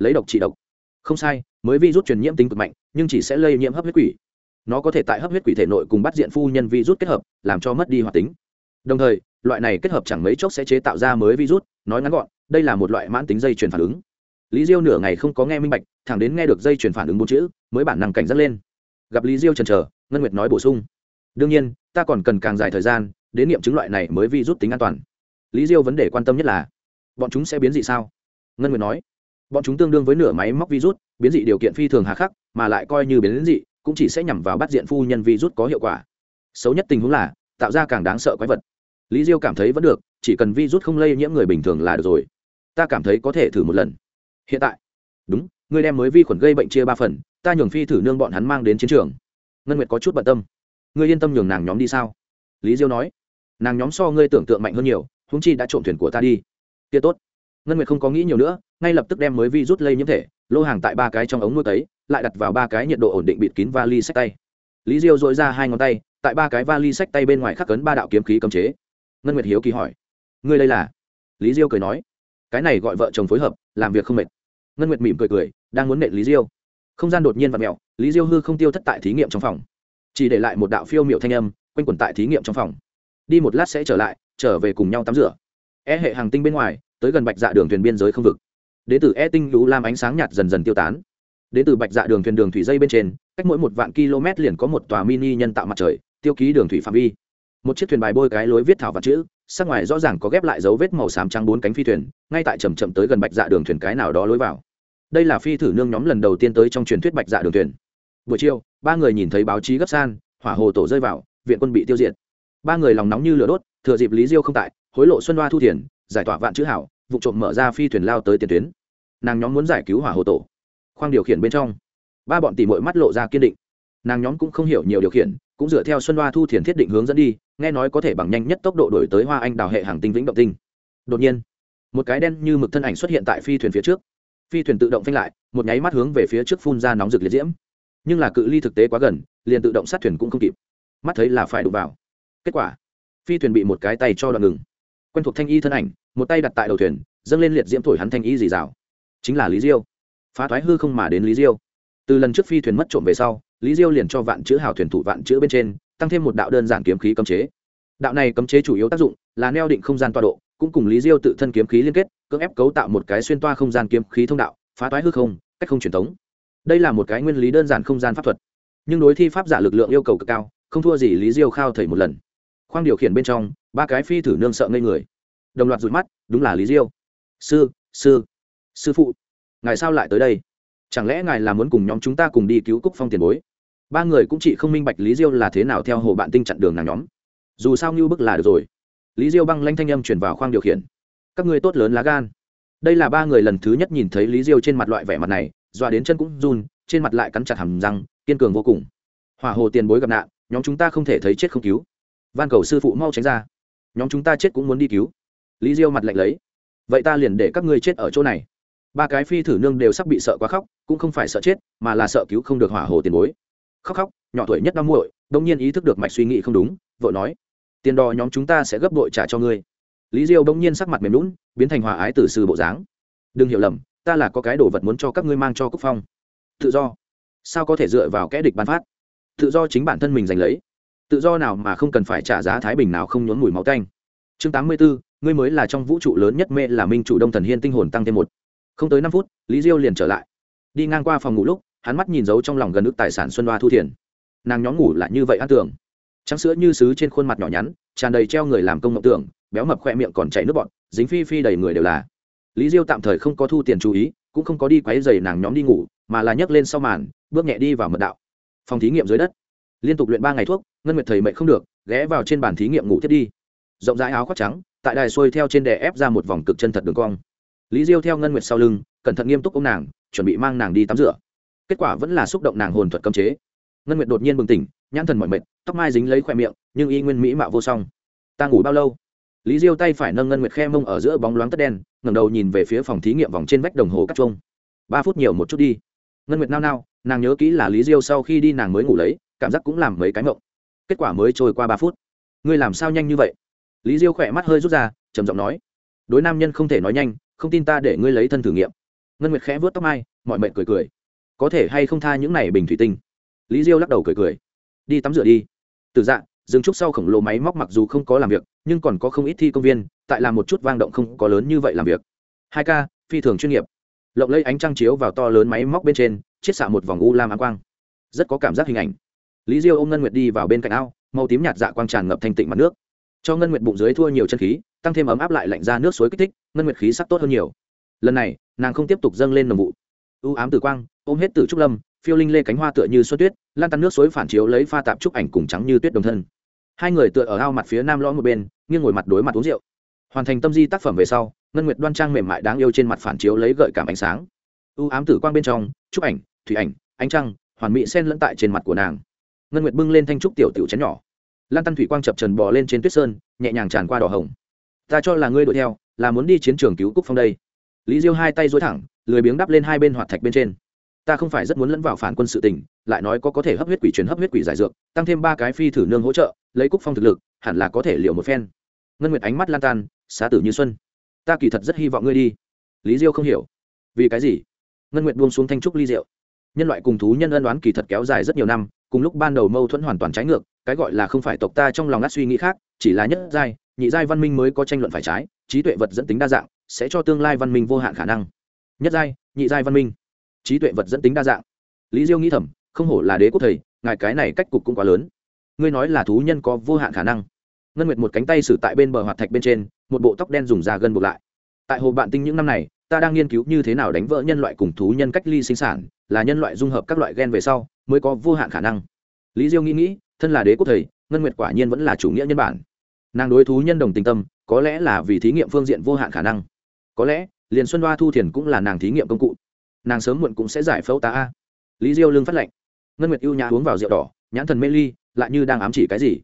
lấy độc trị độc. Không sai, mới virus truyền nhiễm tính cực mạnh, nhưng chỉ sẽ lây nhiễm hấp huyết quỷ. Nó có thể tại hấp huyết quỷ thể nội cùng bắt diện phu nhân virus kết hợp, làm cho mất đi hoạt tính. Đồng thời, loại này kết hợp chẳng mấy chốc sẽ chế tạo ra mới virus, nói ngắn gọn, đây là một loại mãn tính dây chuyển phản ứng. Lý diêu nửa ngày không có nghe minh bạch, thẳng đến nghe được dây chuyển phản ứng bốn chữ, mới bản năng cảnh giác lên. Gặp lý diêu chần chờ, ngân nguyệt nói bổ sung. Đương nhiên, ta còn cần càng dài thời gian, đến nghiệm chứng loại này mới virus tính an toàn. Lý diêu vấn đề quan tâm nhất là, bọn chúng sẽ biến gì sao? Ngân nguyệt nói bọn chúng tương đương với nửa máy móc virus, biến dị điều kiện phi thường hà khắc, mà lại coi như biến dị, cũng chỉ sẽ nhằm vào bắt diện phu nhân virus có hiệu quả. Xấu nhất tình huống là, tạo ra càng đáng sợ quái vật. Lý diêu cảm thấy vẫn được, chỉ cần virus không lây nhiễm người bình thường là được rồi. Ta cảm thấy có thể thử một lần. Hiện tại. Đúng, người đem mới vi khuẩn gây bệnh chia ba phần, ta nhường phi thử nương bọn hắn mang đến chiến trường. Ngân nguyệt có chút bận tâm. Ngươi yên tâm nhường nàng nhóm đi sao? Lý diêu nói. Nàng nhóm so ngươi tưởng tượng mạnh hơn nhiều húng chi đã trộm thuyền của ta đi. Kia tốt ngân nguyệt không có nghĩ nhiều nữa ngay lập tức đem mới virus lây nhiễm thể lô hàng tại ba cái trong ống nuôi tấy lại đặt vào ba cái nhiệt độ ổn định bịt kín vali sách tay. Lý diêu dội ra hai ngón tay tại ba cái vali sách tay bên ngoài khắc ấn ba đạo kiếm khí cấm chế. Ngân nguyệt hiếu kỳ hỏi ngươi đây là? Lý diêu cười nói cái này gọi vợ chồng phối hợp làm việc không mệt. Ngân nguyệt mỉm cười cười đang muốn nện lý diêu. Không gian đột nhiên vặn mèo, lý diêu hư không tiêu thất tại thí nghiệm trong phòng. Chỉ để lại một đạo phiêu miểu thanh âm quanh quẩn tại thí nghiệm trong phòng. Đi một lát sẽ trở lại trở về cùng nhau tắm rửa. E hệ hàng tinh bên ngoài tới gần bạch dạ đường thuyền biên giới không vực. Đến từ e tinh lũ lam ánh sáng nhạt dần dần tiêu tán. Đến từ bạch dạ đường thuyền đường thủy dây bên trên, cách mỗi một vạn km liền có một tòa mini nhân tạo mặt trời, tiêu ký đường thủy phạm vi. Một chiếc thuyền bài bôi cái lối viết thảo vật chữ, sắc ngoài rõ ràng có ghép lại dấu vết màu xám trắng bốn cánh phi thuyền, ngay tại chầm chậm tới gần bạch dạ đường thuyền cái nào đó lối vào. Đây là phi thử nương nhóm lần đầu tiên tới trong truyền thuyết bạch dạ đường thuyền. Buổi chiều, ba người nhìn thấy báo chí gấp san, hỏa hồ tổ rơi vào, viện quân bị tiêu diệt. Ba người lòng nóng như lửa đốt, thừa dịp lý diêu không tại, hối lộ xuân đoa thu thiền giải tỏa vạn chữ hảo, vụ trộm mở ra phi thuyền lao tới tiền tuyến. Nàng nhóm muốn giải cứu hỏa hồ tổ. Khoang điều khiển bên trong, ba bọn tỉ mội mắt lộ ra kiên định. Nàng nhóm cũng không hiểu nhiều điều khiển, cũng dựa theo xuân hoa thu thiền thiết định hướng dẫn đi, nghe nói có thể bằng nhanh nhất tốc độ đổi tới hoa anh đào hệ hàng tinh vĩnh động tinh. Đột nhiên, một cái đen như mực thân ảnh xuất hiện tại phi thuyền phía trước. Phi thuyền tự động phanh lại, một nháy mắt hướng về phía trước phun ra nóng rực liệt diễm. Nhưng là cự ly thực tế quá gần, liền tự động sát thuyền cũng không kịp. Mắt thấy là phải đụng vào. Kết quả, phi thuyền bị một cái tay cho đoạn ngừng quen thuộc thanh y thân ảnh, một tay đặt tại đầu thuyền, dâng lên liệt diễm thổi hắn thanh y dì rào chính là lý diêu. Phá thoái hư không mà đến lý diêu. Từ lần trước phi thuyền mất trộm về sau, lý diêu liền cho vạn chữ hào thuyền thủ vạn chữ bên trên, tăng thêm một đạo đơn giản kiếm khí cấm chế. Đạo này cấm chế chủ yếu tác dụng là neo định không gian toa độ, cũng cùng lý diêu tự thân kiếm khí liên kết, cưỡng ép cấu tạo một cái xuyên toa không gian kiếm khí thông đạo, phá thoái hư không, cách không truyền thống. Đây là một cái nguyên lý đơn giản không gian pháp thuật. Nhưng đối thi pháp giả lực lượng yêu cầu cực cao, không thua gì lý diêu khao thầy một lần khoang điều khiển bên trong, ba cái phi thử nương sợ ngây người. Đồng loạt rụi mắt, đúng là lý diêu. Sư sư sư phụ, ngài sao lại tới đây? Chẳng lẽ ngài là muốn cùng nhóm chúng ta cùng đi cứu cúc phong tiền bối? Ba người cũng chỉ không minh bạch lý diêu là thế nào theo hồ bạn tinh chặn đường nàng nhóm. Dù sao như bức là được rồi. Lý diêu băng lanh thanh âm chuyển vào khoang điều khiển. Các người tốt lớn lá gan. Đây là ba người lần thứ nhất nhìn thấy lý diêu trên mặt loại vẻ mặt này, dọa đến chân cũng run, trên mặt lại cắn chặt hàm răng, kiên cường vô cùng. Hỏa hồ tiền bối gặp nạn, nhóm chúng ta không thể thấy chết không cứu van cầu sư phụ mau tránh ra. Nhóm chúng ta chết cũng muốn đi cứu. Lý diêu mặt lạnh lấy. Vậy ta liền để các ngươi chết ở chỗ này. Ba cái phi thử nương đều sắp bị sợ quá khóc, cũng không phải sợ chết, mà là sợ cứu không được hỏa hồ tiền bối. Khóc khóc, nhỏ tuổi nhất năm muội đông nhiên ý thức được mạch suy nghĩ không đúng vợ nói, tiền đò nhóm chúng ta sẽ gấp đội trả cho ngươi. Lý diêu đông nhiên sắc mặt mềm lún biến thành hòa ái từ sư bộ dáng. Đừng hiểu lầm, ta là có cái đồ vật muốn cho các ngươi mang cho quốc phong. Tự do. Sao có thể dựa vào kẽ địch bán phát? Tự do chính bản thân mình giành lấy tự do nào mà không cần phải trả giá thái bình nào không nhốn mùi máu canh chương tám mươi bốn ngươi mới là trong vũ trụ lớn nhất mê là minh chủ đông thần hiên tinh hồn tăng thêm một. Không tới năm phút, lý diêu liền trở lại. Đi ngang qua phòng ngủ lúc, hắn mắt nhìn dấu trong lòng gần ức tài sản xuân đoa thu thiền. Nàng nhóm ngủ lại như vậy ăn tưởng. Trắng sữa như sứ trên khuôn mặt nhỏ nhắn, tràn đầy treo người làm công ngọc tưởng, béo mập khoe miệng còn chảy nước bọt, dính phi phi đầy người đều là. Lý diêu tạm thời không có thu tiền chú ý, cũng không có đi quấy giày nàng nhóm đi ngủ, mà là nhấc lên sau màn, bước nhẹ đi vào mật đạo. Phòng thí nghiệm dưới đất liên tục luyện ba ngày thuốc ngân nguyệt thầy mệnh không được ghé vào trên bàn thí nghiệm ngủ thiết đi. Rộng rãi áo khoác trắng tại đài xuôi theo trên đè ép ra một vòng cực chân thật đường cong. Lý diêu theo ngân nguyệt sau lưng cẩn thận nghiêm túc ô nàng chuẩn bị mang nàng đi tắm rửa. Kết quả vẫn là xúc động nàng hồn thuật cấm chế. Ngân nguyệt đột nhiên bừng tỉnh nhãn thần mọi mệt tóc mai dính lấy khoe miệng nhưng y nguyên mỹ mạo vô song. Ta ngủ bao lâu? Lý diêu tay phải nâng ngân nguyệt khe mông ở giữa bóng loáng tất đen ngẩng đầu nhìn về phía phòng thí nghiệm vòng trên vách đồng hồ cắt chuông, ba phút nhiều một chút đi. Ngân nguyệt nao nao nàng nhớ kỹ là lý diêu sau khi đi nàng mới ngủ lấy cảm giác cũng làm mấy cái mộng. Kết quả mới trôi qua ba phút. Ngươi làm sao nhanh như vậy? Lý diêu khỏe mắt hơi rút ra, trầm giọng nói. Đối nam nhân không thể nói nhanh, không tin ta để ngươi lấy thân thử nghiệm. Ngân nguyệt khẽ vớt tóc mai, mọi mệnh cười cười. Có thể hay không tha những này bình thủy tinh? Lý diêu lắc đầu cười cười. Đi tắm rửa đi. Từ dạng dừng trúc sau khổng lồ máy móc mặc dù không có làm việc, nhưng còn có không ít thi công viên, tại làm một chút vang động không có lớn như vậy làm việc. Hai ca, phi thường chuyên nghiệp. Lộng lấy ánh trăng chiếu vào to lớn máy móc bên trên, chiết xạ một vòng u lam á quang. Rất có cảm giác hình ảnh lý diêu ôm ngân nguyệt đi vào bên cạnh ao, màu tím nhạt dạ quang tràn ngập thanh tịnh mặt nước. Cho ngân nguyệt bụng dưới thua nhiều chân khí, tăng thêm ấm áp lại lạnh ra nước suối kích thích, ngân nguyệt khí sắc tốt hơn nhiều. Lần này, nàng không tiếp tục dâng lên nồng vụ. Ưu ám tử quang, ôm hết tử trúc lâm, phiêu linh lê cánh hoa tựa như xuân tuyết, lan tan nước suối phản chiếu lấy pha tạp trúc ảnh cùng trắng như tuyết đồng thân. Hai người tựa ở ao mặt phía nam lõm một bên, nghiêng ngồi mặt đối mặt uống rượu. Hoàn thành tâm di tác phẩm về sau, ngân nguyệt đoan trang mềm mại đáng yêu trên mặt phản chiếu lấy gợi cảm ánh sáng. Ưu ám tử quang bên trong, trúc ảnh, thủy ảnh, ánh trăng, hoàn mỹ sen lẫn tại trên mặt của nàng ngân nguyệt bưng lên thanh trúc tiểu tiểu chén nhỏ. Lan tăn thủy quang chập trần bò lên trên tuyết sơn, nhẹ nhàng tràn qua đỏ hồng. Ta cho là ngươi đuổi theo, là muốn đi chiến trường cứu cúc phong đây. Lý diêu hai tay dối thẳng, lười biếng đắp lên hai bên hoạt thạch bên trên. Ta không phải rất muốn lẫn vào phản quân sự tình, lại nói có có thể hấp huyết quỷ truyền hấp huyết quỷ giải dược, tăng thêm ba cái phi thử nương hỗ trợ, lấy cúc phong thực lực, hẳn là có thể liệu một phen. Ngân nguyệt ánh mắt lan tan, xá tử như xuân, ta kỳ thật rất hy vọng ngươi đi. Lý diêu không hiểu. Vì cái gì? Ngân nguyệt buông xuống thanh trúc ly rượu. Nhân loại cùng thú nhân ân đoán kỳ thật kéo dài rất nhiều năm cùng lúc ban đầu mâu thuẫn hoàn toàn trái ngược, cái gọi là không phải tộc ta trong lòng ngắt suy nghĩ khác, chỉ là nhất giai, nhị giai văn minh mới có tranh luận phải trái, trí tuệ vật dẫn tính đa dạng, sẽ cho tương lai văn minh vô hạn khả năng. Nhất giai, nhị giai văn minh. Trí tuệ vật dẫn tính đa dạng. Lý diêu nghĩ thầm, không hổ là đế quốc thầy, ngài cái này cách cục cũng quá lớn. Ngươi nói là thú nhân có vô hạn khả năng. Ngân nguyệt một cánh tay xử tại bên bờ hoạt thạch bên trên, một bộ tóc đen dùng da gân buộc lại. Tại hồ bạn tinh những năm này, ta đang nghiên cứu như thế nào đánh vỡ nhân loại cùng thú nhân cách ly sinh sản, là nhân loại dung hợp các loại gen về sau mới có vô hạn khả năng. Lý diêu nghĩ nghĩ, thân là đế quốc thầy, ngân nguyệt quả nhiên vẫn là chủ nghĩa nhân bản. Nàng đối thú nhân đồng tình tâm, có lẽ là vì thí nghiệm phương diện vô hạn khả năng. Có lẽ, liền xuân hoa thu thiền cũng là nàng thí nghiệm công cụ. Nàng sớm muộn cũng sẽ giải phẫu ta a. Lý diêu lương phát lệnh ngân nguyệt ưu nhã uống vào rượu đỏ, nhãn thần mê ly, lại như đang ám chỉ cái gì.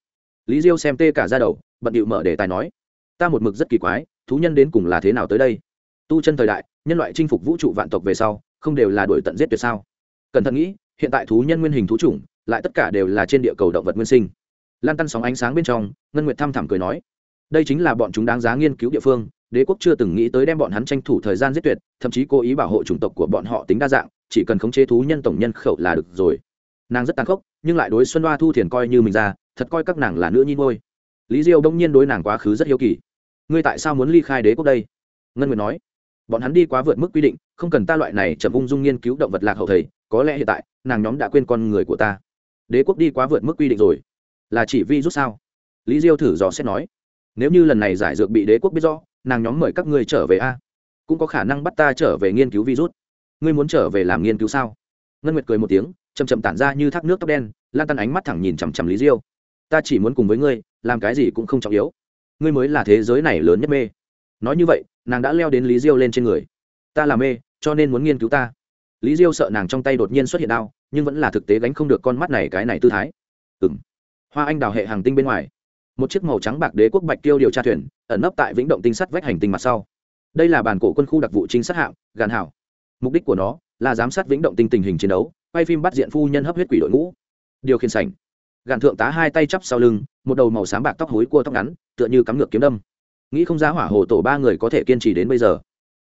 Lý diêu xem tê cả da đầu, bận điệu mở đề tài nói, ta một mực rất kỳ quái, thú nhân đến cùng là thế nào tới đây? Tu chân thời đại, nhân loại chinh phục vũ trụ vạn tộc về sau, không đều là đuổi tận giết tuyệt sao? Cẩn thận nghĩ hiện tại thú nhân nguyên hình thú chủng, lại tất cả đều là trên địa cầu động vật nguyên sinh. Lan tăn sóng ánh sáng bên trong, ngân nguyệt thăm thẳm cười nói, đây chính là bọn chúng đáng giá nghiên cứu địa phương, đế quốc chưa từng nghĩ tới đem bọn hắn tranh thủ thời gian giết tuyệt, thậm chí cố ý bảo hộ chủng tộc của bọn họ tính đa dạng, chỉ cần khống chế thú nhân tổng nhân khẩu là được rồi. Nàng rất tàn khốc, nhưng lại đối xuân hoa thu thiền coi như mình ra, thật coi các nàng là nữ nhi ngôi lý diêu đông nhiên đối nàng quá khứ rất hiếu kỳ. Ngươi tại sao muốn ly khai đế quốc đây? Ngân nguyệt nói bọn hắn đi quá vượt mức quy định, không cần ta loại này chậm ung dung nghiên cứu động vật lạc hậu thầy, có lẽ hiện tại, nàng nhóm đã quên con người của ta. Đế quốc đi quá vượt mức quy định rồi. Là chỉ vi rút sao? Lý diêu thử dò xét nói. Nếu như lần này giải dược bị đế quốc biết rõ, nàng nhóm mời các ngươi trở về a. Cũng có khả năng bắt ta trở về nghiên cứu virus ngươi muốn trở về làm nghiên cứu sao? Ngân nguyệt cười một tiếng chầm chậm tản ra như thác nước tóc đen, lan tăn ánh mắt thẳng nhìn chằm chằm lý diêu. Ta chỉ muốn cùng với ngươi, làm cái gì cũng không trọng yếu. Ngươi mới là thế giới này lớn nhất mê nói như vậy nàng đã leo đến lý diêu lên trên người. Ta làm mê cho nên muốn nghiên cứu ta. Lý diêu sợ nàng trong tay đột nhiên xuất hiện đau nhưng vẫn là thực tế gánh không được con mắt này cái này tư thái. Ừ m hoa anh đào hệ hàng tinh bên ngoài. Một chiếc màu trắng bạc đế quốc bạch tiêu điều tra thuyền ẩn nấp tại vĩnh động tinh sắt vách hành tinh mặt sau. Đây là bản cổ quân khu đặc vụ trinh sát hạng, gàn hảo. Mục đích của nó là giám sát vĩnh động tinh tình hình chiến đấu quay phim bắt diện phu nhân hấp huyết quỷ đội ngũ. Điều khiển sảnh. Gàn thượng tá hai tay chắp sau lưng một đầu màu xám bạc tóc hối cua tóc ngắn tựa như cắm ngược kiếm đâm nghĩ không ra hỏa hồ tổ ba người có thể kiên trì đến bây giờ.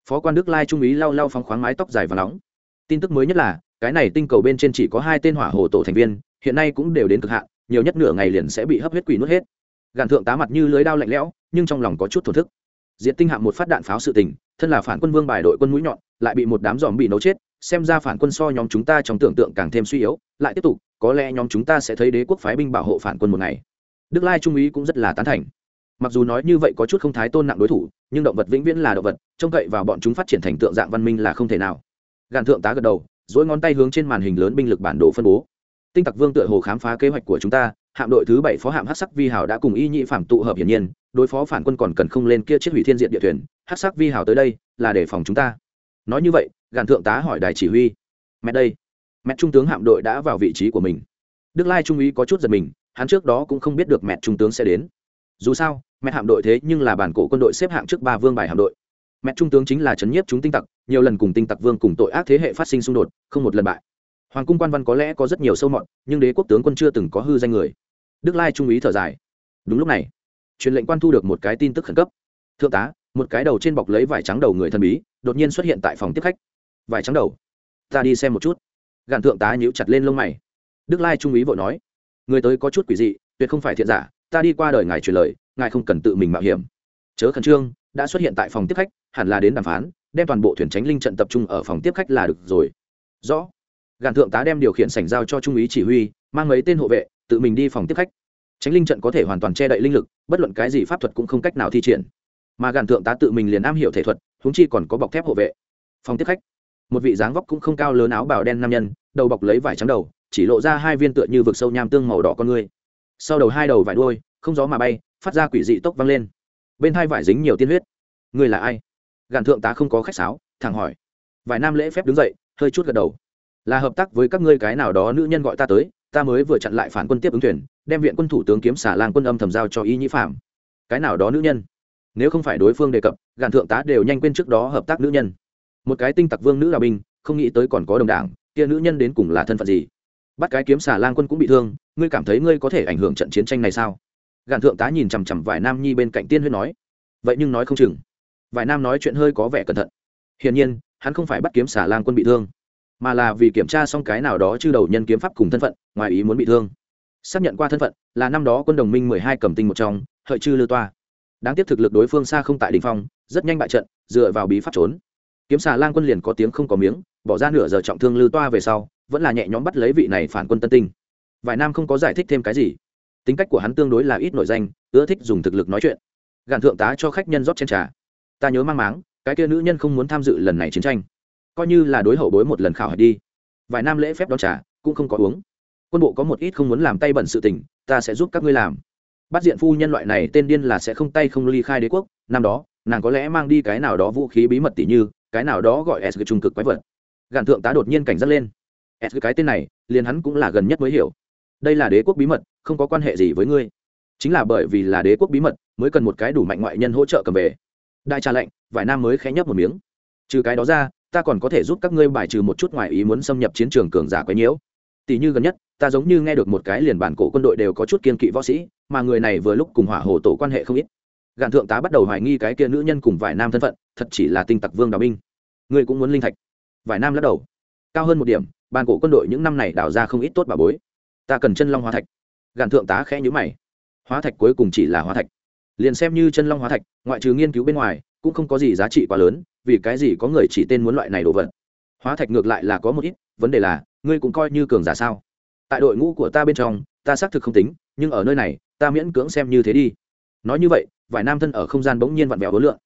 Phó quan đức lai trung ý lau lau phóng khoáng mái tóc dài và nóng. Tin tức mới nhất là, cái này tinh cầu bên trên chỉ có hai tên hỏa hồ tổ thành viên, hiện nay cũng đều đến cực hạn, nhiều nhất nửa ngày liền sẽ bị hấp huyết quỷ nuốt hết. Gàn thượng tá mặt như lưới đao lạnh lẽo, nhưng trong lòng có chút thổn thức. Diện tinh hạm một phát đạn pháo sự tình, thân là phản quân vương bài đội quân mũi nhọn, lại bị một đám dòm bị nấu chết, xem ra phản quân so nhóm chúng ta trong tưởng tượng càng thêm suy yếu, lại tiếp tục, có lẽ nhóm chúng ta sẽ thấy đế quốc phái binh bảo hộ phản quân một ngày. Đức lai trung ý cũng rất là tán thành mặc dù nói như vậy có chút không thái tôn nặng đối thủ, nhưng động vật vĩnh viễn là động vật, trông cậy vào bọn chúng phát triển thành tượng dạng văn minh là không thể nào. Gàn thượng tá gật đầu dỗi ngón tay hướng trên màn hình lớn binh lực bản đồ phân bố. Tinh tặc vương tựa hồ khám phá kế hoạch của chúng ta, hạm đội thứ bảy phó hạm hát sắc vi hào đã cùng y nhị phạm tụ hợp hiển nhiên, đối phó phản quân còn cần không lên kia chiếc hủy thiên diện địa thuyền hát sắc vi hào tới đây, là để phòng chúng ta. Nói như vậy, gàn thượng tá hỏi đài chỉ huy. Mẹ đây. Mẹ trung tướng hạm đội đã vào vị trí của mình. Đức lai trung úy có chút giật mình, hắn trước đó cũng không biết được mẹ trung tướng sẽ đến. Dù sao mẹ hạm đội thế nhưng là bản cổ quân đội xếp hạng trước ba vương bài hạm đội. Mẹ trung tướng chính là trấn nhiếp chúng tinh tặc, nhiều lần cùng tinh tặc vương cùng tội ác thế hệ phát sinh xung đột, không một lần bại. Hoàng cung quan văn có lẽ có rất nhiều sâu mọn nhưng đế quốc tướng quân chưa từng có hư danh người. Đức lai trung úy thở dài. Đúng lúc này, truyền lệnh quan thu được một cái tin tức khẩn cấp. Thượng tá, một cái đầu trên bọc lấy vải trắng đầu người thần bí, đột nhiên xuất hiện tại phòng tiếp khách. Vải trắng đầu. Ta đi xem một chút. Gạn thượng tá nhíu chặt lên lông mày. Đức lai trung úy vội nói. Người tới có chút quỷ dị, tuyệt không phải thiện giả, ta đi qua đời ngài truyền lời ngài không cần tự mình mạo hiểm. Chớ khẩn trương, đã xuất hiện tại phòng tiếp khách, hẳn là đến đàm phán, đem toàn bộ thuyền tránh linh trận tập trung ở phòng tiếp khách là được rồi. Rõ. Gàn thượng tá đem điều khiển sảnh giao cho trung úy chỉ huy, mang mấy tên hộ vệ, tự mình đi phòng tiếp khách. Tránh linh trận có thể hoàn toàn che đậy linh lực, bất luận cái gì pháp thuật cũng không cách nào thi triển. Mà gàn thượng tá tự mình liền am hiểu thể thuật húng chi còn có bọc thép hộ vệ. Phòng tiếp khách. Một vị dáng vóc cũng không cao lớn áo bào đen nam nhân, đầu bọc lấy vải trắng đầu, chỉ lộ ra hai viên tựa như vực sâu nham tương màu đỏ con người. Sau đầu hai đầu vải đuôi, không gió mà bay phát ra quỷ dị tốc vang lên. Bên hai vải dính nhiều tiên huyết. Ngươi là ai? Gạn thượng tá không có khách sáo, thẳng hỏi. Vài nam lễ phép đứng dậy, hơi chút gật đầu. Là hợp tác với các ngươi cái nào đó nữ nhân gọi ta tới, ta mới vừa chặn lại phản quân tiếp ứng thuyền, đem viện quân thủ tướng kiếm xả làng quân âm thầm giao cho y nhĩ phạm. Cái nào đó nữ nhân? Nếu không phải đối phương đề cập, gạn thượng tá đều nhanh quên trước đó hợp tác nữ nhân. Một cái tinh tặc vương nữ là binh, không nghĩ tới còn có đồng đảng, kia nữ nhân đến cùng là thân phận gì? Bắt cái kiếm xả lang quân cũng bị thương, ngươi cảm thấy ngươi có thể ảnh hưởng trận chiến tranh này sao? gạn thượng tá nhìn chằm chằm vài nam nhi bên cạnh tiên huyết nói, vậy nhưng nói không chừng. Vài nam nói chuyện hơi có vẻ cẩn thận. Hiển nhiên, hắn không phải bắt kiếm xả lang quân bị thương, mà là vì kiểm tra xong cái nào đó chư đầu nhân kiếm pháp cùng thân phận, ngoài ý muốn bị thương. Xác nhận qua thân phận, là năm đó quân đồng minh mười hai cầm tinh một trong, hợi chư lư toa. Đáng tiếc thực lực đối phương xa không tại đình phong, rất nhanh bại trận, dựa vào bí pháp trốn. Kiếm xà lang quân liền có tiếng không có miếng, bỏ ra nửa giờ trọng thương lư toa về sau, vẫn là nhẹ nhõm bắt lấy vị này phản quân tân tinh. Vài nam không có giải thích thêm cái gì tính cách của hắn tương đối là ít nội danh, ưa thích dùng thực lực nói chuyện. Gạn thượng tá cho khách nhân rót chén trà. Ta nhớ mang máng, cái kia nữ nhân không muốn tham dự lần này chiến tranh. Coi như là đối hậu bối một lần khảo hạch đi. Vài nam lễ phép đón trà, cũng không có uống. Quân bộ có một ít không muốn làm tay bẩn sự tình, ta sẽ giúp các ngươi làm. Bắt diện phu nhân loại này tên điên là sẽ không tay không ly khai đế quốc, năm đó, nàng có lẽ mang đi cái nào đó vũ khí bí mật tỷ như, cái nào đó gọi s trung cực quái vật. Gạn thượng tá đột nhiên cảnh giác lên. S cái tên này, liền hắn cũng là gần nhất mới hiểu. Đây là đế quốc bí mật không có quan hệ gì với ngươi. Chính là bởi vì là đế quốc bí mật, mới cần một cái đủ mạnh ngoại nhân hỗ trợ cầm về. Đại trà lệnh vài nam mới khẽ nhấp một miếng. Trừ cái đó ra, ta còn có thể giúp các ngươi bài trừ một chút ngoài ý muốn xâm nhập chiến trường cường giả quấy nhiễu. Tỷ như gần nhất, ta giống như nghe được một cái liền bản cổ quân đội đều có chút kiên kỵ võ sĩ, mà người này vừa lúc cùng hỏa hồ tổ quan hệ không ít. Gạn thượng tá bắt đầu hoài nghi cái kia nữ nhân cùng vài nam thân phận, thật chỉ là tinh tặc vương đào binh. Ngươi cũng muốn linh thạch. Vài nam lắc đầu. Cao hơn một điểm, bản cổ quân đội những năm này đào ra không ít tốt bà bối. Ta cần chân long hóa thạch gạn thượng tá khẽ nhíu mày. Hóa thạch cuối cùng chỉ là hóa thạch. Liền xem như chân long hóa thạch, ngoại trừ nghiên cứu bên ngoài, cũng không có gì giá trị quá lớn, vì cái gì có người chỉ tên muốn loại này đồ vật? Hóa thạch ngược lại là có một ít, vấn đề là, ngươi cũng coi như cường giả sao? Tại đội ngũ của ta bên trong, ta xác thực không tính, nhưng ở nơi này, ta miễn cưỡng xem như thế đi. Nói như vậy vải nam thân ở không gian bỗng nhiên vặn vẹo hối lượng.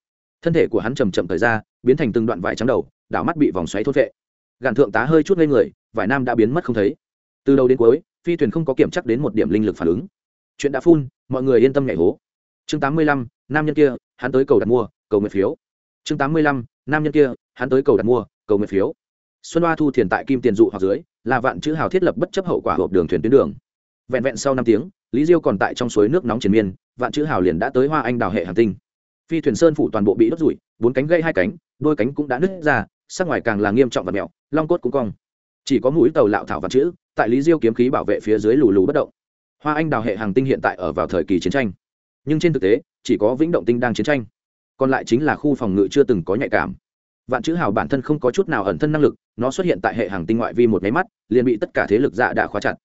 Thân thể của hắn chậm chậm thời ra, biến thành từng đoạn vải trắng đầu, đảo mắt bị vòng xoáy thôn vệ. Gàn thượng tá hơi chút lên người vải nam đã biến mất không thấy. Từ đầu đến cuối phi thuyền không có kiểm chắc đến một điểm linh lực phản ứng. Chuyện đã phun mọi người yên tâm nhảy hố. Chương tám mươi lăm, nam nhân kia, hắn tới cầu đặt mua, cầu nguyện phiếu. Chương tám mươi lăm, nam nhân kia, hắn tới cầu đặt mua, cầu nguyện phiếu. Xuân hoa thu thiền tại kim tiền dụ hoặc dưới, là vạn chữ hào thiết lập bất chấp hậu quả hộp đường thuyền tuyến đường. Vẹn vẹn sau năm tiếng, lý diêu còn tại trong suối nước nóng triền miên, vạn chữ hào liền đã tới hoa anh đào hệ hàm tinh. Phi thuyền sơn phủ toàn bộ bị đốt rụi, bốn cánh gây hai cánh, đôi cánh cũng đã nứt ra, sắc ngoài càng là nghiêm trọng và mẹo, long cốt cũng cong chỉ có mũi tàu lạo thảo văn chữ, tại lý diêu kiếm khí bảo vệ phía dưới lù lù bất động. Hoa anh đào hệ hàng tinh hiện tại ở vào thời kỳ chiến tranh. Nhưng trên thực tế, chỉ có vĩnh động tinh đang chiến tranh. Còn lại chính là khu phòng ngự chưa từng có nhạy cảm. Vạn chữ hào bản thân không có chút nào ẩn thân năng lực, nó xuất hiện tại hệ hàng tinh ngoại vi một máy mắt, liền bị tất cả thế lực dạ đã khóa chặt.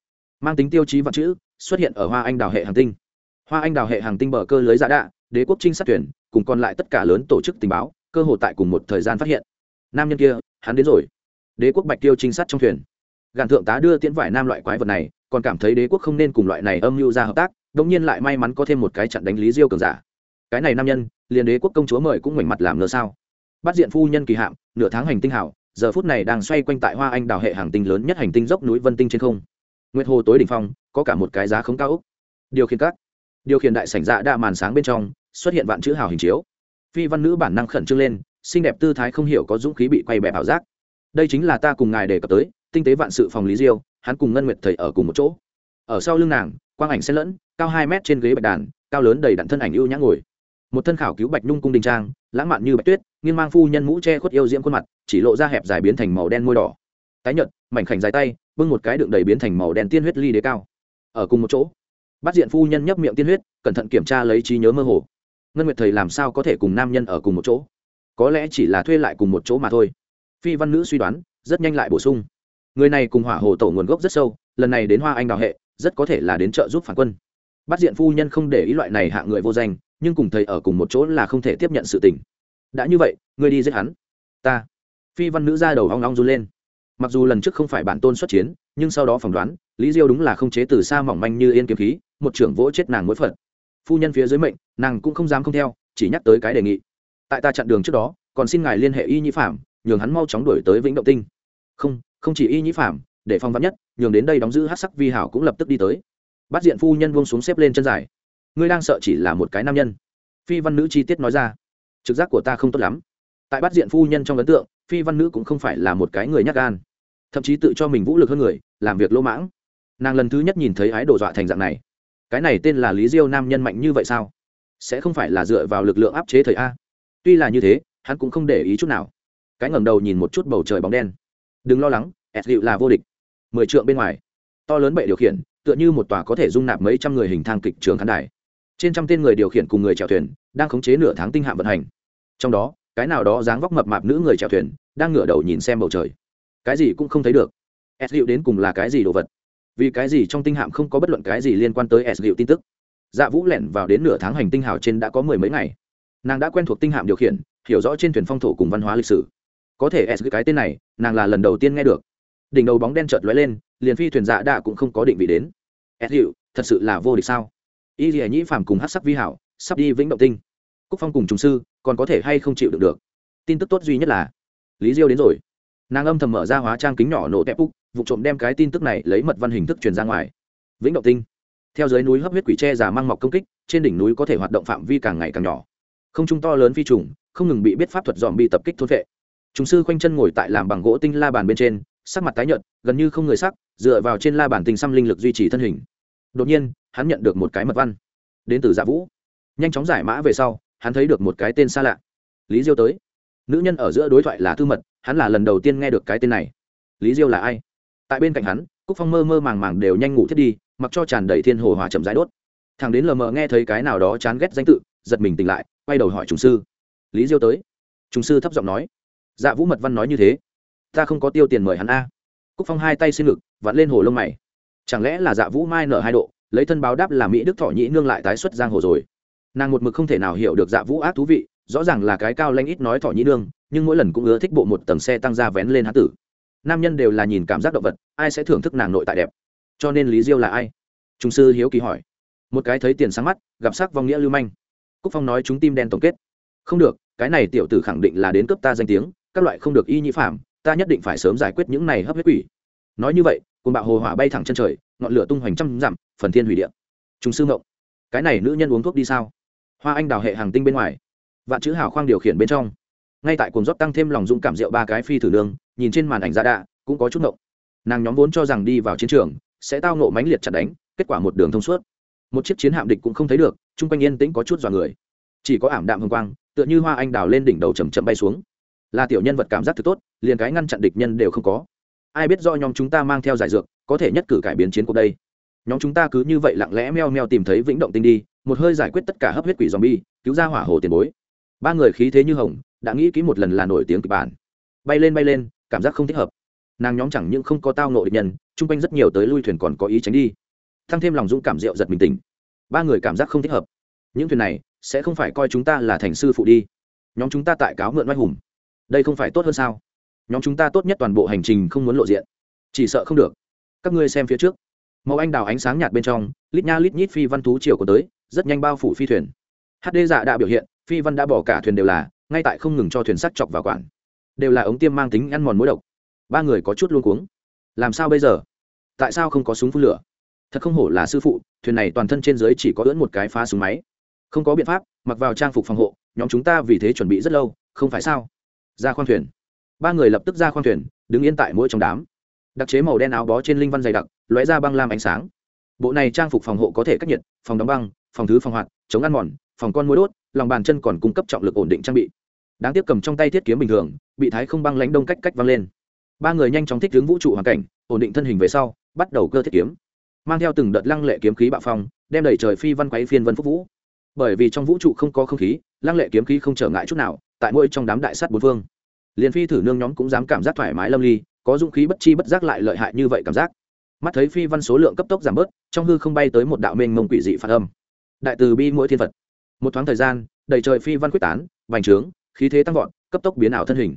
Mang tính tiêu chí vạn chữ, xuất hiện ở hoa anh đào hệ hàng tinh. Hoa anh đào hệ hàng tinh bờ cơ lưới dạ đạ, đế quốc trinh sát tuyển, cùng còn lại tất cả lớn tổ chức tình báo, cơ hội tại cùng một thời gian phát hiện. Nam nhân kia, hắn đến rồi đế quốc bạch tiêu trinh sát trong thuyền. Gạn thượng tá đưa tiễn vải nam loại quái vật này, còn cảm thấy đế quốc không nên cùng loại này âm mưu ra hợp tác, đống nhiên lại may mắn có thêm một cái trận đánh lý diêu cường giả. Cái này nam nhân, liền đế quốc công chúa mời cũng ngoảnh mặt làm ngơ sao? Bắt diện phu nhân kỳ hạm, nửa tháng hành tinh hảo, giờ phút này đang xoay quanh tại hoa anh đào hệ hàng tinh lớn nhất hành tinh dốc núi vân tinh trên không. Nguyệt hồ tối đỉnh phong, có cả một cái giá không cao úc. Điều khiển các, điều khiển đại sảnh dạ đa màn sáng bên trong, xuất hiện vạn chữ hào hình chiếu. Phi văn nữ bản năng khẩn trương lên, xinh đẹp tư thái không hiểu có dũng khí bị quay bẹp ảo giác đây chính là ta cùng ngài đề cập tới, tinh tế vạn sự phòng lý diêu, hắn cùng ngân nguyệt thầy ở cùng một chỗ. Ở sau lưng nàng, quang ảnh xen lẫn, cao hai mét trên ghế bạch đàn, cao lớn đầy đặn thân ảnh ưu nhã ngồi. Một thân khảo cứu bạch nhung cung đình trang, lãng mạn như bạch tuyết nghiên mang phu nhân mũ che khuất yêu diễm khuôn mặt, chỉ lộ ra hẹp dài biến thành màu đen môi đỏ. Tái nhợt, mảnh khảnh dài tay, bưng một cái đựng đầy biến thành màu đen tiên huyết ly đế cao. Ở cùng một chỗ, bắt diện phu nhân nhấp miệng tiên huyết, cẩn thận kiểm tra lấy trí nhớ mơ hồ. Ngân nguyệt thầy làm sao có thể cùng nam nhân ở cùng một chỗ? Có lẽ chỉ là thuê lại cùng một chỗ mà thôi phi văn nữ suy đoán, rất nhanh lại bổ sung. Người này cùng hỏa hồ tổ nguồn gốc rất sâu, lần này đến hoa anh đào hệ, rất có thể là đến trợ giúp phản quân. Bắt diện phu nhân không để ý loại này hạ người vô danh, nhưng cùng thầy ở cùng một chỗ là không thể tiếp nhận sự tình. Đã như vậy ngươi đi giết hắn. Ta. Phi văn nữ ra đầu hoang long run lên. Mặc dù lần trước không phải bản tôn xuất chiến, nhưng sau đó phỏng đoán, lý diêu đúng là không chế từ xa mỏng manh như yên kiếm khí, một trưởng vỗ chết nàng mỗi phật phu nhân phía dưới mệnh, nàng cũng không dám không theo, chỉ nhắc tới cái đề nghị. Tại ta chặn đường trước đó, còn xin ngài liên hệ y nhĩ phạm nhường hắn mau chóng đuổi tới vĩnh động tinh. Không không chỉ y nhĩ phạm để phong vắn nhất, nhường đến đây đóng giữ hát sắc vi hảo cũng lập tức đi tới. Bắt diện phu nhân buông xuống xếp lên chân dài. Ngươi đang sợ chỉ là một cái nam nhân. Phi văn nữ chi tiết nói ra. Trực giác của ta không tốt lắm. Tại bắt diện phu nhân trong ấn tượng, phi văn nữ cũng không phải là một cái người nhắc gan. Thậm chí tự cho mình vũ lực hơn người, làm việc lỗ mãng. Nàng lần thứ nhất nhìn thấy ái đồ dọa thành dạng này. Cái này tên là lý diêu nam nhân mạnh như vậy sao? Sẽ không phải là dựa vào lực lượng áp chế thời a. Tuy là như thế, hắn cũng không để ý chút nào cái ngẩng đầu nhìn một chút bầu trời bóng đen. Đừng lo lắng ẹt dịu là vô địch. Mười trượng bên ngoài, to lớn bệ điều khiển, tựa như một tòa có thể dung nạp mấy trăm người hình thang kịch trường khán đài. Trên trăm tên người điều khiển cùng người chèo thuyền đang khống chế nửa tháng tinh hạm vận hành. Trong đó, cái nào đó dáng vóc mập mạp nữ người chèo thuyền đang ngửa đầu nhìn xem bầu trời. Cái gì cũng không thấy được. S dịu đến cùng là cái gì đồ vật? Vì cái gì trong tinh hạm không có bất luận cái gì liên quan tới s dịu tin tức? Dạ vũ lẻn vào đến nửa tháng hành tinh hào trên đã có mười mấy ngày. Nàng đã quen thuộc tinh hạm điều khiển, hiểu rõ trên thuyền phong thổ cùng văn hóa lịch sử có thể s cái tên này, nàng là lần đầu tiên nghe được. Đỉnh đầu bóng đen chợt lóe lên, liền phi thuyền dạ đạ cũng không có định vị đến. S hiệu thật sự là vô địch sao? Y dì nhĩ phàm cùng hát sắc vi hảo sắp đi vĩnh động tinh. Cúc phong cùng trùng sư còn có thể hay không chịu được được? Tin tức tốt duy nhất là, lý diêu đến rồi. Nàng âm thầm mở ra hóa trang kính nhỏ nổ tép úc, vụ trộm đem cái tin tức này lấy mật văn hình thức truyền ra ngoài. Vĩnh động tinh. Theo dưới núi hấp huyết quỷ tre giả mang mọc công kích, trên đỉnh núi có thể hoạt động phạm vi càng ngày càng nhỏ. Không trung to lớn phi trùng, không ngừng bị biết pháp thuật dòm bị tập kích thôn vệ chúng sư khoanh chân ngồi tại làm bằng gỗ tinh la bàn bên trên, sắc mặt tái nhợt, gần như không người sắc, dựa vào trên la bàn tinh xăm linh lực duy trì thân hình. Đột nhiên, hắn nhận được một cái mật văn. Đến từ dạ vũ. Nhanh chóng giải mã về sau, hắn thấy được một cái tên xa lạ. Lý diêu tới. Nữ nhân ở giữa đối thoại là thư mật, hắn là lần đầu tiên nghe được cái tên này. Lý diêu là ai? Tại bên cạnh hắn, cúc phong mơ mơ màng màng đều nhanh ngủ thiết đi, mặc cho tràn đầy thiên hồ hỏa chậm rãi đốt. Thằng đến lờ mờ nghe thấy cái nào đó chán ghét danh tự, giật mình tỉnh lại, quay đầu hỏi trùng sư. Lý diêu tới. Trùng sư thấp giọng nói dạ vũ mật văn nói như thế. Ta không có tiêu tiền mời hắn a. Cúc phong hai tay xin ngực, vặn lên hồ lông mày. Chẳng lẽ là dạ vũ mai nở hai độ, lấy thân báo đáp là mỹ đức thọ nhĩ nương lại tái xuất giang hồ rồi. Nàng một mực không thể nào hiểu được dạ vũ ác thú vị, rõ ràng là cái cao lanh ít nói thọ nhĩ nương, nhưng mỗi lần cũng ưa thích bộ một tầng xe tăng ra vén lên hán tử. Nam nhân đều là nhìn cảm giác động vật, ai sẽ thưởng thức nàng nội tại đẹp. Cho nên lý diêu là ai? Trung sư hiếu kỳ hỏi. Một cái thấy tiền sáng mắt, gặp sắc vong nghĩa lưu manh. Cúc phong nói chúng tim đen tổng kết. Không được, cái này tiểu tử khẳng định là đến cướp ta danh tiếng các loại không được y nhĩ phạm, ta nhất định phải sớm giải quyết những này hấp huyết quỷ. Nói như vậy cùng bạo hồ hỏa bay thẳng chân trời, ngọn lửa tung hoành trăm dặm, phần thiên hủy địa. Chúng sư ngộng cái này nữ nhân uống thuốc đi sao? Hoa anh đào hệ hàng tinh bên ngoài. Vạn chữ hảo khoang điều khiển bên trong. Ngay tại cuồng rót tăng thêm lòng dũng cảm rượu ba cái phi thử nương, nhìn trên màn ảnh ra đạ, cũng có chút ngộng. Nàng nhóm vốn cho rằng đi vào chiến trường, sẽ tao nộ mãnh liệt chặt đánh, kết quả một đường thông suốt. Một chiếc chiến hạm địch cũng không thấy được, chung quanh yên tĩnh có chút dọa người. Chỉ có ảm đạm hương quang, tựa như hoa anh đào lên đỉnh đầu chầm chậm bay xuống là tiểu nhân vật cảm giác thực tốt, liền cái ngăn chặn địch nhân đều không có. Ai biết do nhóm chúng ta mang theo giải dược, có thể nhất cử cải biến chiến cuộc đây. Nhóm chúng ta cứ như vậy lặng lẽ meo meo tìm thấy vĩnh động tinh đi, một hơi giải quyết tất cả hấp huyết quỷ z bi cứu ra hỏa hồ tiền bối. Ba người khí thế như hồng, đã nghĩ kỹ một lần là nổi tiếng kịch bản. Bay lên bay lên, cảm giác không thích hợp. Nàng nhóm chẳng những không có tao nộ địch nhân, chung quanh rất nhiều tới lui thuyền còn có ý tránh đi. Thăng thêm lòng dũng cảm rượu giật mình tỉnh. Ba người cảm giác không thích hợp. Những thuyền này sẽ không phải coi chúng ta là thành sư phụ đi. Nhóm chúng ta tại cáo mượn oai hùng đây không phải tốt hơn sao? Nhóm chúng ta tốt nhất toàn bộ hành trình không muốn lộ diện. Chỉ sợ không được. Các ngươi xem phía trước. Màu anh đào ánh sáng nhạt bên trong, lít nha lít nhít phi văn thú chiều có tới, rất nhanh bao phủ phi thuyền. Hd dạ đã biểu hiện, phi văn đã bỏ cả thuyền đều là, ngay tại không ngừng cho thuyền sắt chọc vào quản đều là ống tiêm mang tính ăn mòn mối độc. Ba người có chút luôn cuống. Làm sao bây giờ? Tại sao không có súng phun lửa? Thật không hổ là sư phụ, thuyền này toàn thân trên dưới chỉ có ưỡn một cái phá súng máy. Không có biện pháp, mặc vào trang phục phòng hộ, nhóm chúng ta vì thế chuẩn bị rất lâu, không phải sao? ra khoang thuyền. Ba người lập tức ra khoang thuyền, đứng yên tại mỗi trong đám. Đặc chế màu đen áo bó trên linh văn dày đặc, lóe ra băng lam ánh sáng. Bộ này trang phục phòng hộ có thể cách nhiệt, phòng đóng băng, phòng thứ phòng hoạt, chống ăn mòn, phòng con mối đốt, lòng bàn chân còn cung cấp trọng lực ổn định trang bị. Đáng tiếc cầm trong tay thiết kiếm bình thường, bị thái không băng lánh đông cách cách văng lên. Ba người nhanh chóng thích hướng vũ trụ hoàn cảnh, ổn định thân hình về sau, bắt đầu cơ thiết kiếm. Mang theo từng đợt lăng lệ kiếm khí bạo phong, đem đẩy trời phi văn quấy phiên vân phúc vũ. Bởi vì trong vũ trụ không có không khí, lăng lệ kiếm khí không trở ngại chút nào tại mỗi trong đám đại sát bốn phương. Liền phi thử nương nhóm cũng dám cảm giác thoải mái lâm ly, có dũng khí bất chi bất giác lại lợi hại như vậy cảm giác. Mắt thấy phi văn số lượng cấp tốc giảm bớt, trong hư không bay tới một đạo mênh mông quỷ dị phạt âm. Đại từ bi mỗi thiên vật một thoáng thời gian, đầy trời phi văn quyết tán, vành trướng, khí thế tăng vọt, cấp tốc biến ảo thân hình.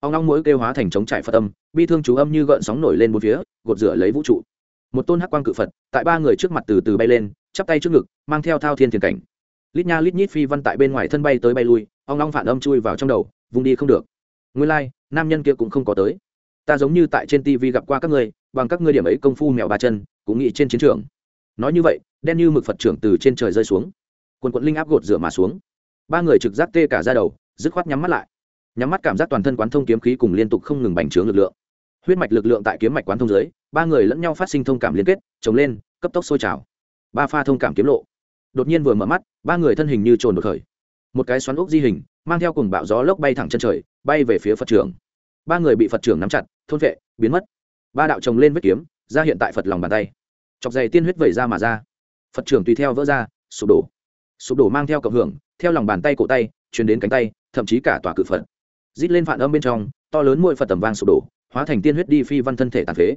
Ông long mỗi kêu hóa thành chống trải phật âm, bi thương chú âm như gợn sóng nổi lên bốn phía, gột rửa lấy vũ trụ. Một tôn hắc quang cự phật, tại ba người trước mặt từ từ bay lên, chắp tay trước ngực, mang theo thao thiên thiền cảnh. Lít nha lít nhít phi văn tại bên ngoài thân bay tới bay lui ông long phản âm chui vào trong đầu vùng đi không được. Nguyên lai、like, nam nhân kia cũng không có tới. Ta giống như tại trên tv gặp qua các ngươi bằng các ngươi điểm ấy công phu mèo ba chân cũng nghĩ trên chiến trường. Nói như vậy đen như mực phật trưởng từ trên trời rơi xuống. Quần quận linh áp gột rửa mà xuống. Ba người trực giác tê cả ra đầu dứt khoát nhắm mắt lại. Nhắm mắt cảm giác toàn thân quán thông kiếm khí cùng liên tục không ngừng bành trướng lực lượng. Huyết mạch lực lượng tại kiếm mạch quán thông dưới ba người lẫn nhau phát sinh thông cảm liên kết chống lên cấp tốc sôi trào. Ba pha thông cảm kiếm lộ. Đột nhiên vừa mở mắt ba người thân hình như trồn đột khởi một cái xoắn ốc di hình, mang theo cùng bạo gió lốc bay thẳng chân trời, bay về phía phật trưởng. Ba người bị phật trưởng nắm chặt, thôn vệ, biến mất. Ba đạo chồng lên vết kiếm, ra hiện tại phật lòng bàn tay. Chọc dày tiên huyết vẩy ra mà ra. Phật trưởng tùy theo vỡ ra, sụp đổ. Sụp đổ mang theo cộng hưởng, theo lòng bàn tay cổ tay chuyển đến cánh tay, thậm chí cả tòa cự phật. Rít lên phản âm bên trong, to lớn môi phật tầm vang sụp đổ, hóa thành tiên huyết đi phi văn thân thể tàn phế.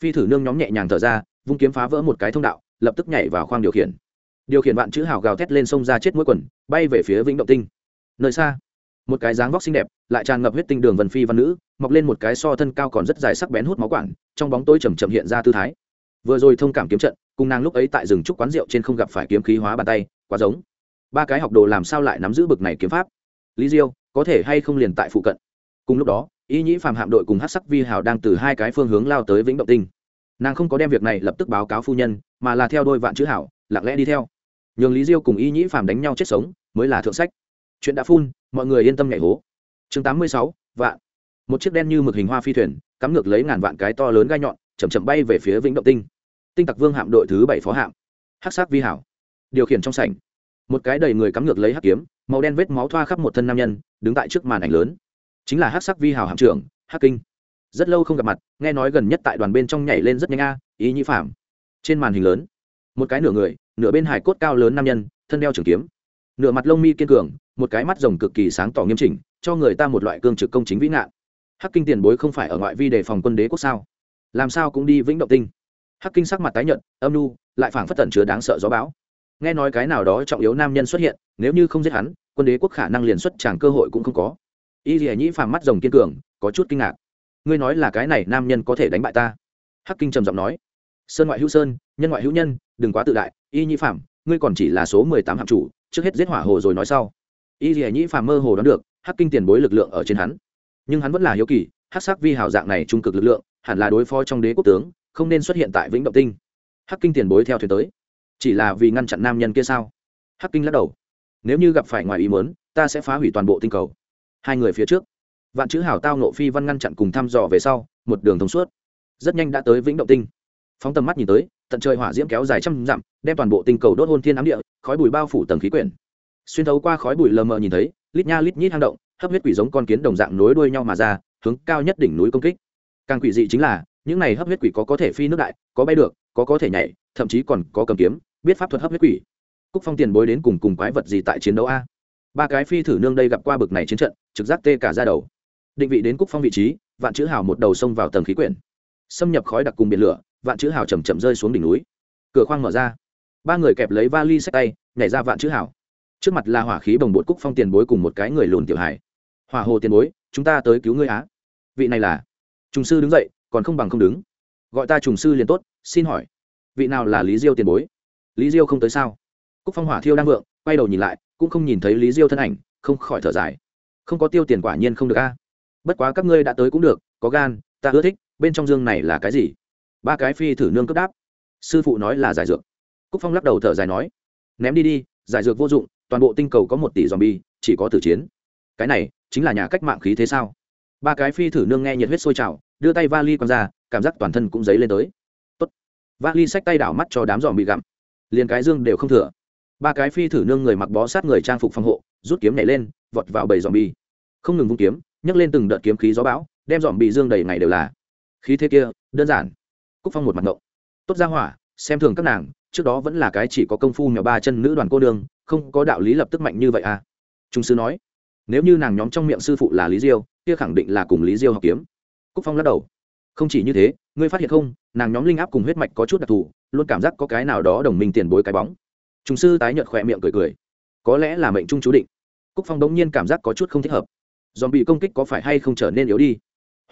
Phi thử nương nhóm nhẹ nhàng thở ra, vung kiếm phá vỡ một cái thông đạo, lập tức nhảy vào khoang điều khiển điều khiển vạn chữ hào gào thét lên sông ra chết mũi quần, bay về phía vĩnh động tinh. Nơi xa, một cái dáng vóc xinh đẹp, lại tràn ngập huyết tinh đường vần phi văn nữ, mọc lên một cái so thân cao còn rất dài sắc bén hút máu quản trong bóng tôi chầm chậm hiện ra tư thái. Vừa rồi thông cảm kiếm trận, cùng nàng lúc ấy tại rừng trúc quán rượu trên không gặp phải kiếm khí hóa bàn tay, quá giống. Ba cái học đồ làm sao lại nắm giữ bực này kiếm pháp? Lý diêu, có thể hay không liền tại phụ cận? Cùng lúc đó ý nhĩ phạm hạm đội cùng hát sắc vi hào đang từ hai cái phương hướng lao tới vĩnh động tinh. Nàng không có đem việc này lập tức báo cáo phu nhân, mà là theo đôi vạn chữ hảo lặng lẽ đi theo nhường lý diêu cùng y nhĩ phàm đánh nhau chết sống mới là thượng sách. Chuyện đã phun mọi người yên tâm nhảy hố. Chương tám mươi sáu vạn. Một chiếc đen như mực hình hoa phi thuyền cắm ngược lấy ngàn vạn cái to lớn gai nhọn chậm chậm bay về phía vĩnh động tinh. Tinh tặc vương hạm đội thứ bảy phó hạm. Hắc Sát vi hảo. Điều khiển trong sảnh. Một cái đầy người cắm ngược lấy hắc kiếm màu đen vết máu thoa khắp một thân nam nhân đứng tại trước màn ảnh lớn. Chính là hắc Sát vi hảo hạm trưởng hắc kinh. Rất lâu không gặp mặt nghe nói gần nhất tại đoàn bên trong nhảy lên rất nhanh a à, ý nhĩ phạm trên màn hình lớn một cái nửa người, nửa bên hải cốt cao lớn nam nhân, thân đeo trường kiếm. Nửa mặt lông mi kiên cường, một cái mắt rồng cực kỳ sáng tỏ nghiêm chỉnh, cho người ta một loại cương trực công chính vĩ ngạn. Hắc kinh tiền bối không phải ở ngoại vi đề phòng quân đế quốc sao? Làm sao cũng đi vĩnh động tinh. Hắc kinh sắc mặt tái nhợt, âm nu lại phảng phất tận chứa đáng sợ gió bão. Nghe nói cái nào đó trọng yếu nam nhân xuất hiện, nếu như không giết hắn, quân đế quốc khả năng liền xuất chẳng cơ hội cũng không có. Y dì nhĩ phàm mắt rồng kiên cường, có chút kinh ngạc. Ngươi nói là cái này nam nhân có thể đánh bại ta? Hắc kinh trầm giọng nói sơn ngoại hữu sơn, nhân ngoại hữu nhân, đừng quá tự đại, y nhĩ phạm ngươi còn chỉ là số mười tám hạng chủ, trước hết giết hỏa hồ rồi nói sau. Y dĩ nhĩ phạm mơ hồ đón được, hắc kinh tiền bối lực lượng ở trên hắn. Nhưng hắn vẫn là hiếu kỳ, hắc sắc vi hào dạng này trung cực lực lượng, hẳn là đối phó trong đế quốc tướng, không nên xuất hiện tại vĩnh động tinh. Hắc kinh tiền bối theo thuyền tới. Chỉ là vì ngăn chặn nam nhân kia sao? Hắc kinh lắc đầu. Nếu như gặp phải ngoài ý muốn, ta sẽ phá hủy toàn bộ tinh cầu. Hai người phía trước. Vạn chữ hảo tao nộ phi văn ngăn chặn cùng thăm dò về sau, một đường thông suốt. Rất nhanh đã tới vĩnh động tinh phóng tầm mắt nhìn tới, tận trời hỏa diễm kéo dài trăm dặm, đem toàn bộ tinh cầu đốt hôn thiên ám địa, khói bụi bao phủ tầng khí quyển. Xuyên thấu qua khói bụi lờ mờ nhìn thấy, lít nha lít nhít hang động, hấp huyết quỷ giống con kiến đồng dạng nối đuôi nhau mà ra, hướng cao nhất đỉnh núi công kích. Càng quỷ dị chính là, những này hấp huyết quỷ có có thể phi nước đại, có bay được, có có thể nhảy, thậm chí còn có cầm kiếm, biết pháp thuật hấp huyết quỷ. Cúc phong tiền bối đến cùng cùng quái vật gì tại chiến đấu a? Ba cái phi thử nương đây gặp qua bực này chiến trận, trực giác tê cả ra đầu. Định vị đến cúc phong vị trí, vạn chữ hào một đầu xông vào tầng khí quyển xâm nhập khói đặc cùng biển lửa, vạn chữ hào chầm chậm rơi xuống đỉnh núi. Cửa khoang mở ra. Ba người kẹp lấy vali sách tay, nhảy ra vạn chữ hào. Trước mặt là hỏa khí bồng bột cúc phong tiền bối cùng một cái người lùn tiểu hải hỏa hồ tiền bối, chúng ta tới cứu ngươi á. Vị này là? Trùng sư đứng dậy, còn không bằng không đứng. Gọi ta trùng sư liền tốt, xin hỏi. Vị nào là lý diêu tiền bối? Lý diêu không tới sao? Cúc phong hỏa thiêu đang vượng, quay đầu nhìn lại, cũng không nhìn thấy lý diêu thân ảnh, không khỏi thở dài. Không có tiêu tiền quả nhiên không được a. Bất quá các ngươi đã tới cũng được, có gan, ta ưa thích bên trong dương này là cái gì? Ba cái phi thử nương cướp đáp. Sư phụ nói là giải dược. Cúc phong lắc đầu thở dài nói, ném đi đi, giải dược vô dụng, toàn bộ tinh cầu có một tỷ dòm bi chỉ có tử chiến. Cái này chính là nhà cách mạng khí thế sao? Ba cái phi thử nương nghe nhiệt huyết sôi trào, đưa tay vali q ra, cảm giác toàn thân cũng dấy lên tới. Tốt. vali xách tay đảo mắt cho đám dòm bị gặm. Liền cái dương đều không thừa. Ba cái phi thử nương người mặc bó sát người trang phục phòng hộ, rút kiếm nhảy lên, vọt vào bầy dòm bi không ngừng vung kiếm, nhấc lên từng đợt kiếm khí gió bão, đem dòm bị dương đầy ngày đều là khí thế kia, đơn giản. Cúc phong một mặt ngộng. Tốt ra hỏa, xem thường các nàng, trước đó vẫn là cái chỉ có công phu nhỏ ba chân nữ đoàn cô đường không có đạo lý lập tức mạnh như vậy à. Trung sư nói, nếu như nàng nhóm trong miệng sư phụ là lý diêu, kia khẳng định là cùng lý diêu học kiếm. Cúc phong lắc đầu. Không chỉ như thế, ngươi phát hiện không, nàng nhóm linh áp cùng huyết mạch có chút đặc thù, luôn cảm giác có cái nào đó đồng minh tiền bối cái bóng. Trung sư tái nhợt khỏe miệng cười cười. Có lẽ là mệnh trung chú định. Cúc phong đống nhiên cảm giác có chút không thích hợp. Dòm bị công kích có phải hay không trở nên yếu đi?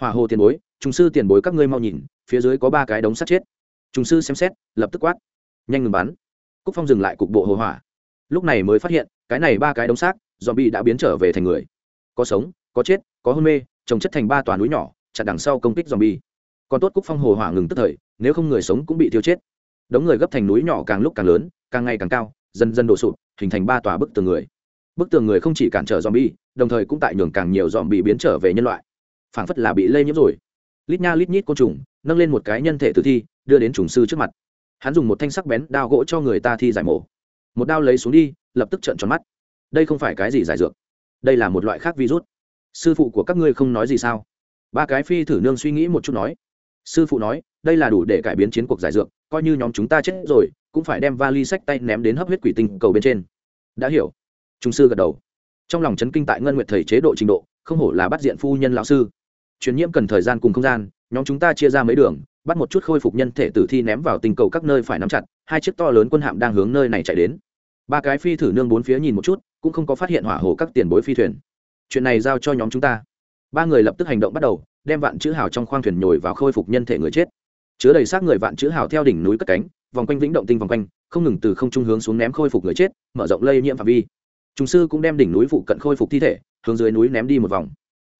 Hòa hồ tiền bối trùng sư tiền bối các ngươi mau nhìn, phía dưới có ba cái đống sắt chết. Trùng sư xem xét, lập tức quát. Nhanh ngừng bắn. Cúc phong dừng lại cục bộ hồ hỏa. Lúc này mới phát hiện, cái này ba cái đống xác dòm bị đã biến trở về thành người. Có sống, có chết, có hôn mê, trồng chất thành ba tòa núi nhỏ chặt đằng sau công kích dòm bi còn tốt cúc phong hồ hỏa ngừng tức thời, nếu không người sống cũng bị thiêu chết. Đống người gấp thành núi nhỏ càng lúc càng lớn, càng ngày càng cao, dần dần đổ sụp, hình thành ba tòa bức tường người. Bức tường người không chỉ cản trở dòm bi đồng thời cũng tại nhường càng nhiều dòm bị biến trở về nhân loại. Phảng phất là bị lây nhiễm rồi lít nha lít nhít côn trùng, nâng lên một cái nhân thể tử thi, đưa đến trùng sư trước mặt. Hắn dùng một thanh sắc bén đao gỗ cho người ta thi giải mổ. Một đao lấy xuống đi, lập tức trợn tròn mắt. Đây không phải cái gì giải dược. Đây là một loại khác virus. Sư phụ của các ngươi không nói gì sao? Ba cái phi thử nương suy nghĩ một chút nói. Sư phụ nói, đây là đủ để cải biến chiến cuộc giải dược, coi như nhóm chúng ta chết rồi, cũng phải đem vali sách tay ném đến hấp huyết quỷ tinh cầu bên trên. Đã hiểu. Trung sư gật đầu. Trong lòng chấn kinh tại ngân nguyệt thầy chế độ trình độ, không hổ là bắt diện phu nhân lão sư truyền nhiễm cần thời gian cùng không gian, nhóm chúng ta chia ra mấy đường, bắt một chút khôi phục nhân thể tử thi ném vào tình cầu các nơi phải nắm chặt, hai chiếc to lớn quân hạm đang hướng nơi này chạy đến. Ba cái phi thử nương bốn phía nhìn một chút, cũng không có phát hiện hỏa hồ các tiền bối phi thuyền. Chuyện này giao cho nhóm chúng ta. Ba người lập tức hành động bắt đầu, đem vạn chữ hào trong khoang thuyền nhồi vào khôi phục nhân thể người chết. Chứa đầy xác người vạn chữ hào theo đỉnh núi cất cánh, vòng quanh vĩnh động tinh vòng quanh, không ngừng từ không trung hướng xuống ném khôi phục người chết, mở rộng lây nhiễm phạm vi. Trung sư cũng đem đỉnh núi phụ cận khôi phục thi thể, hướng dưới núi ném đi một vòng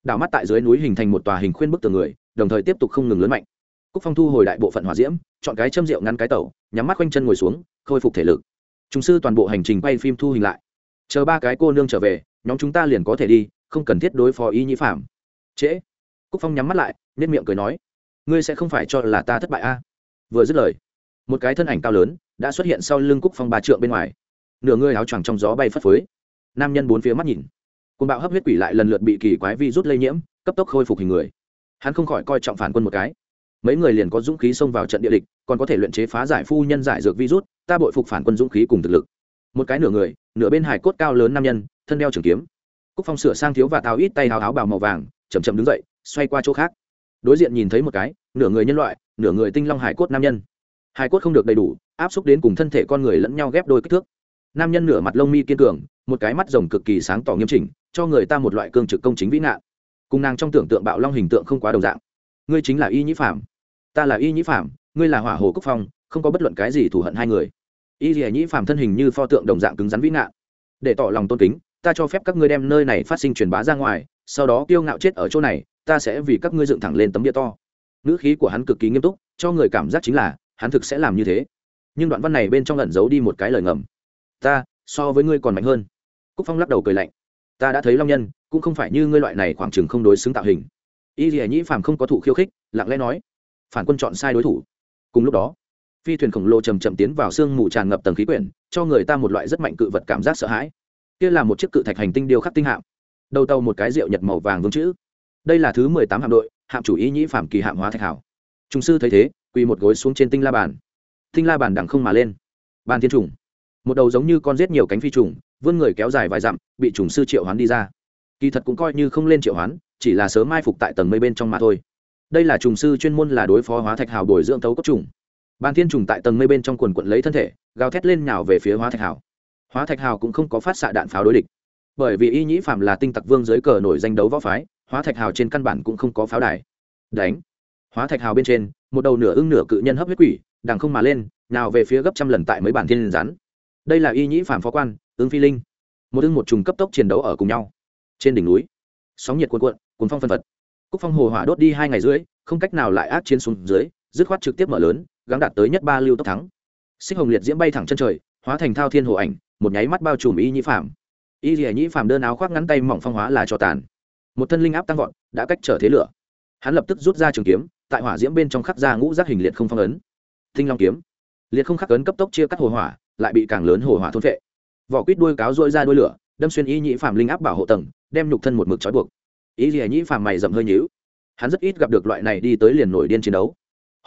đảo mắt tại dưới núi hình thành một tòa hình khuyên bức tường người, đồng thời tiếp tục không ngừng lớn mạnh. Cúc phong thu hồi đại bộ phận hỏa diễm, chọn cái châm rượu ngăn cái tẩu, nhắm mắt quanh chân ngồi xuống, khôi phục thể lực. Chúng sư toàn bộ hành trình quay phim thu hình lại. Chờ ba cái cô nương trở về, nhóm chúng ta liền có thể đi, không cần thiết đối phó y nhĩ phạm. Trễ. Cúc phong nhắm mắt lại nên miệng cười nói, ngươi sẽ không phải cho là ta thất bại a? Vừa dứt lời, một cái thân ảnh cao lớn đã xuất hiện sau lưng cúc phong ba trượng bên ngoài. Nửa ngươi áo choàng trong gió bay phất phới. Nam nhân bốn phía mắt nhìn côn bạo hấp huyết quỷ lại lần lượt bị kỳ quái vi rút lây nhiễm, cấp tốc khôi phục hình người. Hắn không khỏi coi trọng phản quân một cái. Mấy người liền có dũng khí xông vào trận địa địch, còn có thể luyện chế phá giải phu nhân giải dược virus, ta bội phục phản quân dũng khí cùng thực lực. Một cái nửa người, nửa bên hải cốt cao lớn nam nhân, thân đeo trường kiếm. Cúc phong sửa sang thiếu và táo ít tay hào áo bào màu vàng chầm chậm đứng dậy, xoay qua chỗ khác. Đối diện nhìn thấy một cái, nửa người nhân loại, nửa người tinh long hải cốt nam nhân. Hải cốt không được đầy đủ, áp xúc đến cùng thân thể con người lẫn nhau ghép đôi kích thước. Nam nhân nửa mặt lông mi kiên cường một cái mắt rồng cực kỳ sáng tỏ nghiêm chỉnh, cho người ta một loại cương trực công chính vĩ ngạn cùng nàng trong tưởng tượng bạo long hình tượng không quá đồng dạng. Ngươi chính là y nhĩ phạm ta là y nhĩ phạm ngươi là hỏa hồ quốc phong, không có bất luận cái gì thù hận hai người. Y dì nhĩ phạm thân hình như pho tượng đồng dạng cứng rắn vĩ ngạn để tỏ lòng tôn kính, ta cho phép các ngươi đem nơi này phát sinh truyền bá ra ngoài, sau đó kiêu ngạo chết ở chỗ này, ta sẽ vì các ngươi dựng thẳng lên tấm địa to. Nữ khí của hắn cực kỳ nghiêm túc, cho người cảm giác chính là, hắn thực sẽ làm như thế. Nhưng đoạn văn này bên trong lẩn giấu đi một cái lời ngầm. Ta, so với ngươi còn mạnh hơn cúc phong lắc đầu cười lạnh. Ta đã thấy long nhân, cũng không phải như ngươi loại này khoảng chừng không đối xứng tạo hình. Y dì nhĩ phàm không có thủ khiêu khích, lặng lẽ nói, phản quân chọn sai đối thủ. Cùng lúc đó, phi thuyền khổng lồ chầm chậm tiến vào sương mù tràn ngập tầng khí quyển, cho người ta một loại rất mạnh cự vật cảm giác sợ hãi. Kia là một chiếc cự thạch hành tinh điêu khắc tinh hạm. Đầu tàu một cái rượu nhật màu vàng vương chữ. Đây là thứ mười tám hạm đội, hạm chủ Y nhĩ Phàm kỳ hạm hóa thạch hảo. Trung sư thấy thế, quỳ một gối xuống trên tinh la bàn. Tinh la bàn đằng không mà lên. Bàn thiên trùng. Một đầu giống như con rết nhiều cánh phi trùng vươn người kéo dài vài dặm, bị trùng sư triệu hoán đi ra. Kỳ thật cũng coi như không lên triệu hoán, chỉ là sớm mai phục tại tầng mây bên trong mà thôi. Đây là trùng sư chuyên môn là đối phó hóa thạch hào bồi dưỡng thấu cốt trùng. Bàn thiên trùng tại tầng mây bên trong quần quận lấy thân thể, gào thét lên nhào về phía hóa thạch hào. Hóa thạch hào cũng không có phát xạ đạn pháo đối địch. Bởi vì y nhĩ phạm là tinh tặc vương dưới cờ nổi danh đấu võ phái, hóa thạch hào trên căn bản cũng không có pháo đài. Đánh. Hóa thạch hào bên trên, một đầu nửa ưng nửa cự nhân hấp huyết quỷ, đằng không mà lên nào về phía gấp trăm lần tại mấy bản thiên rắn đây là y nhĩ phạm phó quan ương phi linh. Một ưng một trùng cấp tốc chiến đấu ở cùng nhau. Trên đỉnh núi, sóng nhiệt cuồn cuộn cuốn phong phân vật cúc phong hồ hỏa đốt đi hai ngày rưỡi, không cách nào lại ác chiến xuống dưới, dứt khoát trực tiếp mở lớn, gắng đạt tới nhất ba lưu tốc thắng. Xích hồng liệt diễm bay thẳng chân trời, hóa thành thao thiên hồ ảnh, một nháy mắt bao trùm y nhĩ phạm y dì nhĩ phạm đơn áo khoác ngắn tay mỏng phong hóa là cho tàn. Một thân linh áp tăng vọt, đã cách trở thế lửa. Hắn lập tức rút ra trường kiếm, tại hỏa diễm bên trong khắc ra ngũ giác hình liệt không phong ấn. Thinh long kiếm. Liệt không khắc ấn cấp tốc chia cắt hồ hỏa, lại bị càng lớn hồ hỏa thôn phệ vỏ quýt đuôi cáo dội ra đuôi lửa đâm xuyên y nhĩ phạm linh áp bảo hộ tầng đem nhục thân một mực trói buộc. Ý gì nhĩ phạm mày dầm hơi nhíu. Hắn rất ít gặp được loại này đi tới liền nổi điên chiến đấu.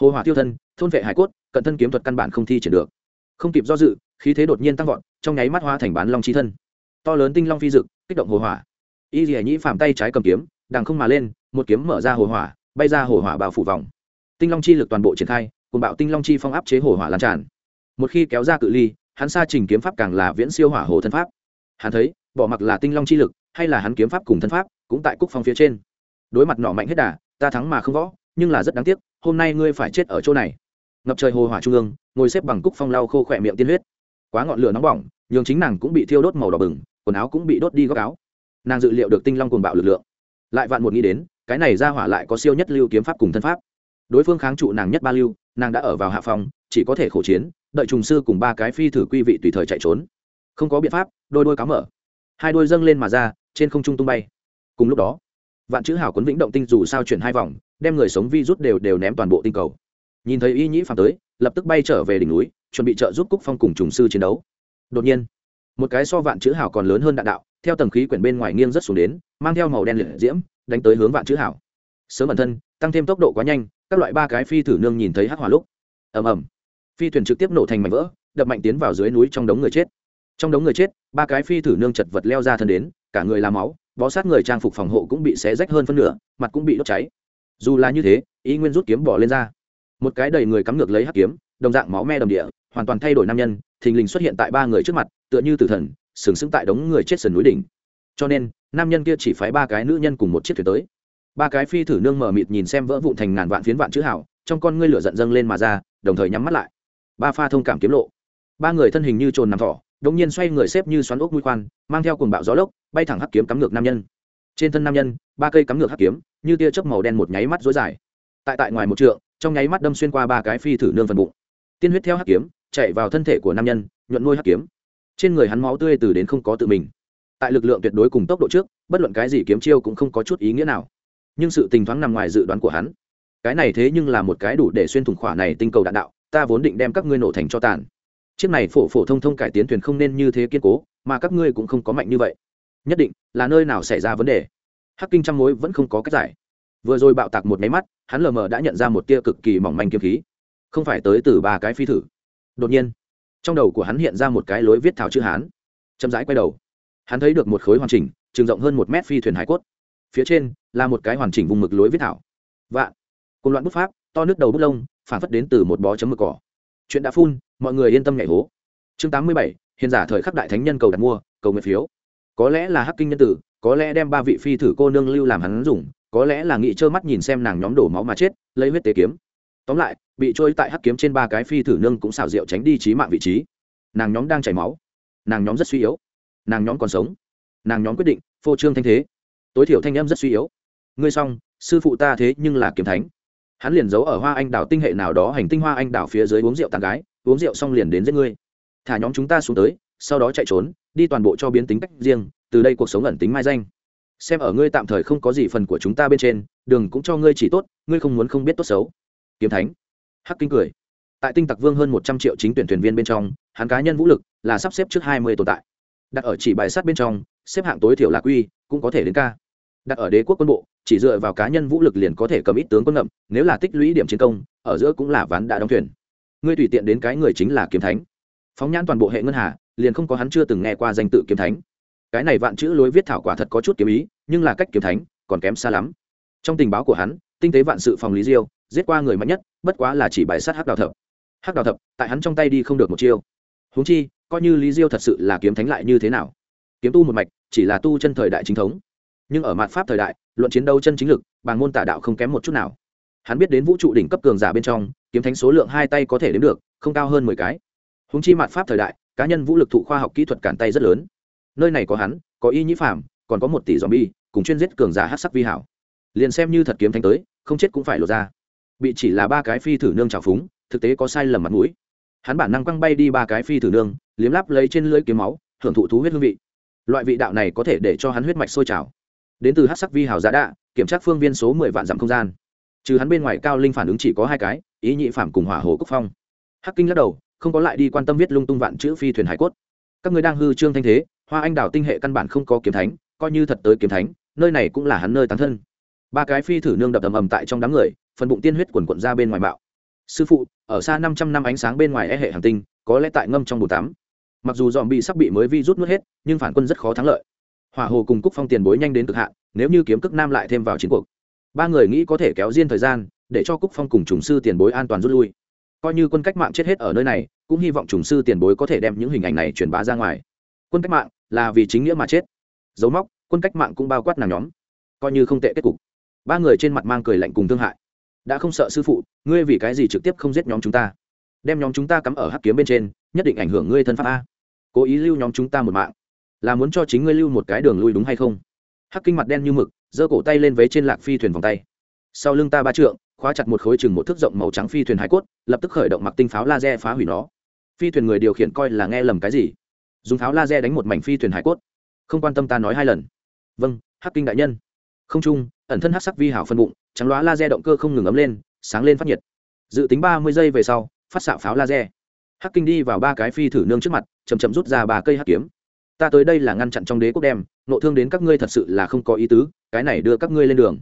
Hồ hỏa tiêu thân thôn vệ hải cốt cận thân kiếm thuật căn bản không thi triển được. Không kịp do dự khí thế đột nhiên tăng vọt trong nháy mắt hóa thành bán long chi thân. To lớn tinh long phi dự, kích động hồ hỏa. Y dì nhĩ phạm tay trái cầm kiếm đằng không mà lên một kiếm mở ra hồ hỏa bay ra hồ hỏa bảo phủ vòng. Tinh long chi lực toàn bộ triển khai cùng bạo tinh long chi phong áp chế hồ hỏa lan tràn. Một khi kéo ra cự ly hắn xa trình kiếm pháp càng là viễn siêu hỏa hồ thân pháp. Hắn thấy, bỏ mặc là tinh long chi lực, hay là hắn kiếm pháp cùng thân pháp, cũng tại cúc phong phía trên. Đối mặt nọ mạnh hết đà, ta thắng mà không võ, nhưng là rất đáng tiếc, hôm nay ngươi phải chết ở chỗ này. Ngập trời hồ hỏa trung ương, ngồi xếp bằng cúc phong lau khô khỏe miệng tiên huyết. Quá ngọn lửa nóng bỏng, nhường chính nàng cũng bị thiêu đốt màu đỏ bừng, quần áo cũng bị đốt đi góc áo. Nàng dự liệu được tinh long cuồng bạo lực lượng. Lại vạn một nghĩ đến, cái này ra hỏa lại có siêu nhất lưu kiếm pháp cùng thân pháp đối phương kháng trụ nàng nhất ba lưu, nàng đã ở vào hạ phòng, chỉ có thể khổ chiến, đợi trùng sư cùng ba cái phi thử quy vị tùy thời chạy trốn. Không có biện pháp, đôi đôi cá mở. Hai đôi dâng lên mà ra, trên không trung tung bay. Cùng lúc đó, vạn chữ hào cuốn vĩnh động tinh dù sao chuyển hai vòng, đem người sống vi rút đều đều ném toàn bộ tinh cầu. Nhìn thấy y nhĩ phàm tới, lập tức bay trở về đỉnh núi, chuẩn bị trợ giúp cúc phong cùng trùng sư chiến đấu. Đột nhiên, một cái so vạn chữ hào còn lớn hơn đạn đạo, theo tầng khí quyển bên ngoài nghiêng rất xuống đến, mang theo màu đen liệt diễm, đánh tới hướng vạn chữ hào. Sớm bản thân, tăng thêm tốc độ quá nhanh các loại ba cái phi thử nương nhìn thấy hắc hỏa lúc. Ầm ầm. Phi thuyền trực tiếp nổ thành mảnh vỡ, đập mạnh tiến vào dưới núi trong đống người chết. Trong đống người chết, ba cái phi thử nương chật vật leo ra thân đến, cả người làm máu, bó sát người trang phục phòng hộ cũng bị xé rách hơn phân nửa, mặt cũng bị đốt cháy. Dù là như thế ý nguyên rút kiếm bỏ lên ra. Một cái đầy người cắm ngược lấy hắc kiếm, đồng dạng máu me đầm địa, hoàn toàn thay đổi nam nhân, thình lình xuất hiện tại ba người trước mặt, tựa như tử thần, sừng sững tại đống người chết sườn núi đỉnh. Cho nên, nam nhân kia chỉ phái ba cái nữ nhân cùng một chiếc thuyền tới ba cái phi thử nương mở mịt nhìn xem vỡ vụn thành ngàn vạn phiến vạn chữ hảo, trong con ngươi lửa giận dâng lên mà ra, đồng thời nhắm mắt lại. Ba pha thông cảm kiếm lộ. Ba người thân hình như trồn nằm thỏ đống nhiên xoay người xếp như xoắn ốc mũi khoan, mang theo cuồng bạo gió lốc, bay thẳng hắc kiếm cắm ngược nam nhân. Trên thân nam nhân, ba cây cắm ngược hắc kiếm, như tia chớp màu đen một nháy mắt rối dài. Tại tại ngoài một trượng, trong nháy mắt đâm xuyên qua ba cái phi thử nương phần bụng. Tiên huyết theo hắc kiếm, chạy vào thân thể của nam nhân, nhuận nuôi hắc kiếm. Trên người hắn máu tươi từ đến không có tự mình. Tại lực lượng tuyệt đối cùng tốc độ trước, bất luận cái gì kiếm chiêu cũng không có chút ý nghĩa nào nhưng sự tình thoáng nằm ngoài dự đoán của hắn. Cái này thế nhưng là một cái đủ để xuyên thủng khỏa này tinh cầu đạn đạo, ta vốn định đem các ngươi nổ thành cho tàn. Chiếc này phổ phổ thông thông cải tiến thuyền không nên như thế kiên cố, mà các ngươi cũng không có mạnh như vậy. Nhất định là nơi nào xảy ra vấn đề. Hắc kinh trăm mối vẫn không có cách giải. Vừa rồi bạo tạc một máy mắt, hắn lờ mờ đã nhận ra một tia cực kỳ mỏng manh kiếm khí. Không phải tới từ ba cái phi thử. Đột nhiên, trong đầu của hắn hiện ra một cái lối viết thảo chữ hán. Chậm rãi quay đầu. Hắn thấy được một khối hoàn chỉnh trường rộng hơn một mét phi thuyền hải cốt phía trên là một cái hoàn chỉnh vùng mực lối viết thảo. Vạn. Cùng loạn bút pháp, to nước đầu bút lông, phản phất đến từ một bó chấm mực cỏ. Chuyện đã phun, mọi người yên tâm nhảy hố. Chương tám mươi bảy, hiền giả thời khắc đại thánh nhân cầu đặt mua, cầu nguyện phiếu. Có lẽ là hắc kinh nhân tử, có lẽ đem ba vị phi thử cô nương lưu làm hắn dùng, có lẽ là nghị trơ mắt nhìn xem nàng nhóm đổ máu mà chết, lấy huyết tế kiếm. Tóm lại, bị trôi tại hắc kiếm trên ba cái phi thử nương cũng xào rượu tránh đi trí mạng vị trí. Nàng nhóm đang chảy máu. Nàng nhóm rất suy yếu. Nàng nhóm còn sống. Nàng nhóm quyết định phô trương thanh thế tối thiểu thanh em rất suy yếu. Ngươi xong, sư phụ ta thế nhưng là kiếm thánh. Hắn liền giấu ở hoa anh đào tinh hệ nào đó hành tinh hoa anh đào phía dưới uống rượu tàn gái, uống rượu xong liền đến giết ngươi. Thả nhóm chúng ta xuống tới, sau đó chạy trốn, đi toàn bộ cho biến tính cách riêng, từ đây cuộc sống ẩn tính mai danh. Xem ở ngươi tạm thời không có gì phần của chúng ta bên trên, đường cũng cho ngươi chỉ tốt, ngươi không muốn không biết tốt xấu. Kiếm thánh. Hắc kinh cười. Tại tinh tặc vương hơn một trăm triệu chính tuyển thuyền viên bên trong, hắn cá nhân vũ lực là sắp xếp trước hai mươi tồn tại. Đặt ở chỉ bài sát bên trong, xếp hạng tối thiểu là quy, cũng có thể đến ca đặt ở đế quốc quân bộ, chỉ dựa vào cá nhân vũ lực liền có thể cầm ít tướng quân ngậm, nếu là tích lũy điểm chiến công, ở giữa cũng là ván đã đóng thuyền. Ngươi tùy tiện đến cái người chính là kiếm thánh. Phóng nhãn toàn bộ hệ ngân hà, liền không có hắn chưa từng nghe qua danh tự kiếm thánh. Cái này vạn chữ lối viết thảo quả thật có chút kiếm ý, nhưng là cách kiếm thánh còn kém xa lắm. Trong tình báo của hắn, tinh tế vạn sự phòng lý diêu, giết qua người mạnh nhất, bất quá là chỉ bài sát hắc đào thập. Hắc đào thập, tại hắn trong tay đi không được một chiêu. Huống chi, coi như lý diêu thật sự là kiếm thánh lại như thế nào? Kiếm tu một mạch, chỉ là tu chân thời đại chính thống nhưng ở mặt pháp thời đại, luận chiến đấu chân chính lực, bàng môn tả đạo không kém một chút nào. Hắn biết đến vũ trụ đỉnh cấp cường giả bên trong, kiếm thánh số lượng hai tay có thể đến được, không cao hơn mười cái. Húng chi mặt pháp thời đại, cá nhân vũ lực thụ khoa học kỹ thuật cản tay rất lớn. Nơi này có hắn, có y nhĩ phạm còn có một tỷ dòm bi cùng chuyên giết cường giả hát sắc vi hảo. Liền xem như thật kiếm thánh tới, không chết cũng phải lột ra. Bị chỉ là ba cái phi thử nương trào phúng, thực tế có sai lầm mặt mũi. Hắn bản năng quăng bay đi ba cái phi thử nương, liếm láp lấy trên lưỡi kiếm máu, hưởng thụ thú huyết hương vị. Loại vị đạo này có thể để cho hắn huyết mạch sôi trào đến từ hát sắc vi hào giá đạ, kiểm tra phương viên số mười vạn dặm không gian. Trừ hắn bên ngoài, cao linh phản ứng chỉ có hai cái, ý nhị phạm cùng hỏa hồ quốc phong. Hắc kinh lắc đầu, không có lại đi quan tâm viết lung tung vạn chữ phi thuyền hải cốt. Các người đang hư trương thanh thế, hoa anh đào tinh hệ căn bản không có kiếm thánh, coi như thật tới kiếm thánh, nơi này cũng là hắn nơi tán thân. Ba cái phi thử nương đập ầm ầm tại trong đám người, phần bụng tiên huyết quần quận ra bên ngoài bạo. Sư phụ, ở xa năm trăm năm ánh sáng bên ngoài e hệ hành tinh, có lẽ tại ngâm trong bồn tắm. Mặc dù dòm bị sắp bị mới vi rút nuốt hết, nhưng phản quân rất khó thắng lợi hỏa hồ cùng cúc phong tiền bối nhanh đến cực hạn, nếu như kiếm cước nam lại thêm vào chiến cuộc. Ba người nghĩ có thể kéo riêng thời gian, để cho cúc phong cùng trùng sư tiền bối an toàn rút lui. Coi như quân cách mạng chết hết ở nơi này, cũng hy vọng trùng sư tiền bối có thể đem những hình ảnh này truyền bá ra ngoài. Quân cách mạng là vì chính nghĩa mà chết. Dấu móc, quân cách mạng cũng bao quát nàng nhóm. Coi như không tệ kết cục. Ba người trên mặt mang cười lạnh cùng thương hại. Đã không sợ sư phụ, ngươi vì cái gì trực tiếp không giết nhóm chúng ta? Đem nhóm chúng ta cắm ở hắc kiếm bên trên, nhất định ảnh hưởng ngươi thân pháp a. Cố ý lưu nhóm chúng ta một mạng là muốn cho chính ngươi lưu một cái đường lui đúng hay không? Hắc kinh mặt đen như mực, giơ cổ tay lên vế trên lạc phi thuyền vòng tay. Sau lưng ta ba trượng, khóa chặt một khối chừng một thước rộng màu trắng phi thuyền hải cốt, lập tức khởi động mặc tinh pháo laser phá hủy nó. Phi thuyền người điều khiển coi là nghe lầm cái gì? Dùng pháo laser đánh một mảnh phi thuyền hải cốt. Không quan tâm ta nói hai lần. Vâng hắc kinh đại nhân. Không trung, ẩn thân hắc sắc vi hảo phân bụng, trắng loá laser động cơ không ngừng ấm lên, sáng lên phát nhiệt. Dự tính ba mươi giây về sau, phát xạ pháo laser. Hắc kinh đi vào ba cái phi thử nương trước mặt chầm chậm rút ra ba cây hắc kiếm ta tới đây là ngăn chặn trong đế quốc đem, nộ thương đến các ngươi thật sự là không có ý tứ, cái này đưa các ngươi lên đường.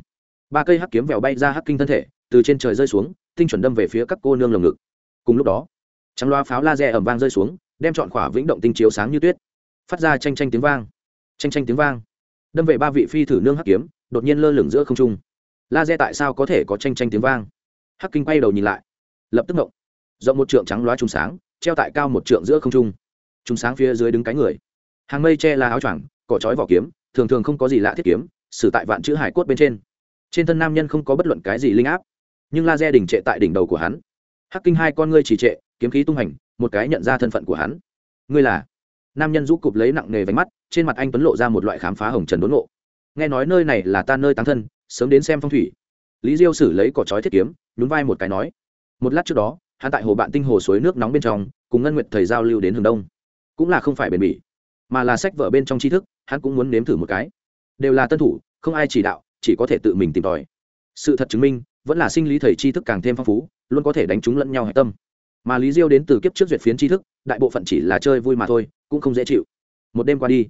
Ba cây hắc kiếm vèo bay ra hắc kinh thân thể, từ trên trời rơi xuống, tinh chuẩn đâm về phía các cô nương lồng ngực. Cùng lúc đó, trắng loa pháo laser ẩm vang rơi xuống, đem chọn khỏa vĩnh động tinh chiếu sáng như tuyết. Phát ra tranh tranh tiếng vang tranh tranh tiếng vang. Đâm về ba vị phi thử nương hắc kiếm, đột nhiên lơ lửng giữa không trung. Laser tại sao có thể có tranh tranh tiếng vang? Hắc kinh quay đầu nhìn lại, lập tức ngộng. Rộng một trượng trắng loa trùng sáng, treo tại cao một trượng giữa không trung. Trùng sáng phía dưới đứng cái người hàng mây che là áo choàng, cỏ trói vỏ kiếm, thường thường không có gì lạ thiết kiếm xử tại vạn chữ hải cốt bên trên. Trên thân nam nhân không có bất luận cái gì linh áp, nhưng la laser đỉnh trệ tại đỉnh đầu của hắn. Hắc kinh hai con ngươi chỉ trệ, kiếm khí tung hành, một cái nhận ra thân phận của hắn. Ngươi là? Nam nhân rũ cụp lấy nặng nề vánh mắt, trên mặt anh tuấn lộ ra một loại khám phá hồng trần đốn ngộ. Nghe nói nơi này là ta nơi tán thân, sớm đến xem phong thủy. Lý diêu xử lấy cỏ trói thiết kiếm, nhún vai một cái nói. Một lát trước đó, hắn tại hồ bạn tinh hồ suối nước nóng bên trong, cùng ngân nguyệt thời giao lưu đến hướng đông. Cũng là không phải bền bỉ mà là sách vở bên trong tri thức, hắn cũng muốn nếm thử một cái. Đều là tân thủ, không ai chỉ đạo, chỉ có thể tự mình tìm tòi. Sự thật chứng minh, vẫn là sinh lý thầy tri thức càng thêm phong phú, luôn có thể đánh trúng lẫn nhau hạch tâm. Mà lý diêu đến từ kiếp trước duyệt phiến tri thức, đại bộ phận chỉ là chơi vui mà thôi, cũng không dễ chịu. Một đêm qua đi,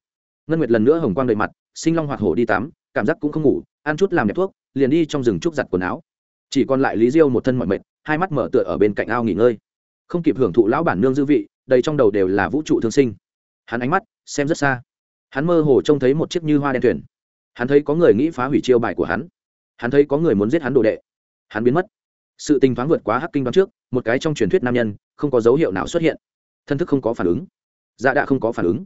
ngân nguyệt lần nữa hồng quang đầy mặt, sinh long hoạt hổ đi tắm, cảm giác cũng không ngủ, ăn chút làm đẹp thuốc, liền đi trong rừng trúc giặt quần áo. Chỉ còn lại lý diêu một thân mọi mệt, hai mắt mở tựa ở bên cạnh ao nghỉ ngơi. Không kịp hưởng thụ lão bản nương dư vị, đầy trong đầu đều là vũ trụ thương sinh. Hắn ánh mắt xem rất xa. Hắn mơ hồ trông thấy một chiếc như hoa đen thuyền. Hắn thấy có người nghĩ phá hủy chiêu bài của hắn. Hắn thấy có người muốn giết hắn đồ đệ. Hắn biến mất. Sự tình thoáng vượt quá hắc kinh đoán trước, một cái trong truyền thuyết nam nhân, không có dấu hiệu nào xuất hiện. Thân thức không có phản ứng. Dạ đạ không có phản ứng.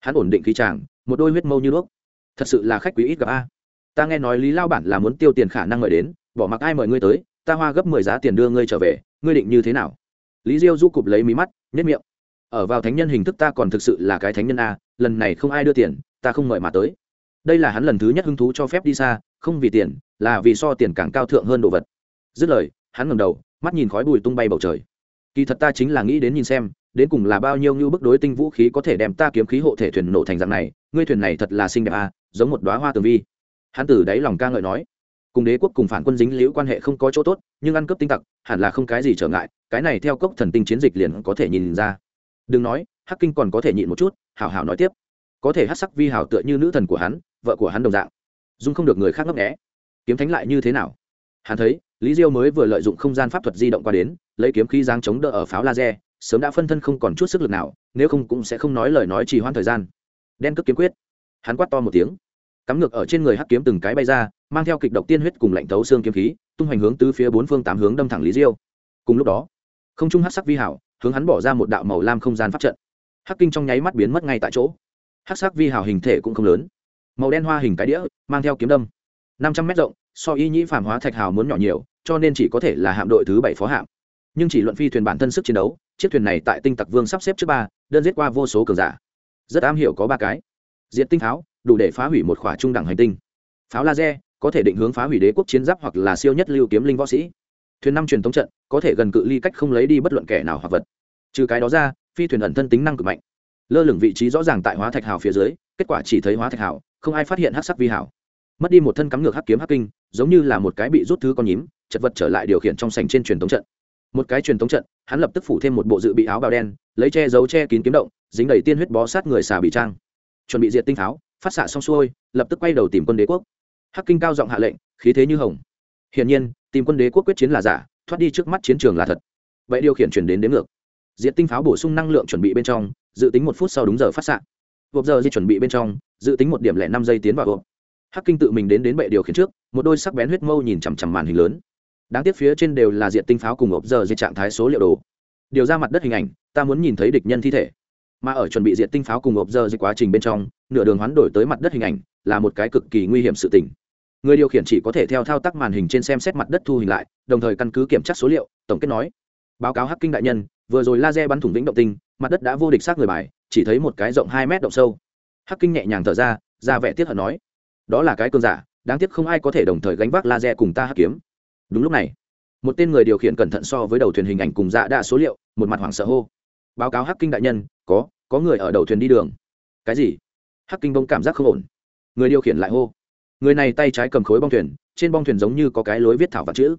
Hắn ổn định khí tràng một đôi huyết mâu như đuốc. Thật sự là khách quý ít gặp a. Ta nghe nói lý lao bản là muốn tiêu tiền khả năng mời đến, bỏ mặc ai mời ngươi tới, ta hoa gấp mười giá tiền đưa ngươi trở về, ngươi định như thế nào? Lý diêu du cụp lấy mí mắt nhất miệng ở vào thánh nhân hình thức ta còn thực sự là cái thánh nhân a, lần này không ai đưa tiền, ta không mời mà tới. Đây là hắn lần thứ nhất hứng thú cho phép đi xa, không vì tiền, là vì so tiền càng cao thượng hơn đồ vật. Dứt lời, hắn ngầm đầu, mắt nhìn khói bùi tung bay bầu trời. Kỳ thật ta chính là nghĩ đến nhìn xem, đến cùng là bao nhiêu như bức đối tinh vũ khí có thể đem ta kiếm khí hộ thể thuyền nổ thành dạng này, ngươi thuyền này thật là xinh đẹp à giống một đoá hoa tường vi. Hắn từ đáy lòng ca ngợi nói, cùng đế quốc cùng phản quân dính liễu quan hệ không có chỗ tốt, nhưng ăn cướp tinh tặc, hẳn là không cái gì trở ngại, cái này theo cốc thần tinh chiến dịch liền có thể nhìn ra đừng nói, hắc kinh còn có thể nhịn một chút, hảo hảo nói tiếp. Có thể hát sắc vi hảo tựa như nữ thần của hắn, vợ của hắn đồng dạng. Dung không được người khác ngấp nghẽ kiếm thánh lại như thế nào? Hắn thấy, lý diêu mới vừa lợi dụng không gian pháp thuật di động qua đến, lấy kiếm khí giáng chống đỡ ở pháo laser, sớm đã phân thân không còn chút sức lực nào, nếu không cũng sẽ không nói lời nói trì hoãn thời gian. Đen cước kiếm quyết. Hắn quát to một tiếng. Cắm ngược ở trên người hắc kiếm từng cái bay ra, mang theo kịch độc tiên huyết cùng lạnh thấu xương kiếm khí, tung hoành hướng từ phía bốn phương tám hướng đâm thẳng lý diêu. Cùng lúc đó, không trung hắc sắc vi hảo hướng hắn bỏ ra một đạo màu lam không gian pháp trận. Hắc kinh trong nháy mắt biến mất ngay tại chỗ. Hắc sắc vi hào hình thể cũng không lớn. Màu đen hoa hình cái đĩa, mang theo kiếm đâm. Năm trăm mét rộng, so y nhĩ phản hóa thạch hào muốn nhỏ nhiều, cho nên chỉ có thể là hạm đội thứ bảy phó hạm. Nhưng chỉ luận phi thuyền bản thân sức chiến đấu, chiếc thuyền này tại tinh tặc vương sắp xếp trước ba, đơn giết qua vô số cường giả. Rất am hiểu có ba cái. Diện tinh pháo, đủ để phá hủy một khỏa trung đẳng hành tinh. Pháo laser, có thể định hướng phá hủy đế quốc chiến giáp hoặc là siêu nhất lưu kiếm linh võ sĩ thuyền năm truyền thống trận, có thể gần cự ly cách không lấy đi bất luận kẻ nào hoặc vật. Trừ cái đó ra, phi thuyền ẩn thân tính năng cực mạnh. Lơ lửng vị trí rõ ràng tại hóa thạch hào phía dưới, kết quả chỉ thấy hóa thạch hào, không ai phát hiện hắc sắc vi hào. Mất đi một thân cắm ngược hắc kiếm hắc kinh, giống như là một cái bị rút thứ con nhím, chật vật trở lại điều khiển trong sành trên truyền thống trận. Một cái truyền thống trận, hắn lập tức phủ thêm một bộ dự bị áo bào đen, lấy che giấu che kín kiếm động, dính đầy tiên huyết bó sát người xà bị trang. Chuẩn bị diệt tinh tháo, phát xạ xong xuôi, lập tức quay đầu tìm quân đế quốc. Hắc kinh cao giọng hạ lệnh, khí thế như hồng. Hiển nhiên tìm quân đế quốc quyết chiến là giả, thoát đi trước mắt chiến trường là thật. Vậy điều khiển chuyển đến đến ngược. Diện tinh pháo bổ sung năng lượng chuẩn bị bên trong, dự tính một phút sau đúng giờ phát s ạ hộp giờ di chuẩn bị bên trong, dự tính một điểm lẻ năm giây tiến vào hộp. Hắc kinh tự mình đến đến bệ điều khiển trước, một đôi sắc bén huyết mâu nhìn chằm chằm màn hình lớn. Đáng tiếc phía trên đều là diện tinh pháo cùng hộp giờ di trạng thái số liệu đồ. Điều ra mặt đất hình ảnh, ta muốn nhìn thấy địch nhân thi thể. Mà ở chuẩn bị diện tinh pháo cùng hộp giờ di quá trình bên trong, nửa đường hoán đổi tới mặt đất hình ảnh, là một cái cực kỳ nguy hiểm sự tình người điều khiển chỉ có thể theo thao tác màn hình trên xem xét mặt đất thu hình lại, đồng thời căn cứ kiểm tra số liệu, tổng kết nói. Báo cáo hacking đại nhân, vừa rồi laser bắn thủng vĩnh động tinh, mặt đất đã vô địch sát người bài, chỉ thấy một cái rộng hai mét động sâu. Hacking nhẹ nhàng thở ra ra vẻ tiếc hận nói. Đó là cái cơn giả, đáng tiếc không ai có thể đồng thời gánh vác laser cùng ta hắc kiếm. Đúng lúc này, một tên người điều khiển cẩn thận so với đầu thuyền hình ảnh cùng dạ đa số liệu, một mặt hoảng sợ hô. Báo cáo hacking đại nhân, có có người ở đầu thuyền đi đường. Cái gì? Hacking bông cảm giác không ổn. Người điều khiển lại hô người này tay trái cầm khối bong thuyền trên bong thuyền giống như có cái lối viết thảo vặt chữ.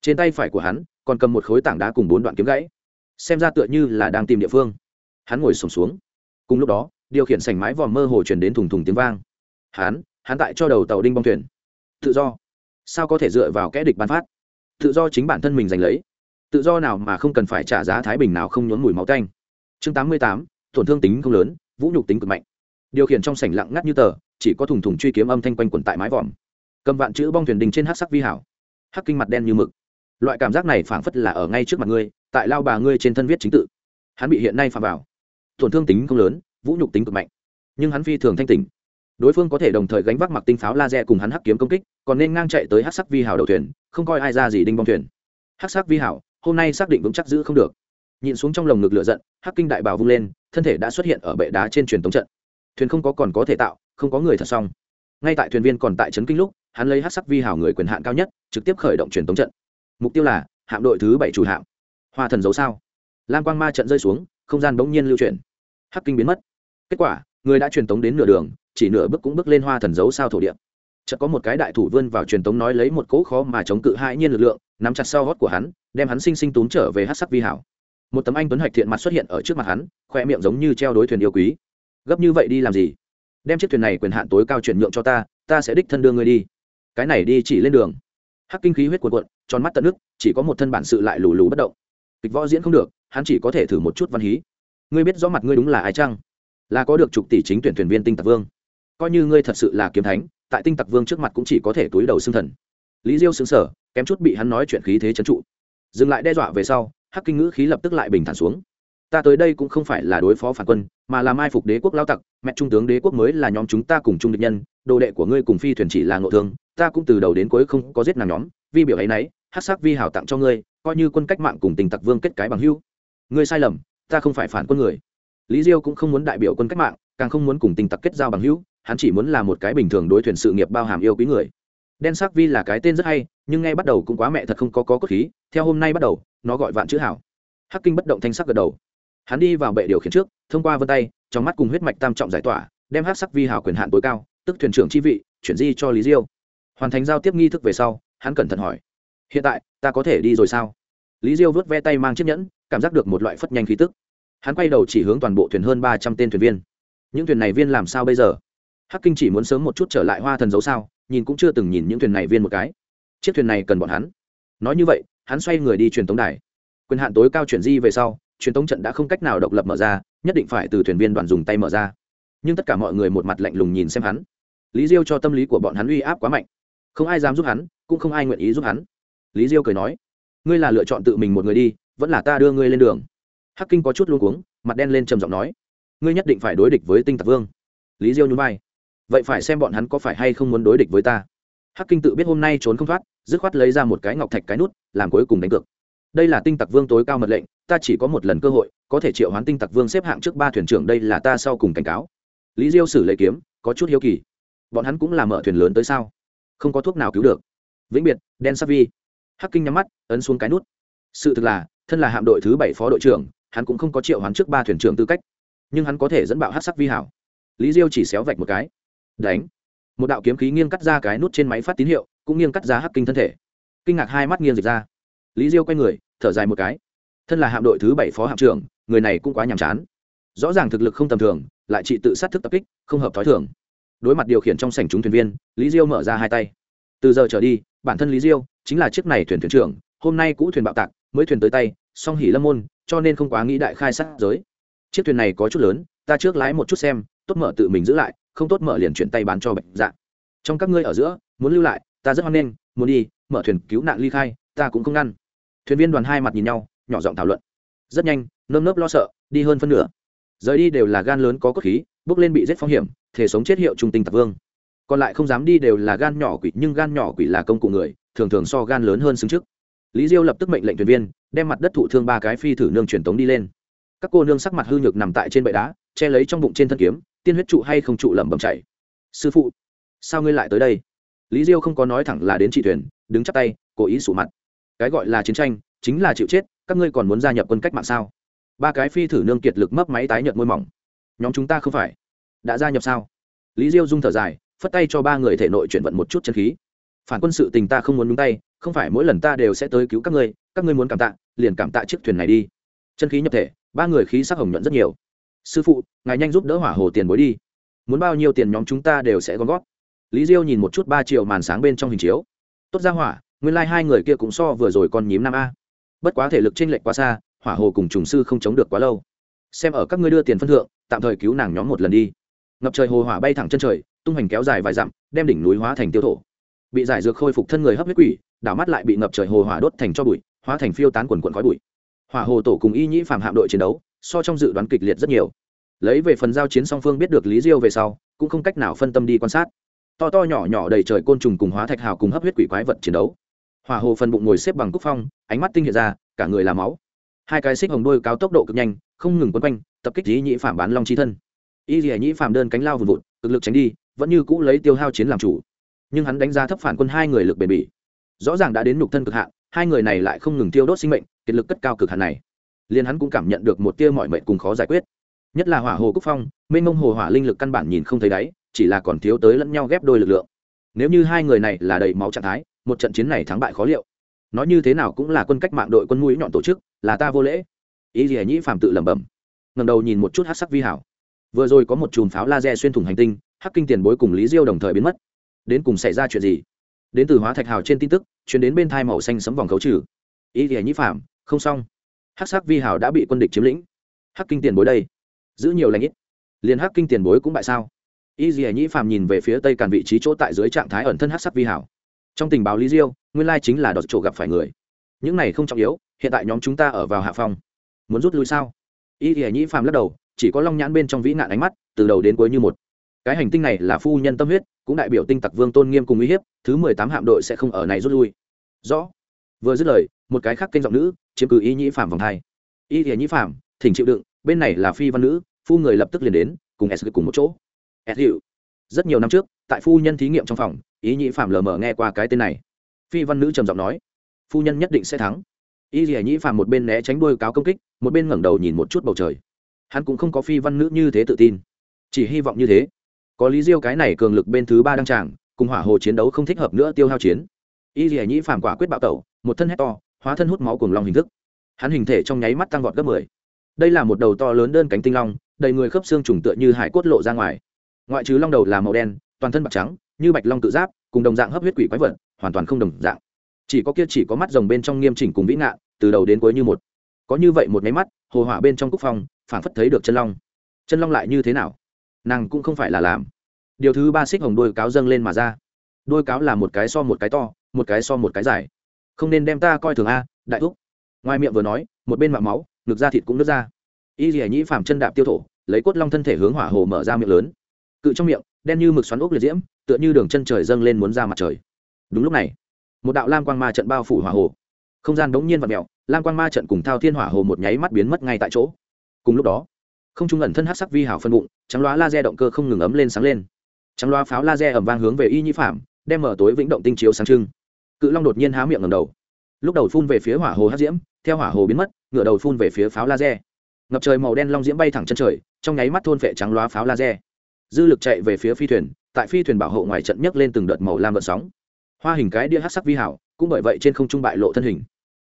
Trên tay phải của hắn còn cầm một khối tảng đá cùng bốn đoạn kiếm gãy. Xem ra tựa như là đang tìm địa phương. Hắn ngồi sùng xuống, xuống cùng lúc đó điều khiển sảnh mái vòm mơ hồ chuyển đến thùng thùng tiếng vang. Hắn hắn tại cho đầu tàu đinh bong thuyền. Tự do. Sao có thể dựa vào kẽ địch bán phát? Tự do chính bản thân mình giành lấy. Tự do nào mà không cần phải trả giá thái bình nào không nhốn mùi máu canh chương tám mươi tám tổn thương tính không lớn vũ nhục tính cực mạnh. Điều khiển trong sảnh lặng ngắt như tờ chỉ có thùng thùng truy kiếm âm thanh quanh quẩn tại mái vòm. Cầm vạn chữ bong thuyền đình trên hát sắc vi hảo. Hắc kinh mặt đen như mực. Loại cảm giác này phảng phất là ở ngay trước mặt ngươi, tại lao bà ngươi trên thân viết chính tự. Hắn bị hiện nay phạm vào. Tổn thương tính không lớn, vũ nhục tính cực mạnh. Nhưng hắn phi thường thanh tỉnh. Đối phương có thể đồng thời gánh vác mặc tinh pháo laser cùng hắn hắc kiếm công kích, còn nên ngang chạy tới hắc sắc vi hảo đầu thuyền, không coi ai ra gì đinh bong thuyền. Hắc sắc vi hảo, hôm nay xác định vững chắc giữ không được. Nhìn xuống trong lồng ngực lửa giận, hắc kinh đại bảo vung lên, thân thể đã xuất hiện ở bệ đá trên truyền tống trận thuyền không có còn có thể tạo, không có người thật xong. Ngay tại thuyền viên còn tại trấn kinh lúc, hắn lấy hát sắc vi hào người quyền hạn cao nhất, trực tiếp khởi động truyền tống trận. Mục tiêu là, hạm đội thứ bảy chủ hạm. Hoa thần dấu sao? Lam quang ma trận rơi xuống, không gian bỗng nhiên lưu chuyển. Hắc kinh biến mất. Kết quả, người đã truyền tống đến nửa đường, chỉ nửa bước cũng bước lên hoa thần dấu sao thổ địa. Chợt có một cái đại thủ vươn vào truyền tống nói lấy một cỗ khó mà chống cự hai nhiên lực lượng, nắm chặt sau gót của hắn, đem hắn sinh sinh túm trở về hát sắc vi hảo một tấm anh tuấn hạch thiện mặt xuất hiện ở trước mặt hắn, khoe miệng giống như treo đối thuyền yêu quý gấp như vậy đi làm gì? Đem chiếc thuyền này quyền hạn tối cao chuyển nhượng cho ta ta sẽ đích thân đưa ngươi đi. Cái này đi chỉ lên đường. Hắc kinh khí huyết cuộn cuộn, tròn mắt tận nước, chỉ có một thân bản sự lại lù lù bất động. Kịch võ diễn không được, hắn chỉ có thể thử một chút văn hí. Ngươi biết rõ mặt ngươi đúng là ai chăng? Là có được chục tỷ chính tuyển thuyền viên tinh tặc vương. Coi như ngươi thật sự là kiếm thánh, tại tinh tặc vương trước mặt cũng chỉ có thể túi đầu xương thần. Lý diêu xứng sở kém chút bị hắn nói chuyện khí thế trấn trụ. Dừng lại đe dọa về sau, hắc kinh ngữ khí lập tức lại bình thản xuống ta tới đây cũng không phải là đối phó phản quân mà là mai phục đế quốc lao tặc mẹ trung tướng đế quốc mới là nhóm chúng ta cùng chung địch nhân đồ đệ của ngươi cùng phi thuyền chỉ là ngộ thương ta cũng từ đầu đến cuối không có giết nàng nhóm vi biểu ấy nấy hát sắc vi hào tặng cho ngươi coi như quân cách mạng cùng tình tặc vương kết cái bằng hưu ngươi sai lầm ta không phải phản quân người. Lý diêu cũng không muốn đại biểu quân cách mạng càng không muốn cùng tình tặc kết giao bằng hưu, hắn chỉ muốn là một cái bình thường đối thuyền sự nghiệp bao hàm yêu quý người. Đen sắc vi là cái tên rất hay nhưng ngay bắt đầu cũng quá mẹ thật không có có cốt khí theo hôm nay bắt đầu nó gọi vạn chữ hảo. Hắc kinh bất động thanh sắc gật đầu hắn đi vào bệ điều khiển trước, thông qua vân tay, trong mắt cùng huyết mạch tam trọng giải tỏa, đem hát sắc vi hào quyền hạn tối cao, tức thuyền trưởng chi vị, chuyển di cho lý diêu. Hoàn thành giao tiếp nghi thức về sau, hắn cẩn thận hỏi, hiện tại, ta có thể đi rồi sao? Lý diêu vớt ve tay mang chiếc nhẫn, cảm giác được một loại phất nhanh khí tức. Hắn quay đầu chỉ hướng toàn bộ thuyền hơn ba trăm tên thuyền viên. Những thuyền này viên làm sao bây giờ? Hắc kinh chỉ muốn sớm một chút trở lại hoa thần dấu sao, nhìn cũng chưa từng nhìn những thuyền này viên một cái. Chiếc thuyền này cần bọn hắn. Nói như vậy, hắn xoay người đi truyền tống đài. Quyền hạn tối cao chuyển di về sau truyền tống trận đã không cách nào độc lập mở ra, nhất định phải từ thuyền viên đoàn dùng tay mở ra. Nhưng tất cả mọi người một mặt lạnh lùng nhìn xem hắn. Lý diêu cho tâm lý của bọn hắn uy áp quá mạnh. Không ai dám giúp hắn, cũng không ai nguyện ý giúp hắn. Lý diêu cười nói, ngươi là lựa chọn tự mình một người đi, vẫn là ta đưa ngươi lên đường. Hắc kinh có chút luôn cuống, mặt đen lên trầm giọng nói, ngươi nhất định phải đối địch với tinh tạc vương. Lý diêu nhún vai, vậy phải xem bọn hắn có phải hay không muốn đối địch với ta. Hắc kinh tự biết hôm nay trốn không thoát, dứt khoát lấy ra một cái ngọc thạch cái nút, làm cuối cùng đánh cược. Đây là tinh tặc vương tối cao mật lệnh ta chỉ có một lần cơ hội, có thể triệu hoán tinh tặc vương xếp hạng trước ba thuyền trưởng đây là ta sau cùng cảnh cáo. Lý diêu xử lệ kiếm, có chút hiếu kỳ. Bọn hắn cũng là mở thuyền lớn tới sao? Không có thuốc nào cứu được. Vĩnh biệt, đen savi hắc kinh nhắm mắt, ấn xuống cái nút. Sự thực là, thân là hạm đội thứ bảy phó đội trưởng, hắn cũng không có triệu hoán trước ba thuyền trưởng tư cách. Nhưng hắn có thể dẫn bạo hát sắc vi hảo. Lý diêu chỉ xéo vạch một cái. Đánh. Một đạo kiếm khí nghiêng cắt ra cái nút trên máy phát tín hiệu, cũng nghiêng cắt ra hắc kinh thân thể. Kinh ngạc hai mắt nghiêng dịch ra. Lý diêu quay người, thở dài một cái thân là hạm đội thứ bảy phó hạm trưởng, người này cũng quá nhàm chán. Rõ ràng thực lực không tầm thường, lại chị tự sát thức tập kích, không hợp t h ó i thường. Đối mặt điều khiển trong sảnh chúng thuyền viên, lý diêu mở ra hai tay. Từ giờ trở đi, bản thân lý diêu chính là chiếc này thuyền thuyền trưởng, hôm nay cũ thuyền bạo tạc, mới thuyền tới tay, song hỉ lâm môn, cho nên không quá nghĩ đại khai sát giới. Chiếc thuyền này có chút lớn, ta trước lái một chút xem, tốt mở tự mình giữ lại, không tốt mở liền chuyển tay bán cho bệnh dạ. Trong các ngươi ở giữa, muốn lưu lại, ta rất hoan nghênh, muốn đi, mở thuyền cứu nạn ly khai, ta cũng không ngăn. Thuyền viên đoàn hai mặt nhìn nhau nhỏ giọng thảo luận. Rất nhanh, nơm nớp lo sợ, đi hơn phân nửa. Rời đi đều là gan lớn có cốt khí, bước lên bị giết phong hiểm thể sống chết hiệu trung tinh tạc vương. Còn lại không dám đi đều là gan nhỏ quỷ, nhưng gan nhỏ quỷ là công cụ người, thường thường so gan lớn hơn xứng trước. Lý diêu lập tức mệnh lệnh thuyền viên, đem mặt đất thụ thương ba cái phi thử nương truyền tống đi lên. Các cô nương sắc mặt hư nhược nằm tại trên bệ đá, che lấy trong bụng trên thân kiếm, tiên huyết trụ hay không trụ lẩm bẩm chảy sư phụ, sao ngươi lại tới đây? Lý diêu không có nói thẳng là đến trị thuyền, đứng chắp tay, cố ý sủ mặt. Cái gọi là chiến tranh, chính là chịu chết các ngươi còn muốn gia nhập quân cách mạng sao? Ba cái phi thử nương kiệt lực mấp máy tái nhợt môi mỏng. Nhóm chúng ta không phải. Đã gia nhập sao? Lý diêu dung thở dài, phất tay cho ba người thể nội chuyển vận một chút chân khí. Phản quân sự tình ta không muốn nhúng tay, không phải mỗi lần ta đều sẽ tới cứu các ngươi các ngươi muốn cảm tạ, liền cảm tạ chiếc thuyền này đi. Chân khí nhập thể, ba người khí sắc hồng nhuận rất nhiều. Sư phụ, ngài nhanh giúp đỡ hỏa hồ tiền bối đi. Muốn bao nhiêu tiền nhóm chúng ta đều sẽ gom góp. Lý diêu nhìn một chút ba triệu màn sáng bên trong hình chiếu. Tốt ra hỏa, nguyên lai hai người kia cũng so vừa rồi còn nhím năm a bất quá thể lực trên lệch quá xa, hỏa hồ cùng trùng sư không chống được quá lâu. Xem ở các ngươi đưa tiền phân thượng, tạm thời cứu nàng nhóm một lần đi. Ngập trời hồ hỏa bay thẳng chân trời, tung hoành kéo dài vài dặm, đem đỉnh núi hóa thành tiêu thổ. Bị giải dược khôi phục thân người hấp huyết quỷ, đảo mắt lại bị ngập trời hồ hỏa đốt thành cho bụi, hóa thành phiêu tán quần quần khói bụi. Hỏa hồ tổ cùng y nhĩ phạm hạm đội chiến đấu, so trong dự đoán kịch liệt rất nhiều. Lấy về phần giao chiến song phương biết được lý diêu về sau, cũng không cách nào phân tâm đi quan sát. To to nhỏ nhỏ đầy trời côn trùng cùng hóa thạch hào cùng hấp huyết quỷ quái vật chiến đấu hỏa hồ phần bụng ngồi xếp bằng cúc phong, ánh mắt tinh hiện ra, cả người là máu. Hai cái xích hồng đôi cao tốc độ cực nhanh, không ngừng quấn quanh, tập kích lý nhĩ phạm bán long chi thân. Y dĩa nhĩ phạm đơn cánh lao vùn vụt cực lực tránh đi, vẫn như cũ lấy tiêu hao chiến làm chủ. Nhưng hắn đánh giá thấp phản quân hai người lực bền bỉ. Rõ ràng đã đến nhục thân cực hạn, hai người này lại không ngừng tiêu đốt sinh mệnh, kiệt lực cất cao cực hạn này. Liền hắn cũng cảm nhận được một tia mọi mệnh cùng khó giải quyết. Nhất là hỏa hồ cúc phong, mênh mông hồ hỏa linh lực căn bản nhìn không thấy đáy, chỉ là còn thiếu tới lẫn nhau ghép đôi lực lượng. Nếu như hai người này là đầy máu trạng thái một trận chiến này thắng bại khó liệu. Nói như thế nào cũng là quân cách mạng đội quân mũi nhọn tổ chức, là ta vô lễ. Ý gì nhĩ phạm tự lẩm bẩm. Ngầm đầu nhìn một chút hát sắc vi hảo. Vừa rồi có một chùm pháo laser xuyên thủng hành tinh, hắc kinh tiền bối cùng lý diêu đồng thời biến mất. Đến cùng xảy ra chuyện gì? Đến từ hóa thạch hào trên tin tức, chuyển đến bên thai màu xanh sấm vòng khấu trừ. Ý thì nhĩ phạm không xong. Hắc sắc vi hảo đã bị quân địch chiếm lĩnh. Hắc kinh tiền bối đây. Giữ nhiều lãnh ít. Liền hắc kinh tiền bối cũng bại sao? Ý gì nhĩ phạm nhìn về phía tây càn vị trí chỗ tại dưới trạng thái ẩn thân hắc sắc vi hảo trong tình báo lý diêu nguyên lai chính là đọt chỗ gặp phải người. Những này không trọng yếu hiện tại nhóm chúng ta ở vào hạ Phong, muốn rút lui sao? Y thì nhĩ phàm lắc đầu chỉ có long nhãn bên trong vĩ nạn ánh mắt từ đầu đến cuối như một. Cái hành tinh này là phu nhân tâm huyết cũng đại biểu tinh tặc vương tôn nghiêm cùng uy hiếp thứ mười tám hạm đội sẽ không ở này rút lui. Rõ. Vừa dứt lời một cái khác kênh giọng nữ chiếm cứ y nhĩ phàm vòng hai. Y thì nhĩ phàm thỉnh chịu đựng bên này là phi văn nữ phu người lập tức liền đến cùng s cùng một chỗ. S hiệu rất nhiều năm trước tại phu nhân thí nghiệm trong phòng ý nhĩ phạm lờ mờ nghe qua cái tên này. Phi văn nữ trầm giọng nói, phu nhân nhất định sẽ thắng. Ý gì nhĩ phạm một bên né tránh đôi cáo công kích, một bên ngẩng đầu nhìn một chút bầu trời. Hắn cũng không có phi văn nữ như thế tự tin. Chỉ hy vọng như thế. Có lý diêu cái này cường lực bên thứ ba đăng tràng, cùng hỏa hồ chiến đấu không thích hợp nữa tiêu hao chiến. Y dì nhĩ Phạm quả quyết bạo tẩu, một thân hét to, hóa thân hút máu cùng long hình thức. Hắn hình thể trong nháy mắt tăng vọt gấp mười. Đây là một đầu to lớn đơn cánh tinh long, đầy người khớp xương trùng tựa như hải cốt lộ ra ngoài. Ngoại trừ long đầu là màu đen, toàn thân bạc trắng như bạch long tự giáp, cùng đồng dạng hấp huyết quỷ quái vật, hoàn toàn không đồng dạng. Chỉ có kia chỉ có mắt rồng bên trong nghiêm chỉnh cùng vĩ ngạ, từ đầu đến cuối như một. Có như vậy một máy mắt, hồ hỏa bên trong cúc phong, phảng phất thấy được chân long. Chân long lại như thế nào? Nàng cũng không phải là làm. Điều thứ ba xích hồng đôi cáo dâng lên mà ra. Đôi cáo là một cái so một cái to, một cái so một cái dài. Không nên đem ta coi thường a, đại thúc. Ngoài miệng vừa nói, một bên mạng máu, ngực da thịt cũng nứt ra. Y dì nhĩ phàm chân đạp tiêu thổ, lấy cốt long thân thể hướng hỏa hồ mở ra miệng lớn. Cự trong miệng, đen như mực xoắn ốc liệt diễm tựa như đường chân trời dâng lên muốn ra mặt trời. Đúng lúc này, một đạo lam quang ma trận bao phủ hỏa hồ. Không gian bỗng nhiên và mẹo lam quang ma trận cùng thao thiên hỏa hồ một nháy mắt biến mất ngay tại chỗ. Cùng lúc đó, không trung ẩn thân hát sắc vi hảo phân bụng, trắng loa laser động cơ không ngừng ấm lên sáng lên. Trắng loa pháo laser ẩm vang hướng về y nhi phạm đem mở tối vĩnh động tinh chiếu sáng trưng. Cự long đột nhiên há miệng ngầm đầu. Lúc đầu phun về phía hỏa hồ hát diễm, theo hỏa hồ biến mất ngựa đầu phun về phía pháo laser. Ngập trời màu đen long diễm bay thẳng chân trời, trong nháy mắt thôn vệ trắng loa pháo laser. Dư lực chạy về phía phi thuyền tại phi thuyền bảo hộ ngoài trận nhấc lên từng đợt màu lam vận sóng. Hoa hình cái đĩa Hắc sắc vi hảo, cũng bởi vậy trên không trung bại lộ thân hình.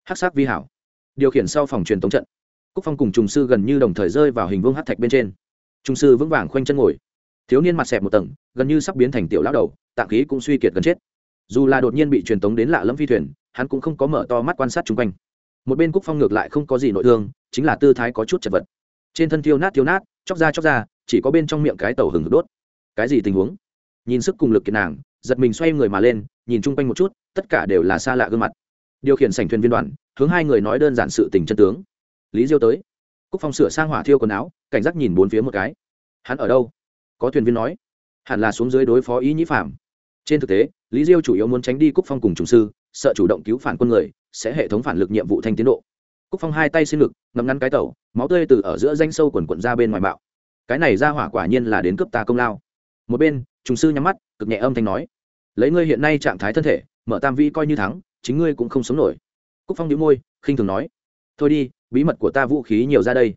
Hắc sắc vi hảo. Điều khiển sau phòng truyền tống trận. Cúc phong cùng trùng sư gần như đồng thời rơi vào hình vuông hát thạch bên trên. Trung sư vững vàng khoanh chân ngồi. Thiếu niên mặt xẹp một tầng, gần như sắp biến thành tiểu lão đầu, tạng khí cũng suy kiệt gần chết. Dù là đột nhiên bị truyền tống đến lạ lẫm phi thuyền, hắn cũng không có mở to mắt quan sát chung quanh. Một bên cúc phong ngược lại không có gì nội thương, chính là tư thái có chút chật vật. Trên thân thiêu nát thiêu nát, chóc ra chóc ra, chỉ có bên trong miệng cái tàu hừng đốt. Cái gì tình huống? nhìn sức cùng lực kiệt nàng, giật mình xoay người mà lên, nhìn chung quanh một chút, tất cả đều là xa lạ gương mặt. Điều khiển sảnh thuyền viên đoàn, hướng hai người nói đơn giản sự tình chân tướng. Lý diêu tới. Cúc phong sửa sang hỏa thiêu quần áo, cảnh giác nhìn bốn phía một cái. Hắn ở đâu? Có thuyền viên nói. Hẳn là xuống dưới đối phó ý nhĩ phạm trên thực tế, lý diêu chủ yếu muốn tránh đi cúc phong cùng trùng sư, sợ chủ động cứu phản quân người, sẽ hệ thống phản lực nhiệm vụ thanh tiến độ. Cúc phong hai tay xin ngực ngầm ngăn cái tẩu, máu tươi từ ở giữa danh sâu quần quận ra bên ngoài bạo. Cái này ra hỏa quả nhiên là đến cướp ta công lao một bên, trùng sư nhắm mắt, cực nhẹ âm thanh nói, lấy ngươi hiện nay trạng thái thân thể, mở tam vĩ coi như thắng, chính ngươi cũng không sống nổi. Cúc phong đĩu môi, khinh thường nói, thôi đi, bí mật của ta vũ khí nhiều ra đây.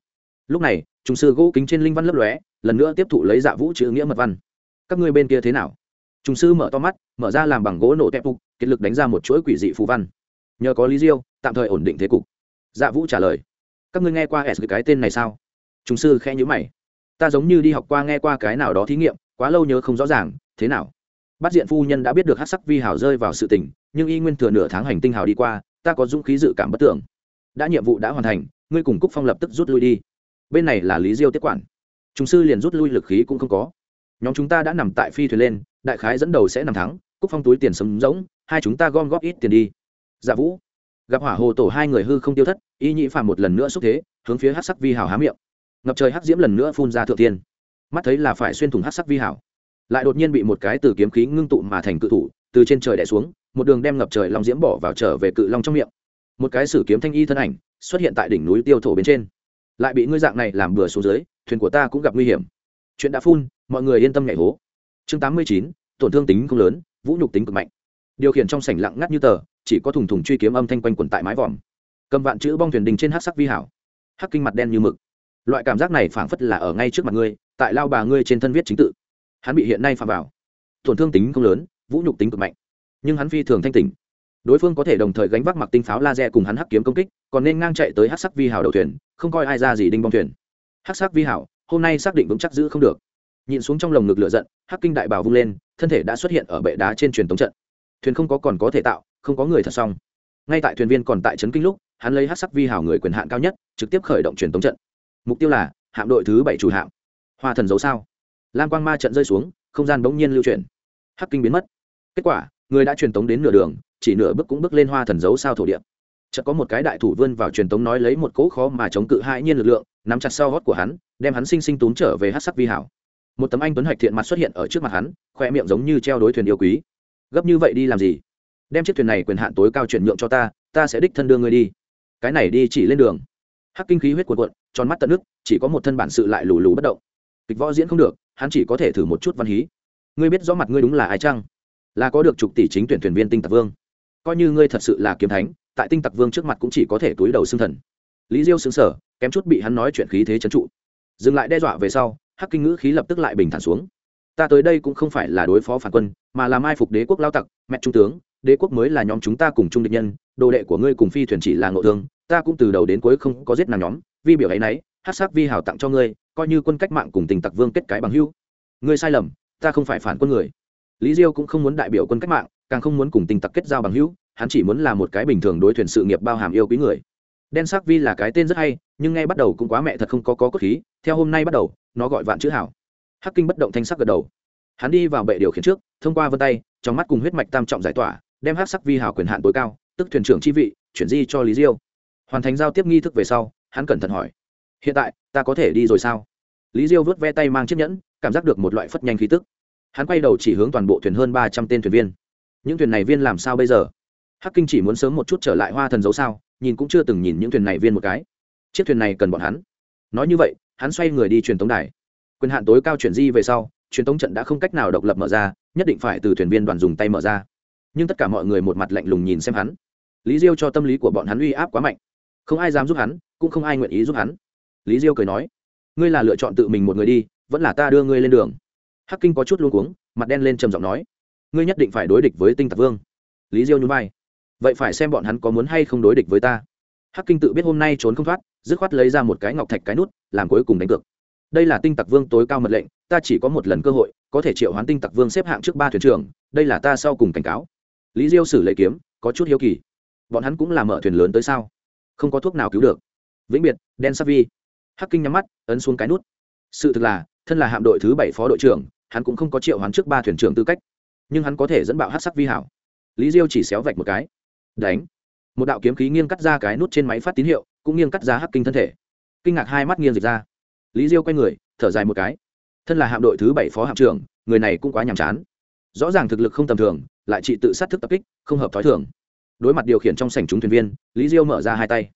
Lúc này, trùng sư gỗ kính trên linh văn lấp lóe, lần nữa tiếp thụ lấy dạ vũ chữ nghĩa mật văn. Các ngươi bên kia thế nào? Trùng sư mở to mắt, mở ra làm bằng gỗ nổ tép phục kết lực đánh ra một chuỗi quỷ dị phù văn. Nhờ có lý diêu, tạm thời ổn định thế cục. Dạ vũ trả lời, các ngươi nghe qua s cái tên này sao? Trùng sư khẽ nhữ mày, ta giống như đi học qua nghe qua cái nào đó thí nghiệm quá lâu nhớ không rõ ràng, thế nào? Bắt diện phu nhân đã biết được hát sắc vi hào rơi vào sự tình, nhưng y nguyên thừa nửa tháng hành tinh hào đi qua, ta có dũng khí dự cảm bất tưởng. Đã nhiệm vụ đã hoàn thành, ngươi cùng cúc phong lập tức rút lui đi. Bên này là lý diêu tiếp quản. Chúng sư liền rút lui lực khí cũng không có. Nhóm chúng ta đã nằm tại phi thuyền lên, đại khái dẫn đầu sẽ nằm thắng, cúc phong túi tiền sấm rỗng, hai chúng ta gom góp ít tiền đi. Dạ vũ. Gặp hỏa hồ tổ hai người hư không tiêu thất, y nhị phàm một lần nữa xúc thế, hướng phía hát sắc vi hào há miệng. Ngập trời hắc diễm lần nữa phun ra thượng tiên mắt thấy là phải xuyên thủng hắc sắc vi hảo. Lại đột nhiên bị một cái từ kiếm khí ngưng tụ mà thành cự thủ, từ trên trời đẻ xuống, một đường đem ngập trời long diễm bỏ vào trở về cự long trong miệng. Một cái sử kiếm thanh y thân ảnh xuất hiện tại đỉnh núi tiêu thổ bên trên. Lại bị ngươi dạng này làm bừa xuống dưới, thuyền của ta cũng gặp nguy hiểm. Chuyện đã phun, mọi người yên tâm nhảy hố. Chương tám mươi chín, tổn thương tính không lớn, vũ nhục tính cực mạnh. Điều khiển trong sảnh lặng ngắt như tờ, chỉ có thùng thùng truy kiếm âm thanh quanh quần tại mái vòm. Cầm vạn chữ bong thuyền đình trên hát sắc vi hảo. Hắc kinh mặt đen như mực. Loại cảm giác này phảng phất là ở ngay trước mặt ngươi tại lao bà ngươi trên thân viết chính tự. Hắn bị hiện nay phạm vào. Tổn thương tính không lớn, vũ nhục tính cực mạnh. Nhưng hắn phi thường thanh tỉnh. Đối phương có thể đồng thời gánh vác mặc tinh pháo laser cùng hắn hắc kiếm công kích, còn nên ngang chạy tới hát sắc vi hào đầu thuyền, không coi ai ra gì đinh bong thuyền. Hát sắc vi hào hôm nay xác định vững chắc giữ không được. Nhìn xuống trong lồng ngực lửa giận, hắc kinh đại bảo vung lên, thân thể đã xuất hiện ở bệ đá trên truyền tống trận. Thuyền không có còn có thể tạo, không có người thật xong. Ngay tại thuyền viên còn tại trấn kinh lúc, hắn lấy hát sắc vi hào người quyền hạn cao nhất, trực tiếp khởi động truyền tống trận. Mục tiêu là, hạm đội thứ bảy chủ hạm hoa thần dấu sao? Lam quang ma trận rơi xuống, không gian bỗng nhiên lưu chuyển. Hắc kinh biến mất. Kết quả, người đã truyền tống đến nửa đường, chỉ nửa bước cũng bước lên hoa thần dấu sao thổ địa. Chợt có một cái đại thủ vươn vào truyền tống nói lấy một cỗ khó mà chống cự hai nhiên lực lượng, nắm chặt sau gót của hắn, đem hắn sinh sinh tốn trở về hát sắc vi hảo. Một tấm anh tuấn hạch thiện mặt xuất hiện ở trước mặt hắn, khoe miệng giống như treo đối thuyền yêu quý. Gấp như vậy đi làm gì? Đem chiếc thuyền này quyền hạn tối cao chuyển nhượng cho ta ta sẽ đích thân đưa người đi. Cái này đi chỉ lên đường. Hắc kinh khí huyết cuộn cuộn, tròn mắt tận nước, chỉ có một thân bản sự lại lù lù bất động kịch võ diễn không được, hắn chỉ có thể thử một chút văn hí. Ngươi biết rõ mặt ngươi đúng là ai chăng? Là có được chục tỷ chính tuyển thuyền viên tinh tặc vương. Coi như ngươi thật sự là kiếm thánh, tại tinh tặc vương trước mặt cũng chỉ có thể túi đầu xương thần. Lý diêu xứng sở kém chút bị hắn nói chuyện khí thế c trụ. Dừng lại đe dọa về sau, hắc kinh ngữ khí lập tức lại bình thản xuống. Ta tới đây cũng không phải là đối phó phản quân, mà là mai phục đế quốc lao tặc, mẹ trung tướng. Đế quốc mới là nhóm chúng ta cùng chung địch nhân, đồ đệ của ngươi cùng phi thuyền chỉ là ngộ thương. Ta cũng từ đầu đến cuối không có giết nàng nhóm vi biểu ấy nấy, hát sắc vi hào tặng cho ngươi coi như quân cách mạng cùng tình tặc vương kết cái bằng hữu. Ngươi sai lầm, ta không phải phản quân người. Lý diêu cũng không muốn đại biểu quân cách mạng, càng không muốn cùng tình tặc kết giao bằng hữu, hắn chỉ muốn là một cái bình thường đối thuyền sự nghiệp bao hàm yêu quý người. Đen sắc vi là cái tên rất hay, nhưng ngay bắt đầu cũng quá mẹ thật không có có cốt khí, theo hôm nay bắt đầu, nó gọi vạn chữ hảo. Hắc kinh bất động thanh sắc gật đầu. Hắn đi vào bệ điều khiển trước, thông qua vân tay, trong mắt cùng huyết mạch tam trọng giải tỏa, đem hắc sắc vi hảo quyền hạn tối cao, tức thuyền trưởng chi vị, chuyển di cho lý diêu. Hoàn thành giao tiếp nghi thức về sau, hắn cẩn thận hỏi hiện tại, ta có thể đi rồi sao? Lý diêu vớt ve tay mang chiếc nhẫn, cảm giác được một loại phất nhanh khí tức. Hắn quay đầu chỉ hướng toàn bộ thuyền hơn ba trăm tên thuyền viên. Những thuyền này viên làm sao bây giờ? Hắc kinh chỉ muốn sớm một chút trở lại hoa thần dấu sao, nhìn cũng chưa từng nhìn những thuyền này viên một cái. Chiếc thuyền này cần bọn hắn. Nói như vậy, hắn xoay người đi truyền tống đài. Quyền hạn tối cao chuyển di về sau, truyền tống trận đã không cách nào độc lập mở ra, nhất định phải từ thuyền viên đoàn dùng tay mở ra. Nhưng tất cả mọi người một mặt lạnh lùng nhìn xem hắn. Lý diêu cho tâm lý của bọn hắn uy áp quá mạnh. Không ai dám giúp hắn, cũng không ai nguyện ý giúp hắn lý diêu cười nói, ngươi là lựa chọn tự mình một người đi, vẫn là ta đưa ngươi lên đường. Hắc kinh có chút luôn cuống, mặt đen lên trầm giọng nói, ngươi nhất định phải đối địch với tinh tạc vương. Lý diêu nhún vai, vậy phải xem bọn hắn có muốn hay không đối địch với ta. Hắc kinh tự biết hôm nay trốn không thoát, dứt khoát lấy ra một cái ngọc thạch cái nút, làm cuối cùng đánh cược. Đây là tinh tặc vương tối cao mật lệnh, ta chỉ có một lần cơ hội, có thể triệu hoán tinh tặc vương xếp hạng trước ba thuyền trưởng, đây là ta sau cùng cảnh cáo. Lý diêu xử lấy kiếm, có chút hiếu kỳ, bọn hắn cũng là mở thuyền lớn tới sao? Không có thuốc nào cứu được. Vĩnh biệt, đen savi hắc kinh nhắm mắt, ấn xuống cái nút. Sự thực là, thân là hạm đội thứ bảy phó đội trưởng, hắn cũng không có triệu hoán trước ba thuyền trưởng tư cách. Nhưng hắn có thể dẫn bạo hát sắc vi hảo. Lý diêu chỉ xéo vạch một cái. Đánh. Một đạo kiếm khí nghiêng cắt ra cái nút trên máy phát tín hiệu, cũng nghiêng cắt ra hắc kinh thân thể. Kinh ngạc hai mắt nghiêng dịch ra. Lý diêu quay người, thở dài một cái. Thân là hạm đội thứ bảy phó hạm trưởng, người này cũng quá nhàm chán. Rõ ràng thực lực không tầm thường, lại chỉ tự sát thức tập kích, không hợp thói thường. Đối mặt điều khiển trong sảnh chúng thuyền viên, lý diêu mở ra hai tay.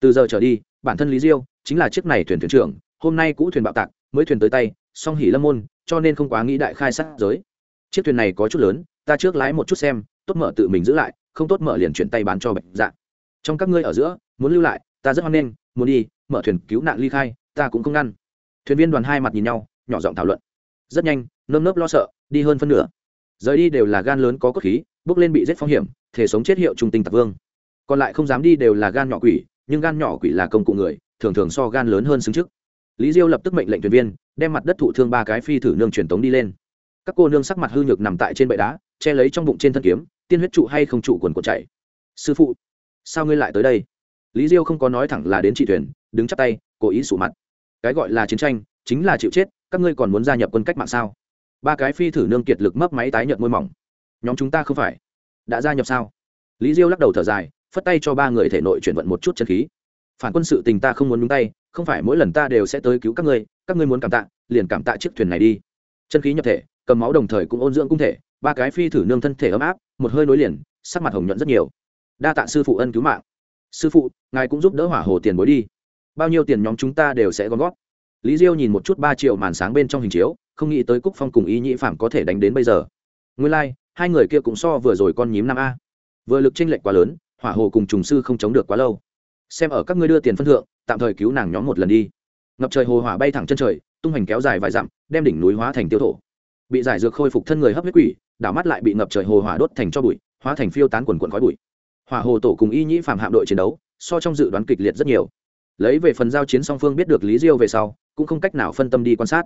Từ giờ trở đi, bản thân lý diêu chính là chiếc này thuyền thuyền trưởng, hôm nay cũ thuyền bạo tạc, mới thuyền tới tay, song hỉ lâm môn, cho nên không quá nghĩ đại khai sát giới. Chiếc thuyền này có chút lớn, ta trước lái một chút xem, tốt mở tự mình giữ lại, không tốt mở liền chuyển tay bán cho bệnh dạ. Trong các ngươi ở giữa, muốn lưu lại, ta rất hoan nghênh, muốn đi, mở thuyền cứu nạn ly khai, ta cũng không ngăn. Thuyền viên đoàn hai mặt nhìn nhau, nhỏ giọng thảo luận. Rất nhanh, nơm nớp lo sợ, đi hơn phân nửa. Rời đi đều là gan lớn có cốt khí, bước lên bị giết phong hiểm, thể sống chết hiệu trung tinh tạc vương. Còn lại không dám đi đều là gan nhỏ quỷ, nhưng gan nhỏ quỷ là công cụ người thường thường so gan lớn hơn xứng trước lý diêu lập tức mệnh lệnh thuyền viên, đem mặt đất thụ thương ba cái phi thử nương truyền tống đi lên. Các cô nương sắc mặt hư nhược nằm tại trên bệ đá, che lấy trong bụng trên thân kiếm, tiên huyết trụ hay không trụ quần cột chạy. sư phụ, sao ngươi lại tới đây? Lý diêu không có nói thẳng là đến trị thuyền, đứng chắp tay, cố ý sụ mặt. Cái gọi là chiến tranh, chính là chịu chết, các ngươi còn muốn gia nhập quân cách mạng sao? Ba cái phi thử nương kiệt lực mấp máy tái nhợt môi mỏng. Nhóm chúng ta không phải. Đã gia nhập sao? Lý diêu lắc đầu thở dài, phất tay cho ba người thể nội chuyển vận một chút chân khí phản quân sự tình ta không muốn nhúng tay không phải mỗi lần ta đều sẽ tới cứu các ngươi các ngươi muốn cảm tạ liền cảm tạ chiếc thuyền này đi. Chân khí nhập thể cầm máu đồng thời cũng ôn dưỡng cung thể ba cái phi thử nương thân thể ấm áp một hơi nối liền sắc mặt hồng nhuận rất nhiều. Đa tạ sư phụ ân cứu mạng. Sư phụ ngài cũng giúp đỡ hỏa hồ tiền bối đi. Bao nhiêu tiền nhóm chúng ta đều sẽ gom góp. Lý diêu nhìn một chút ba triệu màn sáng bên trong hình chiếu không nghĩ tới cúc phong cùng ý nhĩ phạm có thể đánh đến bây giờ. Nguyên lai、like, hai người kia cũng so vừa rồi con nhím năm a. Vừa lực tranh lệch quá lớn hỏa hồ cùng trùng sư không chống được quá lâu xem ở các ngươi đưa tiền phân thượng, tạm thời cứu nàng nhóm một lần đi. Ngập trời hồ hỏa bay thẳng chân trời, tung hành kéo dài vài dặm, đem đỉnh núi hóa thành tiêu thổ. Bị giải dược khôi phục thân người hấp huyết quỷ, đảo mắt lại bị ngập trời hồ hỏa đốt thành cho bụi, hóa thành phiêu tán quần quần khói bụi. Hỏa hồ tổ cùng y nhĩ phạm hạm đội chiến đấu, so trong dự đoán kịch liệt rất nhiều. Lấy về phần giao chiến song phương biết được lý diêu về sau, cũng không cách nào phân tâm đi quan sát.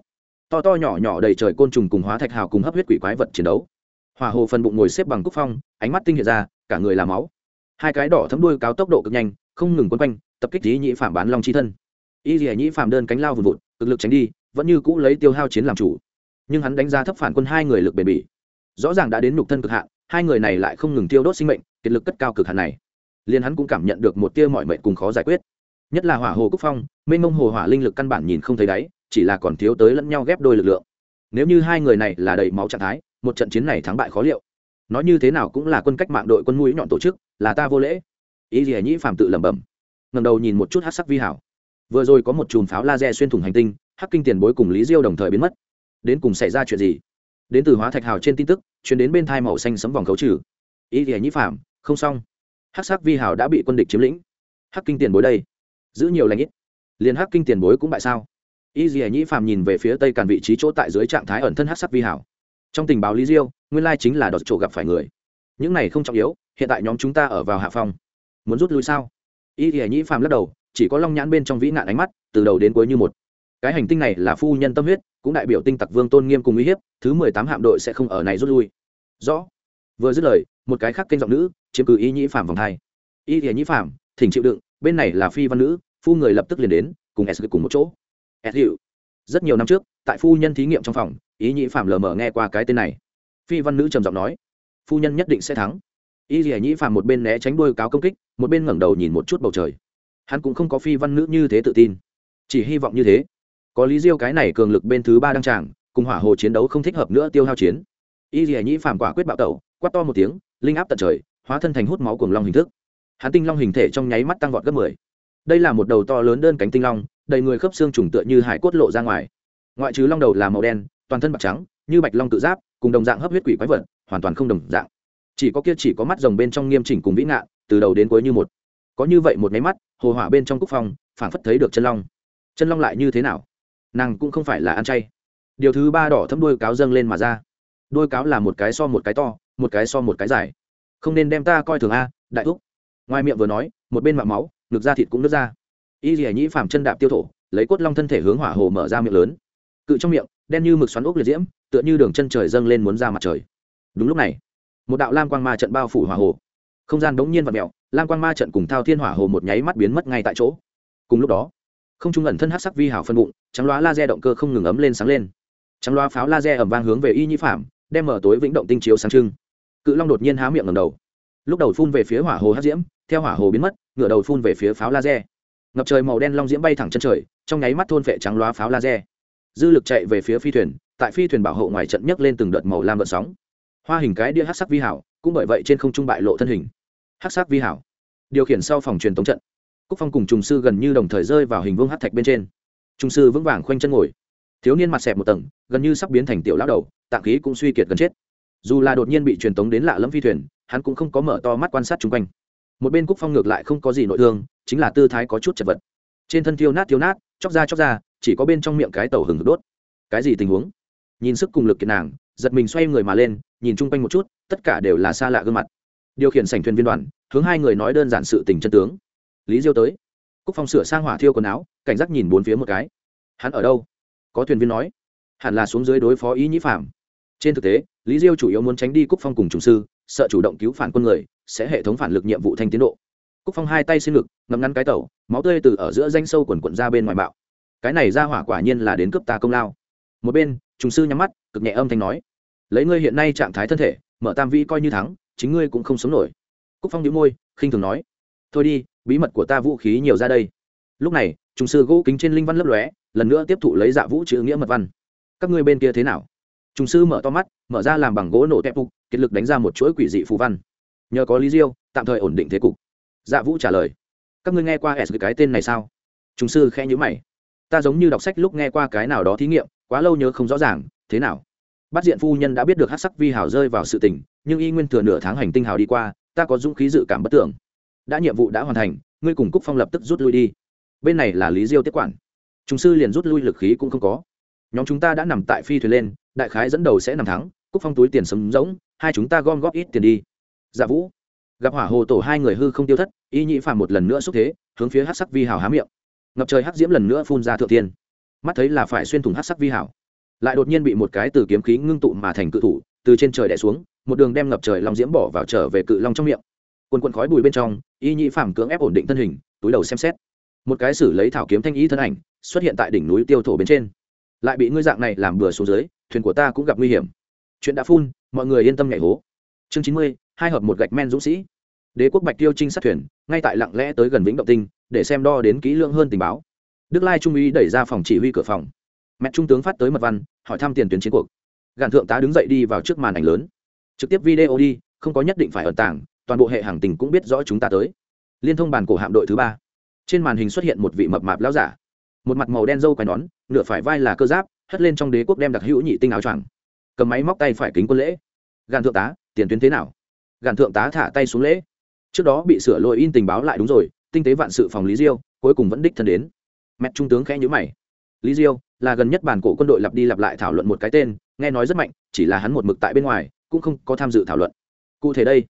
To to nhỏ nhỏ đầy trời côn trùng cùng hóa thạch hào cùng hấp huyết quỷ quái vật chiến đấu. Hỏa hồ phần bụng ngồi xếp bằng cúc phong, ánh mắt tinh hiện ra, cả người là máu. Hai cái đỏ thấm đuôi cáo tốc độ cực nhanh không ngừng quấn quanh, tập kích lý nhĩ phạm bán long chi thân. Y lìa nhĩ phạm đơn cánh lao vùn vụt, cực lực tránh đi, vẫn như cũ lấy tiêu hao chiến làm chủ. Nhưng hắn đánh giá thấp phản quân hai người lực bền bỉ. Rõ ràng đã đến nhục thân cực hạn, hai người này lại không ngừng tiêu đốt sinh mệnh, kiệt lực cất cao cực hạn này. Liền hắn cũng cảm nhận được một tia mọi mệnh cùng khó giải quyết. Nhất là hỏa hồ cúc phong, mênh mông hồ hỏa linh lực căn bản nhìn không thấy đáy, chỉ là còn thiếu tới lẫn nhau ghép đôi lực lượng. Nếu như hai người này là đầy máu trạng thái, một trận chiến này thắng bại khó liệu. Nói như thế nào cũng là quân cách mạng đội quân mũi nhọn tổ chức, là ta vô lễ ý gì nhĩ phạm tự lẩm bẩm ngầm đầu nhìn một chút hát sắc vi hảo. Vừa rồi có một chùm pháo laser xuyên thủng hành tinh, hắc kinh tiền bối cùng lý diêu đồng thời biến mất. Đến cùng xảy ra chuyện gì? Đến từ hóa thạch hào trên tin tức, chuyển đến bên thai màu xanh sấm vòng khấu trừ. Ý gì nhĩ phạm không xong. Hắc sắc vi hảo đã bị quân địch chiếm lĩnh. Hắc kinh tiền bối đây, giữ nhiều lãnh ít. Liền hắc kinh tiền bối cũng bại sao? Y dì nhĩ phạm nhìn về phía tây càn vị trí chỗ tại dưới trạng thái ẩn thân hát sắc vi hảo. Trong tình báo lý diêu, nguyên lai chính là đọt chỗ gặp phải người. Những này không trọng yếu, hiện tại nhóm chúng ta ở vào hạ phong muốn rút lui sao? Y thì nhĩ phàm lắc đầu, chỉ có long nhãn bên trong vĩ nạn ánh mắt, từ đầu đến cuối như một. Cái hành tinh này là phu nhân tâm huyết, cũng đại biểu tinh tặc vương tôn nghiêm cùng uy hiếp, thứ mười tám hạm đội sẽ không ở này rút lui. Rõ. Vừa dứt lời, một cái khác kênh giọng nữ, chiếm cứ y nhĩ phàm vòng thay y thì nhĩ phàm, thỉnh chịu đựng, bên này là phi văn nữ, phu người lập tức liền đến, cùng s cùng một chỗ. S hiệu rất nhiều năm trước, tại phu nhân thí nghiệm trong phòng ý nhĩ phạm lờ mờ nghe qua cái tên này. Phi văn nữ trầm giọng nói, phu nhân nhất định sẽ thắng y dì nhĩ phàm một bên né tránh đôi cáo công kích, một bên ngẩng đầu nhìn một chút bầu trời. Hắn cũng không có phi văn nữ như thế tự tin. Chỉ hy vọng như thế. Có lý diêu cái này cường lực bên thứ ba đăng tràng, cùng hỏa hồ chiến đấu không thích hợp nữa tiêu hao chiến. Y dì nhĩ phàm quả quyết bạo tẩu, quát to một tiếng, linh áp tận trời, hóa thân thành hút máu cùng long hình thức. Hắn tinh long hình thể trong nháy mắt tăng vọt gấp mười. đây là một đầu to lớn đơn cánh tinh long, đầy người khớp xương trùng tựa như hải cốt lộ ra ngoài. Ngoại trừ long đầu là màu đen, toàn thân bạc trắng, như bạch long tự giáp, cùng đồng dạng hấp huyết quỷ quái vật, hoàn toàn không đồng dạng chỉ có kia chỉ có mắt rồng bên trong nghiêm chỉnh cùng vĩ ngạn từ đầu đến cuối như một. Có như vậy một máy mắt, hồ hỏa bên trong cúc phòng phảng phất thấy được chân long. Chân long lại như thế nào? Nàng cũng không phải là ăn chay. Điều thứ ba đỏ thấm đuôi cáo dâng lên mà ra. Đôi cáo là một cái so một cái to, một cái so một cái dài. Không nên đem ta coi thường a, đại thúc. Ngoài miệng vừa nói, một bên mạ máu, ngực da thịt cũng nước ra. Y dì nhĩ phàm chân đạp tiêu thổ, lấy cốt long thân thể hướng hỏa hồ mở ra miệng lớn. Cự trong miệng, đen như mực xoắn ốc liệt diễm, tựa như đường chân trời dâng lên muốn ra mặt trời. Đúng lúc này một đạo lam quang ma trận bao phủ hỏa hồ. Không gian bỗng nhiên và mẹo lam quang ma trận cùng thao thiên hỏa hồ một nháy mắt biến mất ngay tại chỗ. Cùng lúc đó, không trung ẩn thân hát sắc vi hảo phân bụng, trắng loa laser động cơ không ngừng ấm lên sáng lên. Trắng loa pháo laser ẩm vang hướng về y nhi phạm đem mở tối vĩnh động tinh chiếu sáng trưng. Cự long đột nhiên há miệng ngầm đầu. Lúc đầu phun về phía hỏa hồ hát diễm, theo hỏa hồ biến mất ngựa đầu phun về phía pháo laser. Ngập trời màu đen long diễm bay thẳng chân trời, trong nháy mắt thôn vệ trắng loa pháo laser. Dư lực chạy về phía phi thuyền, tại phi thuyền bảo hộ ngoài trận nhấc lên từng đợt màu lam vợn sóng hoa hình cái đĩa hát sắc vi hảo, cũng bởi vậy trên không trung bại lộ thân hình. Hát sắc vi hảo. Điều khiển sau phòng truyền tống trận. Cúc phong cùng trùng sư gần như đồng thời rơi vào hình vương hát thạch bên trên. Trung sư vững vàng khoanh chân ngồi. Thiếu niên mặt xẹp một tầng, gần như sắp biến thành tiểu lão đầu tạng khí cũng suy kiệt gần chết. Dù là đột nhiên bị truyền tống đến lạ lẫm phi thuyền, hắn cũng không có mở to mắt quan sát chung quanh. Một bên cúc phong ngược lại không có gì nội thương, chính là tư thái có chút chật vật. Trên thân thiêu nát thiêu nát, chóc ra chóc ra, chỉ có bên trong miệng cái tàu hừng đốt. Cái gì tình huống? nhìn sức cùng lực kiệt nàng, giật mình xoay người mà lên, nhìn chung quanh một chút, tất cả đều là xa lạ gương mặt. Điều khiển sảnh thuyền viên đoàn, hướng hai người nói đơn giản sự tình chân tướng. Lý diêu tới. Cúc phong sửa sang hỏa thiêu quần áo, cảnh giác nhìn bốn phía một cái. Hắn ở đâu? Có thuyền viên nói. Hẳn là xuống dưới đối phó ý nhĩ phạm trên thực tế, lý diêu chủ yếu muốn tránh đi cúc phong cùng trùng sư, sợ chủ động cứu phản quân người, sẽ hệ thống phản lực nhiệm vụ thanh tiến độ. Cúc phong hai tay xin lực, ngậm ngăn cái tẩu, máu tươi từ ở giữa danh sâu quần quận ra bên ngoài bạo. Cái này ra hỏa quả nhiên là đến cướp ta công lao. Một bên trùng sư nhắm mắt, cực nhẹ âm thanh nói, lấy ngươi hiện nay trạng thái thân thể, mở tam vĩ coi như thắng, chính ngươi cũng không sống nổi. Cúc phong đĩu môi, khinh thường nói, thôi đi, bí mật của ta vũ khí nhiều ra đây. Lúc này, trùng sư gỗ kính trên linh văn lấp lóe, lần nữa tiếp thụ lấy dạ vũ chữ nghĩa mật văn. Các ngươi bên kia thế nào? Trùng sư mở to mắt, mở ra làm bằng gỗ nổ tép phục, kiệt lực đánh ra một chuỗi quỷ dị phù văn. Nhờ có lý diêu, tạm thời ổn định thế cục. Dạ vũ trả lời, các ngươi nghe qua s cái tên này sao? Trùng sư khẽ nhữ mày, ta giống như đọc sách lúc nghe qua cái nào đó thí nghiệm quá lâu nhớ không rõ ràng, thế nào? Bắt diện phu nhân đã biết được hát sắc vi hào rơi vào sự tình, nhưng y nguyên thừa nửa tháng hành tinh hào đi qua, ta có dũng khí dự cảm bất tưởng. Đã nhiệm vụ đã hoàn thành, ngươi cùng cúc phong lập tức rút lui đi. Bên này là lý diêu tiếp quản. Chúng sư liền rút lui lực khí cũng không có. Nhóm chúng ta đã nằm tại phi thuyền lên, đại khái dẫn đầu sẽ nằm thắng, cúc phong túi tiền sống rỗng, hai chúng ta gom góp ít tiền đi. Dạ vũ. Gặp hỏa hồ tổ hai người hư không tiêu thất, y nhị phạm một lần nữa xúc thế, hướng phía hát sắc vi hào há miệng. Ngập trời hắc diễm lần nữa phun ra thượng tiên mắt thấy là phải xuyên thủng hắc sắc vi hảo. Lại đột nhiên bị một cái từ kiếm khí ngưng tụ mà thành cự thủ, từ trên trời đẻ xuống, một đường đem ngập trời long diễm bỏ vào trở về cự long trong miệng. Quần quần khói bùi bên trong, y nhị phàm cưỡng ép ổn định thân hình, túi đầu xem xét. Một cái xử lấy thảo kiếm thanh ý thân ảnh, xuất hiện tại đỉnh núi tiêu thổ bên trên. Lại bị ngươi dạng này làm bừa xuống dưới, thuyền của ta cũng gặp nguy hiểm. Chuyện đã phun, mọi người yên tâm nhảy hố. Chương chín mươi, hai hợp một gạch men dũng sĩ. Đế quốc bạch tiêu trinh sát thuyền, ngay tại lặng lẽ tới gần vĩnh động tinh, để xem đo đến kỹ lưỡng hơn tình báo đức lai trung úy đẩy ra phòng chỉ huy cửa phòng. Mẹ trung tướng phát tới mật văn, hỏi thăm tiền tuyến chiến cuộc. Gạn thượng tá đứng dậy đi vào trước màn ảnh lớn. Trực tiếp video đi, không có nhất định phải ẩn tảng toàn bộ hệ hàng tình cũng biết rõ chúng ta tới. Liên thông bàn cổ hạm đội thứ ba. Trên màn hình xuất hiện một vị mập mạp lao giả. Một mặt màu đen râu quai nón, nửa phải vai là cơ giáp, hất lên trong đế quốc đem đặc hữu nhị tinh áo choàng. Cầm máy móc tay phải kính quân lễ. Gạn thượng tá, tiền tuyến thế nào? Gạn thượng tá thả tay xuống lễ. Trước đó bị sửa lỗi in tình báo lại đúng rồi, tinh tế vạn sự phòng lý diêu, cuối cùng vẫn đích thân đến mẹt trung tướng khẽ nhữ mày. Lý diêu, là gần nhất bản cổ quân đội lặp đi lặp lại thảo luận một cái tên, nghe nói rất mạnh, chỉ là hắn một mực tại bên ngoài, cũng không có tham dự thảo luận. Cụ thể đây,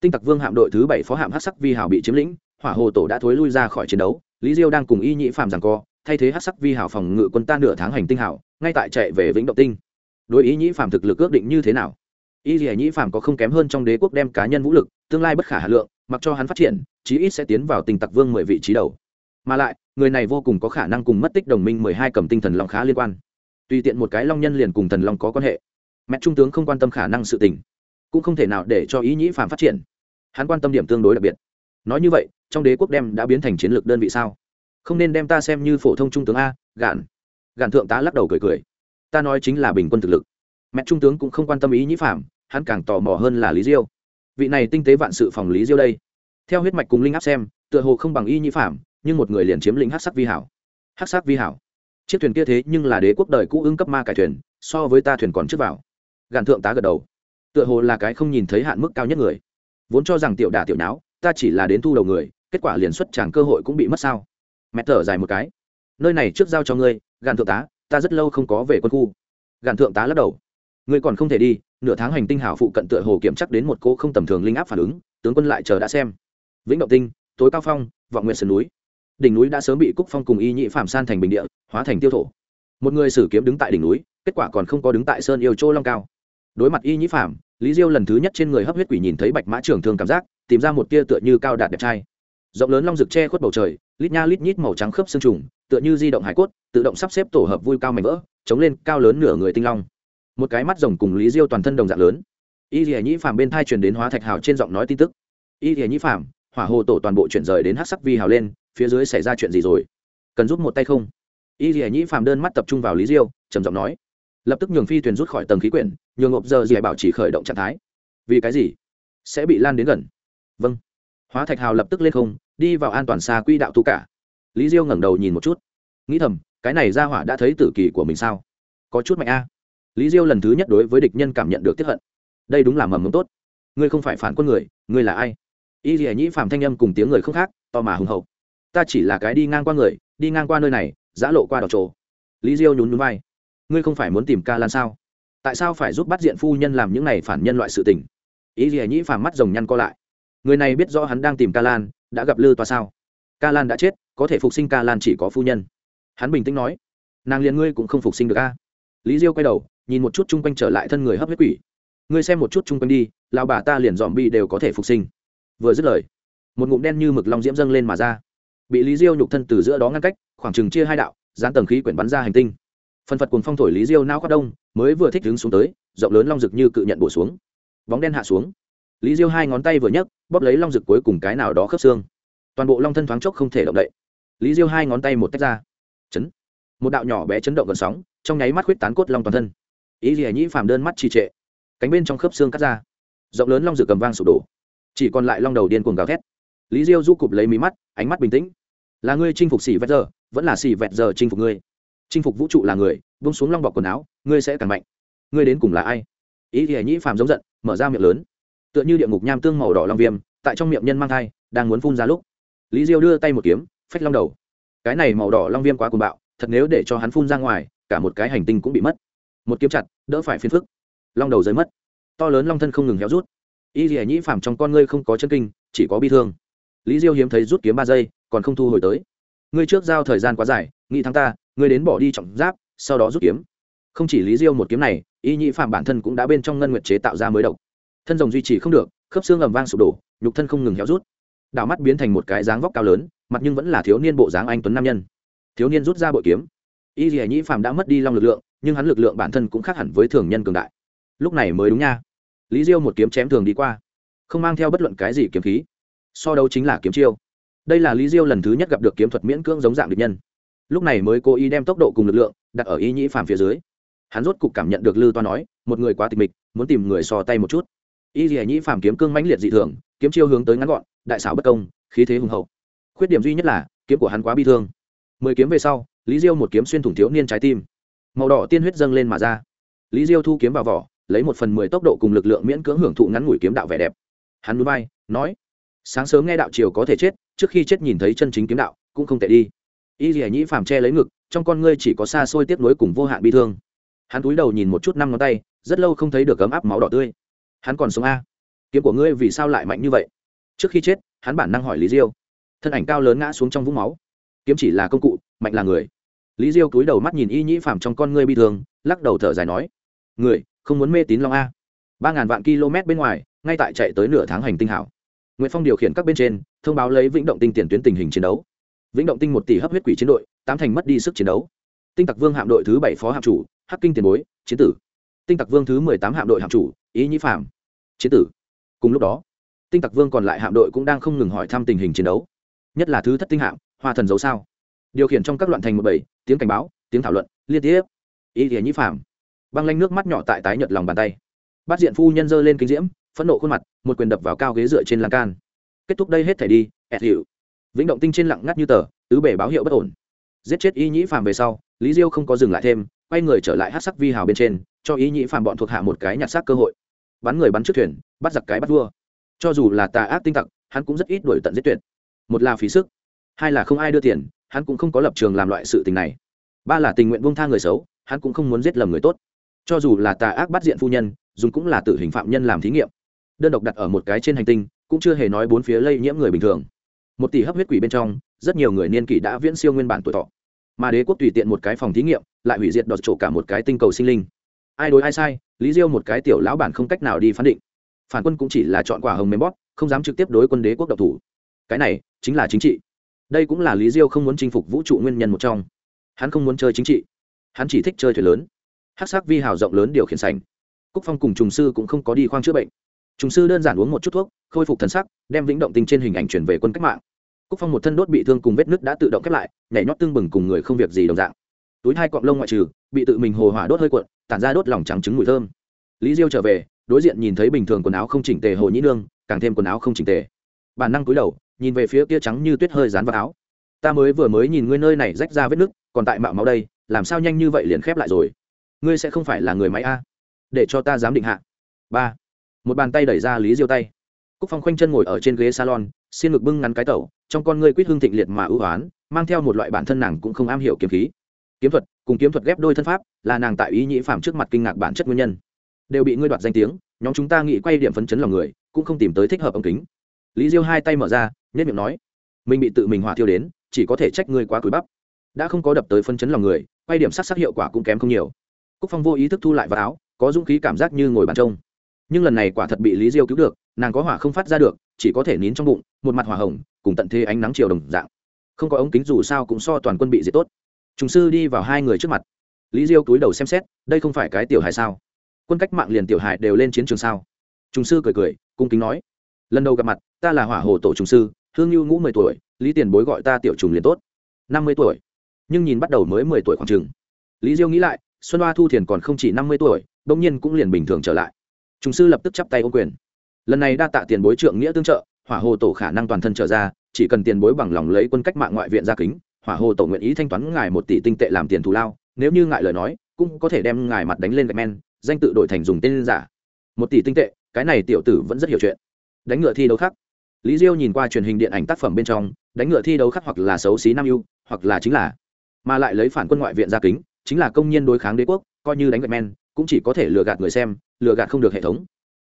tinh tặc vương hạm đội thứ bảy phó hạm hát sắc vi hào bị chiếm lĩnh, hỏa hồ tổ đã thối lui ra khỏi chiến đấu, lý diêu đang cùng y nhĩ phạm rằng co, thay thế hát sắc vi hào phòng ngự quân ta nửa tháng hành tinh hảo ngay tại chạy về vĩnh động tinh. Đối ý nhĩ phạm thực lực ước định như thế nào? Y dĩ nhĩ phạm có không kém hơn trong đế quốc đem cá nhân vũ lực, tương lai bất khả hà lượng, mặc cho hắn phát triển, chí ít sẽ tiến vào Tinh tặc vương mười vị trí đầu mà lại, người này vô cùng có khả năng cùng mất tích đồng minh mười hai cầm tinh thần long khá liên quan. Tùy tiện một cái long nhân liền cùng thần long có quan hệ. Mẹ trung tướng không quan tâm khả năng sự tình, cũng không thể nào để cho ý nhĩ phạm phát triển. Hắn quan tâm điểm tương đối đặc biệt. Nói như vậy, trong đế quốc đem đã biến thành chiến lược đơn vị sao? Không nên đem ta xem như phổ thông trung tướng a, gạn. Gạn thượng tá lắc đầu cười cười. Ta nói chính là bình quân thực lực. Mẹ trung tướng cũng không quan tâm ý nhĩ phạm hắn càng tò mò hơn là lý diêu. Vị này tinh tế vạn sự phòng lý diêu đây. Theo huyết mạch cùng linh áp xem, tựa hồ không bằng y nhĩ phạm nhưng một người liền chiếm lĩnh hắc sắc vi hảo. Hắc sắc vi hảo. Chiếc thuyền kia thế nhưng là đế quốc đời cũ ứng cấp ma cải thuyền so với ta thuyền còn trước vào. Gàn thượng tá gật đầu. Tựa hồ là cái không nhìn thấy hạn mức cao nhất người. Vốn cho rằng tiểu đả tiểu não, ta chỉ là đến thu đầu người kết quả liền xuất chẳng cơ hội cũng bị mất sao. Mẹ thở dài một cái. Nơi này trước giao cho ngươi gàn thượng tá ta rất lâu không có về quân khu. Gàn thượng tá lắc đầu. Ngươi còn không thể đi nửa tháng hành tinh hảo phụ cận tựa hồ kiểm chắc đến một cô không tầm thường linh áp phản ứng tướng quân lại chờ đã xem. Vĩnh động tinh tối cao phong vọng nguyện sườn núi đỉnh núi đã sớm bị cúc phong cùng y nhị phạm san thành bình địa hóa thành tiêu thổ. Một người sử kiếm đứng tại đỉnh núi kết quả còn không có đứng tại sơn yêu châu long cao. Đối mặt y nhị phạm lý diêu lần thứ nhất trên người hấp huyết quỷ nhìn thấy bạch mã trường thương cảm giác tìm ra một tia tựa như cao đạt đẹp trai. Rộng lớn long rực che khuất bầu trời lít nha lít nhít màu trắng khớp xương trùng tựa như di động hải cốt tự động sắp xếp tổ hợp vui cao mảnh vỡ chống lên cao lớn nửa người tinh long. Một cái mắt rồng cùng lý diêu toàn thân đồng dạng lớn. Y lìa nhĩ Phạm bên thai truyền đến hóa thạch hào trên giọng nói tin tức. Y lìa nhĩ Phạm, hỏa hồ tổ toàn bộ chuyển rời đến hắc sắc vi hào lên phía dưới xảy ra chuyện gì rồi? Cần giúp một tay không? Y dì nhĩ phàm đơn mắt tập trung vào lý diêu, trầm giọng nói. Lập tức nhường phi thuyền rút khỏi tầng khí quyển, nhường ngộp giờ dì bảo chỉ khởi động trạng thái. Vì cái gì? Sẽ bị lan đến gần. Vâng. Hóa thạch hào lập tức lên không, đi vào an toàn xa quỹ đạo tu cả. Lý diêu ngẩng đầu nhìn một chút. Nghĩ thầm, cái này ra hỏa đã thấy tử kỳ của mình sao? Có chút mạnh a. Lý diêu lần thứ nhất đối với địch nhân cảm nhận được tiếp hận. Đây đúng là mầm mống tốt. Ngươi không phải phản quân người, ngươi là ai? Y dì nhĩ phàm thanh âm cùng tiếng người không khác, to mà hùng hậu ta chỉ là cái đi ngang qua người, đi ngang qua nơi này, giã lộ qua đỏ trồ lý diêu nhún nhún vai. Ngươi không phải muốn tìm ca lan sao? Tại sao phải giúp bắt diện phu nhân làm những này phản nhân loại sự tình? Ý gì nhĩ phàm mắt rồng nhăn co lại. Người này biết rõ hắn đang tìm ca lan, đã gặp lư toa sao? Ca lan đã chết, có thể phục sinh ca lan chỉ có phu nhân. Hắn bình tĩnh nói. Nàng liền ngươi cũng không phục sinh được a. Lý diêu quay đầu, nhìn một chút chung quanh trở lại thân người hấp huyết quỷ. Ngươi xem một chút chung quanh đi lao bà ta liền dòm bi đều có thể phục sinh. Vừa dứt lời, một ngụm đen như mực long diễm dâng lên mà ra bị lý diêu nhục thân từ giữa đó ngăn cách, khoảng chừng chia hai đạo dán tầng khí quyển bắn ra hành tinh. Phần phật cuồng phong thổi lý diêu nao khoác đông, mới vừa thích đứng xuống tới, rộng lớn long rực như cự nhận bổ xuống. Bóng đen hạ xuống. Lý diêu hai ngón tay vừa nhấc, bóp lấy long rực cuối cùng cái nào đó khớp xương. Toàn bộ long thân thoáng chốc không thể động đậy. Lý diêu hai ngón tay một tách ra. Chấn. Một đạo nhỏ bé chấn động gần sóng, trong nháy mắt khuyết tán cốt long toàn thân. Ý gì nhĩ phàm đơn mắt trì trệ. Cánh bên trong khớp xương cắt ra. Rộng lớn long rực cầm vang sụp đổ. Chỉ còn lại long đầu điên cuồng gào thét lý diêu du cụp lấy mí mắt, ánh mắt bình tĩnh. Là ngươi chinh phục xỉ vẹt giờ, vẫn là xỉ vẹt giờ chinh phục ngươi. Chinh phục vũ trụ là người bông xuống long bọc quần áo, ngươi sẽ càng mạnh. Ngươi đến cùng là ai? Ý thì nhĩ phàm giống giận, mở ra miệng lớn. Tựa như địa ngục nham tương màu đỏ long viêm, tại trong miệng nhân mang thai, đang muốn phun ra lúc. Lý diêu đưa tay một kiếm, phách long đầu. Cái này màu đỏ long viêm quá cuồng bạo, thật nếu để cho hắn phun ra ngoài, cả một cái hành tinh cũng bị mất. Một kiếm chặt, đỡ phải phiền phức. Long đầu rơi mất. To lớn long thân không ngừng héo rút. Y dì nhĩ phàm trong con ngươi không có chân kinh, chỉ có bi thương lý diêu hiếm thấy rút kiếm ba giây, còn không thu hồi tới. Ngươi trước giao thời gian quá dài, nghĩ thắng ta, ngươi đến bỏ đi trọng giáp, sau đó rút kiếm. Không chỉ lý diêu một kiếm này, y nhị phạm bản thân cũng đã bên trong ngân nguyệt chế tạo ra mới độc. Thân rồng duy trì không được, khớp xương ầm vang sụp đổ, nhục thân không ngừng héo rút. Đảo mắt biến thành một cái dáng vóc cao lớn, mặt nhưng vẫn là thiếu niên bộ dáng anh tuấn nam nhân. Thiếu niên rút ra bội kiếm. Y dì nhị phạm đã mất đi long lực lượng, nhưng hắn lực lượng bản thân cũng khác hẳn với thường nhân cường đại. Lúc này mới đúng nha. Lý diêu một kiếm chém thường đi qua, không mang theo bất luận cái gì kiếm khí so đấu chính là kiếm chiêu. Đây là lý diêu lần thứ nhất gặp được kiếm thuật miễn cưỡng giống dạng địch nhân. Lúc này mới cố ý đem tốc độ cùng lực lượng đặt ở ý nhĩ phàm phía dưới. Hắn rốt cục cảm nhận được lư toa nói, một người quá tịch mịch, muốn tìm người so tay một chút. Y dì nhĩ phàm kiếm cương mãnh liệt dị thường, kiếm chiêu hướng tới ngắn gọn, đại xảo bất công, khí thế hùng hậu. Khuyết điểm duy nhất là, kiếm của hắn quá bi thương. Mười kiếm về sau, lý diêu một kiếm xuyên thủng thiếu niên trái tim. Màu đỏ tiên huyết dâng lên mà ra. Lý diêu thu kiếm vào vỏ, lấy một phần mười tốc độ cùng lực lượng miễn cưỡng hưởng thụ ngắn ngủi kiếm đạo vẻ đẹp. Hắn núi bay nói sáng sớm nghe đạo triều có thể chết, trước khi chết nhìn thấy chân chính kiếm đạo, cũng không tệ đi. Y dì nhĩ phàm che lấy ngực, trong con ngươi chỉ có xa xôi tiếp nối cùng vô hạn bi thương. Hắn túi đầu nhìn một chút năm ngón tay, rất lâu không thấy được ấm áp máu đỏ tươi. Hắn còn sống a? Kiếm của ngươi vì sao lại mạnh như vậy? Trước khi chết, hắn bản năng hỏi lý diêu. Thân ảnh cao lớn ngã xuống trong vũng máu. Kiếm chỉ là công cụ, mạnh là người. Lý diêu cúi đầu mắt nhìn y nhĩ phàm trong con ngươi bi thương, lắc đầu thở dài nói, người, không muốn mê tín long a. Ba ngàn vạn km bên ngoài, ngay tại chạy tới nửa tháng hành tinh hảo nguyễn phong điều khiển các bên trên, thông báo lấy vĩnh động tinh tiền tuyến tình hình chiến đấu. Vĩnh động tinh một tỷ hấp huyết quỷ chiến đội, tám thành mất đi sức chiến đấu. Tinh tặc vương hạm đội thứ bảy phó hạm chủ, hắc kinh tiền bối, chiến tử. Tinh tặc vương thứ mười tám hạm đội hạm chủ, ý nhĩ phạm chiến tử. Cùng lúc đó, tinh tặc vương còn lại hạm đội cũng đang không ngừng hỏi thăm tình hình chiến đấu. Nhất là thứ thất tinh hạm, hoa thần dấu sao. Điều khiển trong các loạn thành một bảy, tiếng cảnh báo, tiếng thảo luận, liên tiếp. Ý nghĩa nhĩ phạm băng lanh nước mắt nhỏ tại tái nhợt lòng bàn tay. Bát diện phu nhân dơ lên kính diễm phẫn nộ khuôn mặt, một quyền đập vào cao ghế dựa trên lan can. Kết thúc đây hết thể đi, ẹt hiệu vĩnh động tinh trên lặng ngắt như tờ, tứ bể báo hiệu bất ổn. Giết chết y nhĩ phàm về sau, lý diêu không có dừng lại thêm, quay người trở lại hát sắc vi hào bên trên, cho y nhĩ phàm bọn thuộc hạ một cái nhặt xác cơ hội. Bắn người bắn trước thuyền, bắt giặc cái bắt vua. Cho dù là tà ác tinh tặc, hắn cũng rất ít đuổi tận giết tuyệt. Một là phí sức, hai là không ai đưa tiền, hắn cũng không có lập trường làm loại sự tình này. Ba là tình nguyện buông tha người xấu, hắn cũng không muốn giết lầm người tốt. Cho dù là tà ác bắt diện phu nhân, dùng cũng là tử hình phạm nhân làm thí nghiệm đơn độc đặt ở một cái trên hành tinh, cũng chưa hề nói bốn phía lây nhiễm người bình thường. Một tỷ hấp huyết quỷ bên trong, rất nhiều người niên kỷ đã viễn siêu nguyên bản tuổi thọ. Mà đế quốc tùy tiện một cái phòng thí nghiệm, lại hủy diệt đọt chỗ cả một cái tinh cầu sinh linh. Ai đối ai sai, lý diêu một cái tiểu lão bản không cách nào đi phán định. Phản quân cũng chỉ là chọn quả hồng mềm bóp, không dám trực tiếp đối quân đế quốc độc thủ. Cái này, chính là chính trị. Đây cũng là lý diêu không muốn chinh phục vũ trụ nguyên nhân một trong. Hắn không muốn chơi chính trị. Hắn chỉ thích chơi thuyền lớn. Hát sắc vi hào rộng lớn điều khiển sành cúc phong cùng trùng sư cũng không có đi khoang chữa bệnh trùng sư đơn giản uống một chút thuốc, khôi phục thần sắc, đem vĩnh động tinh trên hình ảnh chuyển về quân cách mạng. Cúc phong một thân đốt bị thương cùng vết nứt đã tự động khép lại, nhảy nhót tương bừng cùng người không việc gì đồng dạng. Túi hai cọng lông ngoại trừ, bị tự mình hồ hỏa đốt hơi cuộn, tản ra đốt lòng trắng trứng mùi thơm. Lý diêu trở về, đối diện nhìn thấy bình thường quần áo không chỉnh tề hồ nhĩ nương, càng thêm quần áo không chỉnh tề. Bản năng cúi đầu, nhìn về phía kia trắng như tuyết hơi dán vào áo. Ta mới vừa mới nhìn ngươi nơi này rách ra vết nứt, còn tại mạo máu đây, làm sao nhanh như vậy liền khép lại rồi? Ngươi sẽ không phải là người máy a? Để cho ta dám định hạ. Ba một bàn tay đẩy ra lý diêu tay cúc phong khoanh chân ngồi ở trên ghế salon xin ngực bưng ngắn cái tẩu trong con ngươi quýt hương thịnh liệt mà ưu oán mang theo một loại bản thân nàng cũng không am hiểu kiếm khí kiếm thuật cùng kiếm thuật ghép đôi thân pháp là nàng tại ý nhĩ phàm trước mặt kinh ngạc bản chất nguyên nhân đều bị ngươi đoạt danh tiếng nhóm chúng ta nghĩ quay điểm phấn chấn lòng người cũng không tìm tới thích hợp ống kính lý diêu hai tay mở ra nhất miệng nói mình bị tự mình hỏa thiêu đến chỉ có thể trách ngươi quá cúi bắp đã không có đập tới phân chấn lòng người quay điểm sắc sắc hiệu quả cũng kém không nhiều cúc phong vô ý thức thu lại vào áo có dũng khí cảm giác như ngồi bàn trông nhưng lần này quả thật bị lý diêu cứu được, nàng có hỏa không phát ra được, chỉ có thể nín trong bụng, một mặt hỏa hồng, cùng tận thế ánh nắng chiều đồng dạng. Không có ống kính dù sao cũng so toàn quân bị diệt tốt. Trùng sư đi vào hai người trước mặt. Lý diêu túi đầu xem xét, đây không phải cái tiểu hài sao? Quân cách mạng liền tiểu hài đều lên chiến trường sao? Trùng sư cười cười, cung kính nói. Lần đầu gặp mặt, ta là hỏa hồ tổ trùng sư, hương như ngũ mười tuổi, lý tiền bối gọi ta tiểu trùng liền tốt. Năm mươi tuổi. Nhưng nhìn bắt đầu mới mười tuổi khoảng chừng. Lý diêu nghĩ lại, xuân hoa thu thiền còn không chỉ năm mươi tuổi, bỗng nhiên cũng liền bình thường trở lại. Trung sư lập tức chắp tay ô quyền. Lần này đa tạ tiền bối trượng nghĩa tương trợ, hỏa hồ tổ khả năng toàn thân trở ra, chỉ cần tiền bối bằng lòng lấy quân cách mạng ngoại viện ra kính, hỏa hồ tổ nguyện ý thanh toán ngài một tỷ tinh tệ làm tiền thù lao, nếu như ngại lời nói, cũng có thể đem ngài mặt đánh lên gạch men, danh tự đổi thành dùng tên giả. Một tỷ tinh tệ, cái này tiểu tử vẫn rất hiểu chuyện. Đánh ngựa thi đấu khác. Lý diêu nhìn qua truyền hình điện ảnh tác phẩm bên trong, đánh ngựa thi đấu khác hoặc là xấu xí nam ưu, hoặc là chính là, mà lại lấy phản quân ngoại viện ra kính, chính là công nhân đối kháng đế quốc, coi như đánh gạch men, cũng chỉ có thể lừa gạt người xem lừa gạt không được hệ thống.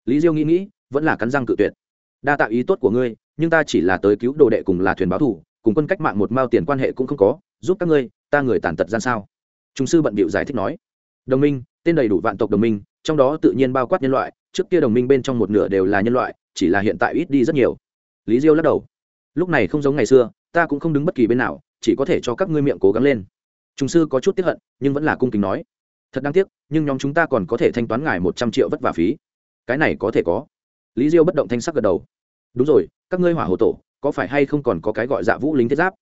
Lý diêu nghĩ nghĩ, vẫn là cắn răng cự tuyệt. Đa tạo ý tốt của ngươi, nhưng ta chỉ là tới cứu đồ đệ cùng là thuyền báo thủ, cùng quân cách mạng một mao tiền quan hệ cũng không có, giúp các ngươi, ta người tàn tật ra sao? Trung sư bận bịu giải thích nói. Đồng minh, tên đầy đủ vạn tộc đồng minh, trong đó tự nhiên bao quát nhân loại, trước kia đồng minh bên trong một nửa đều là nhân loại, chỉ là hiện tại ít đi rất nhiều. Lý diêu lắc đầu. Lúc này không giống ngày xưa, ta cũng không đứng bất kỳ bên nào, chỉ có thể cho các ngươi miệng cố gắng lên. Trung sư có chút tiếp hận, nhưng vẫn là cung kính nói thật đáng tiếc, nhưng nhóm chúng ta còn có thể thanh toán ngài một trăm triệu vất vả phí. Cái này có thể có. Lý diêu bất động thanh sắc gật đầu. Đúng rồi, các ngươi hỏa hồ tổ, có phải hay không còn có cái gọi dạ vũ lính thiết giáp?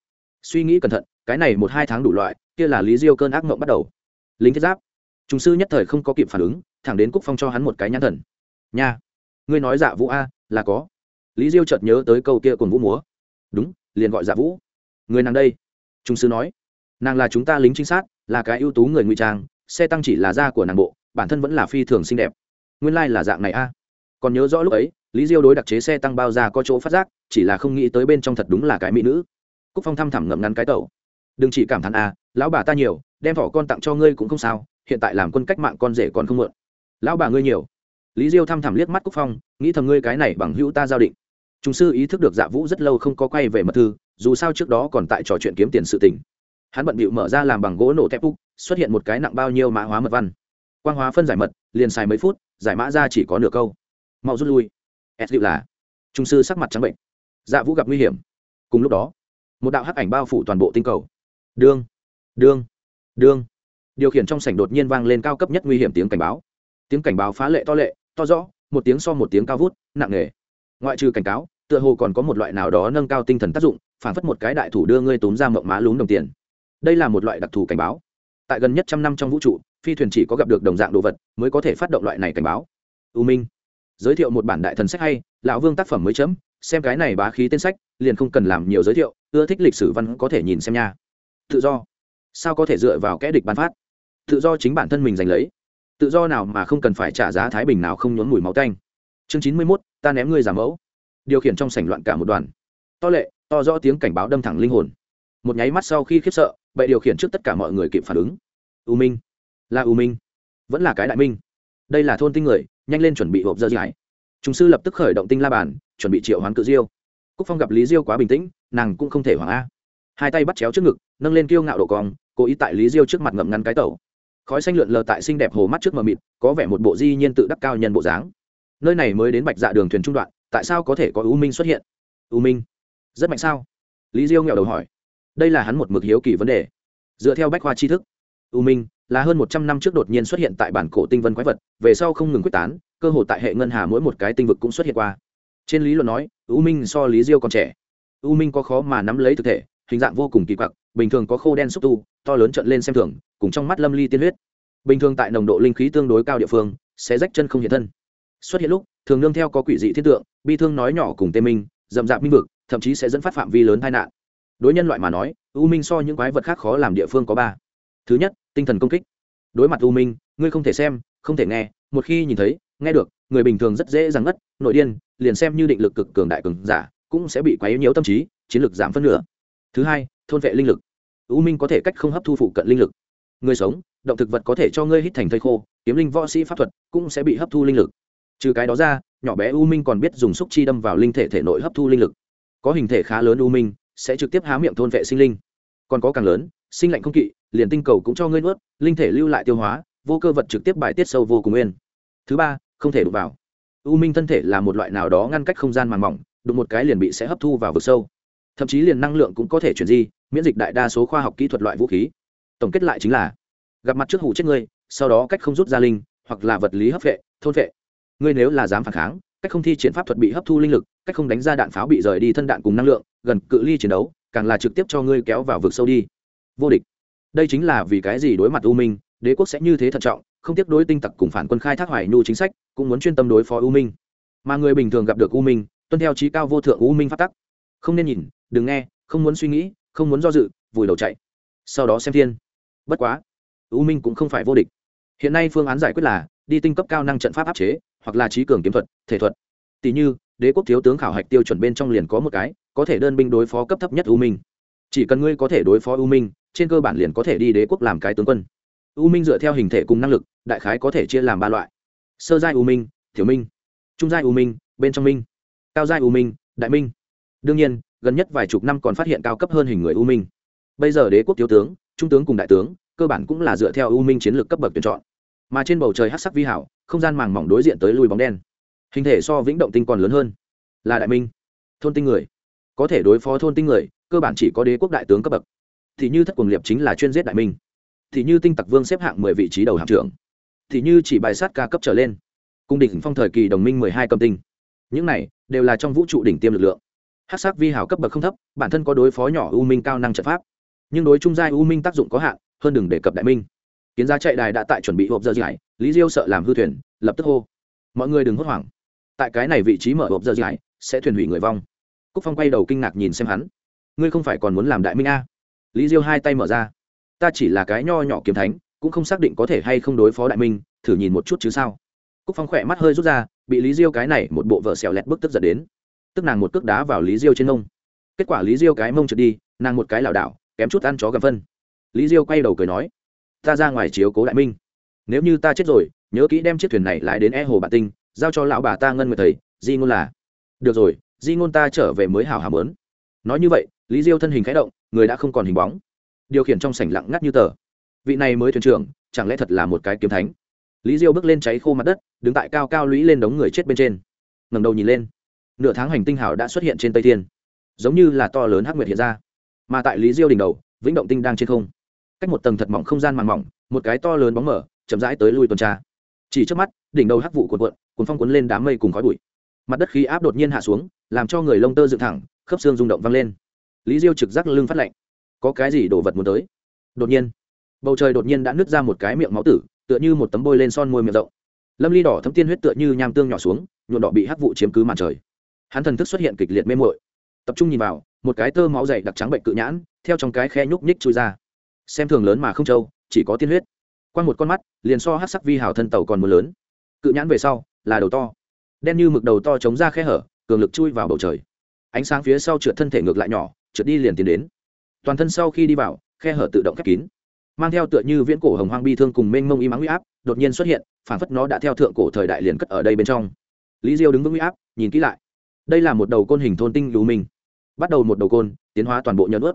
Suy nghĩ cẩn thận, cái này một hai tháng đủ loại, kia là lý diêu cơn ác mộng bắt đầu. Lính thiết giáp. Chúng sư nhất thời không có kịp phản ứng, thẳng đến cúc phong cho hắn một cái nhãn thần. Nha. Ngươi nói dạ vũ a, là có. Lý diêu chợt nhớ tới câu kia cùng vũ múa. Đúng, liền gọi dạ vũ. Người nàng đây. Trung sư nói. Nàng là chúng ta lính trinh sát, là cái ưu tú người ngụy trang xe tăng chỉ là da của nàng bộ, bản thân vẫn là phi thường xinh đẹp. Nguyên lai、like、là dạng này a. À. còn nhớ rõ lúc ấy, lý diêu đối đặc chế xe tăng bao ra có chỗ phát giác, chỉ là không nghĩ tới bên trong thật đúng là cái mỹ nữ. Cúc phong thăm thẳm ngậm ngắn cái tẩu. Đừng chỉ cảm thán à lão bà ta nhiều, đem thỏ con tặng cho ngươi cũng không sao, hiện tại làm quân cách mạng con rể còn không mượn. Lão bà ngươi nhiều. Lý diêu thăm thẳm liếc mắt cúc phong, nghĩ thầm ngươi cái này bằng hữu ta giao định. Chúng sư ý thức được dạ vũ rất lâu không có quay về mật thư, dù sao trước đó còn tại trò chuyện kiếm tiền sự tình. Hắn bận bịu mở ra làm bằng gỗ nổ thép úc xuất hiện một cái nặng bao nhiêu mã hóa mật văn. Quang hóa phân giải mật, liền xài mấy phút, giải mã ra chỉ có nửa câu. Mau rút lui. S dịu là, trung sư sắc mặt trắng bệnh. Dạ vũ gặp nguy hiểm. Cùng lúc đó, một đạo hắc ảnh bao phủ toàn bộ tinh cầu. Đương đương đương. Điều khiển trong sảnh đột nhiên vang lên cao cấp nhất nguy hiểm tiếng cảnh báo. Tiếng cảnh báo phá lệ to lệ, to rõ, một tiếng so một tiếng cao vút, nặng nề. Ngoại trừ cảnh cáo, tựa hồ còn có một loại nào đó nâng cao tinh thần tác dụng, phản phất một cái đại thủ đưa ngươi tốn ra mộng má lún đồng tiền. Đây là một loại đặc thù cảnh báo tại gần nhất trăm năm trong vũ trụ, phi thuyền chỉ có gặp được đồng dạng đồ vật mới có thể phát động loại này cảnh báo. U minh giới thiệu một bản đại thần sách hay, lão vương tác phẩm mới chấm, xem cái này bá khí tên sách, liền không cần làm nhiều giới thiệu, ưa thích lịch sử văn có thể nhìn xem nha. Tự do. Sao có thể dựa vào kẽ địch bán phát? Tự do chính bản thân mình giành lấy. Tự do nào mà không cần phải trả giá thái bình nào không nhốn mùi máu tanh. Chương chín mươi mốt, ta ném ngươi giả mẫu. Điều khiển trong sảnh loạn cả một đoàn. To lệ, to rõ tiếng cảnh báo đâm thẳng linh hồn một nháy mắt sau khi khiếp sợ, bệ điều khiển trước tất cả mọi người kịp phản ứng. U minh. Là u minh. Vẫn là cái đại minh. Đây là thôn tinh người, nhanh lên chuẩn bị hộp dơ dài chúng sư lập tức khởi động tinh la bàn, chuẩn bị triệu hoán cự diêu. Cúc phong gặp lý diêu quá bình tĩnh, nàng cũng không thể hoảng a. Hai tay bắt chéo trước ngực, nâng lên kiêu ngạo độ cong, cố ý tại lý diêu trước mặt ngậm ngăn cái tẩu. Khói xanh lượn lờ tại xinh đẹp hồ mắt trước mờ mịt, có vẻ một bộ di nhiên tự đắc cao nhân bộ dáng. Nơi này mới đến bạch dạ đường thuyền trung đoạn, tại sao có thể có u minh xuất hiện? U minh. Rất mạnh sao? Lý diêu nghèo đầu hỏi đây là hắn một mực hiếu kỳ vấn đề. Dựa theo bách khoa tri thức, u minh là hơn một trăm năm trước đột nhiên xuất hiện tại bản cổ tinh vân quái vật, về sau không ngừng quyết tán, cơ hội tại hệ ngân hà mỗi một cái tinh vực cũng xuất hiện qua. Trên lý luận nói, u minh so lý diêu còn trẻ. U minh có khó mà nắm lấy thực thể, hình dạng vô cùng kỳ quặc, bình thường có khô đen xúc tu, to lớn trận lên xem thường, cùng trong mắt lâm ly tiên huyết. Bình thường tại nồng độ linh khí tương đối cao địa phương, sẽ rách chân không hiện thân. Xuất hiện lúc, thường nương theo có quỷ dị thiết tượng, bi thương nói nhỏ cùng tê minh d ầ minh vực, thậm chí sẽ dẫn phát phạm vi lớn tai nạn đối nhân loại mà nói, u minh so những quái vật khác khó làm địa phương có ba. Thứ nhất, tinh thần công kích. Đối mặt u minh, ngươi không thể xem, không thể nghe, một khi nhìn thấy, nghe được, người bình thường rất dễ dàng ngất, nội điên, liền xem như định lực cực cường đại cường giả, cũng sẽ bị quái yếu nhiều tâm trí, chiến lực giảm phân nửa. Thứ hai, thôn vệ linh lực. U minh có thể cách không hấp thu phụ cận linh lực. Người sống, động thực vật có thể cho ngươi hít thành thây khô, kiếm linh võ sĩ pháp thuật cũng sẽ bị hấp thu linh lực. Trừ cái đó ra, nhỏ bé u minh còn biết dùng xúc chi đâm vào linh thể thể nội hấp thu linh lực. Có hình thể khá lớn u minh sẽ trực tiếp há miệng thôn vệ sinh linh. Còn có càng lớn, sinh lạnh không kỵ, liền tinh cầu cũng cho ngươi nuốt, linh thể lưu lại tiêu hóa, vô cơ vật trực tiếp bài tiết sâu vô cùng nguyên. Thứ ba, không thể đụng vào. U minh thân thể là một loại nào đó ngăn cách không gian màng mỏng, đụng một cái liền bị sẽ hấp thu vào vực sâu. Thậm chí liền năng lượng cũng có thể chuyển di, miễn dịch đại đa số khoa học kỹ thuật loại vũ khí. Tổng kết lại chính là, gặp mặt trước hủ chết ngươi, sau đó cách không rút ra linh, hoặc là vật lý hấp vệ, thôn vệ. Ngươi nếu là dám phản kháng, cách không thi chiến pháp thuật bị hấp thu linh lực cách không đánh ra đạn pháo bị rời đi thân đạn cùng năng lượng, gần cự ly chiến đấu, càng là trực tiếp cho ngươi kéo vào vực sâu đi. Vô địch. Đây chính là vì cái gì đối mặt u minh, đế quốc sẽ như thế thận trọng, không tiếp đối tinh tặc cùng phản quân khai thác hoài nhu chính sách, cũng muốn chuyên tâm đối phó u minh. Mà người bình thường gặp được u minh, tuân theo trí cao vô thượng u minh phát tắc. Không nên nhìn, đừng nghe, không muốn suy nghĩ, không muốn do dự, vùi đầu chạy. Sau đó xem thiên. Bất quá, u minh cũng không phải vô địch. Hiện nay phương án giải quyết là, đi tinh cấp cao năng trận pháp áp chế, hoặc là trí cường kiếm thuật, thể thuật. Tỷ như đế quốc thiếu tướng khảo hạch tiêu chuẩn bên trong liền có một cái, có thể đơn binh đối phó cấp thấp nhất u minh. Chỉ cần ngươi có thể đối phó u minh, trên cơ bản liền có thể đi đế quốc làm cái tướng quân. U minh dựa theo hình thể cùng năng lực, đại khái có thể chia làm ba loại. Sơ giai u minh thiểu minh. Trung giai u minh, bên trong minh. Cao giai u minh, đại minh. Đương nhiên, gần nhất vài chục năm còn phát hiện cao cấp hơn hình người u minh. Bây giờ đế quốc thiếu tướng, trung tướng cùng đại tướng, cơ bản cũng là dựa theo u minh chiến lược cấp bậc tuyển chọn. Mà trên bầu trời hát sắc vi hảo, không gian màng mỏng đối diện tới lùi bóng đen hình thể so vĩnh động tinh còn lớn hơn. Là đại minh. Thôn tinh người. Có thể đối phó thôn tinh người, cơ bản chỉ có đế quốc đại tướng cấp bậc. Thì như thất quần liệp chính là chuyên giết đại minh. Thì như tinh tặc vương xếp hạng mười vị trí đầu hạm trưởng. Thì như chỉ bài sát ca cấp trở lên. Cung đỉnh phong thời kỳ đồng minh mười hai cầm tinh. Những này đều là trong vũ trụ đỉnh tiêm lực lượng. Hát sắc vi hảo cấp bậc không thấp, bản thân có đối phó nhỏ u minh cao năng trận pháp. Nhưng đối trung giai u minh tác dụng có hạn, hơn đừng đề cập đại minh. Kiến gia chạy đài đã tại chuẩn bị hộp giờ giải, lý diêu sợ làm hư thuyền, lập tức hô. Mọi người đừng hốt hoảng tại cái này vị trí mở hộp giờ dài, sẽ thuyền hủy người vong. Cúc phong quay đầu kinh ngạc nhìn xem hắn. Ngươi không phải còn muốn làm đại minh a? Lý diêu hai tay mở ra. Ta chỉ là cái nho nhỏ kiếm thánh, cũng không xác định có thể hay không đối phó đại minh, thử nhìn một chút chứ sao? Cúc phong khỏe mắt hơi rút ra, bị lý diêu cái này một bộ vợ xẹo lẹt bức tức giật đến. Tức nàng một cước đá vào lý diêu trên mông. Kết quả lý diêu cái mông trượt đi, nàng một cái lảo đảo, kém chút ăn chó gầm phân. Lý diêu quay đầu cười nói, ta ra ngoài chiếu cố đại minh. Nếu như ta chết rồi, nhớ kỹ đem chiếc thuyền này lại đến e hồ bản tinh giao cho lão bà ta ngân người thầy, di ngôn là, được rồi, di ngôn ta trở về mới hào hàm lớn nói như vậy, lý diêu thân hình khẽ động, người đã không còn hình bóng. Điều khiển trong sảnh lặng ngắt như tờ. Vị này mới thuyền trưởng, chẳng lẽ thật là một cái kiếm thánh? Lý diêu bước lên cháy khô mặt đất, đứng tại cao cao lũy lên đống người chết bên trên. Ngầm đầu nhìn lên, nửa tháng hành tinh hào đã xuất hiện trên tây thiên, giống như là to lớn hắc nguyệt hiện ra. Mà tại lý diêu đỉnh đầu, vĩnh động tinh đang trên không. Cách một tầng thật mỏng không gian màng mỏng, một cái to lớn bóng mở, chậm rãi tới lui tuần tra. Chỉ trước mắt, đỉnh đầu hắc vụ cuộn cuộn cuốn phong cuốn lên đám mây cùng khói bụi. Mặt đất khí áp đột nhiên hạ xuống làm cho người lông tơ dựng thẳng khớp xương rung động vang lên. Lý diêu trực giác lưng phát lạnh. Có cái gì đổ vật muốn tới? Đột nhiên bầu trời đột nhiên đã nứt ra một cái miệng máu tử tựa như một tấm bôi lên son môi miệng rộng. Lâm ly đỏ thấm tiên huyết tựa như nham tương nhỏ xuống nhuộn đỏ bị hắc vụ chiếm cứ màn trời. Hắn thần thức xuất hiện kịch liệt mê muội, tập trung nhìn vào một cái tơ máu dày đặc trắng bệnh cự nhãn theo trong cái khe nhúc nhích chui ra. Xem thường lớn mà không trâu chỉ có tiên huyết. Quan một con mắt liền so hát sắc vi hào thân tàu còn mưa lớn. Cự nhãn về sau là đầu to. Đen như mực đầu to chống ra khe hở, cường lực chui vào bầu trời. Ánh sáng phía sau trượt thân thể ngược lại nhỏ, trượt đi liền tiến đến. Toàn thân sau khi đi vào, khe hở tự động khép kín. Mang theo tựa như viễn cổ hồng hoang bi thương cùng mênh mông y mắng huy áp, đột nhiên xuất hiện phản phất nó đã theo thượng cổ thời đại liền cất ở đây bên trong. Lý diêu đứng vững huy áp, nhìn kỹ lại. Đây là một đầu côn hình thôn tinh lù mình. bắt đầu một đầu côn, tiến hóa toàn bộ nhân ướt.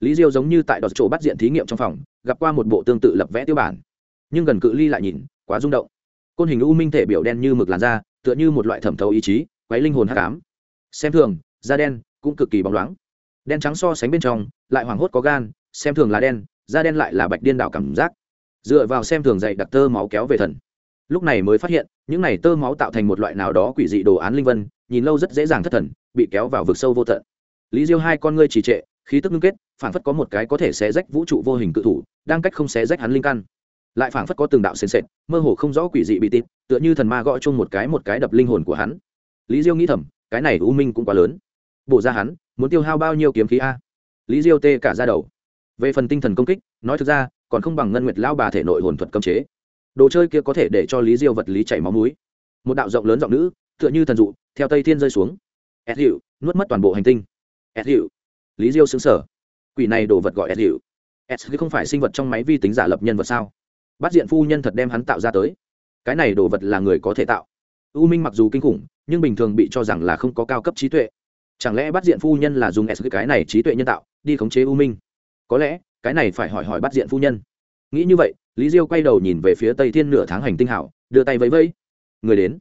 Lý diêu giống như tại đọt chỗ bắt diện thí nghiệm trong phòng, gặp qua một bộ tương tự lập vẽ tiêu bản. Nhưng gần cự ly lại nhìn, quá rung động côn hình u minh thể biểu đen như mực làn da, tựa như một loại thẩm thấu ý chí, quấy linh hồn hắc ám. Xem thường, da đen cũng cực kỳ bóng loáng. Đen trắng so sánh bên trong, lại hoảng hốt có gan, xem thường là đen, da đen lại là bạch điên đảo cảm giác. Dựa vào xem thường dạy đặc tơ máu kéo về thần. Lúc này mới phát hiện, những này tơ máu tạo thành một loại nào đó quỷ dị đồ án linh vân, nhìn lâu rất dễ dàng thất thần, bị kéo vào vực sâu vô tận. Lý diêu hai con ngươi trì trệ, khí tức ngưng kết phản phất có một cái có thể xé rách vũ trụ vô hình cự thủ, đang cách không xé rách hắn linh căn lại phảng phất có từng đạo sền sệt, mơ hồ không rõ quỷ dị bị tịt, tựa như thần ma gõ chung một cái một cái đập linh hồn của hắn. Lý diêu nghĩ thầm, cái này u minh cũng quá lớn. Bổ ra hắn, muốn tiêu hao bao nhiêu kiếm khí a? Lý diêu tê cả ra đầu. Về phần tinh thần công kích, nói thực ra, còn không bằng ngân nguyệt lao bà thể nội hồn thuật cấm chế. Đồ chơi kia có thể để cho lý diêu vật lý chảy máu núi một đạo rộng lớn giọng nữ, tựa như thần dụ, theo tây thiên rơi xuống. Ép hiệu nuốt mất toàn bộ hành tinh. Ép hiệu lý diêu xứng sở quỷ này đồ vật gọi ép hiệu s không phải sinh vật trong máy vi tính giả lập nhân vật sao? Bát diện phu nhân thật đem hắn tạo ra tới. Cái này đồ vật là người có thể tạo. U minh mặc dù kinh khủng, nhưng bình thường bị cho rằng là không có cao cấp trí tuệ. Chẳng lẽ Bát diện phu nhân là dùng s cái này trí tuệ nhân tạo, đi khống chế u minh? Có lẽ, cái này phải hỏi hỏi Bát diện phu nhân. Nghĩ như vậy, lý diêu quay đầu nhìn về phía tây thiên nửa tháng hành tinh hảo, đưa tay vẫy vẫy. Người đến.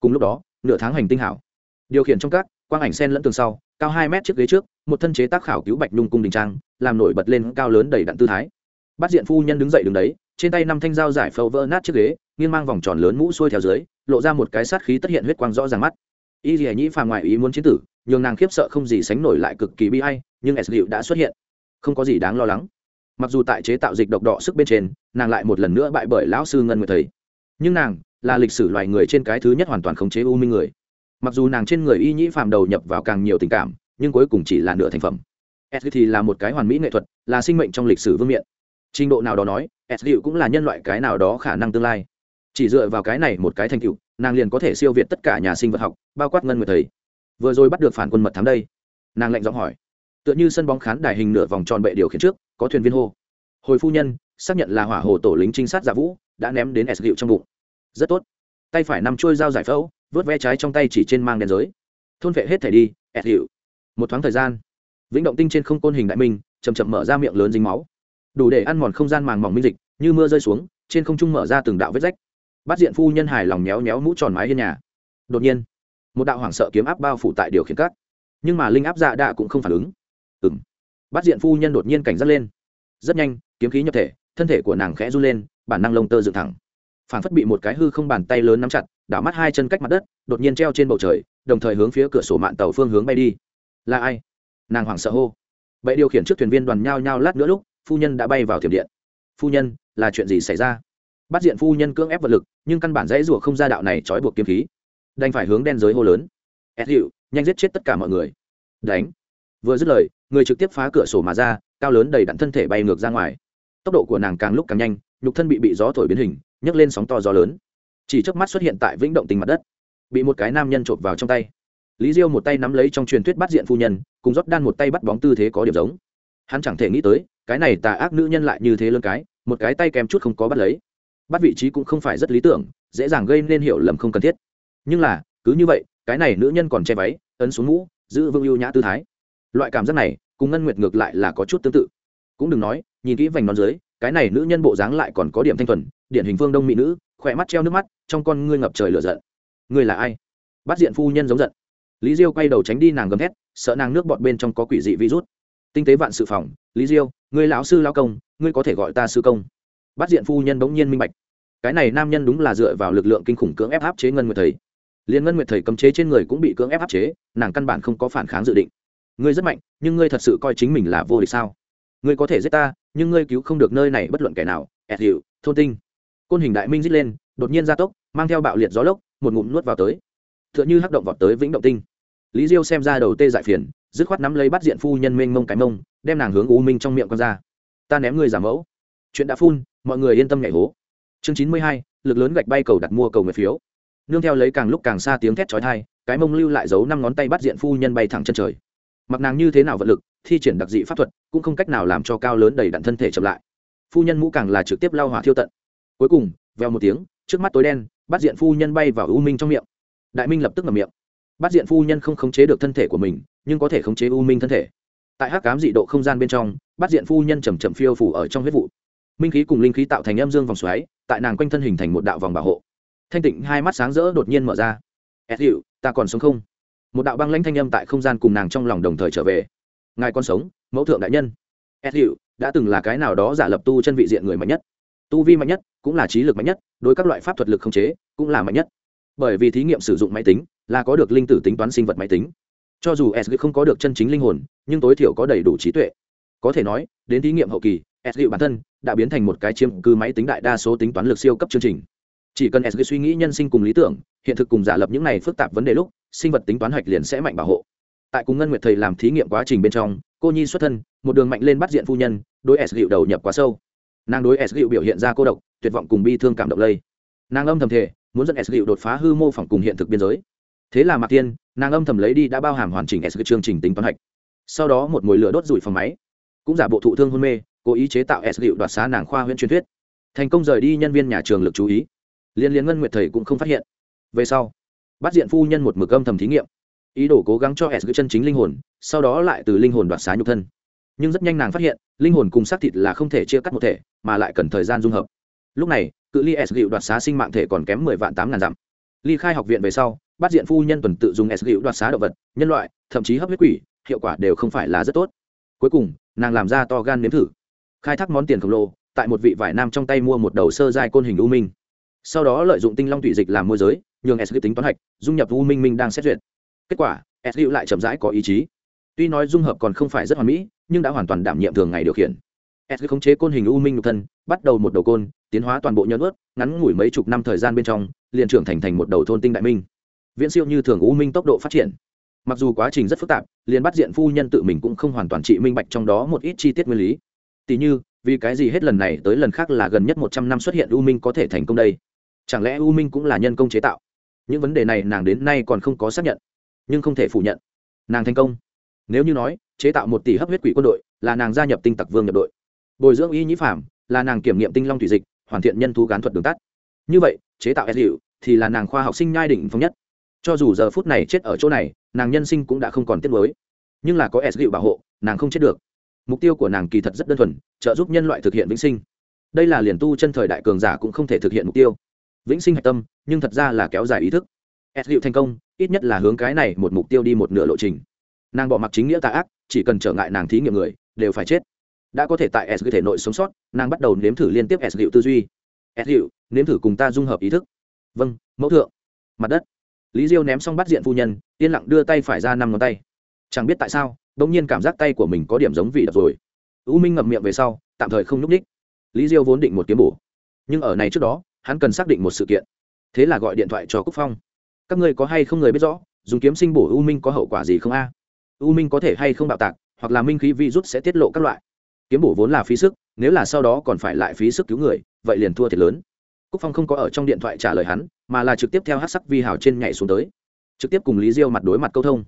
Cùng lúc đó, nửa tháng hành tinh hảo. Điều khiển trong các, quang ảnh sen lẫn tường sau, cao hai mét chiếc ghế trước, một thân chế tác khảo cứu bạch nhung cung đình trang, làm nổi bật lên cao lớn đầy đặn tư thái. Bát diện phu nhân đứng dậy đứng đấy trên tay năm thanh dao giải phâu vỡ nát chiếc ghế, nghiêng mang vòng tròn lớn mũ xuôi theo dưới, lộ ra một cái sát khí tất hiện huyết quang rõ ràng mắt. Y dì nhĩ phà ngoại ý muốn chiến tử, nhường nàng khiếp sợ không gì sánh nổi lại cực kỳ bi hay nhưng s liệu đã xuất hiện. Không có gì đáng lo lắng. Mặc dù tại chế tạo dịch độc đỏ sức bên trên, nàng lại một lần nữa bại bởi lão sư ngân người thầy. Nhưng nàng là lịch sử loài người trên cái thứ nhất hoàn toàn khống chế u minh người. Mặc dù nàng trên người y nhĩ phàm đầu nhập vào càng nhiều tình cảm, nhưng cuối cùng chỉ là nửa thành phẩm. S thì là một cái hoàn mỹ nghệ thuật, là sinh mệnh trong lịch sử vương miện trình độ nào đó nói, s liệu cũng là nhân loại cái nào đó khả năng tương lai. Chỉ dựa vào cái này một cái thành tựu, nàng liền có thể siêu việt tất cả nhà sinh vật học, bao quát ngân người thầy. Vừa rồi bắt được phản quân mật thám đây, nàng lạnh giọng hỏi. Tựa như sân bóng khán đài hình nửa vòng tròn bệ điều khiển trước, có thuyền viên hô. Hồi phu nhân, xác nhận là hỏa hồ tổ lính trinh sát giả vũ, đã ném đến s liệu trong bụng. Rất tốt. Tay phải nằm trôi dao giải phẫu, vớt ve trái trong tay chỉ trên mang đèn giới. Thôn vệ hết thể đi, s liệu một thoáng thời gian, vĩnh động tinh trên không côn hình đại minh chầm chậm mở ra miệng lớn dính máu đủ để ăn mòn không gian màng mỏng minh dịch, như mưa rơi xuống, trên không trung mở ra từng đạo vết rách. Bắt diện phu nhân hài lòng méo méo mũ tròn mái hiên nhà. Đột nhiên, một đạo hoảng sợ kiếm áp bao phủ tại điều khiển cắt nhưng mà linh áp dạ đạ cũng không phản ứng. Ừng bắt diện phu nhân đột nhiên cảnh giác lên. Rất nhanh, kiếm khí nhập thể, thân thể của nàng khẽ run lên, bản năng lông tơ dựng thẳng. Phảng phất bị một cái hư không bàn tay lớn nắm chặt, đảo mắt hai chân cách mặt đất, đột nhiên treo trên bầu trời, đồng thời hướng phía cửa sổ mạng tàu phương hướng bay đi. Là ai? Nàng hoảng sợ hô. Vậy điều khiển trước thuyền viên đoàn nhao nhao lát nữa lúc phu nhân đã bay vào thiểm điện. Phu nhân, là chuyện gì xảy ra? Bắt diện phu nhân cưỡng ép vật lực, nhưng căn bản dãy rủa không ra đạo này trói buộc kiếm khí. Đành phải hướng đen giới hô lớn. Ép hiệu nhanh giết chết tất cả mọi người. Đánh. Vừa dứt lời, người trực tiếp phá cửa sổ mà ra, cao lớn đầy đặn thân thể bay ngược ra ngoài. Tốc độ của nàng càng lúc càng nhanh, nhục thân bị bị gió thổi biến hình, nhấc lên sóng to gió lớn. Chỉ trước mắt xuất hiện tại vĩnh động tình mặt đất. Bị một cái nam nhân trộm vào trong tay. Lý diêu một tay nắm lấy trong truyền thuyết bắt diện phu nhân, cùng rót đan một tay bắt bóng tư thế có điểm giống. Hắn chẳng thể nghĩ tới cái này tà ác nữ nhân lại như thế lớn cái, một cái tay kém chút không có bắt lấy. Bắt vị trí cũng không phải rất lý tưởng, dễ dàng gây nên hiểu lầm không cần thiết. Nhưng là, cứ như vậy, cái này nữ nhân còn che váy, ấn xuống mũ, giữ vương ưu nhã tư thái. Loại cảm giác này, cùng ngân nguyệt ngược lại là có chút tương tự. Cũng đừng nói, nhìn kỹ vành nón dưới, cái này nữ nhân bộ dáng lại còn có điểm thanh thuần, điển hình phương đông mỹ nữ, khỏe mắt treo nước mắt, trong con ngươi ngập trời lửa giận. Ngươi là ai? Bắt diện phu nhân giống giận. Lý diêu quay đầu tránh đi nàng gầm thét, sợ nàng nước bọt bên trong có quỷ dị virus tinh tế vạn sự phòng, lý diêu người lão sư lao công, ngươi có thể gọi ta sư công. Bắt diện phu nhân bỗng nhiên minh bạch. Cái này nam nhân đúng là dựa vào lực lượng kinh khủng cưỡng ép áp chế ngân nguyệt thầy. Liền ngân nguyệt thầy cấm chế trên người cũng bị cưỡng ép áp chế, nàng căn bản không có phản kháng dự định. Ngươi rất mạnh, nhưng ngươi thật sự coi chính mình là vô địch sao? Ngươi có thể giết ta, nhưng ngươi cứu không được nơi này bất luận kẻ nào ẹt hiệu thôn tinh. Côn hình đại minh rít lên, đột nhiên gia tốc, mang theo bạo liệt gió lốc, một ngụm nuốt vào tới. T h ư ợ n h ư hắc động vọt tới vĩnh động tinh lý diêu xem ra đầu tê dại phiền, dứt khoát nắm lấy bắt diện phu nhân mênh mông cái mông, đem nàng hướng u minh trong miệng con ra. Ta ném người giả mẫu. Chuyện đã phun, mọi người yên tâm nhảy hố. Chương chín mươi hai, lực lớn gạch bay cầu đặt mua cầu người phiếu. Nương theo lấy càng lúc càng xa tiếng thét chói tai, cái mông lưu lại giấu năm ngón tay bắt diện phu nhân bay thẳng chân trời. Mặc nàng như thế nào vật lực, thi triển đặc dị pháp thuật, cũng không cách nào làm cho cao lớn đầy đặn thân thể chậm lại. Phu nhân mũ càng là trực tiếp lao hỏa thiêu tận. Cuối cùng veo một tiếng, trước mắt tối đen, bắt diện phu nhân bay vào u minh trong miệng. Đại minh lập tức ngầm miệng bắt diện phu nhân không khống chế được thân thể của mình, nhưng có thể khống chế u minh thân thể. Tại hắc cám dị độ không gian bên trong bắt diện phu nhân chầm chậm phiêu phủ ở trong huyết vụ. Minh khí cùng linh khí tạo thành âm dương vòng xoáy, tại nàng quanh thân hình thành một đạo vòng bảo hộ. Thanh tịnh hai mắt sáng rỡ đột nhiên mở ra. Ed hiệu ta còn sống không? Một đạo băng lãnh thanh âm tại không gian cùng nàng trong lòng đồng thời trở về. Ngài còn sống, mẫu thượng đại nhân. Ed hiệu đã từng là cái nào đó giả lập tu chân vị diện người mạnh nhất. Tu vi mạnh nhất, cũng là trí lực mạnh nhất, đối các loại pháp thuật lực không chế, cũng là mạnh nhất. Bởi vì thí nghiệm sử dụng máy tính là có được linh tử tính toán sinh vật máy tính. Cho dù sg không có được chân chính linh hồn, nhưng tối thiểu có đầy đủ trí tuệ. Có thể nói, đến thí nghiệm hậu kỳ sg bản thân đã biến thành một cái chiếm cư máy tính đại đa số tính toán lực siêu cấp chương trình. Chỉ cần sg suy nghĩ nhân sinh cùng lý tưởng, hiện thực cùng giả lập những này phức tạp vấn đề lúc, sinh vật tính toán hạch liền sẽ mạnh bảo hộ. Tại cùng ngân nguyệt thầy làm thí nghiệm quá trình bên trong, cô nhi xuất thân, một đường mạnh lên bắt diện phu nhân, đối s gịu đầu nhập quá sâu. Nàng đối s gịu biểu hiện ra cô độc, tuyệt vọng cùng bi thương cảm động lây. Nàng âm thầm thể muốn dẫn s gịu đột phá hư mô phỏng cùng hiện thực biên giới thế là mạc tiên nàng âm thầm lấy đi đã bao hàm hoàn chỉnh s chương trình tính toán hạch. Sau đó một mồi lửa đốt rủi phòng máy, cũng giả bộ thụ thương hôn mê, cố ý chế tạo s liệu đoạt xá nàng khoa huyện truyền thuyết. Thành công rời đi nhân viên nhà trường lực chú ý. Liên liên ngân nguyệt thầy cũng không phát hiện. Về sau, bắt diện phu nhân một mực âm thầm thí nghiệm. Ý đồ cố gắng cho s chân chính linh hồn, sau đó lại từ linh hồn đoạt xá nhục thân. Nhưng rất nhanh nàng phát hiện, linh hồn cùng xác thịt là không thể chia cắt một thể, mà lại cần thời gian dung hợp. Lúc này, cự ly s liệu đoạt xá sinh mạng thể còn kém mười vạn tám ngàn dặm ly khai học viện về sau, bắt diện phu nhân tuần tự dùng s gữu đoạt xá động vật, nhân loại, thậm chí hấp huyết quỷ, hiệu quả đều không phải là rất tốt. Cuối cùng, nàng làm ra to gan nếm thử. Khai thác món tiền khổng lồ, tại một vị vải nam trong tay mua một đầu sơ giai côn hình u minh. Sau đó lợi dụng tinh long thủy dịch làm môi giới, nhường s gữu tính toán hạch, dung nhập u minh minh đang xét duyệt. Kết quả, s gữu lại chậm rãi có ý chí. Tuy nói dung hợp còn không phải rất hoàn mỹ, nhưng đã hoàn toàn đảm nhiệm thường ngày điều khiển s khống chế côn hình u minh nhục thân, bắt đầu một đầu côn, tiến hóa toàn bộ nhân ướt, ngắn ngủi mấy chục năm thời gian bên trong, liền trưởng thành thành một đầu thôn tinh đại minh. Viễn siêu như thường u minh tốc độ phát triển. Mặc dù quá trình rất phức tạp, liền bắt diện phu nhân tự mình cũng không hoàn toàn trị minh bạch trong đó một ít chi tiết nguyên lý. Tỉ như, vì cái gì hết lần này tới lần khác là gần nhất một trăm năm xuất hiện u minh có thể thành công đây? Chẳng lẽ u minh cũng là nhân công chế tạo? Những vấn đề này nàng đến nay còn không có xác nhận, nhưng không thể phủ nhận. Nàng thành công. Nếu như nói, chế tạo một tỷ hấp huyết quỷ quân đội, là nàng gia nhập tinh tặc vương nhập đội bồi dưỡng y nhĩ phạm là nàng kiểm nghiệm tinh long thủy dịch, hoàn thiện nhân thú gán thuật đường tắt. Như vậy, chế tạo s hiệu thì là nàng khoa học sinh nhai đỉnh phong nhất. Cho dù giờ phút này chết ở chỗ này, nàng nhân sinh cũng đã không còn tiết mới nhưng là có s hiệu bảo hộ, nàng không chết được. Mục tiêu của nàng kỳ thật rất đơn thuần, trợ giúp nhân loại thực hiện vĩnh sinh. Đây là liền tu chân thời đại cường giả cũng không thể thực hiện mục tiêu. Vĩnh sinh hạch tâm, nhưng thật ra là kéo dài ý thức. S hiệu thành công, ít nhất là hướng cái này một mục tiêu đi một nửa lộ trình. Nàng bỏ mặc chính nghĩa tà ác, chỉ cần trở ngại nàng thí nghiệm người, đều phải chết đã có thể tại s thể nội sống sót, nàng bắt đầu nếm thử liên tiếp s tư duy. S nếm thử cùng ta dung hợp ý thức. Vâng mẫu thượng. Mặt đất. Lý diêu ném xong bắt diện phu nhân, yên lặng đưa tay phải ra năm ngón tay. Chẳng biết tại sao đ ỗ n g nhiên cảm giác tay của mình có điểm giống vị đập rồi. U minh ngậm miệng về sau, tạm thời không n ú ních lý diêu vốn định một kiếm bổ. Nhưng ở này trước đó, hắn cần xác định một sự kiện. Thế là gọi điện thoại cho cúc phong. Các ngươi có hay không người biết rõ, dùng kiếm sinh bổ u minh có hậu quả gì không a? U minh có thể hay không bạo tạc, hoặc là minh khí vi rút sẽ tiết lộ các loại kiếm bổ vốn là phí sức, nếu là sau đó còn phải lại phí sức cứu người, vậy liền thua thiệt lớn. Cúc phong không có ở trong điện thoại trả lời hắn, mà là trực tiếp theo hát sắc vi hào trên nhảy xuống tới. Trực tiếp cùng lý diêu mặt đối mặt câu thông.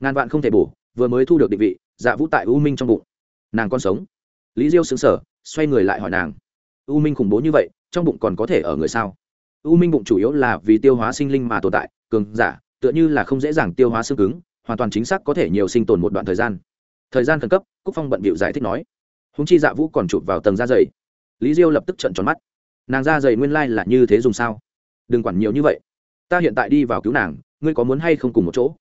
Ngàn vạn không thể bổ, vừa mới thu được định vị dạ vũ tại u minh trong bụng. Nàng còn sống. Lý diêu xứng sở xoay người lại hỏi nàng. U minh khủng bố như vậy, trong bụng còn có thể ở người sao? U minh bụng chủ yếu là vì tiêu hóa sinh linh mà tồn tại, cường giả, tựa như là không dễ dàng tiêu hóa xương cứng, hoàn toàn chính xác có thể nhiều sinh tồn một đoạn thời gian. Thời gian khẩn cấp, cúc phong bận bịu giải thích nói húng chi dạ vũ còn chụp vào tầng da dày. Lý diêu lập tức trận tròn mắt. Nàng da dày nguyên lai là như thế dùng sao? Đừng quản nhiều như vậy. Ta hiện tại đi vào cứu nàng, ngươi có muốn hay không cùng một chỗ?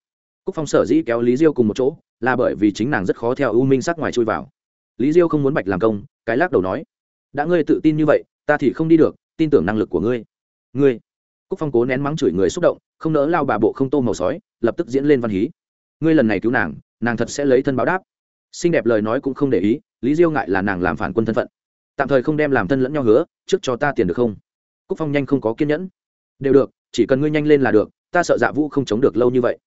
Cúc phong sở dĩ kéo lý diêu cùng một chỗ, là bởi vì chính nàng rất khó theo u minh sắc ngoài chui vào. Lý diêu không muốn bạch làm công, cái lắc đầu nói, đã ngươi tự tin như vậy, ta thì không đi được, tin tưởng năng lực của ngươi. Ngươi? Cúc phong cố nén mắng chửi người xúc động, không nỡ lao bà bộ không tô màu sói, lập tức diễn lên văn hí. Ngươi lần này cứu nàng nàng thật sẽ lấy thân báo đáp xinh đẹp lời nói cũng không để ý, lý diêu ngại là nàng làm phản quân thân phận. Tạm thời không đem làm thân lẫn nhau hứa, trước cho ta tiền được không? Cúc phong nhanh không có kiên nhẫn. Đều được, chỉ cần ngươi nhanh lên là được, ta sợ dạ vũ không chống được lâu như vậy.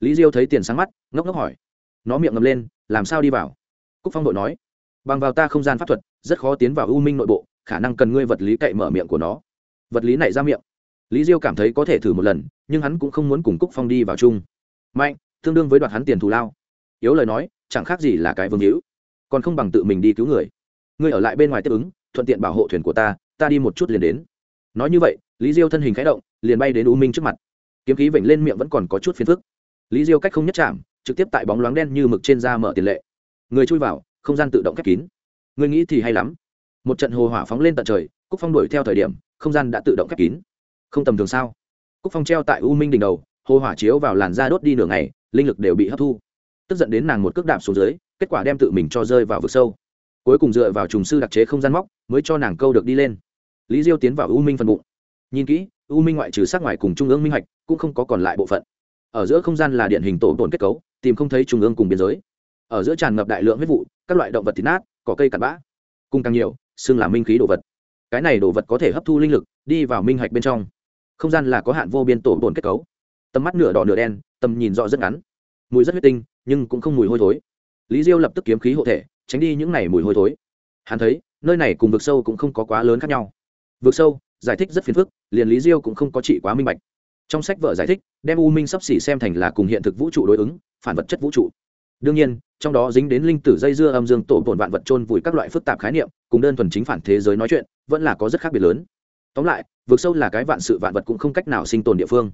Lý diêu thấy tiền sáng mắt, ngốc ngốc hỏi. Nó miệng ngầm lên, làm sao đi vào? Cúc phong đội nói. Bằng vào ta không gian pháp thuật, rất khó tiến vào u minh nội bộ, khả năng cần ngươi vật lý cậy mở miệng của nó. Vật lý này ra miệng. Lý diêu cảm thấy có thể thử một lần, nhưng hắn cũng không muốn cùng cúc phong đi vào chung. Mạnh, tương đương với đoạt hắn tiền thù lao. Yếu lời nói chẳng khác gì là cái vương hữu. Còn không bằng tự mình đi cứu người. Ngươi ở lại bên ngoài tiếp ứng, thuận tiện bảo hộ thuyền của ta ta đi một chút liền đến. Nói như vậy, lý diêu thân hình khẽ động, liền bay đến u minh trước mặt. Kiếm khí vểnh lên miệng vẫn còn có chút phiền phức. Lý diêu cách không nhất chạm, trực tiếp tại bóng loáng đen như mực trên da mở tiền lệ. Người chui vào, không gian tự động khép kín. Người nghĩ thì hay lắm. Một trận hồ hỏa phóng lên tận trời, cúc phong đuổi theo thời điểm, không gian đã tự động khép kín. Không tầm thường sao? Cúc phong treo tại u minh đỉnh đầu, hồ hỏa chiếu vào làn da đốt đi nửa ngày, linh lực đều bị hấp thu tức giận đến nàng một cước đạp xuống dưới, kết quả đem tự mình cho rơi vào vực sâu. Cuối cùng dựa vào trùng sư đặc chế không gian móc, mới cho nàng câu được đi lên. Lý diêu tiến vào u minh phần bụng. Nhìn kỹ, u minh ngoại trừ sát ngoài cùng trung ương minh hạch cũng không có còn lại bộ phận. Ở giữa không gian là điện hình tổ tồn kết cấu, tìm không thấy trung ương cùng biên giới. Ở giữa tràn ngập đại lượng huyết vụ, các loại động vật thịt nát, cỏ cây cặn bã. Cùng càng nhiều, xương là minh khí đồ vật. Cái này đồ vật có thể hấp thu linh lực, đi vào minh hạch bên trong. Không gian là có hạn vô biên tổ tồn kết cấu. Tầm mắt nửa đỏ nửa đen, tầm nhìn rõ rất ngắn. Mùi rất huyết tinh nhưng cũng không mùi hôi thối. Lý diêu lập tức kiếm khí hộ thể, tránh đi những này mùi hôi thối. Hắn thấy, nơi này cùng vực sâu cũng không có quá lớn khác nhau. Vực sâu, giải thích rất phiền phức, liền lý diêu cũng không có trị quá minh bạch. Trong sách vở giải thích, đem u minh sắp xỉ xem thành là cùng hiện thực vũ trụ đối ứng, phản vật chất vũ trụ. Đương nhiên, trong đó dính đến linh tử dây dưa âm dương tổ tổn vạn vật trôn vùi các loại phức tạp khái niệm, cùng đơn thuần chính phản thế giới nói chuyện, vẫn là có rất khác biệt lớn. Tóm lại, vực sâu là cái vạn sự vạn vật cũng không cách nào sinh tồn địa phương.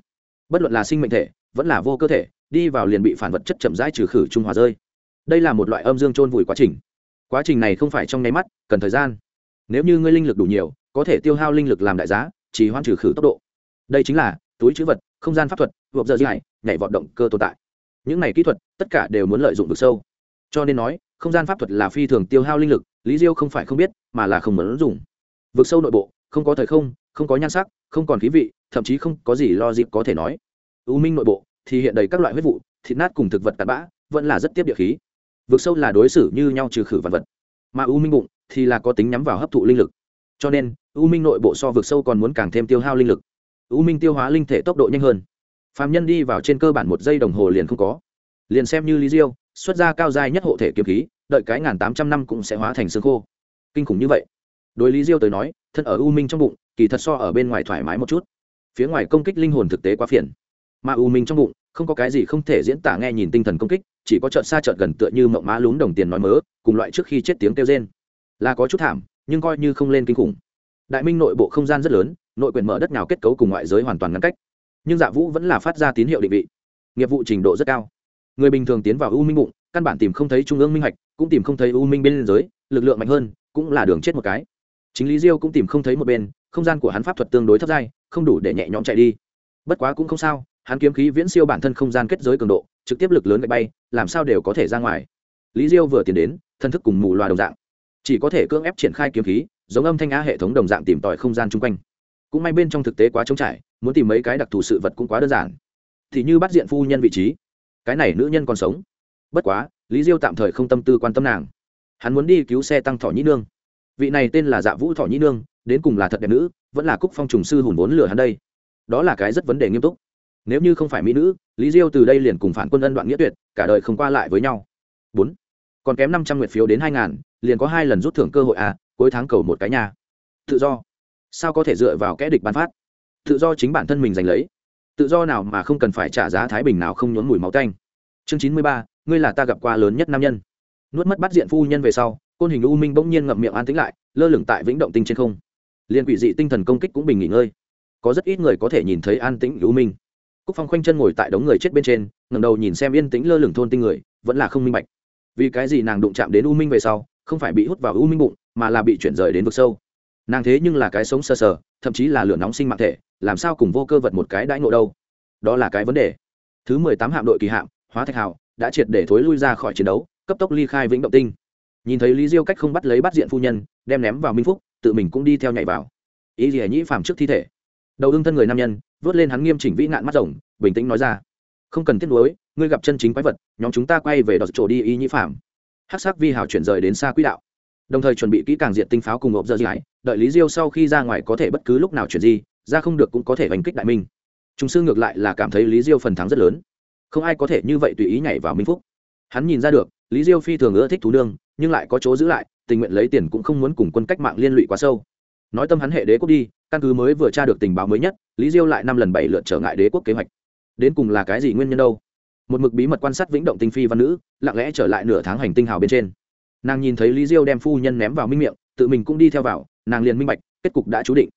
Bất luận là sinh mệnh thể, vẫn là vô cơ thể đi vào liền bị phản vật chất chậm rãi trừ khử trung hòa rơi. Đây là một loại âm dương chôn vùi quá trình. Quá trình này không phải trong nháy mắt, cần thời gian. Nếu như ngươi linh lực đủ nhiều, có thể tiêu hao linh lực làm đại giá chỉ hoãn trừ khử tốc độ. Đây chính là túi chữ vật, không gian pháp thuật, hộp giờ di hải nhảy vọt động cơ tồn tại. Những này kỹ thuật, tất cả đều muốn lợi dụng được sâu. Cho nên nói, không gian pháp thuật là phi thường tiêu hao linh lực, lý diêu không phải không biết, mà là không muốn dùng. Vực sâu nội bộ, không có thời không không có nhan sắc, không còn khí vị, thậm chí không có gì lo dịp có thể nói. U minh nội bộ thì hiện đầy các loại huyết vụ, thịt nát cùng thực vật tạt bã, vẫn là rất tiếp địa khí. Vực sâu là đối xử như nhau trừ khử vật vật. Mà u minh bụng thì là có tính nhắm vào hấp thụ linh lực. Cho nên, u minh nội bộ so vực sâu còn muốn càng thêm tiêu hao linh lực. U minh tiêu hóa linh thể tốc độ nhanh hơn. Phạm nhân đi vào trên cơ bản một giây đồng hồ liền không có. Liền xem như lý diêu, xuất ra cao dài nhất hộ thể kiếm khí, đợi cái ngàn tám trăm năm cũng sẽ hóa thành xương khô. Kinh khủng như vậy. Đối lý diêu tới nói, thân ở u minh trong bụng, kỳ thật so ở bên ngoài thoải mái một chút. Phía ngoài công kích linh hồn thực tế quá phiền mà u minh trong bụng, không có cái gì không thể diễn tả nghe nhìn tinh thần công kích, chỉ có trợn xa trợn gần tựa như mộng má lún đồng tiền nói mớ, cùng loại trước khi chết tiếng kêu rên. Là có chút thảm, nhưng coi như không lên kinh khủng. Đại minh nội bộ không gian rất lớn, nội quyền mở đất nào kết cấu cùng ngoại giới hoàn toàn ngăn cách. Nhưng dạ vũ vẫn là phát ra tín hiệu định vị. Nghiệp vụ trình độ rất cao. Người bình thường tiến vào u minh bụng, căn bản tìm không thấy trung ương minh hạch cũng tìm không thấy u minh bên giới, lực lượng mạnh hơn, cũng là đường chết một cái. Chính lý diêu cũng tìm không thấy một bên, không gian của hắn pháp thuật tương đối thấp dai, không đủ để nhẹ nhõm chạy đi. Bất quá cũng không sao hắn kiếm khí viễn siêu bản thân không gian kết giới cường độ, trực tiếp lực lớn gạch bay, làm sao đều có thể ra ngoài. Lý diêu vừa tiến đến, thân thức cùng mù loà đồng dạng. Chỉ có thể cưỡng ép triển khai kiếm khí, giống âm thanh á hệ thống đồng dạng tìm tòi không gian chung quanh. Cũng may bên trong thực tế quá trống trải, muốn tìm mấy cái đặc thù sự vật cũng quá đơn giản. Thì như bắt diện phu nhân vị trí. Cái này nữ nhân còn sống. Bất quá, lý diêu tạm thời không tâm tư quan tâm nàng. Hắn muốn đi cứu xe tăng thỏ nhĩ nương. Vị này tên là dạ vũ thỏ nhĩ nương, đến cùng là thật đẹp nữ, vẫn là cúc phong trùng sư hùn vốn lửa hắn đây. Đó là cái rất vấn đề nghiêm túc nếu như không phải mỹ nữ, lý diêu từ đây liền cùng phản quân ân đoạn nghĩa tuyệt, cả đời không qua lại với nhau. Bốn. Còn kém năm trăm nguyệt phiếu đến hai ngàn, liền có hai lần rút thưởng cơ hội à cuối tháng cầu một cái nhà. Tự do. Sao có thể dựa vào kẽ địch bán phát? Tự do chính bản thân mình giành lấy. Tự do nào mà không cần phải trả giá thái bình nào không nhốn mùi máu tanh. Chương chín mươi ba, ngươi là ta gặp qua lớn nhất nam nhân. Nuốt mất bắt diện phu nhân về sau, côn hình u minh bỗng nhiên ngậm miệng an tĩnh lại, lơ lửng tại vĩnh động tinh trên không. Liên quỷ dị tinh thần công kích cũng bình nghỉ ngơi. Có rất ít người có thể nhìn thấy an tĩnh u minh cúc phong khoanh chân ngồi tại đống người chết bên trên ngẩng đầu nhìn xem yên tĩnh lơ lửng thôn tinh người vẫn là không minh bạch. Vì cái gì nàng đụng chạm đến u minh về sau không phải bị hút vào u minh bụng mà là bị chuyển rời đến vực sâu? Nàng thế nhưng là cái sống sơ sờ, thậm chí là lửa nóng sinh mạng thể làm sao cùng vô cơ vật một cái đãi ngộ đâu? Đó là cái vấn đề. Thứ mười tám hạm đội kỳ hạm hóa thạch hào đã triệt để thối lui ra khỏi chiến đấu cấp tốc ly khai vĩnh động tinh. Nhìn thấy lý diêu cách không bắt lấy bắt diện phu nhân đem ném vào minh phúc tự mình cũng đi theo nhảy vào. Ý gì hãy nhĩ phàm trước thi thể. Đầu hưng thân người nam nhân vớt lên hắn nghiêm chỉnh vĩ nạn mắt rồng, bình tĩnh nói ra. Không cần thiết nuối, ngươi gặp chân chính quái vật, nhóm chúng ta quay về đọt chỗ đi y nhĩ phạm hắc sắc vi hào chuyển rời đến xa quỹ đạo. Đồng thời chuẩn bị kỹ càng diện tinh pháo cùng hộp dơ dãi đợi lý diêu sau khi ra ngoài có thể bất cứ lúc nào chuyển gì ra không được cũng có thể đánh kích đại minh. Chúng sư ngược lại là cảm thấy lý diêu phần thắng rất lớn. Không ai có thể như vậy tùy ý nhảy vào minh phúc. Hắn nhìn ra được, lý diêu phi thường ưa thích thú nương nhưng lại có chỗ giữ lại, tình nguyện lấy tiền cũng không muốn cùng quân cách mạng liên lụy quá sâu nói tâm hắn hệ đế quốc đi, căn cứ mới vừa tra được tình báo mới nhất, lý diêu lại năm lần bảy lượt trở ngại đế quốc kế hoạch. Đến cùng là cái gì nguyên nhân đâu? Một mực bí mật quan sát vĩnh động tinh phi văn nữ, lặng lẽ trở lại nửa tháng hành tinh hào bên trên. Nàng nhìn thấy lý diêu đem phu nhân ném vào minh miệng, tự mình cũng đi theo vào, nàng liền minh bạch, kết cục đã chú định.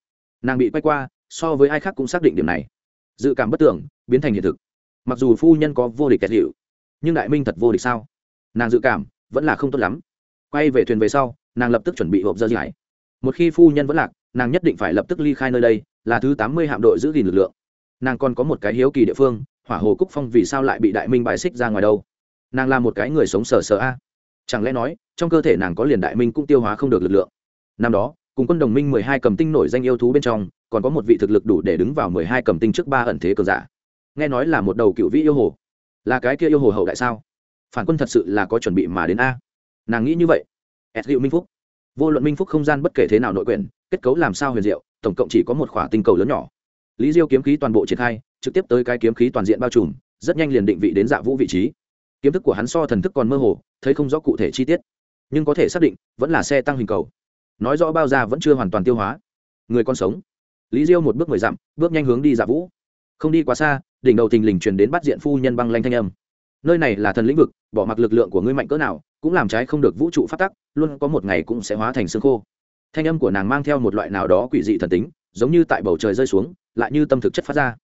Nàng bị quay qua, so với ai khác cũng xác định điểm này. Dự cảm bất tưởng, biến thành hiện thực. Mặc dù phu nhân có vô địch kẹt hiệu nhưng đại minh thật vô địch sao? Nàng dự cảm, vẫn là không tốt lắm. Quay về thuyền về sau, nàng lập tức chuẩn bị hộp dơ dải một khi phu nhân vẫn lạc, nàng nhất định phải lập tức ly khai nơi đây, là thứ tám mươi hạm đội giữ gìn lực lượng. Nàng còn có một cái hiếu kỳ địa phương, hỏa hồ cúc phong vì sao lại bị đại minh bài xích ra ngoài đâu? Nàng là một cái người sống sờ sờ a. Chẳng lẽ nói, trong cơ thể nàng có liền đại minh cũng tiêu hóa không được lực lượng? Năm đó, cùng quân đồng minh mười hai cầm tinh nổi danh yêu thú bên trong, còn có một vị thực lực đủ để đứng vào mười hai cầm tinh trước ba ẩn thế cờ giả. Nghe nói là một đầu cựu vĩ yêu hồ. Là cái kia yêu hồ hậu đại sao? Phản quân thật sự là có chuẩn bị mà đến a. Nàng nghĩ như vậy. Ed liệu minh phúc vô luận minh phúc không gian bất kể thế nào nội quyền, kết cấu làm sao huyền diệu, tổng cộng chỉ có một khỏa tinh cầu lớn nhỏ. Lý diêu kiếm khí toàn bộ triển khai, trực tiếp tới cái kiếm khí toàn diện bao trùm, rất nhanh liền định vị đến dạ vũ vị trí. Kiếm thức của hắn so thần thức còn mơ hồ, thấy không rõ cụ thể chi tiết. Nhưng có thể xác định, vẫn là xe tăng hình cầu. Nói rõ bao ra vẫn chưa hoàn toàn tiêu hóa. Người con sống. Lý diêu một bước mười dặm, bước nhanh hướng đi dạ vũ. Không đi quá xa, đỉnh đầu thình lình truyền đến bắt diện phu nhân băng lanh thanh âm. Nơi này là thần lĩnh vực, bỏ mặc lực lượng của ngươi mạnh cỡ nào cũng làm trái không được vũ trụ phát tắc, luôn có một ngày cũng sẽ hóa thành xương khô. Thanh âm của nàng mang theo một loại nào đó quỷ dị thần tính, giống như tại bầu trời rơi xuống, lại như tâm thực chất phát ra.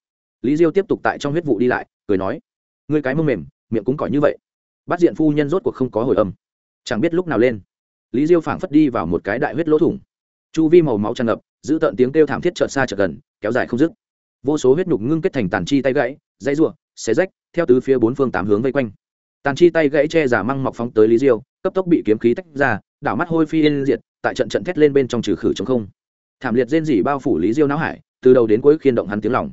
Lý diêu tiếp tục tại trong huyết vụ đi lại, cười nói, ngươi cái mông mềm, miệng cũng cỏi như vậy. Bắt diện phu nhân rốt cuộc không có hồi âm. Chẳng biết lúc nào lên, lý diêu phảng phất đi vào một cái đại huyết lỗ thủng. Chu vi màu máu tràn ngập, giữ tận tiếng kêu thảm thiết trợn xa trợn gần, kéo dài không dứt. Vô số huyết nhục ngưng kết thành tàn chi tay gãy dây r u ộ xé rách, theo tứ phía bốn phương tám hướng vây quanh tàn chi tay gãy che giả măng mọc phóng tới lý diêu, cấp tốc bị kiếm khí tách ra, đảo mắt hôi phi yên diệt, tại trận trận thét lên bên trong trừ khử chống không. Thảm liệt rên rỉ bao phủ lý diêu não hải, từ đầu đến cuối khiên động hắn tiếng lòng.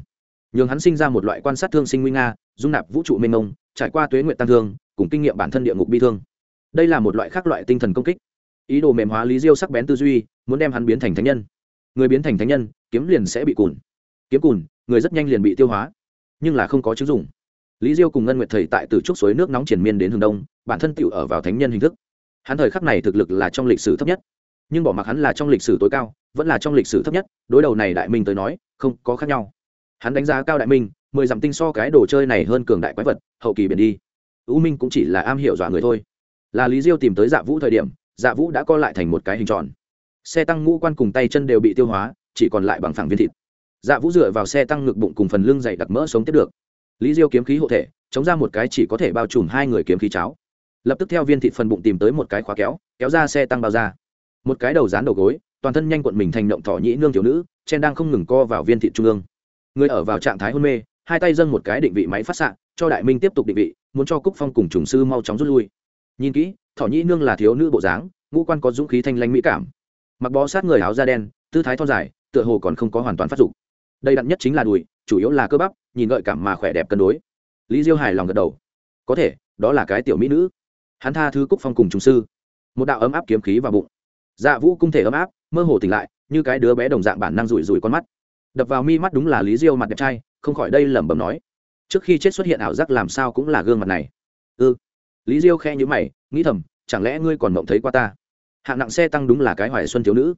Nhường hắn sinh ra một loại quan sát thương sinh nguy nga, dung nạp vũ trụ mênh mông, trải qua tuế nguyện tăng thương, cùng kinh nghiệm bản thân địa ngục bi thương. Đây là một loại khác loại tinh thần công kích. Ý đồ mềm hóa lý diêu sắc bén tư duy, muốn đem hắn biến thành thánh nhân. Người biến thành thánh nhân, kiếm liền sẽ bị cùn. Kiếm cùn, người rất nhanh liền bị tiêu hóa. Nhưng là không có chứng dùng lý diêu cùng ngân nguyệt thầy tại từ trúc suối nước nóng triển miên đến Hương đông, bản thân tựu ở vào thánh nhân hình thức. Hắn thời khắc này thực lực là trong lịch sử thấp nhất. Nhưng bỏ mặc hắn là trong lịch sử tối cao, vẫn là trong lịch sử thấp nhất, đối đầu này đại minh tới nói, không có khác nhau. Hắn đánh giá cao đại minh, mười dặm tinh so cái đồ chơi này hơn cường đại quái vật, hậu kỳ biển đi. U minh cũng chỉ là am hiểu dọa người thôi. Là lý diêu tìm tới dạ vũ thời điểm dạ vũ đã co lại thành một cái hình tròn. Xe tăng ngũ quan cùng tay chân đều bị tiêu hóa, chỉ còn lại bằng phẳng viên thịt. Dạ vũ dựa vào xe tăng ngực bụng cùng phần lưng dày đặc mỡ sống tiếp được lý diêu kiếm khí hộ thể, chống ra một cái chỉ có thể bao trùm hai người kiếm khí cháo. Lập tức theo viên Thị phần bụng tìm tới một cái khóa kéo kéo ra xe tăng bao ra. Một cái đầu dán đầu gối, toàn thân nhanh quận mình thành động thỏ nhĩ nương thiếu nữ chen đang không ngừng co vào viên Thị trung ương. Người ở vào trạng thái hôn mê, hai tay dâng một cái định vị máy phát s cho đại minh tiếp tục định vị, muốn cho cúc phong cùng trùng sư mau chóng rút lui. Nhìn kỹ, thỏ nhĩ nương là thiếu nữ bộ dáng, ngũ quan có dũng khí thanh lãnh mỹ cảm. Mặc bó sát người áo da đen, tư thái thon dài, tựa hồ còn không có hoàn toàn phát dục. Đây đặn nhất chính là đùi, chủ yếu là cơ bắp nhìn gợi cảm mà khỏe đẹp cân đối. Lý diêu hài lòng gật đầu. Có thể, đó là cái tiểu mỹ nữ. Hắn tha thứ cúc phong cùng trung sư. Một đạo ấm áp kiếm khí vào bụng. Dạ vũ cung thể ấm áp, mơ hồ tỉnh lại, như cái đứa bé đồng dạng bản năng rủi rủi con mắt. Đập vào mi mắt đúng là lý diêu mặt đẹp trai, không khỏi đây lẩm bẩm nói. Trước khi chết xuất hiện ảo giác làm sao cũng là gương mặt này. Ư lý diêu khe nhữ mày, nghĩ thầm, chẳng lẽ ngươi còn mộng thấy qua ta? Hạng nặng xe tăng đúng là cái hoài xuân thiếu nữ.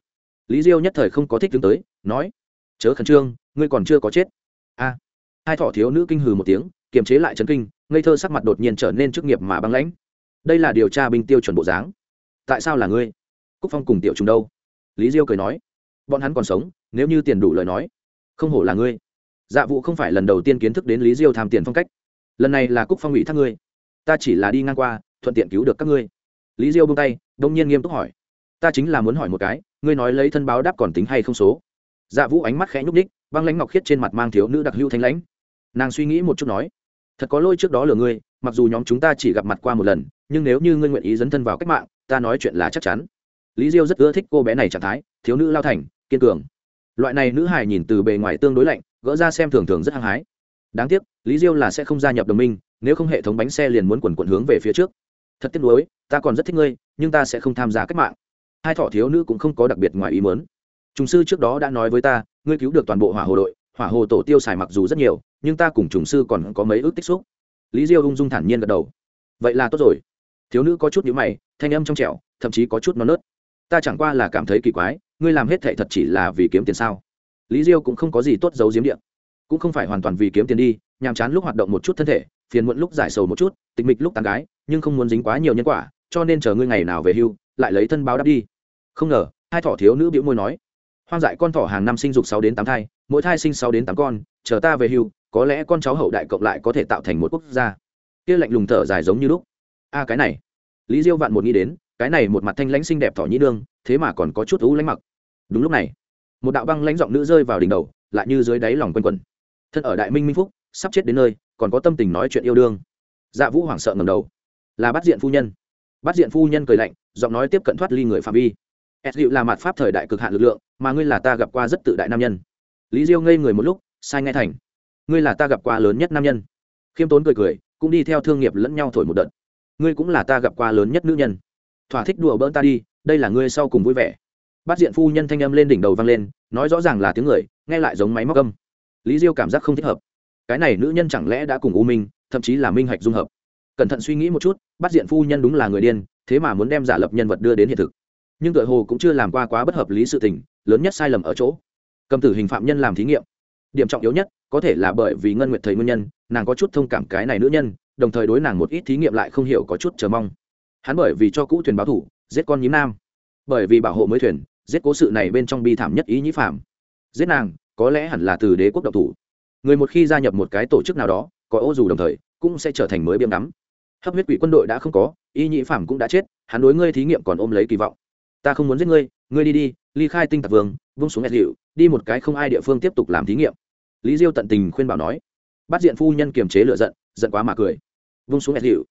Lý diêu nhất thời không có thích đứng tới, nói, chớ khẩn trương, ngươi còn chưa có chết. A hai thọ thiếu nữ kinh hừ một tiếng, kiềm chế lại chấn kinh, ngây thơ sắc mặt đột nhiên trở nên chức nghiệp mà băng lãnh. Đây là điều tra binh tiêu chuẩn bộ dáng. Tại sao là ngươi? Cúc phong cùng tiểu chúng đâu? Lý diêu cười nói. Bọn hắn còn sống, nếu như tiền đủ lời nói. Không hổ là ngươi. Dạ vụ không phải lần đầu tiên kiến thức đến lý diêu tham tiền phong cách. Lần này là cúc phong ủy thác ngươi. Ta chỉ là đi ngang qua, thuận tiện cứu được các ngươi. Lý diêu bông tay, đông nhiên nghiêm túc hỏi. Ta chính là muốn hỏi một cái, ngươi nói lấy thân báo đáp còn tính hay không số? Dạ vũ ánh mắt khẽ nhúc ních băng lãnh ngọc khiết trên mặt mang thiếu nữ đặc hữu thanh lãnh nàng suy nghĩ một chút nói, thật có lôi trước đó lừa ngươi, mặc dù nhóm chúng ta chỉ gặp mặt qua một lần, nhưng nếu như ngươi nguyện ý dấn thân vào cách mạng, ta nói chuyện là chắc chắn. Lý diêu rất ưa thích cô bé này trạng thái, thiếu nữ lao thành, kiên cường. Loại này nữ hài nhìn từ bề ngoài tương đối lạnh, gỡ ra xem thường thường rất hăng hái. Đáng tiếc, lý diêu là sẽ không gia nhập đồng minh, nếu không hệ thống bánh xe liền muốn quần quận hướng về phía trước. Thật tiếc nuối, ta còn rất thích ngươi, nhưng ta sẽ không tham gia cách mạng. Hai thọ thiếu nữ cũng không có đặc biệt ngoài ý mớn trùng sư trước đó đã nói với ta, ngươi cứu được toàn bộ hỏa hồ đội, hỏa hồ tổ tiêu xài mặc dù rất nhiều nhưng ta cùng trùng sư còn có mấy ước tích xúc. Lý diêu ung dung thản nhiên gật đầu. Vậy là tốt rồi. Thiếu nữ có chút nhữ mày, thanh âm trong trẻo, thậm chí có chút non nớt. Ta chẳng qua là cảm thấy kỳ quái, ngươi làm hết thệ thật chỉ là vì kiếm tiền sao? Lý diêu cũng không có gì tốt giấu diếm điện cũng không phải hoàn toàn vì kiếm tiền đi, nhàm chán lúc hoạt động một chút thân thể, phiền muộn lúc giải sầu một chút, tịch mịch lúc tàn gái, nhưng không muốn dính quá nhiều nhân quả, cho nên chờ ngươi ngày nào về hưu, lại lấy thân báo đáp đi. Không ngờ, hai thỏ thiếu nữ biểu môi nói. Hoang dại con thỏ hàng năm sinh dục sáu đến tám thai, mỗi thai sinh sáu đến tám con, chờ ta về hưu có lẽ con cháu hậu đại cộng lại có thể tạo thành một quốc gia. Kia lạnh lùng thở dài giống như lúc. A cái này. Lý diêu vạn một nghĩ đến, cái này một mặt thanh lãnh xinh đẹp thỏ nhĩ đương, thế mà còn có chút thú lãnh mặc. Đúng lúc này, một đạo băng lãnh giọng nữ rơi vào đỉnh đầu, lại như dưới đáy lòng quanh quẩn. Thân ở đại minh minh phúc, sắp chết đến nơi, còn có tâm tình nói chuyện yêu đương. Dạ vũ hoảng sợ ngầm đầu. Là bắt diện phu nhân. Bắt diện phu nhân cười lạnh, giọng nói tiếp cận thoát ly người phạm vi. S dịu là mặt pháp thời đại cực hạn lực lượng, mà ngươi là ta gặp qua rất tự đại nam nhân. Lý diêu ngây người một lúc, sai nghe thành ngươi là ta gặp qua lớn nhất nam nhân. Khiêm tốn cười cười, cũng đi theo thương nghiệp lẫn nhau thổi một đợt. Ngươi cũng là ta gặp qua lớn nhất nữ nhân. Thỏa thích đùa bỡn ta đi, đây là ngươi sau cùng vui vẻ. Bắt diện phu nhân thanh âm lên đỉnh đầu vang lên, nói rõ ràng là tiếng người, nghe lại giống máy móc âm. Lý diêu cảm giác không thích hợp. Cái này nữ nhân chẳng lẽ đã cùng u minh, thậm chí là minh hạch dung hợp? Cẩn thận suy nghĩ một chút bắt diện phu nhân đúng là người điên, thế mà muốn đem giả lập nhân vật đưa đến hiện thực. Nhưng tựa hồ cũng chưa làm qua quá bất hợp lý sự tình, lớn nhất sai lầm ở chỗ. Cầm tử hình phạm nhân làm thí nghiệm. Điểm trọng yếu nhất có thể là bởi vì ngân nguyệt thấy nguyên nhân, nàng có chút thông cảm cái này nữ nhân, đồng thời đối nàng một ít thí nghiệm lại không hiểu có chút chờ mong. Hắn bởi vì cho cũ thuyền báo thủ, giết con nhím nam. Bởi vì bảo hộ mới thuyền, giết cố sự này bên trong bi thảm nhất ý nhĩ phạm giết nàng, có lẽ hẳn là từ đế quốc độc thủ. Người một khi gia nhập một cái tổ chức nào đó, có ô dù đồng thời, cũng sẽ trở thành mới biếm đắm. Hấp huyết quỷ quân đội đã không có y nhĩ phạm cũng đã chết, hắn đối ngươi thí nghiệm còn ôm lấy kỳ vọng. Ta không muốn giết ngươi ngươi đi đi, ly khai tinh tạc vương, vung xuống nghẹt hiệu, đi một cái không ai địa phương tiếp tục làm thí nghiệm lý diêu tận tình khuyên bảo nói, bắt diện phu nhân kiềm chế lựa giận giận quá mà cười. Vung xuống ép hiệu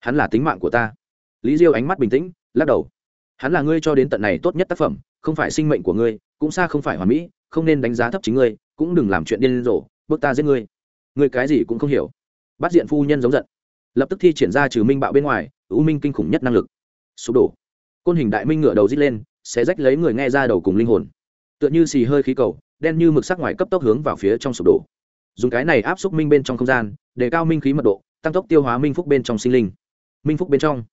hắn là tính mạng của ta. Lý diêu ánh mắt bình tĩnh, lắc đầu. Hắn là ngươi cho đến tận này tốt nhất tác phẩm, không phải sinh mệnh của ngươi, cũng xa không phải hoàn mỹ, không nên đánh giá thấp chính ngươi, cũng đừng làm chuyện điên rồ, bước ta giết ngươi. Ngươi cái gì cũng không hiểu. Bắt diện phu nhân giống giận, lập tức thi triển ra trừ minh bạo bên ngoài, u minh kinh khủng nhất năng lực. Sụp đổ. Côn hình đại minh ngửa đầu rít lên sẽ rách lấy người nghe ra đầu cùng linh hồn. Tựa như xì hơi khí cầu đen như mực sắc ngoài cấp tốc hướng vào phía trong sụp đổ. Dùng cái này áp xúc minh bên trong không gian, để cao minh khí mật độ, tăng tốc tiêu hóa minh phúc bên trong sinh linh. Minh phúc bên trong.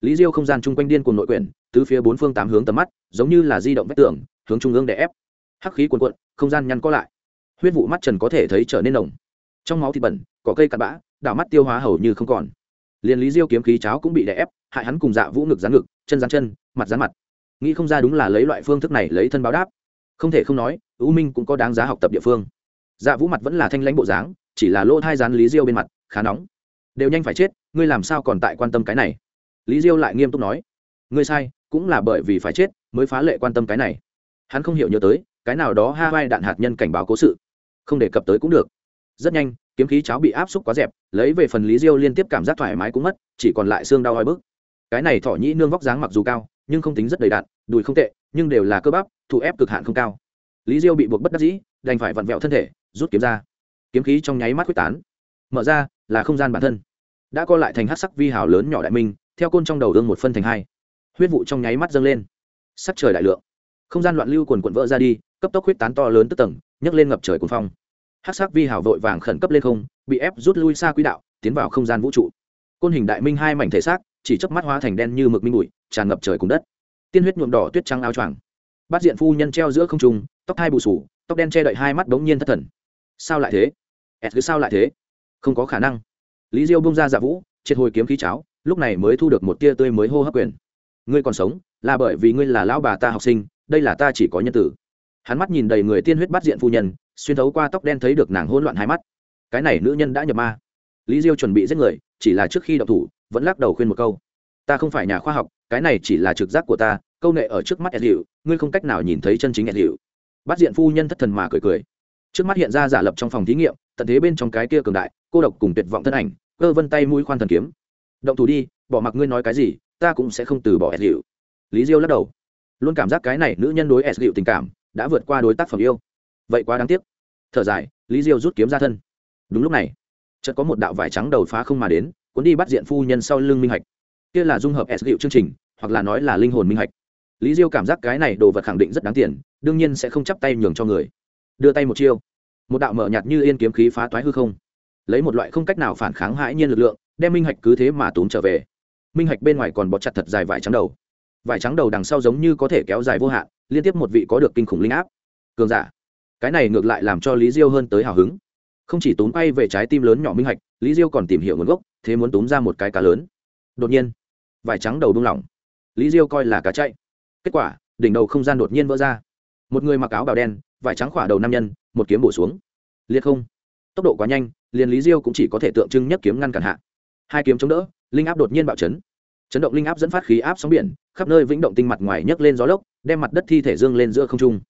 Lý diêu không gian chung quanh điên cùng nội quyển, tứ phía bốn phương tám hướng tầm mắt, giống như là di động vách tường, hướng trung ương để ép. Hắc khí cuồn cuộn, không gian nhăn có lại. Huyết vụ mắt trần có thể thấy trở nên nồng. Trong máu thịt bẩn cỏ cây cặn bã, đảo mắt tiêu hóa hầu như không còn. Liền lý diêu kiếm khí cháo cũng bị đè ép, hại hắn cùng dạ vũ ngực rán ngực, chân rán chân, mặt rán mặt. Nghĩ không ra đúng là lấy loại phương thức này lấy thân báo đáp không thể không nói, u minh cũng có đáng giá học tập địa phương. Dạ vũ mặt vẫn là thanh lãnh bộ dáng, chỉ là lỗ thai rán lý diêu bên mặt, khá nóng. Đều nhanh phải chết, ngươi làm sao còn tại quan tâm cái này? Lý diêu lại nghiêm túc nói, ngươi sai, cũng là bởi vì phải chết mới phá lệ quan tâm cái này. Hắn không hiểu nhớ tới, cái nào đó ha vai đạn hạt nhân cảnh báo cố sự. Không đề cập tới cũng được. Rất nhanh, kiếm khí cháo bị áp xúc quá dẹp, lấy về phần lý diêu liên tiếp cảm giác thoải mái cũng mất, chỉ còn lại xương đau oi bức cái này thỏ nhĩ nương vóc dáng mặc dù cao, nhưng không tính rất đầy đạn đùi không tệ, nhưng đều là cơ bắp thụ ép cực hạn không cao. Lý diêu bị buộc bất đắc dĩ, đành phải vặn vẹo thân thể, rút kiếm ra. Kiếm khí trong nháy mắt quyết tán. Mở ra, là không gian bản thân. Đã co lại thành hát sắc vi hào lớn nhỏ đại minh, theo côn trong đầu đương một phân thành hai. Huyết vụ trong nháy mắt dâng lên. Sắc trời đại lượng. Không gian loạn lưu quần quần vỡ ra đi, cấp tốc huyết tán to lớn tức tầng, nhấc lên ngập trời cuồng phong. Hát sắc vi hào vội vàng khẩn cấp lên không, bị ép rút lui xa quỹ đạo, tiến vào không gian vũ trụ. Côn hình đại minh hai mảnh thể xác, chỉ chớp mắt hóa thành đen như mực minh bụi, tràn ngập trời cùng đất tiên huyết nhuộm đỏ tuyết trắng áo choàng. Bát diện phu nhân treo giữa không trung, tóc hai bù sủ tóc đen che đậy hai mắt bỗng nhiên thất thần. Sao lại thế? Ẹt cứ sao lại thế? Không có khả năng. Lý diêu bông ra giả vũ, triệt hồi kiếm khí cháo, lúc này mới thu được một tia tươi mới hô hấp quyền. Ngươi còn sống, là bởi vì ngươi là lão bà ta học sinh, đây là ta chỉ có nhân tử. Hắn mắt nhìn đầy người tiên huyết bát diện phu nhân, xuyên thấu qua tóc đen thấy được nàng hỗn loạn hai mắt. Cái này nữ nhân đã nhập ma. Lý diêu chuẩn bị giết người, chỉ là trước khi đậu thủ, vẫn lắc đầu khuyên một câu. Ta không phải nhà khoa học cái này chỉ là trực giác của ta, câu nệ ở trước mắt ed hiệu ngươi không cách nào nhìn thấy chân chính ed hiệu bắt diện phu nhân thất thần mà cười cười. Trước mắt hiện ra giả lập trong phòng thí nghiệm, tận thế bên trong cái kia cường đại, cô độc cùng tuyệt vọng thân ảnh, cơ vân tay mũi khoan thần kiếm. Động thủ đi, bỏ mặc ngươi nói cái gì, ta cũng sẽ không từ bỏ ed hiệu lý diêu lắc đầu. Luôn cảm giác cái này nữ nhân đối ed hiệu tình cảm đã vượt qua đối tác phẩm yêu. Vậy quá đáng tiếc. Thở dài, lý diêu rút kiếm ra thân. Đúng lúc này, chợt có một đạo vải trắng đầu phá không mà đến, cuốn đi bắt diện phu nhân sau lưng minh hạch kia là dung hợp s liệu chương trình, hoặc là nói là linh hồn minh hạch. Lý diêu cảm giác cái này đồ vật khẳng định rất đáng tiền, đương nhiên sẽ không chắp tay nhường cho người. Đưa tay một chiêu. Một đạo mở nhạt như yên kiếm khí phá toái hư không. Lấy một loại không cách nào phản kháng hãi nhiên lực lượng, đem minh hạch cứ thế mà tốn trở về. Minh hạch bên ngoài còn bọt chặt thật dài vải trắng đầu. Vải trắng đầu đằng sau giống như có thể kéo dài vô hạn, liên tiếp một vị có được kinh khủng linh áp. Cường giả. Cái này ngược lại làm cho lý diêu hơn tới hào hứng. Không chỉ tốn bay về trái tim lớn nhỏ minh hạch, lý diêu còn tìm hiểu nguồn gốc, thế muốn tốn ra một cái cá lớn. Đột nhiên vải trắng đầu đung lỏng. Lý diêu coi là cá chạy. Kết quả, đỉnh đầu không gian đột nhiên vỡ ra. Một người mặc áo bào đen, vải trắng khỏa đầu nam nhân, một kiếm bổ xuống. Liệt không. Tốc độ quá nhanh, liền lý diêu cũng chỉ có thể tượng trưng nhất kiếm ngăn cản hạ. Hai kiếm chống đỡ, linh áp đột nhiên bạo chấn. Chấn động linh áp dẫn phát khí áp sóng biển, khắp nơi vĩnh động tinh mặt ngoài nhấc lên gió lốc, đem mặt đất thi thể dương lên giữa không trung.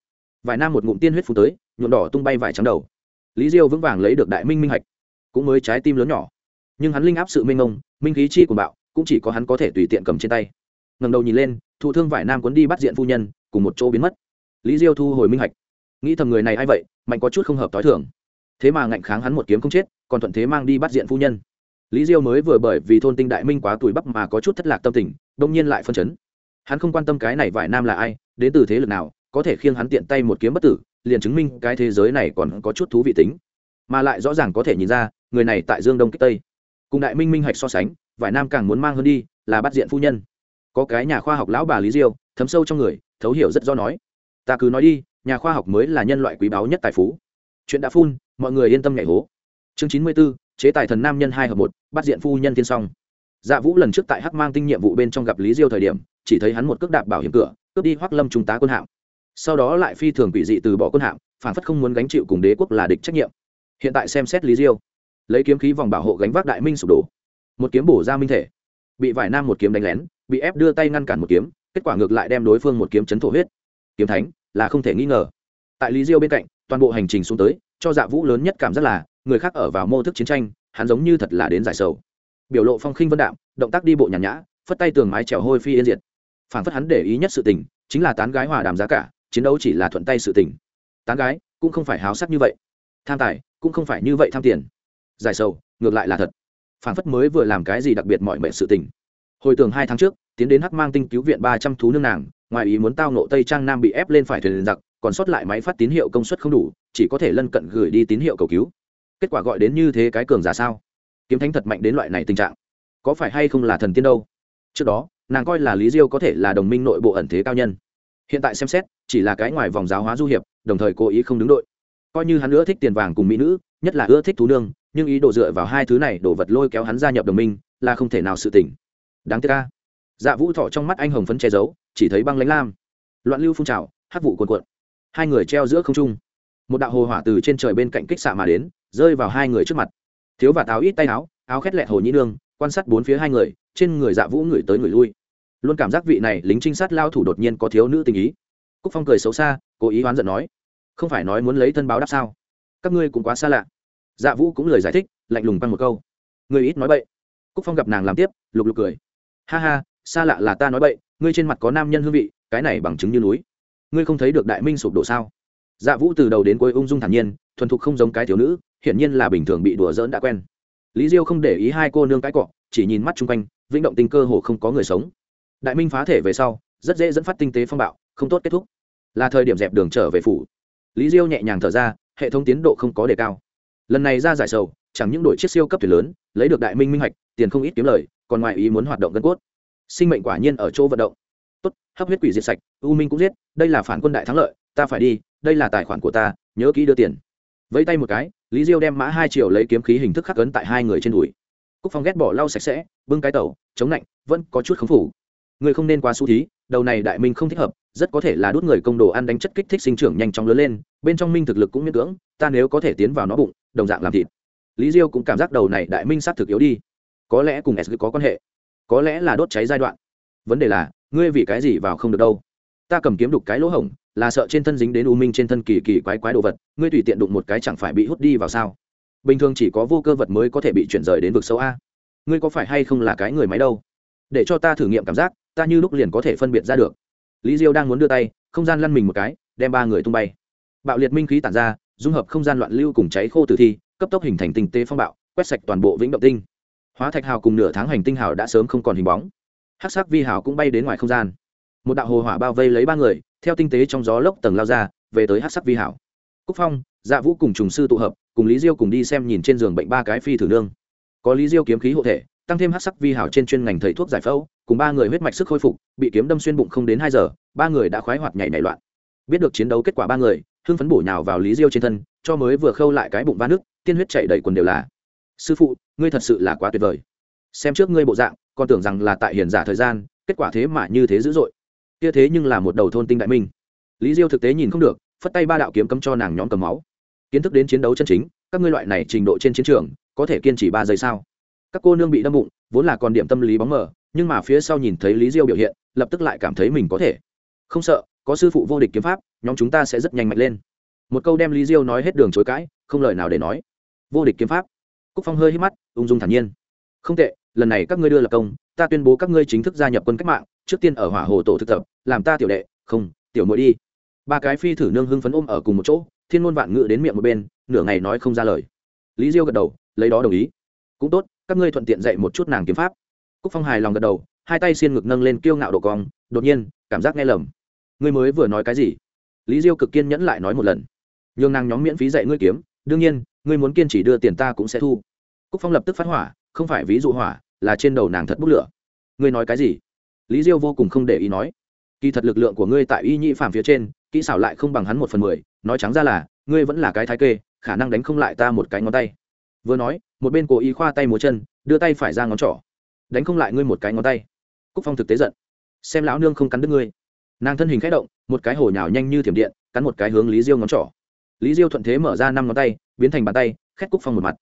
Vài nam một ngụm tiên huyết phù tới, nhuộm đỏ tung bay vải trắng đầu. Lý diêu vững vàng lấy được đại minh minh hạch, cũng mới trái tim lớn nhỏ. Nhưng hắn linh áp sự minh ông minh khí chi của bạo cũng chỉ có hắn có thể tùy tiện cầm trên tay. Ngầm đầu nhìn lên, thụ thương vải nam cuốn đi bắt diện phu nhân, cùng một chỗ biến mất. Lý diêu thu hồi minh hạch. Nghĩ thầm người này a i vậy, mạnh có chút không hợp t h i thường. Thế mà ngạnh kháng hắn một kiếm không chết, còn thuận thế mang đi bắt diện phu nhân. Lý diêu mới vừa bởi vì thôn tinh đại minh quá tuổi bắp mà có chút thất lạc tâm tình, đông nhiên lại phân chấn. Hắn không quan tâm cái này vải nam là ai, đến từ thế lực nào, có thể khiêng hắn tiện tay một kiếm bất tử, liền chứng minh cái thế giới này còn có chút thú vị tính. Mà lại rõ ràng có thể nhìn ra, người này tại dương đông kích tây. Cùng đại minh minh hạch so sánh vải nam càng muốn mang hơn đi, là bắt diện phu nhân. Có cái nhà khoa học lão bà lý diêu, thấm sâu trong người, thấu hiểu rất rõ nói. Ta cứ nói đi, nhà khoa học mới là nhân loại quý báu nhất tài phú. Chuyện đã phun, mọi người yên tâm nhảy hố. Chương chín mươi b ố chế tài thần nam nhân hai hợp một, bắt diện phu nhân thiên song. Dạ vũ lần trước tại hắc mang tinh nhiệm vụ bên trong gặp lý diêu thời điểm, chỉ thấy hắn một cước đạp bảo hiểm cửa, cướp đi hoắc lâm trung tá quân hạm. Sau đó lại phi thường quỷ dị từ bỏ quân hạm, phản phất không muốn gánh chịu cùng đế quốc là địch trách nhiệm. Hiện tại xem xét lý diêu, lấy kiếm khí vòng bảo hộ gánh vác đại minh sụp đổ một kiếm bổ ra minh thể. Bị vải nam một kiếm đánh lén, bị ép đưa tay ngăn cản một kiếm, kết quả ngược lại đem đối phương một kiếm chấn thổ huyết. Kiếm thánh, là không thể nghi ngờ. Tại lý diêu bên cạnh, toàn bộ hành trình xuống tới, cho dạ vũ lớn nhất cảm giác là, người khác ở vào mô thức chiến tranh, hắn giống như thật là đến giải sầu. Biểu lộ phong khinh vân đạm, động tác đi bộ nhàn nhã, phất tay tường mái trèo hôi phi yên diệt. Phản phất hắn để ý nhất sự tình, chính là tán gái hòa đàm giá cả, chiến đấu chỉ là thuận tay sự tình. Tán gái, cũng không phải háo sắc như vậy. Tham tài, cũng không phải như vậy tham tiền. Giải sầu, ngược lại là thật phản phất mới vừa làm cái gì đặc biệt mọi mệnh sự tình. Hồi tưởng hai tháng trước, tiến đến hắc mang tinh cứu viện ba trăm thú nương nàng, ngoài ý muốn tao nộ tây trang nam bị ép lên phải thuyền giặc, còn sót lại máy phát tín hiệu công suất không đủ, chỉ có thể lân cận gửi đi tín hiệu cầu cứu. Kết quả gọi đến như thế cái cường giả sao? Kiếm thánh thật mạnh đến loại này tình trạng. Có phải hay không là thần tiên đâu? Trước đó, nàng coi là lý diêu có thể là đồng minh nội bộ ẩn thế cao nhân. Hiện tại xem xét, chỉ là cái ngoài vòng giáo hóa du hiệp, đồng thời cố ý không đứng đội coi như hắn nữa thích tiền vàng cùng mỹ nữ, nhất là ưa thích thú nương, nhưng ý đồ dựa vào hai thứ này đổ vật lôi kéo hắn gia nhập đồng minh, là không thể nào sự tỉnh. Đáng tiếc ca dạ vũ thọ trong mắt anh hồng phấn che giấu, chỉ thấy băng lánh lam. Loạn lưu phun trào hát vụ cuồn cuộn. Hai người treo giữa không trung. Một đạo hồ hỏa từ trên trời bên cạnh kích xạ mà đến, rơi vào hai người trước mặt. Thiếu và táo ít tay áo áo khét lẹt hồ nhĩ nương, quan sát bốn phía hai người, trên người dạ vũ người tới người lui. Luôn cảm giác vị này lính trinh sát lao thủ đột nhiên có thiếu nữ tình ý. Cúc phong cười xấu xa, cố ý oán giận nói không phải nói muốn lấy thân báo đáp sao? Các ngươi cũng quá xa lạ. Dạ vũ cũng lời giải thích, lạnh lùng băng một câu. Ngươi ít nói bậy. Cúc phong gặp nàng làm tiếp, lục lục cười. Ha ha, xa lạ là ta nói bậy, ngươi trên mặt có nam nhân hương vị, cái này bằng chứng như núi. Ngươi không thấy được đại minh sụp đổ sao? Dạ vũ từ đầu đến cuối ung dung thản nhiên, thuần thục không giống cái thiếu nữ, hiển nhiên là bình thường bị đùa giỡn đã quen. Lý diêu không để ý hai cô nương cái cọ, chỉ nhìn mắt chung quanh, vĩnh động tinh cơ hồ không có người sống. Đại minh phá thể về sau, rất dễ dẫn phát tinh tế phong bạo, không tốt kết thúc. Là thời điểm dẹp đường trở về phủ lý diêu nhẹ nhàng thở ra hệ thống tiến độ không có đề cao. Lần này ra giải sầu chẳng những đội chiếc siêu cấp thuyền lớn lấy được đại minh minh Hạch, tiền không ít kiếm lời còn ngoài ý muốn hoạt động gân cốt. Sinh mệnh quả nhiên ở chỗ vận động. Tốt hấp huyết quỷ diệt sạch u minh cũng giết đây là phản quân đại thắng lợi ta phải đi đây là tài khoản của ta nhớ kỹ đưa tiền. Vẫy tay một cái lý diêu đem mã hai triệu lấy kiếm khí hình thức khắc ấn tại hai người trên đùi. Cúc phong ghét bỏ lau sạch sẽ bưng cái tàu, chống lạnh vẫn có chút khống phủ người không nên quá xu thí, đầu này đại minh không thích hợp, rất có thể là đốt người công đồ ăn đánh chất kích thích sinh trưởng nhanh chóng lớn lên, bên trong minh thực lực cũng miễn cưỡng, ta nếu có thể tiến vào nó bụng, đồng dạng làm thịt. Lý diêu cũng cảm giác đầu này đại minh sát thực yếu đi. Có lẽ cùng s có quan hệ. Có lẽ là đốt cháy giai đoạn. Vấn đề là, ngươi vì cái gì vào không được đâu? Ta cầm kiếm đục cái lỗ hổng, là sợ trên thân dính đến u minh trên thân kỳ kỳ quái quái đồ vật, ngươi tùy tiện đụng một cái chẳng phải bị hút đi vào sao? Bình thường chỉ có vô cơ vật mới có thể bị chuyển rời đến vực sâu a. Ngươi có phải hay không là cái người máy đâu? Để cho ta thử nghiệm cảm giác ta như lúc liền có thể phân biệt ra được. Lý diêu đang muốn đưa tay, không gian lăn mình một cái, đem ba người tung bay. Bạo liệt minh khí tản ra, dung hợp không gian loạn lưu cùng cháy khô tử thi, cấp tốc hình thành tinh tế phong bạo, quét sạch toàn bộ vĩnh động tinh. Hóa thạch hào cùng nửa tháng hành tinh hào đã sớm không còn hình bóng. Hắc sắc vi hào cũng bay đến ngoài không gian. Một đạo hồ hỏa bao vây lấy ba người, theo tinh tế trong gió lốc tầng lao ra, về tới hắc sắc vi hào. Cúc phong dạ vũ cùng trùng sư tụ hợp, cùng lý diêu cùng đi xem nhìn trên giường bệnh ba cái phi thử nương. Có lý diêu kiếm khí hộ thể tăng thêm hát sắc vi hảo trên chuyên ngành thầy thuốc giải phẫu, cùng ba người huyết mạch sức khôi phục, bị kiếm đâm xuyên bụng không đến hai giờ, ba người đã khoái hoạt nhảy nảy loạn. Biết được chiến đấu kết quả ba người, hưng phấn bổ nhào vào lý diêu trên thân, cho mới vừa khâu lại cái bụng va nước, tiên huyết chảy đầy quần đều là. Sư phụ, ngươi thật sự là quá tuyệt vời. Xem trước ngươi bộ dạng, còn tưởng rằng là tại hiền giả thời gian, kết quả thế mà như thế dữ dội. Kia thế nhưng là một đầu thôn tinh đại minh. Lý diêu thực tế nhìn không được, phất tay ba đạo kiếm cấm cho nàng nhóm cầm máu. Kiến thức đến chiến đấu chân chính, các ngươi loại này trình độ trên chiến trường, có thể kiên trì ba giây sao? các cô nương bị đâm bụng, vốn là còn điểm tâm lý bóng mờ, nhưng mà phía sau nhìn thấy lý diêu biểu hiện, lập tức lại cảm thấy mình có thể. Không sợ, có sư phụ vô địch kiếm pháp, nhóm chúng ta sẽ rất nhanh mạnh lên. Một câu đem lý diêu nói hết đường chối cãi, không lời nào để nói. Vô địch kiếm pháp. Cúc phong hơi hít mắt, ung dung thản nhiên. Không tệ, lần này các ngươi đưa lập công, ta tuyên bố các ngươi chính thức gia nhập quân cách mạng, trước tiên ở hỏa hồ tổ thực tập, làm ta tiểu đệ, không, tiểu muội đi. Ba cái phi thử nương hưng phấn ôm ở cùng một chỗ, thiên ngôn vạn ngự đến miệng một bên, nửa ngày nói không ra lời. Lý diêu gật đầu, lấy đó đồng ý. Cũng tốt các ngươi thuận tiện dạy một chút nàng kiếm pháp. Cúc phong hài lòng gật đầu, hai tay xiên ngực nâng lên kiêu ngạo độ cong, đột nhiên, cảm giác nghe lầm. Ngươi mới vừa nói cái gì? Lý diêu cực kiên nhẫn lại nói một lần. Nhường nàng nhóm miễn phí dạy ngươi kiếm, đương nhiên, ngươi muốn kiên chỉ đưa tiền ta cũng sẽ thu. Cúc phong lập tức phát hỏa, không phải ví dụ hỏa, là trên đầu nàng thật bốc lửa. Ngươi nói cái gì? Lý diêu vô cùng không để ý nói. Kỳ thật lực lượng của ngươi tại y nhị phàm phía trên, kỹ xảo lại không bằng hắn một phần mười, nói trắng ra là, ngươi vẫn là cái thái kê, khả năng đánh không lại ta một cái ngón tay vừa nói, một bên cố ý khoa tay múa chân, đưa tay phải ra ngón trỏ. Đánh không lại ngươi một cái ngón tay. Cúc phong thực tế giận. Xem lão nương không cắn đứt ngươi. Nàng thân hình k h ẽ động, một cái hổ nhào nhanh như thiểm điện, cắn một cái hướng lý diêu ngón trỏ. Lý diêu thuận thế mở ra năm ngón tay, biến thành bàn tay, khét cúc phong một mặt.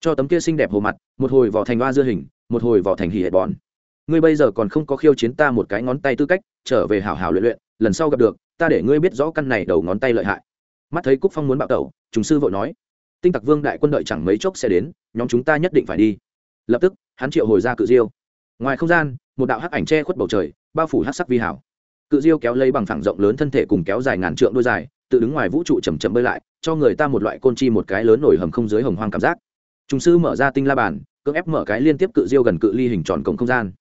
Cho tấm kia xinh đẹp hồ mặt, một hồi vỏ thành hoa dưa hình, một hồi vỏ thành hỉ hệ bòn ngươi bây giờ còn không có khiêu chiến ta một cái ngón tay tư cách, trở về hảo hảo luyện luyện, lần sau gặp được, ta để ngươi biết rõ căn này đầu ngón tay lợi hại. Mắt thấy cúc phong muốn bạo tẩu chúng sư vội nói tinh tặc vương đại quân đợi chẳng mấy chốc sẽ đến, nhóm chúng ta nhất định phải đi. Lập tức, hắn triệu hồi ra cự diêu. Ngoài không gian, một đạo hắc ảnh che khuất bầu trời, bao phủ hắc sắc vi hảo. Cự diêu kéo lấy bằng phẳng rộng lớn thân thể cùng kéo dài ngàn trượng đôi dài, tự đứng ngoài vũ trụ chầm chậm bơi lại, cho người ta một loại côn chi một cái lớn nổi hầm không dưới hồng hoang cảm giác. Chúng sư mở ra tinh la bàn, cưỡng ép mở cái liên tiếp cự diêu gần cự ly hình tròn cổng không gian.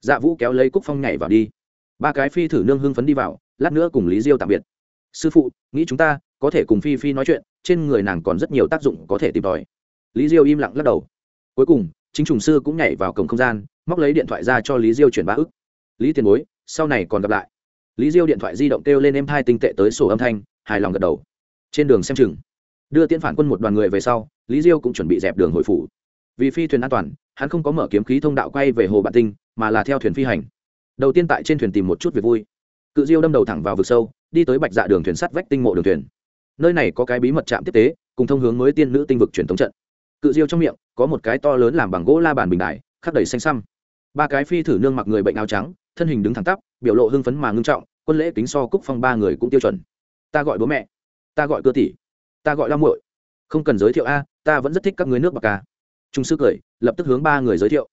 Dạ vũ kéo lấy cúc phong nhảy vào đi. Ba cái phi thử nương hưng phấn đi vào, lát nữa cùng lý diêu tạm biệt. Sư phụ, nghĩ chúng ta có thể cùng phi phi nói chuyện, trên người nàng còn rất nhiều tác dụng có thể tìm tòi. Lý diêu im lặng lắc đầu. Cuối cùng, chính trùng sư cũng nhảy vào cổng không gian, móc lấy điện thoại ra cho lý diêu chuyển ba ức. Lý tiền bối, sau này còn gặp lại. Lý diêu điện thoại di động kêu lên em thai tinh tệ tới sổ âm thanh, hài lòng gật đầu. Trên đường xem chừng, đưa tiễn phản quân một đoàn người về sau, lý diêu cũng chuẩn bị dẹp đường hồi phủ. Vì phi thuyền an toàn, hắn không có mở kiếm khí thông đạo quay về hồ bạn tinh, mà là theo thuyền phi hành. Đầu tiên tại trên thuyền tìm một chút việc vui. Cự diêu đâm đầu thẳng vào vực sâu, đi tới bạch dạ đường thuyền sắt vách tinh mộ đường thuyền nơi này có cái bí mật trạm tiếp tế cùng thông hướng mới tiên nữ tinh vực truyền thống trận. Cự diêu trong miệng có một cái to lớn làm bằng gỗ la bàn bình đại, khắc đầy xanh xăm. Ba cái phi thử nương mặc người bệnh áo trắng thân hình đứng thẳng tắp biểu lộ hưng phấn mà ngưng trọng quân lễ kính so cúc phong ba người cũng tiêu chuẩn. Ta gọi bố mẹ. Ta gọi cơ tỷ. Ta gọi lam muội. Không cần giới thiệu a ta vẫn rất thích các người nước bạc ca trung sư cười lập tức hướng ba người giới thiệu.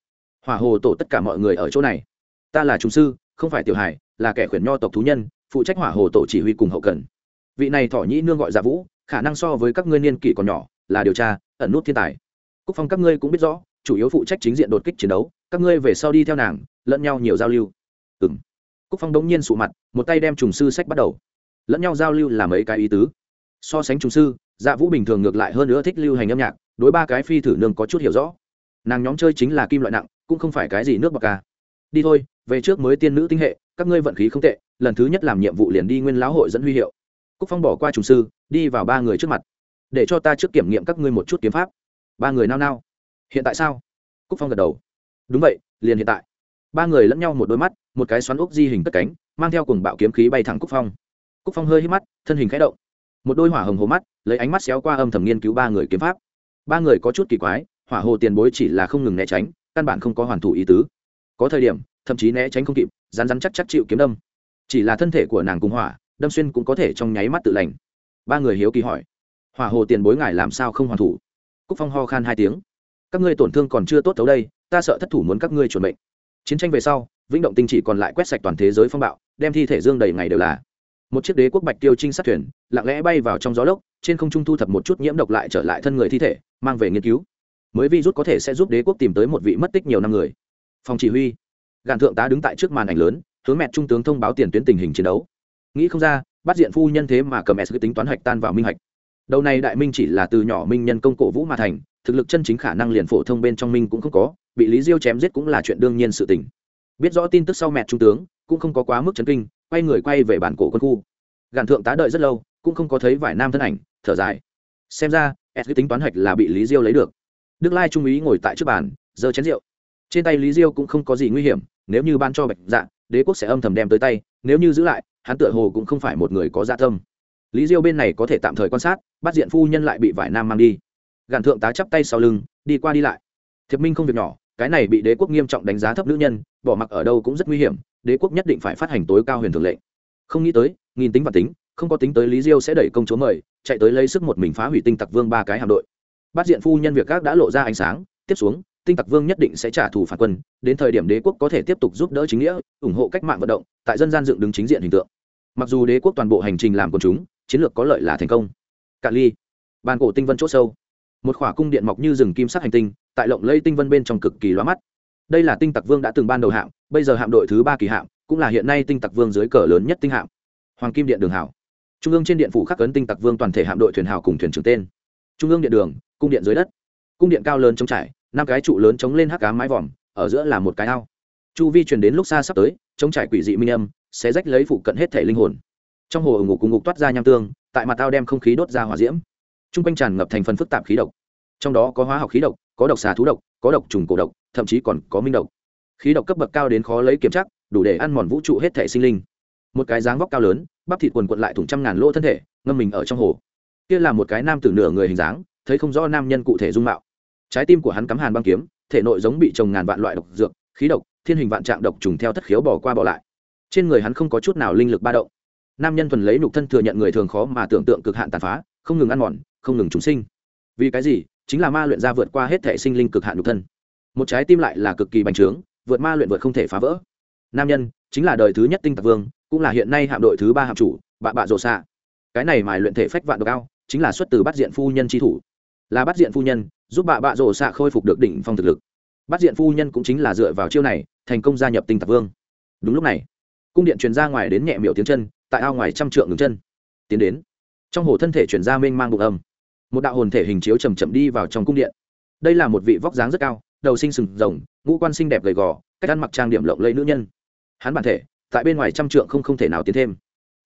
Hỏa hồ tổ tất cả mọi người ở chỗ này. Ta là trung sư không phải tiểu hải là kẻ khuyển nho tộc thú nhân phụ trách hỏa hồ tổ chỉ huy cùng hậu cần vị này thỏ nhĩ nương gọi dạ vũ, khả năng so với các ngươi niên kỷ còn nhỏ, là điều tra, ẩn nút thiên tài. Cúc phong các ngươi cũng biết rõ, chủ yếu phụ trách chính diện đột kích chiến đấu, các ngươi về sau đi theo nàng, lẫn nhau nhiều giao lưu. Ừ m cúc phong đống nhiên sụ mặt, một tay đem trùng sư sách bắt đầu. Lẫn nhau giao lưu là mấy cái ý tứ. So sánh trùng sư dạ vũ bình thường ngược lại hơn nữa thích lưu hành âm nhạc, đối ba cái phi thử nương có chút hiểu rõ. Nàng nhóm chơi chính là kim loại nặng, cũng không phải cái gì nước bọc ca. Đi thôi, về trước mới tiên nữ tinh hệ, các ngươi vận khí không tệ, lần thứ nhất làm nhiệm vụ liền đi nguyên lão hội dẫn huy hiệu cúc phong bỏ qua trùng sư, đi vào ba người trước mặt. Để cho ta trước kiểm nghiệm các ngươi một chút kiếm pháp. Ba người nao nao. Hiện tại sao? Cúc phong gật đầu. Đúng vậy, liền hiện tại. Ba người lẫn nhau một đôi mắt, một cái xoắn ốc di hình cất cánh, mang theo cùng bạo kiếm khí bay thẳng cúc phong. Cúc phong hơi hít mắt, thân hình khẽ động. Một đôi hỏa hồng hồ mắt, lấy ánh mắt xéo qua âm thầm nghiên cứu ba người kiếm pháp. Ba người có chút kỳ quái, hỏa hồ tiền bối chỉ là không ngừng né tránh, căn bản không có hoàn thủ ý tứ. Có thời điểm, thậm chí né tránh không kịp rán rán chắc chắc chịu kiếm đâm. Chỉ là thân thể của nàng cùng hỏa đâm xuyên cũng có thể trong nháy mắt tự lành. Ba người hiếu kỳ hỏi, hỏa hồ tiền bối ngài làm sao không hoàn thủ? Cúc phong ho khan hai tiếng, các ngươi tổn thương còn chưa tốt thấu đây, ta sợ thất thủ muốn các ngươi chuẩn bệnh chiến tranh về sau, vĩnh động tinh chỉ còn lại quét sạch toàn thế giới phong bạo, đem thi thể dương đầy ngày đều là. Một chiếc đế quốc bạch tiêu trinh sát thuyền, lặng lẽ bay vào trong gió lốc, trên không trung thu thập một chút nhiễm độc lại trở lại thân người thi thể, mang về nghiên cứu. Mới vi rút có thể sẽ giúp đế quốc tìm tới một vị mất tích nhiều năm người. Phòng chỉ huy, gạn thượng tá đứng tại trước màn ảnh lớn, hướng mẹ trung tướng thông báo tiền tuyến tình hình chiến đấu nghĩ không ra, bắt diện phu nhân thế mà cầm s tính toán hạch tan vào minh hạch. Đầu này đại minh chỉ là từ nhỏ minh nhân công cổ vũ mà thành, thực lực chân chính khả năng liền phổ thông bên trong minh cũng không có, bị lý diêu chém giết cũng là chuyện đương nhiên sự tình. Biết rõ tin tức sau mẹ trung tướng, cũng không có quá mức chấn kinh, quay người quay về bản cổ quân khu. Gàn thượng tá đợi rất lâu, cũng không có thấy vải nam thân ảnh, thở dài. Xem ra, s tính toán hạch là bị lý diêu lấy được. Đức lai trung úy ngồi tại trước bàn, giơ chén rượu. Trên tay lý diêu cũng không có gì nguy hiểm, nếu như ban cho bạch dạ đế quốc sẽ âm thầm đem tới tay, nếu như giữ lại hắn tựa hồ cũng không phải một người có dạ tâm. Lý diêu bên này có thể tạm thời quan sát, bắt diện phu nhân lại bị vải nam mang đi. Gàn thượng tá chắp tay sau lưng, đi qua đi lại. Thiệp minh không việc nhỏ, cái này bị đế quốc nghiêm trọng đánh giá thấp nữ nhân, bỏ mặc ở đâu cũng rất nguy hiểm, đế quốc nhất định phải phát hành tối cao huyền thượng lệnh. Không nghĩ tới, nghìn tính và tính, không có tính tới lý diêu sẽ đẩy công chúa mời, chạy tới lấy sức một mình phá hủy tinh tặc vương ba cái hạm đội. Bắt diện phu nhân việc các đã lộ ra ánh sáng, tiếp xuống, tinh tặc vương nhất định sẽ trả thù phản quân, đến thời điểm đế quốc có thể tiếp tục giúp đỡ chính nghĩa, ủng hộ cách mạng vận động, tại dân gian dựng đứng chính diện hình tượng mặc dù đế quốc toàn bộ hành trình làm quần chúng, chiến lược có lợi là thành công. Cạn ly. Bàn cổ tinh vân c h ỗ sâu. Một khỏa cung điện mọc như rừng kim sắc hành tinh, tại lộng lây tinh vân bên trong cực kỳ loa mắt. Đây là tinh tặc vương đã từng ban đầu hạm, bây giờ hạm đội thứ ba kỳ hạm, cũng là hiện nay tinh tặc vương dưới cờ lớn nhất tinh hạm. Hoàng kim điện đường hảo. Trung ương trên điện phủ khắc ấn tinh tặc vương toàn thể hạm đội thuyền hảo cùng thuyền trưởng tên. Trung ương điện đường, cung điện dưới đất. Cung điện cao lớn chống trải, năm cái trụ lớn chống lên hắc cá mái vòm, ở giữa là một cái ao. Chu vi truyền đến lúc xa sắp tới, chống trải quỷ dị minh âm sẽ rách lấy phụ cận hết thể linh hồn. Trong hồ ngục cùng ngục toát ra nham tương, tại mặt tao đem không khí đốt ra hỏa diễm. T r u n g quanh tràn ngập thành phần phức tạp khí độc. Trong đó có hóa học khí độc, có độc xà thú độc, có độc trùng cổ độc, thậm chí còn có minh độc. Khí độc cấp bậc cao đến khó lấy kiểm chắc đủ để ăn mòn vũ trụ hết thể sinh linh. Một cái dáng vóc cao lớn, bắp thịt quần quận lại thủng trăm ngàn lỗ thân thể, ngâm mình ở trong hồ. Kia là một cái nam tử nửa người hình dáng, thấy không rõ nam nhân cụ thể dung mạo. Trái tim của hắn cắm hàn băng kiếm, thể nội giống bị trồng ngàn vạn loại độc dược, khí độc, thiên hình vạn trạng độc trùng theo thất khiếu bỏ qua bỏ lại trên người hắn không có chút nào linh lực ba động. Nam nhân thuần lấy nục thân thừa nhận người thường khó mà tưởng tượng cực hạn tàn phá, không ngừng ăn mòn, không ngừng chúng sinh. Vì cái gì? Chính là ma luyện ra vượt qua hết thể sinh linh cực hạn nục thân. Một trái tim lại là cực kỳ bành trướng, vượt ma luyện vượt không thể phá vỡ. Nam nhân chính là đời thứ nhất tinh tạc vương, cũng là hiện nay hạm đội thứ ba hạm chủ, bạ bạ rồ xạ cái này mài luyện thể phách vạn độ cao chính là xuất từ bắt diện phu nhân tri thủ. Là bắt diện phu nhân, giúp bạ bạ rồ xạ khôi phục được đỉnh phong thực lực. Bắt diện phu nhân cũng chính là dựa vào chiêu này, thành công gia nhập tinh tạc vương. Đúng lúc này cung điện truyền ra ngoài đến nhẹ miểu tiếng chân, tại ao ngoài trăm trượng ngừng chân. Tiến đến, trong hồ thân thể chuyển ra mênh mang bụng âm. Một đạo hồn thể hình chiếu chầm chậm đi vào trong cung điện. Đây là một vị vóc dáng rất cao, đầu sinh sừng rồng, ngũ quan xinh đẹp gầy gò, cách ăn mặc trang điểm lộng lẫy nữ nhân. Hắn bản thể, tại bên ngoài trăm trượng không không thể nào tiến thêm.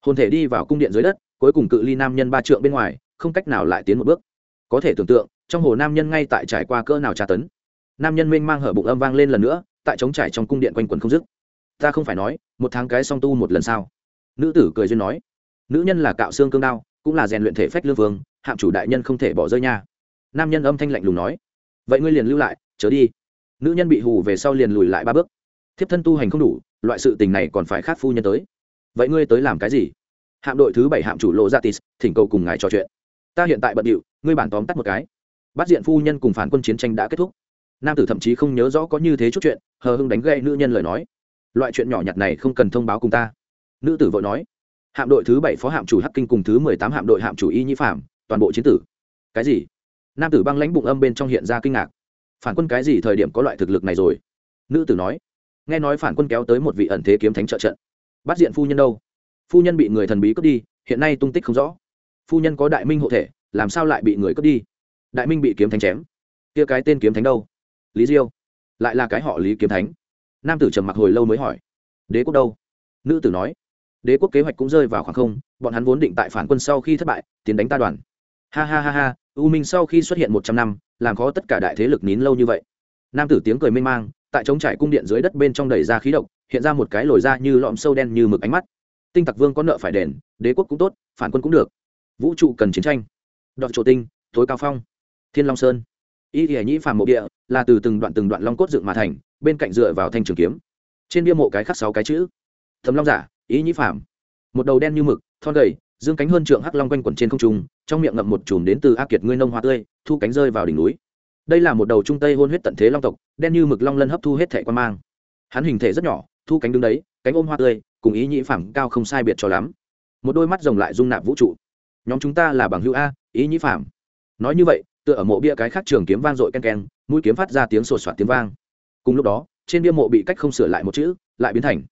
Hồn thể đi vào cung điện dưới đất, cuối cùng cự ly nam nhân ba trượng bên ngoài, không cách nào lại tiến một bước. Có thể tưởng tượng, trong hồ nam nhân ngay tại trải qua cỡ nào tra tấn. Nam nhân mênh mang hở bụng âm vang lên lần nữa, tại trống trải trong cung điện quanh quần không dứt ta không phải nói, một tháng cái song tu một lần sao? Nữ tử cười duyên nói. Nữ nhân là cạo xương cương đao, cũng là rèn luyện thể phách lương vương, hạm chủ đại nhân không thể bỏ rơi nha. Nam nhân âm thanh lạnh lùng nói. Vậy ngươi liền lưu lại, chớ đi. Nữ nhân bị hù về sau liền lùi lại ba bước. Thiếp thân tu hành không đủ, loại sự tình này còn phải khác phu nhân tới. Vậy ngươi tới làm cái gì? Hạm đội thứ bảy hạm chủ lộ ra tis thỉnh cầu cùng ngài trò chuyện. Ta hiện tại bận điệu, ngươi bản tóm tắt một cái. Bắt diện phu nhân cùng phán quân chiến tranh đã kết thúc. Nam tử thậm chí không nhớ rõ có như thế chút chuyện, hờ hưng đánh gây nữ nhân lời nói loại chuyện nhỏ nhặt này không cần thông báo cùng ta. Nữ tử vội nói. Hạm đội thứ bảy phó hạm chủ hắc kinh cùng thứ mười tám hạm đội hạm chủ y nhĩ phạm, toàn bộ chiến tử. Cái gì? Nam tử băng lãnh bụng âm bên trong hiện ra kinh ngạc. Phản quân cái gì thời điểm có loại thực lực này rồi? Nữ tử nói. Nghe nói phản quân kéo tới một vị ẩn thế kiếm thánh trợ trận. Bắt diện phu nhân đâu? Phu nhân bị người thần bí cướp đi, hiện nay tung tích không rõ. Phu nhân có đại minh hộ thể, làm sao lại bị người cướp đi? Đại minh bị kiếm thánh chém. Kia cái tên kiếm thánh đâu? Lý diêu. Lại là cái họ lý kiếm thánh nam tử trầm mặc hồi lâu mới hỏi, đế quốc đâu? Nữ tử nói, đế quốc kế hoạch cũng rơi vào khoảng không, bọn hắn vốn định tại phản quân sau khi thất bại, tiến đánh ta đoàn. Ha ha ha ha, u minh sau khi xuất hiện một trăm năm, làm khó tất cả đại thế lực nín lâu như vậy. Nam tử tiếng cười mê mang, tại trống trải cung điện dưới đất bên trong đầy ra khí độc, hiện ra một cái lồi ra như lọm sâu đen như mực ánh mắt. Tinh tặc vương có nợ phải đền, đế quốc cũng tốt, phản quân cũng được. Vũ trụ cần chiến tranh. Đoạn trộ tinh thối cao phong. Thiên long sơn. Y thể nhĩ phàm mộ địa, là từ từng đoạn từng đoạn long cốt dựng mà thành bên cạnh dựa vào thanh trường kiếm. Trên bia mộ cái khắc sáu cái chữ. Thầm long giả, ý nhĩ phạm một đầu đen như mực, thon gầy, dương cánh hơn trượng hắc long quanh quẩn trên không trung, trong miệng ngậm một chùm đến từ ác kiệt ngươi nông hoa tươi, thu cánh rơi vào đỉnh núi. Đây là một đầu trung tây hôn huyết tận thế long tộc, đen như mực long lân hấp thu hết thẻ quan mang. Hắn hình thể rất nhỏ, thu cánh đứng đấy, cánh ôm hoa tươi, cùng ý nhĩ phẳng cao không sai biệt cho lắm. Một đôi mắt rồng lại dung nạp vũ trụ. Nhóm chúng ta là bằng hữu a, ý nhĩ phẳng nói như vậy, tựa ở mộ bia cái khác trường kiếm vang dội ken ken, mũi kiếm phát ra tiếng sột soạt tiếng vang cùng lúc đó, trên bia mộ bị cách không sửa lại một chữ, lại biến thành